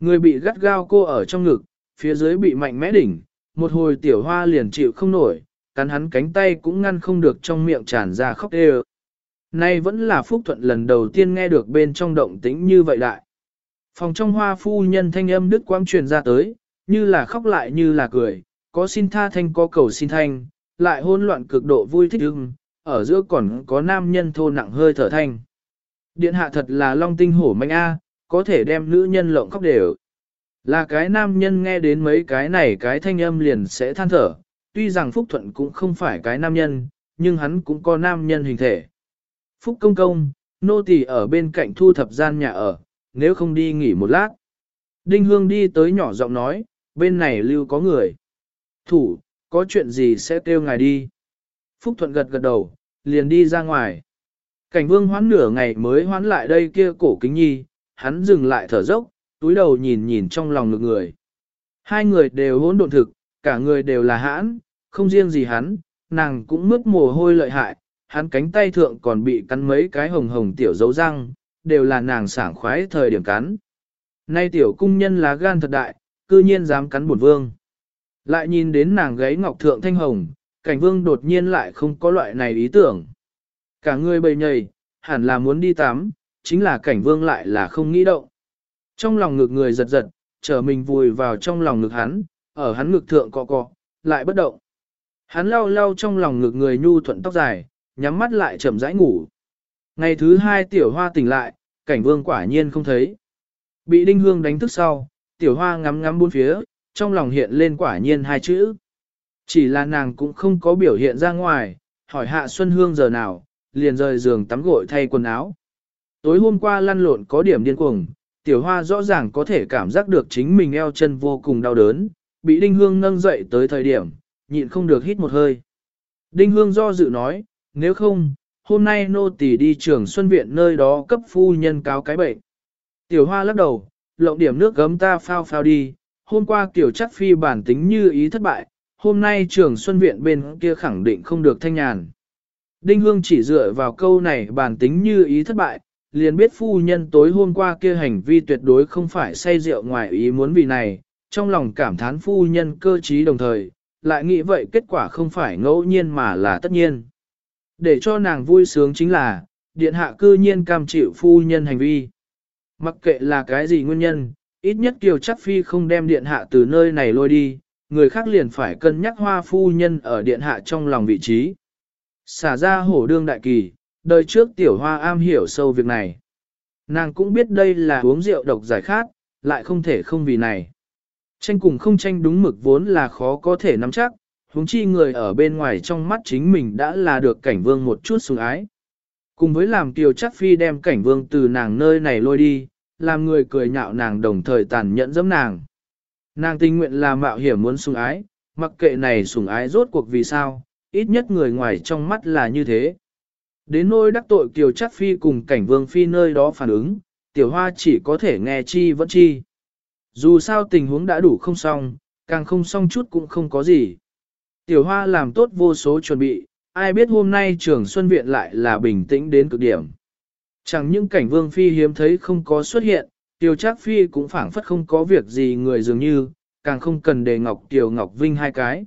Người bị gắt gao cô ở trong ngực, phía dưới bị mạnh mẽ đỉnh, một hồi tiểu hoa liền chịu không nổi, cắn hắn cánh tay cũng ngăn không được trong miệng tràn ra khóc đê Nay vẫn là Phúc Thuận lần đầu tiên nghe được bên trong động tĩnh như vậy lại. Phòng trong hoa phu nhân thanh âm đức quang truyền ra tới, như là khóc lại như là cười, có xin tha thanh có cầu xin thanh, lại hôn loạn cực độ vui thích ưng, ở giữa còn có nam nhân thô nặng hơi thở thanh. Điện hạ thật là long tinh hổ manh a, có thể đem nữ nhân lộng khóc đều. Là cái nam nhân nghe đến mấy cái này cái thanh âm liền sẽ than thở, tuy rằng Phúc Thuận cũng không phải cái nam nhân, nhưng hắn cũng có nam nhân hình thể. Phúc công công, nô tỳ ở bên cạnh thu thập gian nhà ở, nếu không đi nghỉ một lát. Đinh Hương đi tới nhỏ giọng nói, bên này lưu có người. Thủ, có chuyện gì sẽ kêu ngài đi. Phúc Thuận gật gật đầu, liền đi ra ngoài. Cảnh vương hoán nửa ngày mới hoán lại đây kia cổ kính nhi, hắn dừng lại thở dốc, túi đầu nhìn nhìn trong lòng ngực người. Hai người đều hỗn độn thực, cả người đều là hãn, không riêng gì hắn, nàng cũng mướt mồ hôi lợi hại, hắn cánh tay thượng còn bị cắn mấy cái hồng hồng tiểu dấu răng, đều là nàng sảng khoái thời điểm cắn. Nay tiểu cung nhân lá gan thật đại, cư nhiên dám cắn bổn vương. Lại nhìn đến nàng gáy ngọc thượng thanh hồng, cảnh vương đột nhiên lại không có loại này ý tưởng. Cả người bầy nhầy, hẳn là muốn đi tắm, chính là cảnh vương lại là không nghĩ động. Trong lòng ngực người giật giật, trở mình vùi vào trong lòng ngực hắn, ở hắn ngực thượng cọ cọ, lại bất động. Hắn lau lau trong lòng ngực người nhu thuận tóc dài, nhắm mắt lại chậm rãi ngủ. Ngày thứ hai tiểu hoa tỉnh lại, cảnh vương quả nhiên không thấy. Bị đinh hương đánh thức sau, tiểu hoa ngắm ngắm bốn phía, trong lòng hiện lên quả nhiên hai chữ. Chỉ là nàng cũng không có biểu hiện ra ngoài, hỏi hạ Xuân Hương giờ nào, liền rời giường tắm gội thay quần áo. Tối hôm qua lăn lộn có điểm điên cuồng, tiểu hoa rõ ràng có thể cảm giác được chính mình eo chân vô cùng đau đớn, bị đinh hương nâng dậy tới thời điểm, nhịn không được hít một hơi. Đinh hương do dự nói, nếu không, hôm nay nô tỳ đi trường xuân viện nơi đó cấp phu nhân cáo cái bệnh. Tiểu hoa lắc đầu, lộng điểm nước gấm ta phao phao đi, hôm qua kiểu chắc phi bản tính như ý thất bại, hôm nay trường xuân viện bên kia khẳng định không được thanh nhàn. Đinh Hương chỉ dựa vào câu này bản tính như ý thất bại, liền biết phu nhân tối hôm qua kia hành vi tuyệt đối không phải say rượu ngoài ý muốn vì này, trong lòng cảm thán phu nhân cơ trí đồng thời, lại nghĩ vậy kết quả không phải ngẫu nhiên mà là tất nhiên. Để cho nàng vui sướng chính là, điện hạ cư nhiên cam chịu phu nhân hành vi. Mặc kệ là cái gì nguyên nhân, ít nhất Kiều chắc phi không đem điện hạ từ nơi này lôi đi, người khác liền phải cân nhắc hoa phu nhân ở điện hạ trong lòng vị trí. Xả ra hổ đương đại kỳ, đời trước tiểu hoa am hiểu sâu việc này. Nàng cũng biết đây là uống rượu độc giải khát, lại không thể không vì này. Tranh cùng không tranh đúng mực vốn là khó có thể nắm chắc, huống chi người ở bên ngoài trong mắt chính mình đã là được cảnh vương một chút sủng ái. Cùng với làm kiều chắc phi đem cảnh vương từ nàng nơi này lôi đi, làm người cười nhạo nàng đồng thời tàn nhẫn dẫm nàng. Nàng tình nguyện là mạo hiểm muốn sủng ái, mặc kệ này sủng ái rốt cuộc vì sao, ít nhất người ngoài trong mắt là như thế. Đến nỗi đắc tội kiều chắc phi cùng cảnh vương phi nơi đó phản ứng, tiểu hoa chỉ có thể nghe chi vẫn chi. Dù sao tình huống đã đủ không xong, càng không xong chút cũng không có gì. Tiểu hoa làm tốt vô số chuẩn bị, ai biết hôm nay trường Xuân Viện lại là bình tĩnh đến cực điểm. Chẳng những cảnh vương phi hiếm thấy không có xuất hiện, tiểu trác phi cũng phảng phất không có việc gì người dường như, càng không cần đề Ngọc Tiểu Ngọc Vinh hai cái.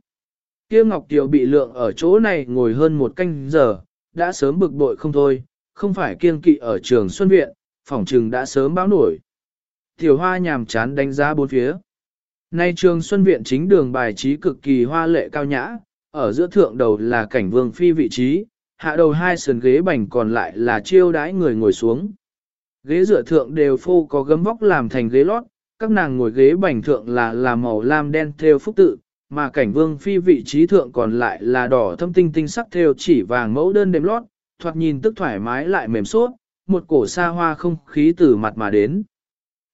Kia Ngọc Kiều bị lượng ở chỗ này ngồi hơn một canh giờ, đã sớm bực bội không thôi, không phải kiêng kỵ ở trường Xuân Viện, phỏng trừng đã sớm báo nổi. Tiểu hoa nhàm chán đánh giá bốn phía. Nay trường Xuân Viện chính đường bài trí cực kỳ hoa lệ cao nhã, ở giữa thượng đầu là cảnh vương phi vị trí, hạ đầu hai sườn ghế bành còn lại là chiêu đãi người ngồi xuống. Ghế dựa thượng đều phô có gấm vóc làm thành ghế lót, các nàng ngồi ghế bành thượng là là màu lam đen theo phúc tự, mà cảnh vương phi vị trí thượng còn lại là đỏ thâm tinh tinh sắc theo chỉ vàng mẫu đơn đêm lót, thoạt nhìn tức thoải mái lại mềm suốt, một cổ xa hoa không khí từ mặt mà đến.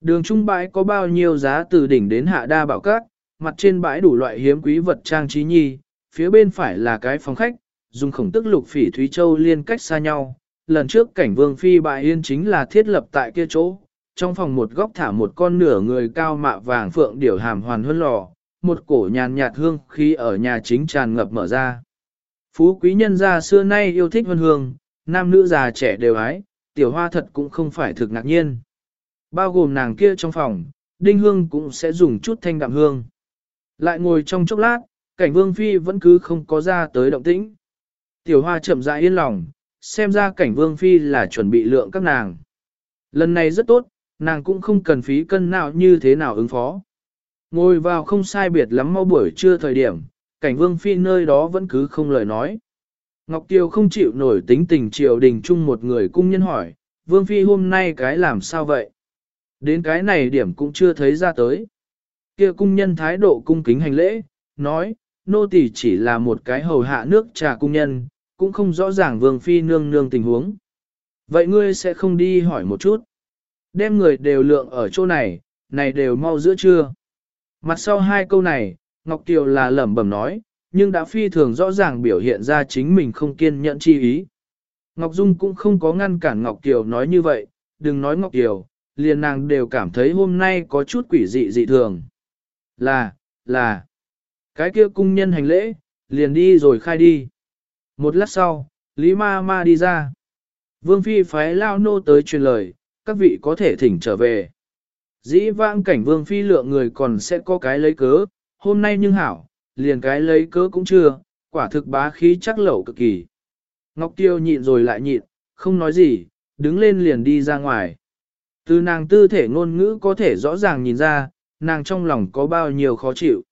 Đường trung bãi có bao nhiêu giá từ đỉnh đến hạ đa bảo cát, mặt trên bãi đủ loại hiếm quý vật trang trí nhi, phía bên phải là cái phòng khách, dùng khổng tức lục phỉ Thúy Châu liên cách xa nhau. Lần trước cảnh vương phi bại yên chính là thiết lập tại kia chỗ, trong phòng một góc thả một con nửa người cao mạ vàng phượng điểu hàm hoàn huân lò, một cổ nhàn nhạt hương khi ở nhà chính tràn ngập mở ra. Phú quý nhân gia xưa nay yêu thích vân hương, nam nữ già trẻ đều ái, tiểu hoa thật cũng không phải thực ngạc nhiên. Bao gồm nàng kia trong phòng, đinh hương cũng sẽ dùng chút thanh đạm hương. Lại ngồi trong chốc lát, cảnh vương phi vẫn cứ không có ra tới động tĩnh. Tiểu hoa chậm rãi yên lòng, xem ra cảnh vương phi là chuẩn bị lượng các nàng. Lần này rất tốt, nàng cũng không cần phí cân nào như thế nào ứng phó. Ngồi vào không sai biệt lắm mau buổi trưa thời điểm, cảnh vương phi nơi đó vẫn cứ không lời nói. Ngọc Tiêu không chịu nổi tính tình triều đình chung một người cung nhân hỏi, vương phi hôm nay cái làm sao vậy? Đến cái này điểm cũng chưa thấy ra tới. Kia cung nhân thái độ cung kính hành lễ, nói, nô tỳ chỉ là một cái hầu hạ nước trà cung nhân, cũng không rõ ràng vương phi nương nương tình huống. Vậy ngươi sẽ không đi hỏi một chút. Đem người đều lượng ở chỗ này, này đều mau giữa trưa. Mặt sau hai câu này, Ngọc Kiều là lẩm bẩm nói, nhưng đã phi thường rõ ràng biểu hiện ra chính mình không kiên nhẫn chi ý. Ngọc Dung cũng không có ngăn cản Ngọc Kiều nói như vậy, đừng nói Ngọc Kiều, liền nàng đều cảm thấy hôm nay có chút quỷ dị dị thường. Là, là, cái kia cung nhân hành lễ, liền đi rồi khai đi. Một lát sau, Lý Ma Ma đi ra. Vương Phi phái lao nô tới truyền lời, các vị có thể thỉnh trở về. Dĩ vãng cảnh Vương Phi lượng người còn sẽ có cái lấy cớ, hôm nay nhưng hảo, liền cái lấy cớ cũng chưa, quả thực bá khí chắc lẩu cực kỳ. Ngọc Tiêu nhịn rồi lại nhịn, không nói gì, đứng lên liền đi ra ngoài. Từ nàng tư thể ngôn ngữ có thể rõ ràng nhìn ra, nàng trong lòng có bao nhiêu khó chịu.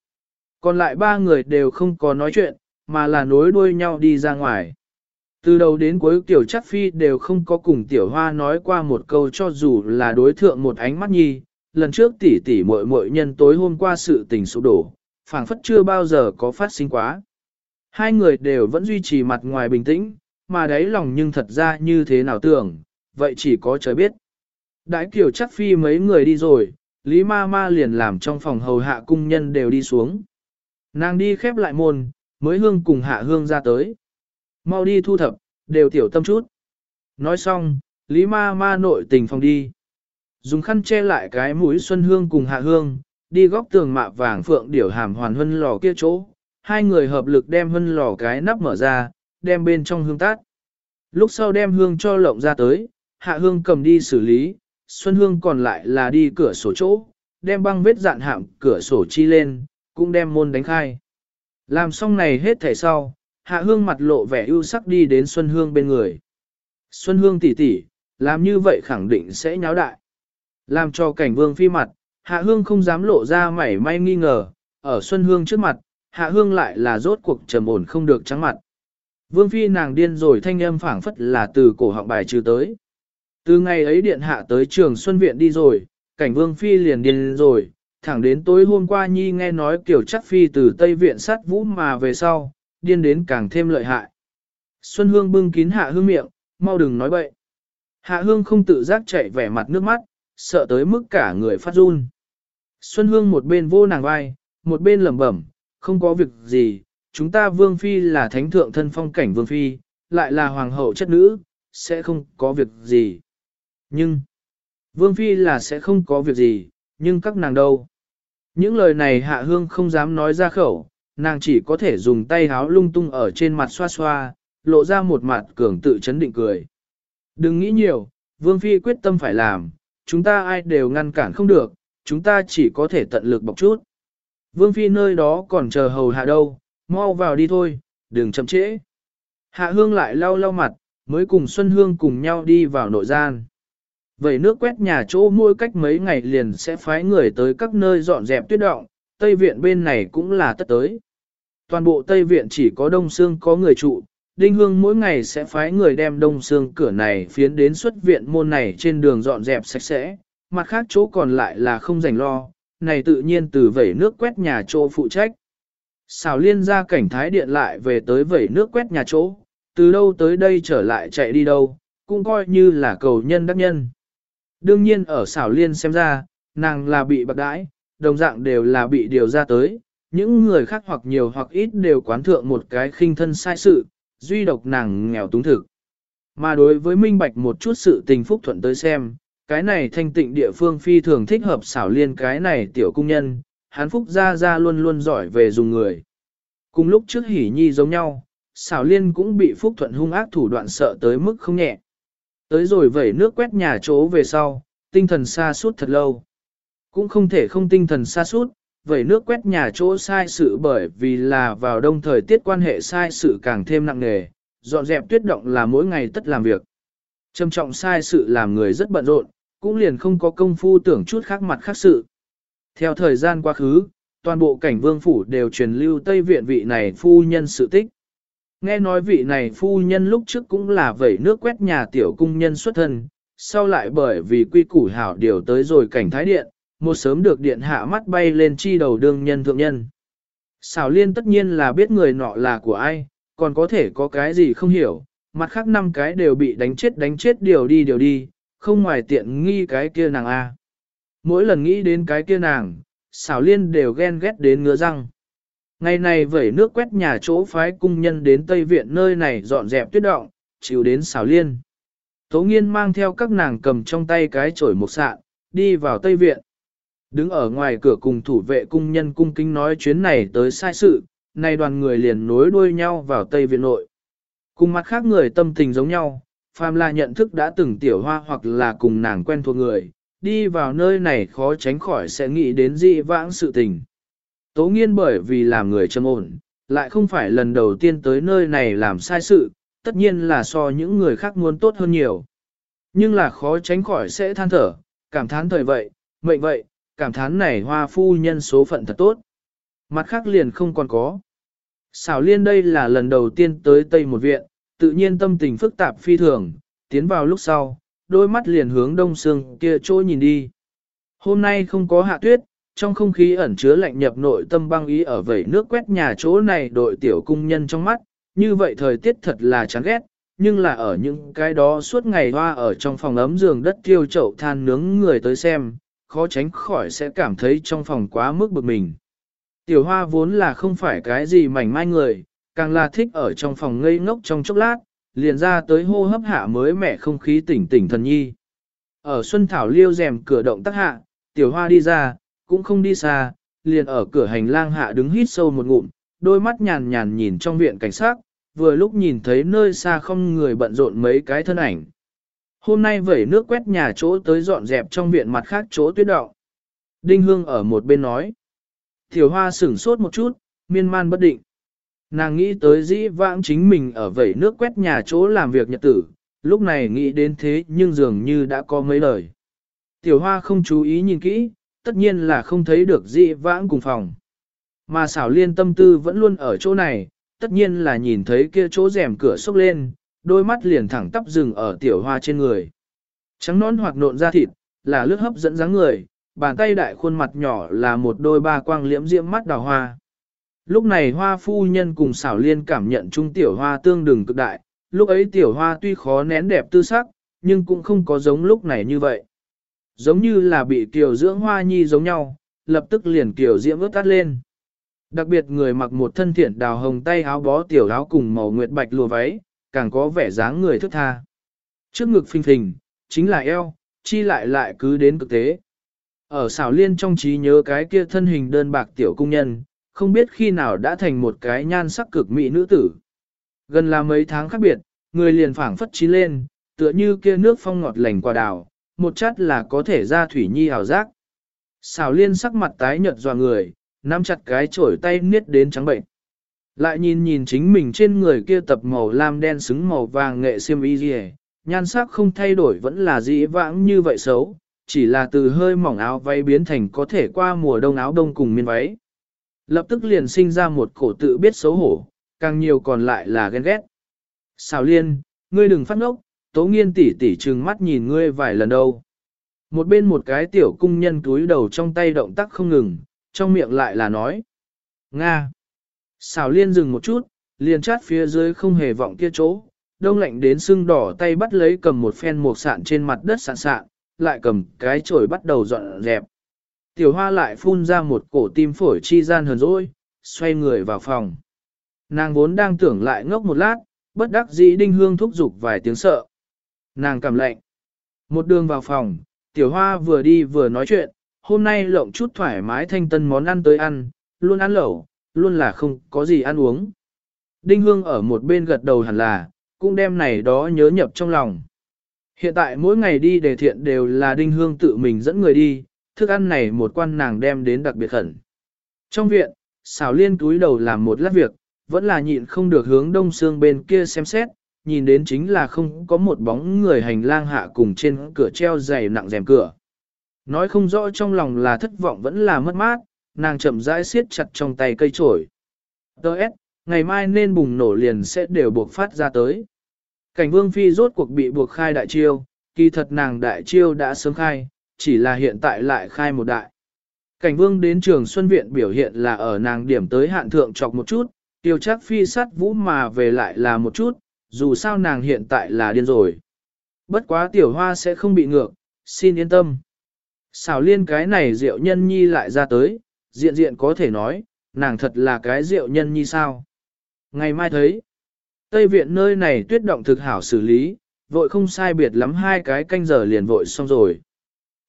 Còn lại ba người đều không có nói chuyện, mà là nối đuôi nhau đi ra ngoài. Từ đầu đến cuối tiểu chắc phi đều không có cùng tiểu hoa nói qua một câu cho dù là đối thượng một ánh mắt nhi. Lần trước tỷ tỷ muội muội nhân tối hôm qua sự tình sụp đổ, phảng phất chưa bao giờ có phát sinh quá. Hai người đều vẫn duy trì mặt ngoài bình tĩnh, mà đáy lòng nhưng thật ra như thế nào tưởng, vậy chỉ có trời biết. Đãi kiểu chắc phi mấy người đi rồi, Lý ma ma liền làm trong phòng hầu hạ cung nhân đều đi xuống. Nàng đi khép lại môn, mới hương cùng hạ hương ra tới. Mau đi thu thập, đều tiểu tâm chút. Nói xong, Lý ma ma nội tình phòng đi. Dùng khăn che lại cái mũi xuân hương cùng hạ hương, đi góc tường mạ vàng phượng điểu hàm hoàn hân lò kia chỗ. Hai người hợp lực đem hân lò cái nắp mở ra, đem bên trong hương tát. Lúc sau đem hương cho lộng ra tới, hạ hương cầm đi xử lý, Xuân Hương còn lại là đi cửa sổ chỗ, đem băng vết dạn hạm cửa sổ chi lên, cũng đem môn đánh khai. Làm xong này hết thể sau, Hạ Hương mặt lộ vẻ ưu sắc đi đến Xuân Hương bên người. Xuân Hương tỉ tỉ làm như vậy khẳng định sẽ nháo đại. Làm cho cảnh vương phi mặt, Hạ Hương không dám lộ ra mảy may nghi ngờ, ở Xuân Hương trước mặt, Hạ Hương lại là rốt cuộc trầm ổn không được trắng mặt. Vương phi nàng điên rồi thanh âm phảng phất là từ cổ họng bài trừ tới. Từ ngày ấy điện hạ tới trường Xuân Viện đi rồi, cảnh vương phi liền điên rồi, thẳng đến tối hôm qua Nhi nghe nói kiểu chắc phi từ Tây Viện sát vũ mà về sau, điên đến càng thêm lợi hại. Xuân Hương bưng kín hạ hương miệng, mau đừng nói bậy. Hạ hương không tự giác chạy vẻ mặt nước mắt, sợ tới mức cả người phát run. Xuân Hương một bên vô nàng vai, một bên lẩm bẩm, không có việc gì, chúng ta vương phi là thánh thượng thân phong cảnh vương phi, lại là hoàng hậu chất nữ, sẽ không có việc gì. Nhưng, Vương Phi là sẽ không có việc gì, nhưng các nàng đâu. Những lời này Hạ Hương không dám nói ra khẩu, nàng chỉ có thể dùng tay háo lung tung ở trên mặt xoa xoa, lộ ra một mặt cường tự chấn định cười. Đừng nghĩ nhiều, Vương Phi quyết tâm phải làm, chúng ta ai đều ngăn cản không được, chúng ta chỉ có thể tận lực bọc chút. Vương Phi nơi đó còn chờ hầu hạ đâu, mau vào đi thôi, đừng chậm trễ. Hạ Hương lại lau lau mặt, mới cùng Xuân Hương cùng nhau đi vào nội gian. Vậy nước quét nhà chỗ mỗi cách mấy ngày liền sẽ phái người tới các nơi dọn dẹp tuyết động, Tây Viện bên này cũng là tất tới. Toàn bộ Tây Viện chỉ có Đông Sương có người trụ, Đinh Hương mỗi ngày sẽ phái người đem Đông xương cửa này phiến đến xuất viện môn này trên đường dọn dẹp sạch sẽ, mặt khác chỗ còn lại là không dành lo, này tự nhiên từ vẩy nước quét nhà chỗ phụ trách. Xào liên ra cảnh thái điện lại về tới vẩy nước quét nhà chỗ, từ đâu tới đây trở lại chạy đi đâu, cũng coi như là cầu nhân đắc nhân. Đương nhiên ở xảo liên xem ra, nàng là bị bạc đãi, đồng dạng đều là bị điều ra tới, những người khác hoặc nhiều hoặc ít đều quán thượng một cái khinh thân sai sự, duy độc nàng nghèo túng thực. Mà đối với minh bạch một chút sự tình phúc thuận tới xem, cái này thanh tịnh địa phương phi thường thích hợp xảo liên cái này tiểu cung nhân, hắn phúc ra ra luôn luôn giỏi về dùng người. Cùng lúc trước hỉ nhi giống nhau, xảo liên cũng bị phúc thuận hung ác thủ đoạn sợ tới mức không nhẹ. Tới rồi vẩy nước quét nhà chỗ về sau, tinh thần xa suốt thật lâu. Cũng không thể không tinh thần xa suốt, vậy nước quét nhà chỗ sai sự bởi vì là vào đông thời tiết quan hệ sai sự càng thêm nặng nề, dọn dẹp tuyết động là mỗi ngày tất làm việc. Trầm trọng sai sự làm người rất bận rộn, cũng liền không có công phu tưởng chút khác mặt khác sự. Theo thời gian quá khứ, toàn bộ cảnh vương phủ đều truyền lưu Tây Viện vị này phu nhân sự tích. Nghe nói vị này phu nhân lúc trước cũng là vẩy nước quét nhà tiểu cung nhân xuất thân, sau lại bởi vì quy củ hảo điều tới rồi cảnh thái điện, một sớm được điện hạ mắt bay lên chi đầu đương nhân thượng nhân. Xảo liên tất nhiên là biết người nọ là của ai, còn có thể có cái gì không hiểu, mặt khác năm cái đều bị đánh chết đánh chết điều đi điều đi, không ngoài tiện nghi cái kia nàng A. Mỗi lần nghĩ đến cái kia nàng, xảo liên đều ghen ghét đến ngứa răng. Ngày này vẩy nước quét nhà chỗ phái cung nhân đến Tây Viện nơi này dọn dẹp tuyết động, chịu đến xảo liên. Tố nghiên mang theo các nàng cầm trong tay cái chổi một sạn, đi vào Tây Viện. Đứng ở ngoài cửa cùng thủ vệ cung nhân cung kính nói chuyến này tới sai sự, nay đoàn người liền nối đuôi nhau vào Tây Viện nội. Cùng mặt khác người tâm tình giống nhau, phàm là nhận thức đã từng tiểu hoa hoặc là cùng nàng quen thuộc người, đi vào nơi này khó tránh khỏi sẽ nghĩ đến dị vãng sự tình. Tố nghiên bởi vì làm người trầm ổn, lại không phải lần đầu tiên tới nơi này làm sai sự, tất nhiên là so những người khác muốn tốt hơn nhiều. Nhưng là khó tránh khỏi sẽ than thở, cảm thán thời vậy, mệnh vậy, cảm thán này hoa phu nhân số phận thật tốt. Mặt khác liền không còn có. Xảo liên đây là lần đầu tiên tới Tây một viện, tự nhiên tâm tình phức tạp phi thường, tiến vào lúc sau, đôi mắt liền hướng đông sương kia trôi nhìn đi. Hôm nay không có hạ tuyết, trong không khí ẩn chứa lạnh nhập nội tâm băng ý ở vẩy nước quét nhà chỗ này đội tiểu cung nhân trong mắt, như vậy thời tiết thật là chán ghét, nhưng là ở những cái đó suốt ngày hoa ở trong phòng ấm giường đất tiêu chậu than nướng người tới xem, khó tránh khỏi sẽ cảm thấy trong phòng quá mức bực mình. Tiểu hoa vốn là không phải cái gì mảnh mai người, càng là thích ở trong phòng ngây ngốc trong chốc lát, liền ra tới hô hấp hạ mới mẻ không khí tỉnh tỉnh thần nhi. Ở Xuân Thảo liêu rèm cửa động tắc hạ, tiểu hoa đi ra, cũng không đi xa, liền ở cửa hành lang hạ đứng hít sâu một ngụm, đôi mắt nhàn nhàn nhìn trong viện cảnh sát, vừa lúc nhìn thấy nơi xa không người bận rộn mấy cái thân ảnh. Hôm nay vẩy nước quét nhà chỗ tới dọn dẹp trong viện mặt khác chỗ tuyết động. Đinh Hương ở một bên nói. Tiểu hoa sửng sốt một chút, miên man bất định. Nàng nghĩ tới dĩ vãng chính mình ở vẩy nước quét nhà chỗ làm việc nhật tử, lúc này nghĩ đến thế nhưng dường như đã có mấy lời. Tiểu hoa không chú ý nhìn kỹ, tất nhiên là không thấy được dĩ vãng cùng phòng. Mà xảo liên tâm tư vẫn luôn ở chỗ này, tất nhiên là nhìn thấy kia chỗ rèm cửa sốc lên, đôi mắt liền thẳng tắp rừng ở tiểu hoa trên người. Trắng nón hoặc nộn ra thịt, là lướt hấp dẫn dáng người, bàn tay đại khuôn mặt nhỏ là một đôi ba quang liễm diễm mắt đào hoa. Lúc này hoa phu nhân cùng xảo liên cảm nhận chung tiểu hoa tương đừng cực đại, lúc ấy tiểu hoa tuy khó nén đẹp tư sắc, nhưng cũng không có giống lúc này như vậy. Giống như là bị tiểu dưỡng hoa nhi giống nhau, lập tức liền tiểu diễm ướt tắt lên. Đặc biệt người mặc một thân thiện đào hồng tay áo bó tiểu áo cùng màu nguyệt bạch lùa váy, càng có vẻ dáng người thức tha. Trước ngực phình phình, chính là eo, chi lại lại cứ đến cực tế. Ở xảo liên trong trí nhớ cái kia thân hình đơn bạc tiểu cung nhân, không biết khi nào đã thành một cái nhan sắc cực mỹ nữ tử. Gần là mấy tháng khác biệt, người liền phảng phất trí lên, tựa như kia nước phong ngọt lành qua đào, một chát là có thể ra thủy nhi hào giác. Xảo liên sắc mặt tái nhợt dò người, nắm chặt cái chổi tay niết đến trắng bệnh. Lại nhìn nhìn chính mình trên người kia tập màu lam đen xứng màu vàng nghệ xiêm y gì nhan sắc không thay đổi vẫn là dĩ vãng như vậy xấu, chỉ là từ hơi mỏng áo váy biến thành có thể qua mùa đông áo đông cùng miên váy. Lập tức liền sinh ra một cổ tự biết xấu hổ, càng nhiều còn lại là ghen ghét. Xào liên, ngươi đừng phát ngốc, tố nghiên tỉ tỉ trừng mắt nhìn ngươi vài lần đâu. Một bên một cái tiểu cung nhân túi đầu trong tay động tác không ngừng, trong miệng lại là nói. Nga. Xảo liên dừng một chút, liền chát phía dưới không hề vọng kia chỗ, đông lạnh đến sưng đỏ tay bắt lấy cầm một phen một sạn trên mặt đất sạn sạn, lại cầm cái chổi bắt đầu dọn dẹp. Tiểu hoa lại phun ra một cổ tim phổi chi gian hờn rỗi, xoay người vào phòng. Nàng vốn đang tưởng lại ngốc một lát, bất đắc dĩ đinh hương thúc giục vài tiếng sợ. Nàng cầm lệnh. Một đường vào phòng, tiểu hoa vừa đi vừa nói chuyện, hôm nay lộng chút thoải mái thanh tân món ăn tới ăn, luôn ăn lẩu, luôn là không có gì ăn uống. Đinh hương ở một bên gật đầu hẳn là, cũng đem này đó nhớ nhập trong lòng. Hiện tại mỗi ngày đi đề thiện đều là đinh hương tự mình dẫn người đi, thức ăn này một quan nàng đem đến đặc biệt khẩn. Trong viện, xảo liên túi đầu làm một lát việc, vẫn là nhịn không được hướng đông xương bên kia xem xét, nhìn đến chính là không có một bóng người hành lang hạ cùng trên cửa treo dày nặng rèm cửa. Nói không rõ trong lòng là thất vọng vẫn là mất mát, nàng chậm rãi siết chặt trong tay cây trổi. Đợt, ngày mai nên bùng nổ liền sẽ đều buộc phát ra tới. Cảnh vương phi rốt cuộc bị buộc khai đại chiêu, kỳ thật nàng đại chiêu đã sớm khai, chỉ là hiện tại lại khai một đại. Cảnh vương đến trường Xuân Viện biểu hiện là ở nàng điểm tới hạn thượng chọc một chút, tiêu chắc phi sát vũ mà về lại là một chút, dù sao nàng hiện tại là điên rồi. Bất quá tiểu hoa sẽ không bị ngược, xin yên tâm. Xảo liên cái này rượu nhân nhi lại ra tới, diện diện có thể nói, nàng thật là cái rượu nhân như sao. Ngày mai thấy, Tây viện nơi này tuyết động thực hảo xử lý, vội không sai biệt lắm hai cái canh giờ liền vội xong rồi.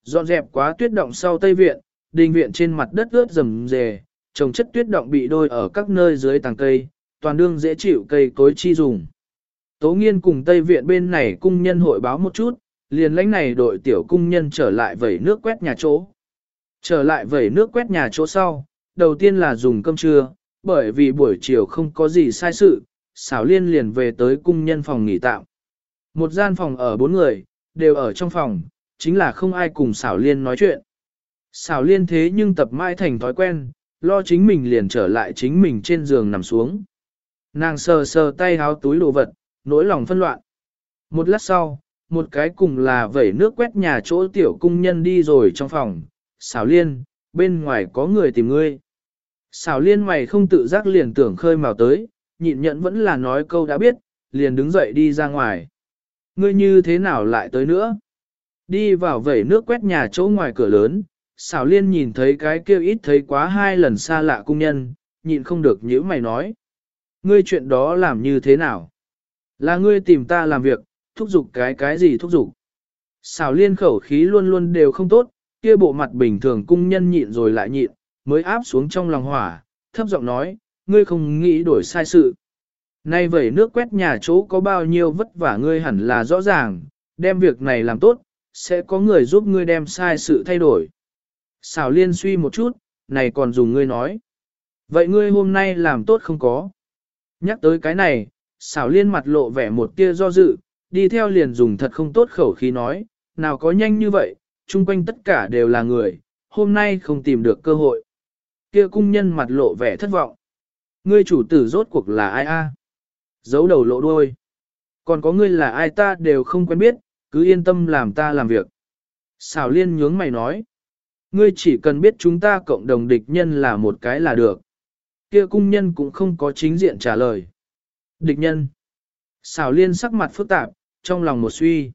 Dọn dẹp quá tuyết động sau Tây viện, đình viện trên mặt đất ướt rầm rề, trồng chất tuyết động bị đôi ở các nơi dưới tàng cây, toàn đương dễ chịu cây cối chi dùng. Tố nghiên cùng Tây viện bên này cung nhân hội báo một chút, liền lãnh này đội tiểu cung nhân trở lại vẩy nước quét nhà chỗ. Trở lại vẩy nước quét nhà chỗ sau, đầu tiên là dùng cơm trưa, bởi vì buổi chiều không có gì sai sự, xảo liên liền về tới cung nhân phòng nghỉ tạm. Một gian phòng ở bốn người, đều ở trong phòng, chính là không ai cùng xảo liên nói chuyện. Xảo liên thế nhưng tập mãi thành thói quen, lo chính mình liền trở lại chính mình trên giường nằm xuống. Nàng sờ sờ tay háo túi đồ vật, nỗi lòng phân loạn. Một lát sau, một cái cùng là vẩy nước quét nhà chỗ tiểu cung nhân đi rồi trong phòng. Xảo liên, bên ngoài có người tìm ngươi. Xảo liên mày không tự giác liền tưởng khơi mào tới, nhịn nhẫn vẫn là nói câu đã biết, liền đứng dậy đi ra ngoài. Ngươi như thế nào lại tới nữa? Đi vào vẩy nước quét nhà chỗ ngoài cửa lớn, xảo liên nhìn thấy cái kêu ít thấy quá hai lần xa lạ cung nhân, nhịn không được nhữ mày nói. Ngươi chuyện đó làm như thế nào? Là ngươi tìm ta làm việc, thúc giục cái cái gì thúc giục? Xảo liên khẩu khí luôn luôn đều không tốt, kia bộ mặt bình thường cung nhân nhịn rồi lại nhịn, mới áp xuống trong lòng hỏa, thấp giọng nói, ngươi không nghĩ đổi sai sự. Nay vậy nước quét nhà chỗ có bao nhiêu vất vả ngươi hẳn là rõ ràng, đem việc này làm tốt, sẽ có người giúp ngươi đem sai sự thay đổi. Xảo liên suy một chút, này còn dùng ngươi nói. Vậy ngươi hôm nay làm tốt không có? Nhắc tới cái này, xảo liên mặt lộ vẻ một tia do dự, đi theo liền dùng thật không tốt khẩu khí nói, nào có nhanh như vậy, chung quanh tất cả đều là người, hôm nay không tìm được cơ hội. Kia cung nhân mặt lộ vẻ thất vọng. Ngươi chủ tử rốt cuộc là ai a? Giấu đầu lộ đuôi. Còn có ngươi là ai ta đều không quen biết, cứ yên tâm làm ta làm việc. Xảo liên nhướng mày nói. Ngươi chỉ cần biết chúng ta cộng đồng địch nhân là một cái là được. Kia cung nhân cũng không có chính diện trả lời. Địch nhân. Xảo liên sắc mặt phức tạp, trong lòng một suy.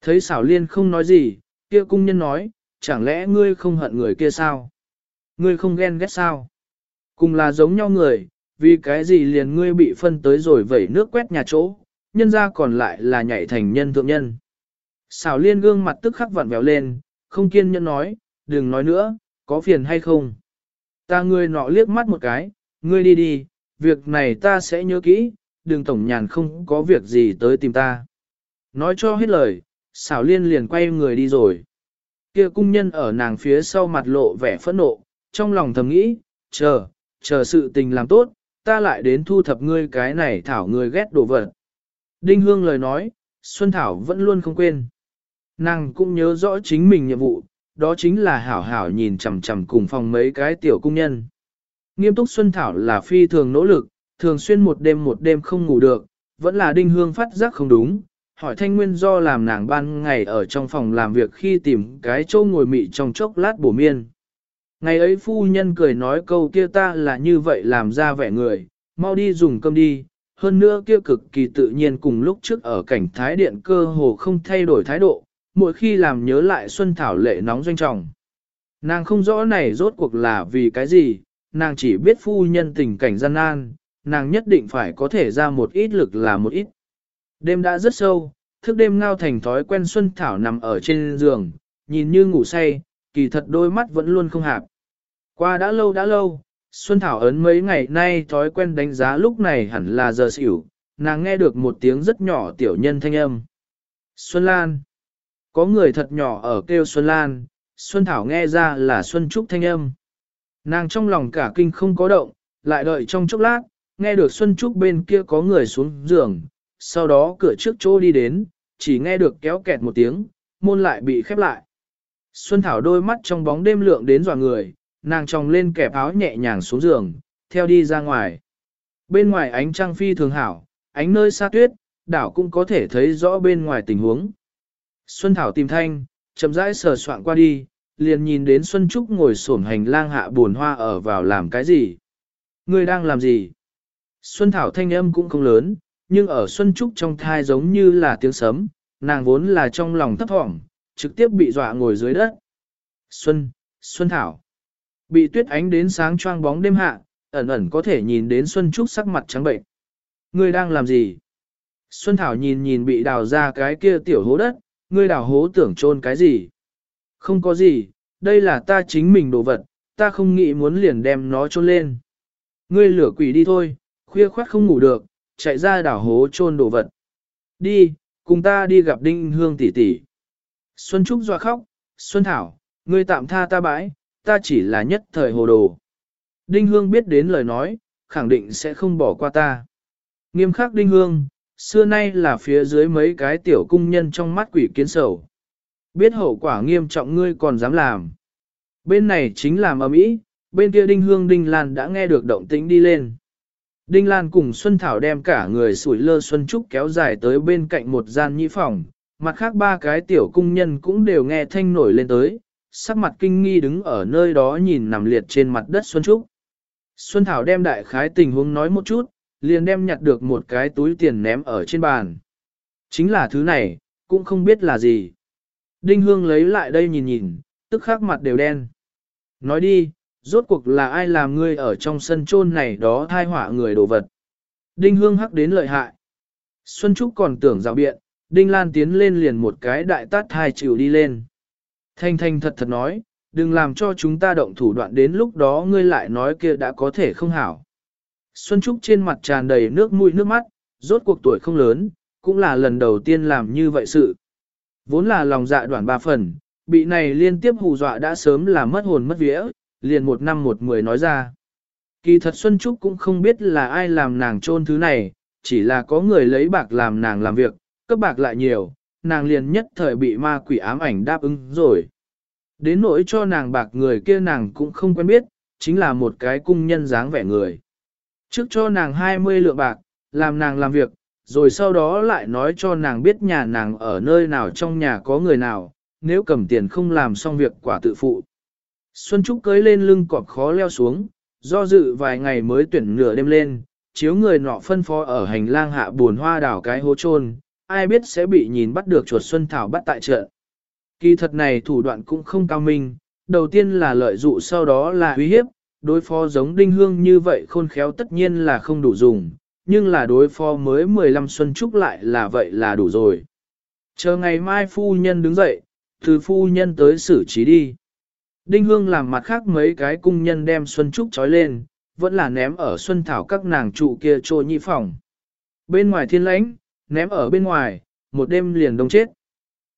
Thấy xảo liên không nói gì, kia cung nhân nói, chẳng lẽ ngươi không hận người kia sao? Ngươi không ghen ghét sao? Cùng là giống nhau người, vì cái gì liền ngươi bị phân tới rồi vẩy nước quét nhà chỗ, nhân ra còn lại là nhảy thành nhân thượng nhân. Xảo liên gương mặt tức khắc vặn vẹo lên, không kiên nhẫn nói, đừng nói nữa, có phiền hay không. Ta ngươi nọ liếc mắt một cái, ngươi đi đi, việc này ta sẽ nhớ kỹ, đừng tổng nhàn không có việc gì tới tìm ta. Nói cho hết lời, xảo liên liền quay người đi rồi. Kia cung nhân ở nàng phía sau mặt lộ vẻ phẫn nộ, trong lòng thầm nghĩ, chờ, chờ sự tình làm tốt, ta lại đến thu thập ngươi cái này thảo ngươi ghét đồ vật. Đinh Hương lời nói, Xuân Thảo vẫn luôn không quên. Nàng cũng nhớ rõ chính mình nhiệm vụ, đó chính là hảo hảo nhìn chằm chằm cùng phòng mấy cái tiểu cung nhân. Nghiêm túc Xuân Thảo là phi thường nỗ lực, thường xuyên một đêm một đêm không ngủ được, vẫn là Đinh Hương phát giác không đúng, hỏi thanh nguyên do làm nàng ban ngày ở trong phòng làm việc khi tìm cái chỗ ngồi mị trong chốc lát bổ miên. Ngày ấy phu nhân cười nói câu kia ta là như vậy làm ra vẻ người, mau đi dùng cơm đi, hơn nữa kia cực kỳ tự nhiên cùng lúc trước ở cảnh thái điện cơ hồ không thay đổi thái độ, mỗi khi làm nhớ lại Xuân Thảo lệ nóng doanh trọng. Nàng không rõ này rốt cuộc là vì cái gì, nàng chỉ biết phu nhân tình cảnh gian nan, nàng nhất định phải có thể ra một ít lực là một ít. Đêm đã rất sâu, thức đêm ngao thành thói quen Xuân Thảo nằm ở trên giường, nhìn như ngủ say, kỳ thật đôi mắt vẫn luôn không hạp. Qua đã lâu đã lâu, Xuân Thảo ấn mấy ngày nay thói quen đánh giá lúc này hẳn là giờ xỉu, nàng nghe được một tiếng rất nhỏ tiểu nhân thanh âm. Xuân Lan. Có người thật nhỏ ở kêu Xuân Lan, Xuân Thảo nghe ra là Xuân Trúc thanh âm. Nàng trong lòng cả kinh không có động, lại đợi trong chốc lát, nghe được Xuân Trúc bên kia có người xuống giường, sau đó cửa trước chỗ đi đến, chỉ nghe được kéo kẹt một tiếng, môn lại bị khép lại. Xuân Thảo đôi mắt trong bóng đêm lượng đến dò người, nàng tròng lên kẹp áo nhẹ nhàng xuống giường, theo đi ra ngoài. Bên ngoài ánh trăng phi thường hảo, ánh nơi xa tuyết, đảo cũng có thể thấy rõ bên ngoài tình huống. Xuân Thảo tìm thanh, chậm rãi sờ soạn qua đi, liền nhìn đến Xuân Trúc ngồi xổm hành lang hạ buồn hoa ở vào làm cái gì. Người đang làm gì? Xuân Thảo thanh âm cũng không lớn, nhưng ở Xuân Trúc trong thai giống như là tiếng sấm, nàng vốn là trong lòng thấp thỏm, trực tiếp bị dọa ngồi dưới đất. Xuân, Xuân Thảo. Bị tuyết ánh đến sáng choang bóng đêm hạ, ẩn ẩn có thể nhìn đến Xuân Trúc sắc mặt trắng bệnh. Ngươi đang làm gì? Xuân Thảo nhìn nhìn bị đào ra cái kia tiểu hố đất, ngươi đào hố tưởng trôn cái gì? Không có gì, đây là ta chính mình đồ vật, ta không nghĩ muốn liền đem nó trôn lên. Ngươi lửa quỷ đi thôi, khuya khoát không ngủ được, chạy ra đảo hố trôn đồ vật. Đi, cùng ta đi gặp Đinh Hương tỷ tỷ. Xuân Trúc dọa khóc, Xuân Thảo, ngươi tạm tha ta bãi, ta chỉ là nhất thời hồ đồ. Đinh Hương biết đến lời nói, khẳng định sẽ không bỏ qua ta. Nghiêm khắc Đinh Hương, xưa nay là phía dưới mấy cái tiểu cung nhân trong mắt quỷ kiến sầu. Biết hậu quả nghiêm trọng ngươi còn dám làm. Bên này chính làm ầm ĩ, bên kia Đinh Hương Đinh Lan đã nghe được động tĩnh đi lên. Đinh Lan cùng Xuân Thảo đem cả người sủi lơ Xuân Trúc kéo dài tới bên cạnh một gian nhĩ phòng, mặt khác ba cái tiểu cung nhân cũng đều nghe thanh nổi lên tới, sắc mặt kinh nghi đứng ở nơi đó nhìn nằm liệt trên mặt đất Xuân Trúc. Xuân Thảo đem đại khái tình huống nói một chút, liền đem nhặt được một cái túi tiền ném ở trên bàn. Chính là thứ này, cũng không biết là gì. Đinh Hương lấy lại đây nhìn nhìn, tức khắc mặt đều đen. Nói đi, rốt cuộc là ai làm ngươi ở trong sân chôn này đó thai họa người đồ vật. Đinh Hương hắc đến lợi hại. Xuân Trúc còn tưởng rào biện, Đinh Lan tiến lên liền một cái đại tát hai chịu đi lên. Thanh thanh thật thật nói, đừng làm cho chúng ta động thủ đoạn đến lúc đó ngươi lại nói kia đã có thể không hảo. Xuân Trúc trên mặt tràn đầy nước mũi nước mắt, rốt cuộc tuổi không lớn, cũng là lần đầu tiên làm như vậy sự. Vốn là lòng dạ đoạn ba phần, bị này liên tiếp hù dọa đã sớm là mất hồn mất vía, liền một năm một mười nói ra. Kỳ thật Xuân Trúc cũng không biết là ai làm nàng trôn thứ này, chỉ là có người lấy bạc làm nàng làm việc, cấp bạc lại nhiều, nàng liền nhất thời bị ma quỷ ám ảnh đáp ứng rồi. Đến nỗi cho nàng bạc người kia nàng cũng không quen biết, chính là một cái cung nhân dáng vẻ người. Trước cho nàng 20 lượng bạc, làm nàng làm việc, rồi sau đó lại nói cho nàng biết nhà nàng ở nơi nào trong nhà có người nào, nếu cầm tiền không làm xong việc quả tự phụ. Xuân Trúc cưới lên lưng cọp khó leo xuống, do dự vài ngày mới tuyển nửa đêm lên, chiếu người nọ phân phó ở hành lang hạ buồn hoa đảo cái hố trôn, ai biết sẽ bị nhìn bắt được chuột Xuân Thảo bắt tại trận. Kỳ thật này thủ đoạn cũng không cao minh, đầu tiên là lợi dụ sau đó là uy hiếp, đối phó giống đinh hương như vậy khôn khéo tất nhiên là không đủ dùng, nhưng là đối phó mới 15 Xuân Trúc lại là vậy là đủ rồi. Chờ ngày mai phu nhân đứng dậy, từ phu nhân tới xử trí đi. Đinh Hương làm mặt khác mấy cái cung nhân đem Xuân Trúc trói lên, vẫn là ném ở Xuân Thảo các nàng trụ kia trôi nhị phòng. Bên ngoài thiên lãnh, ném ở bên ngoài, một đêm liền đông chết.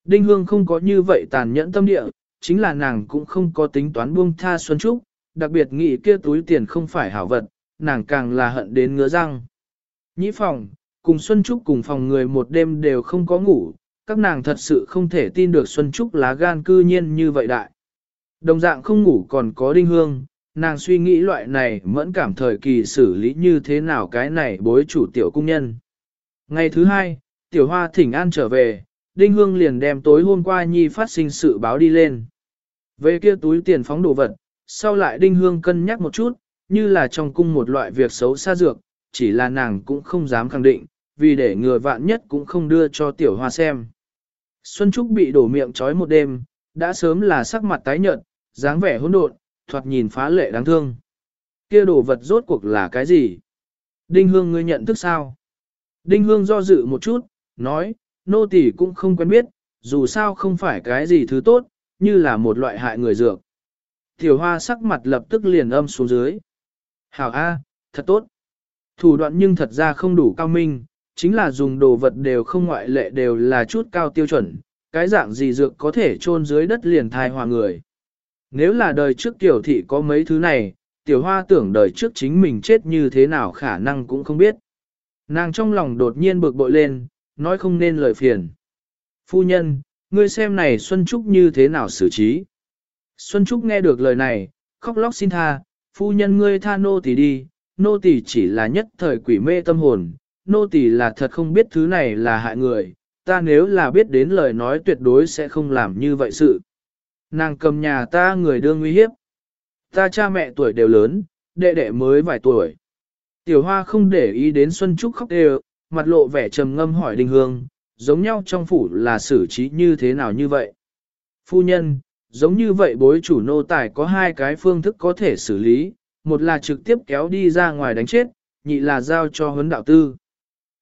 Đinh Hương không có như vậy tàn nhẫn tâm địa, chính là nàng cũng không có tính toán buông tha Xuân Trúc, đặc biệt nghĩ kia túi tiền không phải hảo vật, nàng càng là hận đến ngứa răng. Nhĩ phòng, cùng Xuân Trúc cùng phòng người một đêm đều không có ngủ, các nàng thật sự không thể tin được Xuân Trúc lá gan cư nhiên như vậy đại. Đồng dạng không ngủ còn có đinh hương, nàng suy nghĩ loại này mẫn cảm thời kỳ xử lý như thế nào cái này bối chủ tiểu cung nhân. Ngày thứ hai, tiểu hoa thỉnh an trở về, Đinh Hương liền đem tối hôm qua Nhi phát sinh sự báo đi lên. Về kia túi tiền phóng đồ vật, sau lại Đinh Hương cân nhắc một chút, như là trong cung một loại việc xấu xa dược, chỉ là nàng cũng không dám khẳng định, vì để ngừa vạn nhất cũng không đưa cho tiểu hoa xem. Xuân Trúc bị đổ miệng trói một đêm, đã sớm là sắc mặt tái nhợt, dáng vẻ hỗn độn, thoạt nhìn phá lệ đáng thương. Kia đồ vật rốt cuộc là cái gì? Đinh Hương ngươi nhận thức sao? Đinh Hương do dự một chút, nói, nô tỳ cũng không quen biết, dù sao không phải cái gì thứ tốt, như là một loại hại người dược. Tiểu hoa sắc mặt lập tức liền âm xuống dưới. Hảo A, thật tốt. Thủ đoạn nhưng thật ra không đủ cao minh, chính là dùng đồ vật đều không ngoại lệ đều là chút cao tiêu chuẩn, cái dạng gì dược có thể chôn dưới đất liền thai hòa người. Nếu là đời trước tiểu thị có mấy thứ này, tiểu hoa tưởng đời trước chính mình chết như thế nào khả năng cũng không biết. Nàng trong lòng đột nhiên bực bội lên, nói không nên lời phiền. Phu nhân, ngươi xem này Xuân Trúc như thế nào xử trí. Xuân Trúc nghe được lời này, khóc lóc xin tha, phu nhân ngươi tha nô tỳ đi, nô tỳ chỉ là nhất thời quỷ mê tâm hồn, nô tỳ là thật không biết thứ này là hại người, ta nếu là biết đến lời nói tuyệt đối sẽ không làm như vậy sự. Nàng cầm nhà ta người đương nguy hiếp. Ta cha mẹ tuổi đều lớn, đệ đệ mới vài tuổi. Tiểu hoa không để ý đến Xuân Trúc khóc đều, mặt lộ vẻ trầm ngâm hỏi Đinh Hương, giống nhau trong phủ là xử trí như thế nào như vậy. Phu nhân, giống như vậy bối chủ nô tài có hai cái phương thức có thể xử lý, một là trực tiếp kéo đi ra ngoài đánh chết, nhị là giao cho huấn đạo tư.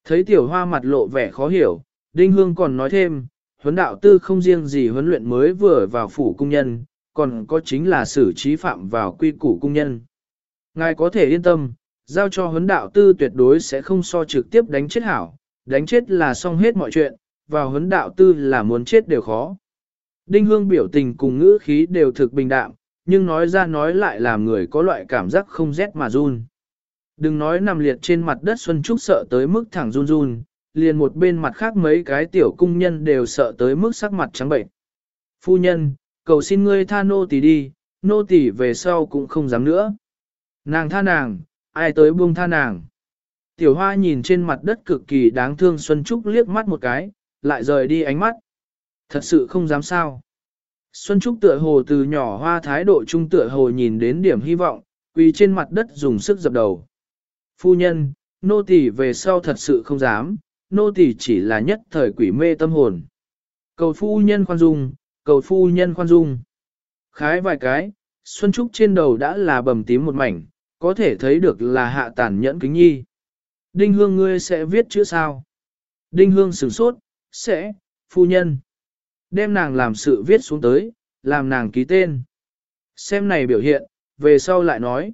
Thấy tiểu hoa mặt lộ vẻ khó hiểu, Đinh Hương còn nói thêm, huấn đạo tư không riêng gì huấn luyện mới vừa vào phủ cung nhân, còn có chính là xử trí phạm vào quy củ cung nhân. Ngài có thể yên tâm, giao cho huấn đạo tư tuyệt đối sẽ không so trực tiếp đánh chết hảo, đánh chết là xong hết mọi chuyện, vào huấn đạo tư là muốn chết đều khó. Đinh Hương biểu tình cùng ngữ khí đều thực bình đạm, nhưng nói ra nói lại làm người có loại cảm giác không rét mà run. Đừng nói nằm liệt trên mặt đất Xuân Trúc sợ tới mức thẳng run run, liền một bên mặt khác mấy cái tiểu cung nhân đều sợ tới mức sắc mặt trắng bệnh. Phu nhân, cầu xin ngươi tha nô tỳ đi, nô tỳ về sau cũng không dám nữa. Nàng tha nàng, ai tới buông tha nàng. Tiểu hoa nhìn trên mặt đất cực kỳ đáng thương Xuân Trúc liếc mắt một cái, lại rời đi ánh mắt. Thật sự không dám sao. Xuân Trúc tựa hồ từ nhỏ hoa thái độ trung tựa hồ nhìn đến điểm hy vọng, quỳ trên mặt đất dùng sức dập đầu. Phu nhân, nô tỳ về sau thật sự không dám, nô tỳ chỉ là nhất thời quỷ mê tâm hồn. Cầu phu nhân khoan dung, cầu phu nhân khoan dung. Khái vài cái, Xuân Trúc trên đầu đã là bầm tím một mảnh, có thể thấy được là hạ tàn nhẫn kính nhi. Đinh Hương ngươi sẽ viết chữ sao? Đinh Hương sửng sốt, sẽ, phu nhân. Đem nàng làm sự viết xuống tới, làm nàng ký tên. Xem này biểu hiện, về sau lại nói.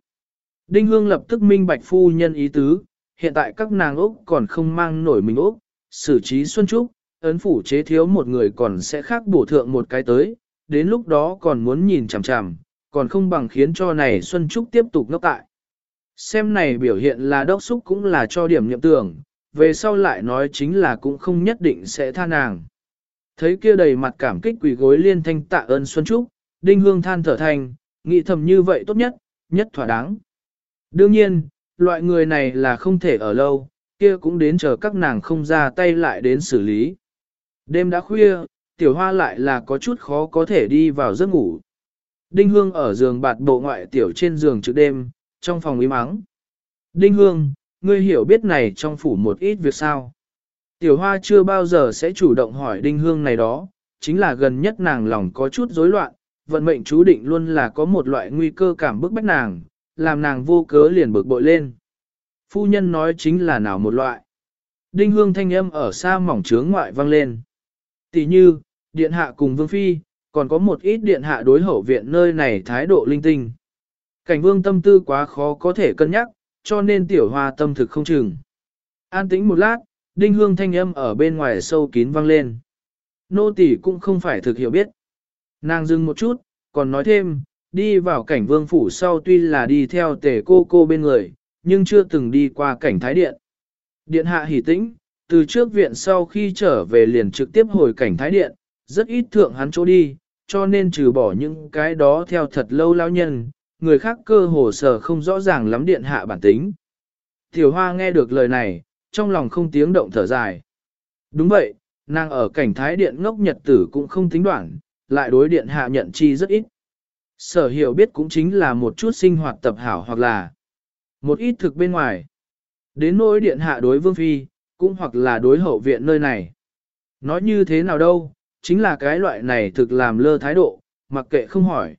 Đinh Hương lập tức minh bạch phu nhân ý tứ, hiện tại các nàng Úc còn không mang nổi mình Úc, xử trí Xuân Trúc, ấn phủ chế thiếu một người còn sẽ khác bổ thượng một cái tới, đến lúc đó còn muốn nhìn chằm chằm, còn không bằng khiến cho này Xuân Trúc tiếp tục ngốc tại. Xem này biểu hiện là đốc xúc cũng là cho điểm nhậm tưởng, về sau lại nói chính là cũng không nhất định sẽ tha nàng. Thấy kia đầy mặt cảm kích quỷ gối liên thanh tạ ơn Xuân Trúc, Đinh Hương than thở thành, nghĩ thầm như vậy tốt nhất, nhất thỏa đáng. Đương nhiên, loại người này là không thể ở lâu, kia cũng đến chờ các nàng không ra tay lại đến xử lý. Đêm đã khuya, tiểu hoa lại là có chút khó có thể đi vào giấc ngủ. Đinh Hương ở giường bạt bộ ngoại tiểu trên giường trước đêm, trong phòng im mắng. Đinh Hương, ngươi hiểu biết này trong phủ một ít việc sao? Tiểu Hoa chưa bao giờ sẽ chủ động hỏi Đinh Hương này đó, chính là gần nhất nàng lòng có chút rối loạn, vận mệnh chú định luôn là có một loại nguy cơ cảm bức bách nàng, làm nàng vô cớ liền bực bội lên. Phu nhân nói chính là nào một loại. Đinh Hương thanh âm ở xa mỏng trướng ngoại vang lên. Tỷ như, điện hạ cùng vương phi, còn có một ít điện hạ đối hậu viện nơi này thái độ linh tinh. Cảnh vương tâm tư quá khó có thể cân nhắc, cho nên tiểu hoa tâm thực không chừng. An tĩnh một lát, đinh hương thanh âm ở bên ngoài sâu kín vang lên. Nô tỷ cũng không phải thực hiểu biết. Nàng dừng một chút, còn nói thêm, đi vào cảnh vương phủ sau tuy là đi theo Tề cô cô bên người, nhưng chưa từng đi qua cảnh thái điện. Điện hạ hỉ tĩnh, từ trước viện sau khi trở về liền trực tiếp hồi cảnh thái điện, rất ít thượng hắn chỗ đi, cho nên trừ bỏ những cái đó theo thật lâu lao nhân, người khác cơ hồ sở không rõ ràng lắm điện hạ bản tính. Tiểu hoa nghe được lời này, trong lòng không tiếng động thở dài. Đúng vậy, nàng ở cảnh thái điện ngốc nhật tử cũng không tính đoạn, lại đối điện hạ nhận chi rất ít. Sở hiểu biết cũng chính là một chút sinh hoạt tập hảo hoặc là một ít thực bên ngoài. Đến nỗi điện hạ đối vương phi, cũng hoặc là đối hậu viện nơi này. Nói như thế nào đâu, chính là cái loại này thực làm lơ thái độ, mặc kệ không hỏi.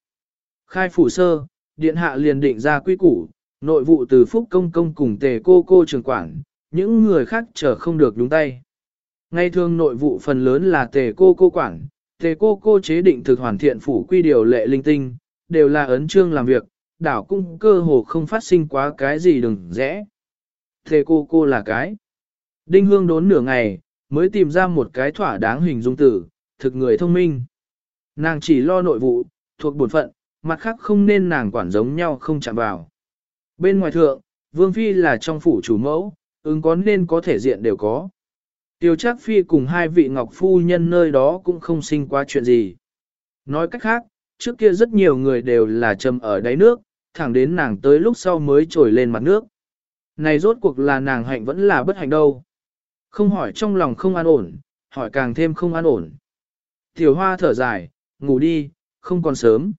Khai phủ sơ, điện hạ liền định ra quy củ, nội vụ từ phúc công công cùng tề cô cô trường quản, những người khác chờ không được đúng tay. Ngay thường nội vụ phần lớn là tề cô cô quản, tề cô cô chế định thực hoàn thiện phủ quy điều lệ linh tinh, đều là ấn chương làm việc, đảo cung cơ hồ không phát sinh quá cái gì đừng rẽ. Thế cô cô là cái. Đinh hương đốn nửa ngày, mới tìm ra một cái thỏa đáng hình dung tử, thực người thông minh. Nàng chỉ lo nội vụ, thuộc bổn phận, mặt khác không nên nàng quản giống nhau không chạm vào. Bên ngoài thượng, Vương Phi là trong phủ chủ mẫu, ứng có nên có thể diện đều có. Tiêu Trác Phi cùng hai vị Ngọc Phu nhân nơi đó cũng không sinh qua chuyện gì. Nói cách khác, trước kia rất nhiều người đều là trầm ở đáy nước, thẳng đến nàng tới lúc sau mới trồi lên mặt nước. Này rốt cuộc là nàng hạnh vẫn là bất hạnh đâu. Không hỏi trong lòng không an ổn, hỏi càng thêm không an ổn. Tiểu hoa thở dài, ngủ đi, không còn sớm.